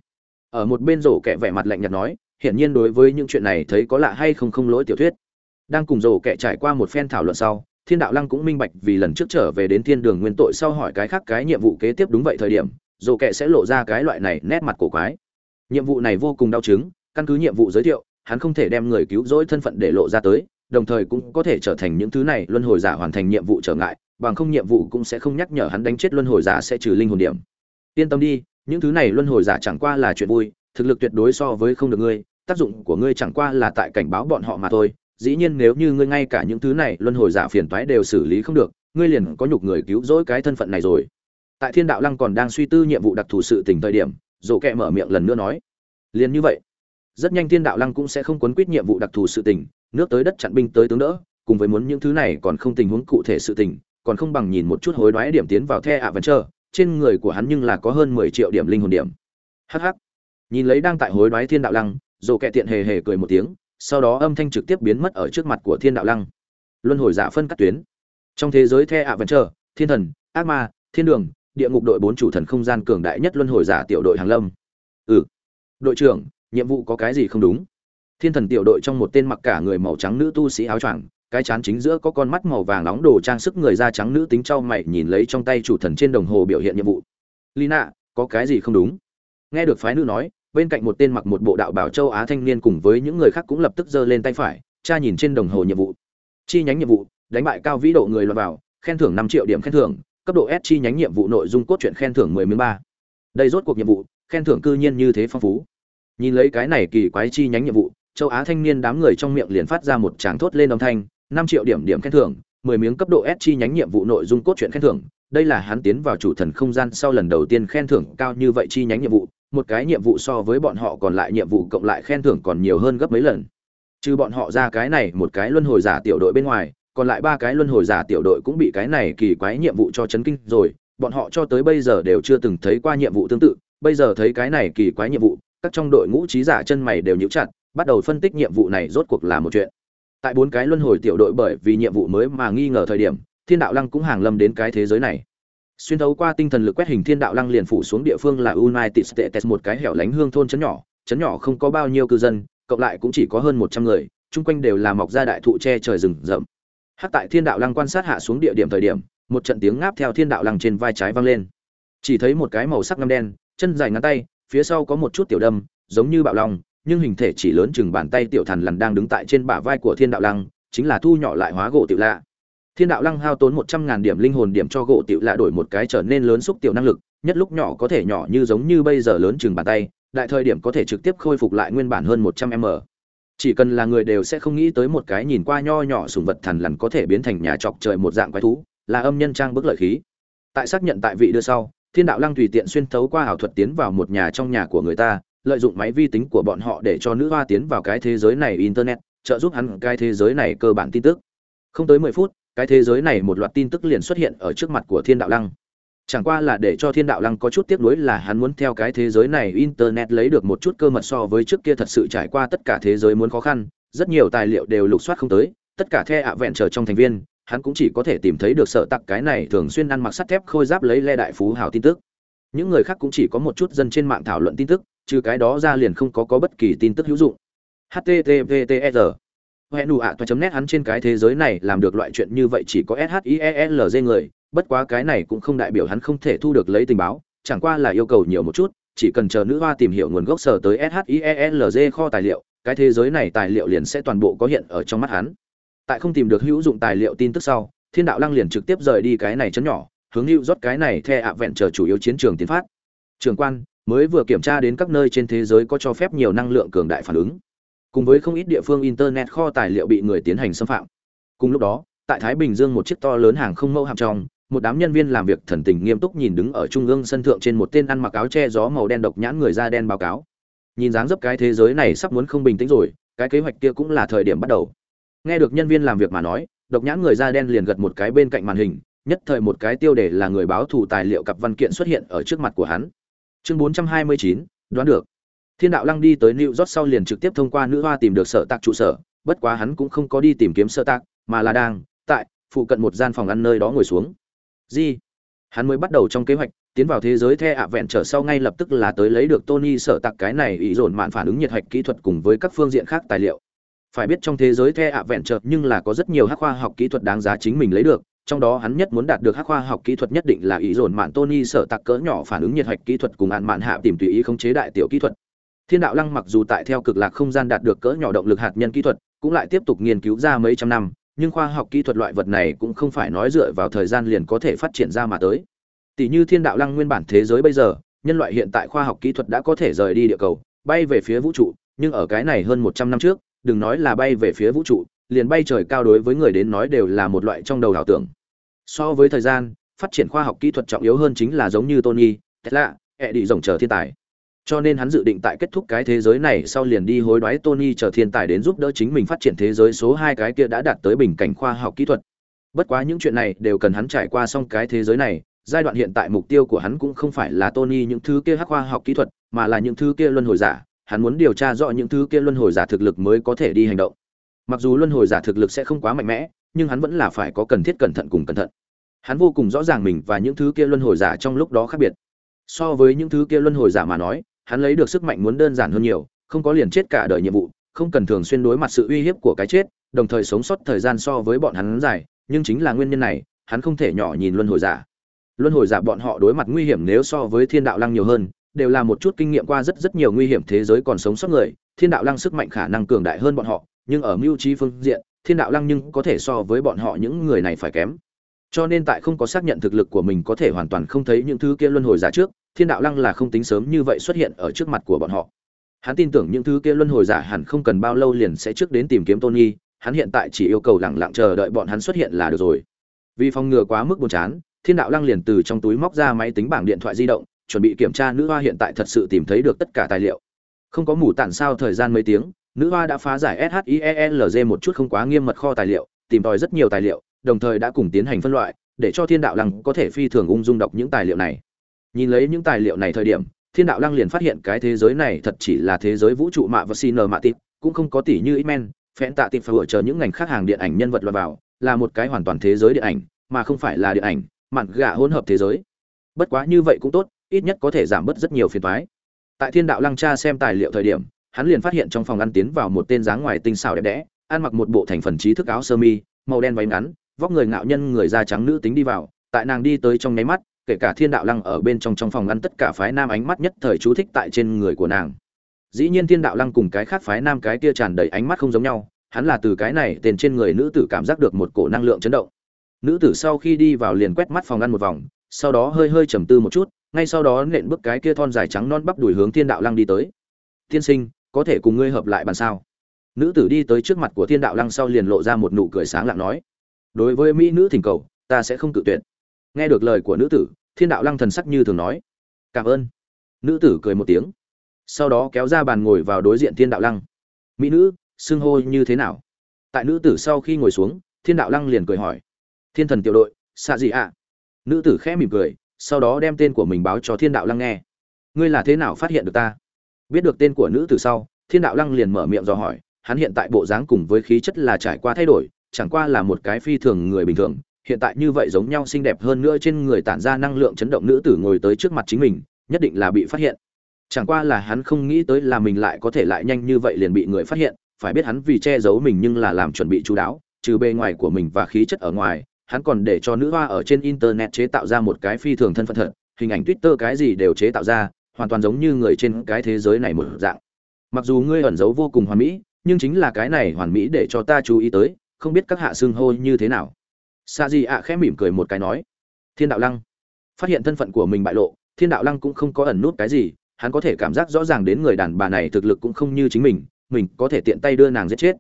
Ở một bên rổ kẻ vẻ mặt lạnh nhạt nói, hiển nhiên đối với những chuyện này thấy có lạ hay không không lỗi tiểu thuyết. Đang cùng rổ kẻ trải qua một phen thảo luận sau, thiên đạo lăng cũng minh bạch vì lần trước trở về đến thiên đường nguyên tội sau hỏi cái khác cái nhiệm vụ kế tiếp đúng vậy thời điểm, rổ kẻ sẽ lộ ra cái loại này nét mặt cổ quái. Nhiệm vụ này vô cùng đau chứng, căn cứ nhiệm vụ giới thiệu, hắn không thể đem người cứu rỗi thân phận để lộ ra tới đồng thời cũng có thể trở thành những thứ này luân hồi giả hoàn thành nhiệm vụ trở ngại, bằng không nhiệm vụ cũng sẽ không nhắc nhở hắn đánh chết luân hồi giả sẽ trừ linh hồn điểm. Yên tâm đi, những thứ này luân hồi giả chẳng qua là chuyện vui, thực lực tuyệt đối so với không được ngươi, tác dụng của ngươi chẳng qua là tại cảnh báo bọn họ mà thôi. Dĩ nhiên nếu như ngươi ngay cả những thứ này luân hồi giả phiền toái đều xử lý không được, ngươi liền có nhục người cứu rỗi cái thân phận này rồi. Tại thiên đạo lăng còn đang suy tư nhiệm vụ đặc thù sự tình thời điểm, dỗ kẹ mở miệng lần nữa nói, liền như vậy rất nhanh thiên đạo lăng cũng sẽ không quấn quýt nhiệm vụ đặc thù sự tình, nước tới đất chặn binh tới tướng đỡ, cùng với muốn những thứ này còn không tình huống cụ thể sự tình, còn không bằng nhìn một chút hối đoái điểm tiến vào the ạ vẫn chờ trên người của hắn nhưng là có hơn mười triệu điểm linh hồn điểm. Hh nhìn lấy đang tại hối đoái thiên đạo lăng dồ kẹ tiện hề hề cười một tiếng, sau đó âm thanh trực tiếp biến mất ở trước mặt của thiên đạo lăng. Luân hồi giả phân cắt tuyến. Trong thế giới the ạ vẫn chờ thiên thần, ác ma, thiên đường, địa ngục đội bốn chủ thần không gian cường đại nhất luân hồi giả tiểu đội hàng lâm. Ừ. Đội trưởng nhiệm vụ có cái gì không đúng? Thiên thần tiểu đội trong một tên mặc cả người màu trắng nữ tu sĩ áo choàng, cái chán chính giữa có con mắt màu vàng nóng đồ trang sức người da trắng nữ tính trao mày nhìn lấy trong tay chủ thần trên đồng hồ biểu hiện nhiệm vụ. Lina, có cái gì không đúng? Nghe được phái nữ nói, bên cạnh một tên mặc một bộ đạo bảo châu á thanh niên cùng với những người khác cũng lập tức giơ lên tay phải, cha nhìn trên đồng hồ nhiệm vụ. Chi nhánh nhiệm vụ, đánh bại cao vĩ độ người lọt vào, khen thưởng năm triệu điểm khen thưởng, cấp độ s chi nhánh nhiệm vụ nội dung cốt truyện khen thưởng mười miếng ba. Đây rốt cuộc nhiệm vụ, khen thưởng cư nhiên như thế phong phú nhìn lấy cái này kỳ quái chi nhánh nhiệm vụ, châu á thanh niên đám người trong miệng liền phát ra một tràng thốt lên âm thanh, năm triệu điểm điểm khen thưởng, mười miếng cấp độ s chi nhánh nhiệm vụ nội dung cốt truyện khen thưởng. Đây là hắn tiến vào chủ thần không gian sau lần đầu tiên khen thưởng cao như vậy chi nhánh nhiệm vụ, một cái nhiệm vụ so với bọn họ còn lại nhiệm vụ cộng lại khen thưởng còn nhiều hơn gấp mấy lần. Trừ bọn họ ra cái này một cái luân hồi giả tiểu đội bên ngoài, còn lại ba cái luân hồi giả tiểu đội cũng bị cái này kỳ quái nhiệm vụ cho chấn kinh rồi, bọn họ cho tới bây giờ đều chưa từng thấy qua nhiệm vụ tương tự. Bây giờ thấy cái này kỳ quái nhiệm vụ các trong đội ngũ trí giả chân mày đều nhíu chặt, bắt đầu phân tích nhiệm vụ này rốt cuộc là một chuyện. Tại bốn cái luân hồi tiểu đội bởi vì nhiệm vụ mới mà nghi ngờ thời điểm, thiên đạo lăng cũng hàng lâm đến cái thế giới này. Xuyên thấu qua tinh thần lực quét hình thiên đạo lăng liền phủ xuống địa phương là united states, một cái hẻo lánh hương thôn trấn nhỏ trấn nhỏ không có bao nhiêu cư dân, cộng lại cũng chỉ có hơn một trăm người, chung quanh đều là mọc ra đại thụ che trời rừng rậm. Hắc tại thiên đạo lăng quan sát hạ xuống địa điểm thời điểm, một trận tiếng ngáp theo thiên đạo lăng trên vai trái vang lên. Chỉ thấy một cái màu sắc ngăm đen, chân dài ngắn tay phía sau có một chút tiểu đâm, giống như bạo long, nhưng hình thể chỉ lớn chừng bàn tay tiểu thần lằn đang đứng tại trên bả vai của thiên đạo lăng, chính là thu nhỏ lại hóa gỗ tiểu lạ. Thiên đạo lăng hao tốn một trăm ngàn điểm linh hồn điểm cho gỗ tiểu lạ đổi một cái trở nên lớn xúc tiểu năng lực, nhất lúc nhỏ có thể nhỏ như giống như bây giờ lớn chừng bàn tay, đại thời điểm có thể trực tiếp khôi phục lại nguyên bản hơn một trăm m. Chỉ cần là người đều sẽ không nghĩ tới một cái nhìn qua nho nhỏ sùng vật thần lằn có thể biến thành nhà chọc trời một dạng quái thú, là âm nhân trang bức lợi khí. Tại xác nhận tại vị đưa sau thiên đạo lăng tùy tiện xuyên thấu qua ảo thuật tiến vào một nhà trong nhà của người ta, lợi dụng máy vi tính của bọn họ để cho nữ hoa tiến vào cái thế giới này internet, trợ giúp hắn cái thế giới này cơ bản tin tức. Không tới mười phút, cái thế giới này một loạt tin tức liền xuất hiện ở trước mặt của thiên đạo lăng. Chẳng qua là để cho thiên đạo lăng có chút tiếc nuối là hắn muốn theo cái thế giới này internet lấy được một chút cơ mật so với trước kia thật sự trải qua tất cả thế giới muốn khó khăn, rất nhiều tài liệu đều lục soát không tới, tất cả the ạ vẹn trở trong thành viên hắn cũng chỉ có thể tìm thấy được sợ tặc cái này thường xuyên ăn mặc sắt thép khôi giáp lấy le đại phú hào tin tức. Những người khác cũng chỉ có một chút dân trên mạng thảo luận tin tức, trừ cái đó ra liền không có có bất kỳ tin tức hữu dụng. Https hẹn nụ ạ, toa chấm nét hắn trên cái thế giới này làm được loại chuyện như vậy chỉ có shielg người, bất quá cái này cũng không đại biểu hắn không thể thu được lấy tình báo, chẳng qua là yêu cầu nhiều một chút, chỉ cần chờ nữ hoa tìm hiểu nguồn gốc sở tới shielg kho tài liệu, cái thế giới này tài liệu liền sẽ toàn bộ có hiện ở trong mắt hắn tại không tìm được hữu dụng tài liệu tin tức sau, thiên đạo lăng liền trực tiếp rời đi cái này chấn nhỏ, hướng hữu rót cái này the ạ vẹn chờ chủ yếu chiến trường tiến phát. Trường quan, mới vừa kiểm tra đến các nơi trên thế giới có cho phép nhiều năng lượng cường đại phản ứng. Cùng với không ít địa phương internet kho tài liệu bị người tiến hành xâm phạm. Cùng lúc đó, tại thái bình dương một chiếc to lớn hàng không mẫu hạm trong, một đám nhân viên làm việc thần tình nghiêm túc nhìn đứng ở trung ương sân thượng trên một tên ăn mặc áo che gió màu đen độc nhãn người da đen báo cáo. Nhìn dáng dấp cái thế giới này sắp muốn không bình tĩnh rồi, cái kế hoạch kia cũng là thời điểm bắt đầu nghe được nhân viên làm việc mà nói độc nhãn người da đen liền gật một cái bên cạnh màn hình nhất thời một cái tiêu đề là người báo thủ tài liệu cặp văn kiện xuất hiện ở trước mặt của hắn. Chương 429, đoán được. Thiên đạo lăng đi tới new york sau liền trực tiếp thông qua nữ hoa tìm được sở tạc trụ sở bất quá hắn cũng không có đi tìm kiếm sở tạc mà là đang tại phụ cận một gian phòng ăn nơi đó ngồi xuống. Gì? Hắn mới bắt đầu trong kế hoạch tiến vào thế giới the ạ vẹn trở sau ngay lập tức là tới lấy được tony sở tạc cái này ý dồn mạn phản ứng nhiệt hạch kỹ thuật cùng với các phương diện khác tài liệu phải biết trong thế giới the ạ vẹn trở nhưng là có rất nhiều hắc khoa học kỹ thuật đáng giá chính mình lấy được trong đó hắn nhất muốn đạt được hắc khoa học kỹ thuật nhất định là ý dồn mạn tony sở tạc cỡ nhỏ phản ứng nhiệt hạch kỹ thuật cùng hạn mạn hạ tìm tùy ý khống chế đại tiểu kỹ thuật thiên đạo lăng mặc dù tại theo cực lạc không gian đạt được cỡ nhỏ động lực hạt nhân kỹ thuật cũng lại tiếp tục nghiên cứu ra mấy trăm năm nhưng khoa học kỹ thuật loại vật này cũng không phải nói dựa vào thời gian liền có thể phát triển ra mà tới. Tỷ như Thiên Đạo Lăng nguyên bản thế giới bây giờ, nhân loại hiện tại khoa học kỹ thuật đã có thể rời đi địa cầu, bay về phía vũ trụ, nhưng ở cái này hơn 100 năm trước, đừng nói là bay về phía vũ trụ, liền bay trời cao đối với người đến nói đều là một loại trong đầu ảo tưởng. So với thời gian, phát triển khoa học kỹ thuật trọng yếu hơn chính là giống như Tony, Tesla, đi rồng chờ thiên tài. Cho nên hắn dự định tại kết thúc cái thế giới này sau liền đi hối đoái Tony chờ thiên tài đến giúp đỡ chính mình phát triển thế giới số hai cái kia đã đạt tới bình cảnh khoa học kỹ thuật. Bất quá những chuyện này đều cần hắn trải qua xong cái thế giới này, giai đoạn hiện tại mục tiêu của hắn cũng không phải là Tony những thứ kia hắc khoa học kỹ thuật, mà là những thứ kia luân hồi giả, hắn muốn điều tra rõ những thứ kia luân hồi giả thực lực mới có thể đi hành động. Mặc dù luân hồi giả thực lực sẽ không quá mạnh mẽ, nhưng hắn vẫn là phải có cần thiết cẩn thận cùng cẩn thận. Hắn vô cùng rõ ràng mình và những thứ kia luân hồi giả trong lúc đó khác biệt. So với những thứ kia luân hồi giả mà nói, hắn lấy được sức mạnh muốn đơn giản hơn nhiều không có liền chết cả đời nhiệm vụ không cần thường xuyên đối mặt sự uy hiếp của cái chết đồng thời sống sót thời gian so với bọn hắn dài nhưng chính là nguyên nhân này hắn không thể nhỏ nhìn luân hồi giả luân hồi giả bọn họ đối mặt nguy hiểm nếu so với thiên đạo lăng nhiều hơn đều là một chút kinh nghiệm qua rất rất nhiều nguy hiểm thế giới còn sống sót người, thiên đạo lăng sức mạnh khả năng cường đại hơn bọn họ, nhưng ở mưu trí phương diện, thiên đạo lăng nhưng có thể so với bọn họ những người này phải kém. Cho nên tại không có xác nhận thực lực của mình có thể hoàn toàn không thấy những thứ kia luân hồi giả trước, thiên đạo lăng là không tính sớm như vậy xuất hiện ở trước mặt của bọn họ. Hắn tin tưởng những thứ kia luân hồi giả hẳn không cần bao lâu liền sẽ trước đến tìm kiếm tony, hắn hiện tại chỉ yêu cầu lẳng lặng chờ đợi bọn hắn xuất hiện là được rồi. Vì phòng ngừa quá mức buồn chán, thiên đạo lăng liền từ trong túi móc ra máy tính bảng điện thoại di động chuẩn bị kiểm tra nữ hoa hiện tại thật sự tìm thấy được tất cả tài liệu. Không có mù tản sao thời gian mấy tiếng, nữ hoa đã phá giải shielg một chút không quá nghiêm mật kho tài liệu, tìm tòi rất nhiều tài liệu, đồng thời đã cùng tiến hành phân loại, để cho thiên đạo lăng có thể phi thường ung dung đọc những tài liệu này. Nhìn lấy những tài liệu này thời điểm, thiên đạo lăng liền phát hiện cái thế giới này thật chỉ là thế giới vũ trụ mạ và xin mạ tịp cũng không có tỷ như ít men phen tạ tịp phải hỗ chờ những ngành khác hàng điện ảnh nhân vật lọt vào, là một cái hoàn toàn thế giới điện ảnh, mà không phải là điện ảnh mặn gà hỗn hợp thế giới. Bất quá như vậy cũng tốt ít nhất có thể giảm bớt rất nhiều phiền toái. Tại thiên đạo lăng tra xem tài liệu thời điểm, hắn liền phát hiện trong phòng ăn tiến vào một tên dáng ngoài tinh xảo đẹp đẽ, ăn mặc một bộ thành phần trí thức áo sơ mi, màu đen váy ngắn, vóc người ngạo nhân người da trắng nữ tính đi vào. Tại nàng đi tới trong nháy mắt, kể cả thiên đạo lăng ở bên trong trong phòng ăn tất cả phái nam ánh mắt nhất thời chú thích tại trên người của nàng. Dĩ nhiên thiên đạo lăng cùng cái khác phái nam cái kia tràn đầy ánh mắt không giống nhau, hắn là từ cái này tên trên người nữ tử cảm giác được một cổ năng lượng chấn động. Nữ tử sau khi đi vào liền quét mắt phòng ăn một vòng sau đó hơi hơi trầm tư một chút, ngay sau đó nện bước cái kia thon dài trắng non bắp đuổi hướng thiên đạo lăng đi tới. Tiên sinh, có thể cùng ngươi hợp lại bàn sao? Nữ tử đi tới trước mặt của thiên đạo lăng sau liền lộ ra một nụ cười sáng lạng nói, đối với mỹ nữ thỉnh cầu, ta sẽ không cự tuyệt. Nghe được lời của nữ tử, thiên đạo lăng thần sắc như thường nói, cảm ơn. Nữ tử cười một tiếng, sau đó kéo ra bàn ngồi vào đối diện thiên đạo lăng. Mỹ nữ, xưng hô như thế nào? Tại nữ tử sau khi ngồi xuống, thiên đạo lăng liền cười hỏi, thiên thần tiểu đội xạ gì ạ? Nữ tử khẽ mỉm cười, sau đó đem tên của mình báo cho thiên đạo lăng nghe. Ngươi là thế nào phát hiện được ta? Biết được tên của nữ tử sau, thiên đạo lăng liền mở miệng dò hỏi, hắn hiện tại bộ dáng cùng với khí chất là trải qua thay đổi, chẳng qua là một cái phi thường người bình thường, hiện tại như vậy giống nhau xinh đẹp hơn nữa trên người tản ra năng lượng chấn động nữ tử ngồi tới trước mặt chính mình, nhất định là bị phát hiện. Chẳng qua là hắn không nghĩ tới là mình lại có thể lại nhanh như vậy liền bị người phát hiện, phải biết hắn vì che giấu mình nhưng là làm chuẩn bị chú đáo, trừ bề ngoài của mình và khí chất ở ngoài hắn còn để cho nữ hoa ở trên internet chế tạo ra một cái phi thường thân phận thật, hình ảnh twitter cái gì đều chế tạo ra, hoàn toàn giống như người trên cái thế giới này một dạng. Mặc dù ngươi ẩn giấu vô cùng hoàn mỹ, nhưng chính là cái này hoàn mỹ để cho ta chú ý tới, không biết các hạ xương hô như thế nào. Sa di ạ khẽ mỉm cười một cái nói, thiên đạo lăng. Phát hiện thân phận của mình bại lộ, thiên đạo lăng cũng không có ẩn nút cái gì, hắn có thể cảm giác rõ ràng đến người đàn bà này thực lực cũng không như chính mình mình có thể tiện tay đưa nàng giết chết.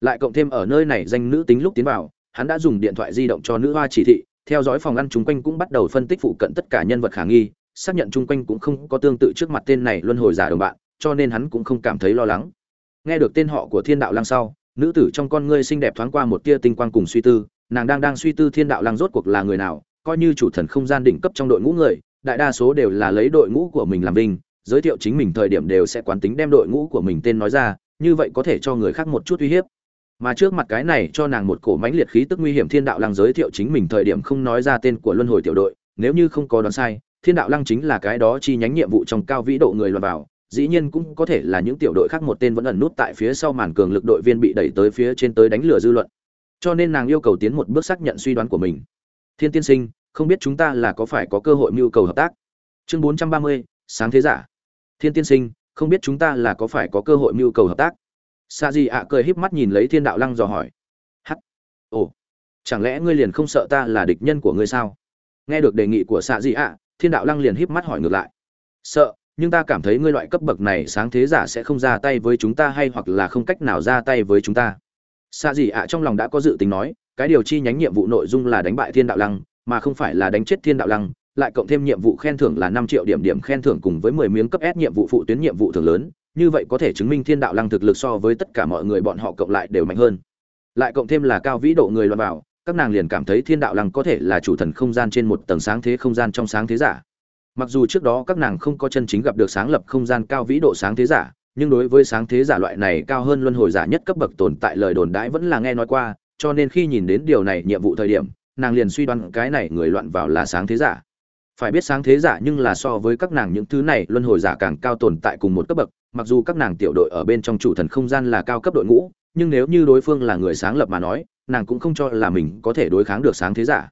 Lại cộng thêm ở nơi này danh nữ tính lúc tiến vào hắn đã dùng điện thoại di động cho nữ hoa chỉ thị, theo dõi phòng ăn chung quanh cũng bắt đầu phân tích phụ cận tất cả nhân vật khả nghi, xác nhận chung quanh cũng không có tương tự trước mặt tên này luân hồi giả đồng bạn, cho nên hắn cũng không cảm thấy lo lắng. Nghe được tên họ của thiên đạo lăng sau, nữ tử trong con ngươi xinh đẹp thoáng qua một tia tinh quang cùng suy tư, nàng đang đang suy tư thiên đạo lăng rốt cuộc là người nào, coi như chủ thần không gian đỉnh cấp trong đội ngũ người, đại đa số đều là lấy đội ngũ của mình làm vinh, giới thiệu chính mình thời điểm đều sẽ quán tính đem đội ngũ của mình tên nói ra, như vậy có thể cho người khác một chút uy hiếp mà trước mặt cái này cho nàng một cổ mãnh liệt khí tức nguy hiểm thiên đạo lăng giới thiệu chính mình thời điểm không nói ra tên của luân hồi tiểu đội, nếu như không có đoán sai, thiên đạo lăng chính là cái đó chi nhánh nhiệm vụ trong cao vĩ độ người loạt vào, dĩ nhiên cũng có thể là những tiểu đội khác một tên vẫn ẩn nút tại phía sau màn cường lực đội viên bị đẩy tới phía trên tới đánh lừa dư luận. Cho nên nàng yêu cầu tiến một bước xác nhận suy đoán của mình. Thiên tiên sinh, không biết chúng ta là có phải có cơ hội mưu cầu hợp tác? Chương bốn trăm ba mươi, sáng thế giả. Thiên tiên sinh, không biết chúng ta là có phải có cơ hội mưu cầu hợp tác? Sa di ạ cười híp mắt nhìn lấy thiên đạo lăng dò hỏi. Hắc. Ồ. Chẳng lẽ ngươi liền không sợ ta là địch nhân của ngươi sao? Nghe được đề nghị của sa di ạ thiên đạo lăng liền híp mắt hỏi ngược lại. Sợ nhưng ta cảm thấy ngươi loại cấp bậc này sáng thế giả sẽ không ra tay với chúng ta hay hoặc là không cách nào ra tay với chúng ta. Sa di ạ trong lòng đã có dự tính nói cái điều chi nhánh nhiệm vụ nội dung là đánh bại thiên đạo lăng mà không phải là đánh chết thiên đạo lăng lại cộng thêm nhiệm vụ khen thưởng là năm triệu điểm điểm khen thưởng cùng với mười miếng cấp S nhiệm vụ phụ tuyến nhiệm vụ thưởng lớn, như vậy có thể chứng minh Thiên Đạo Lăng thực lực so với tất cả mọi người bọn họ cộng lại đều mạnh hơn. Lại cộng thêm là cao vĩ độ người loạn vào, các nàng liền cảm thấy Thiên Đạo Lăng có thể là chủ thần không gian trên một tầng sáng thế không gian trong sáng thế giả. Mặc dù trước đó các nàng không có chân chính gặp được sáng lập không gian cao vĩ độ sáng thế giả, nhưng đối với sáng thế giả loại này cao hơn luân hồi giả nhất cấp bậc tồn tại lời đồn đãi vẫn là nghe nói qua, cho nên khi nhìn đến điều này nhiệm vụ thời điểm, nàng liền suy đoán cái này người loạn vào là sáng thế giả phải biết sáng thế giả nhưng là so với các nàng những thứ này, luân hồi giả càng cao tồn tại cùng một cấp bậc, mặc dù các nàng tiểu đội ở bên trong chủ thần không gian là cao cấp đội ngũ, nhưng nếu như đối phương là người sáng lập mà nói, nàng cũng không cho là mình có thể đối kháng được sáng thế giả.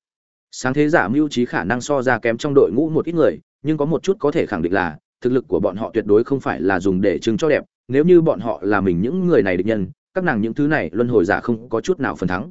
Sáng thế giả mưu trí khả năng so ra kém trong đội ngũ một ít người, nhưng có một chút có thể khẳng định là, thực lực của bọn họ tuyệt đối không phải là dùng để chứng cho đẹp. Nếu như bọn họ là mình những người này địch nhân, các nàng những thứ này, luân hồi giả không có chút nào phần thắng.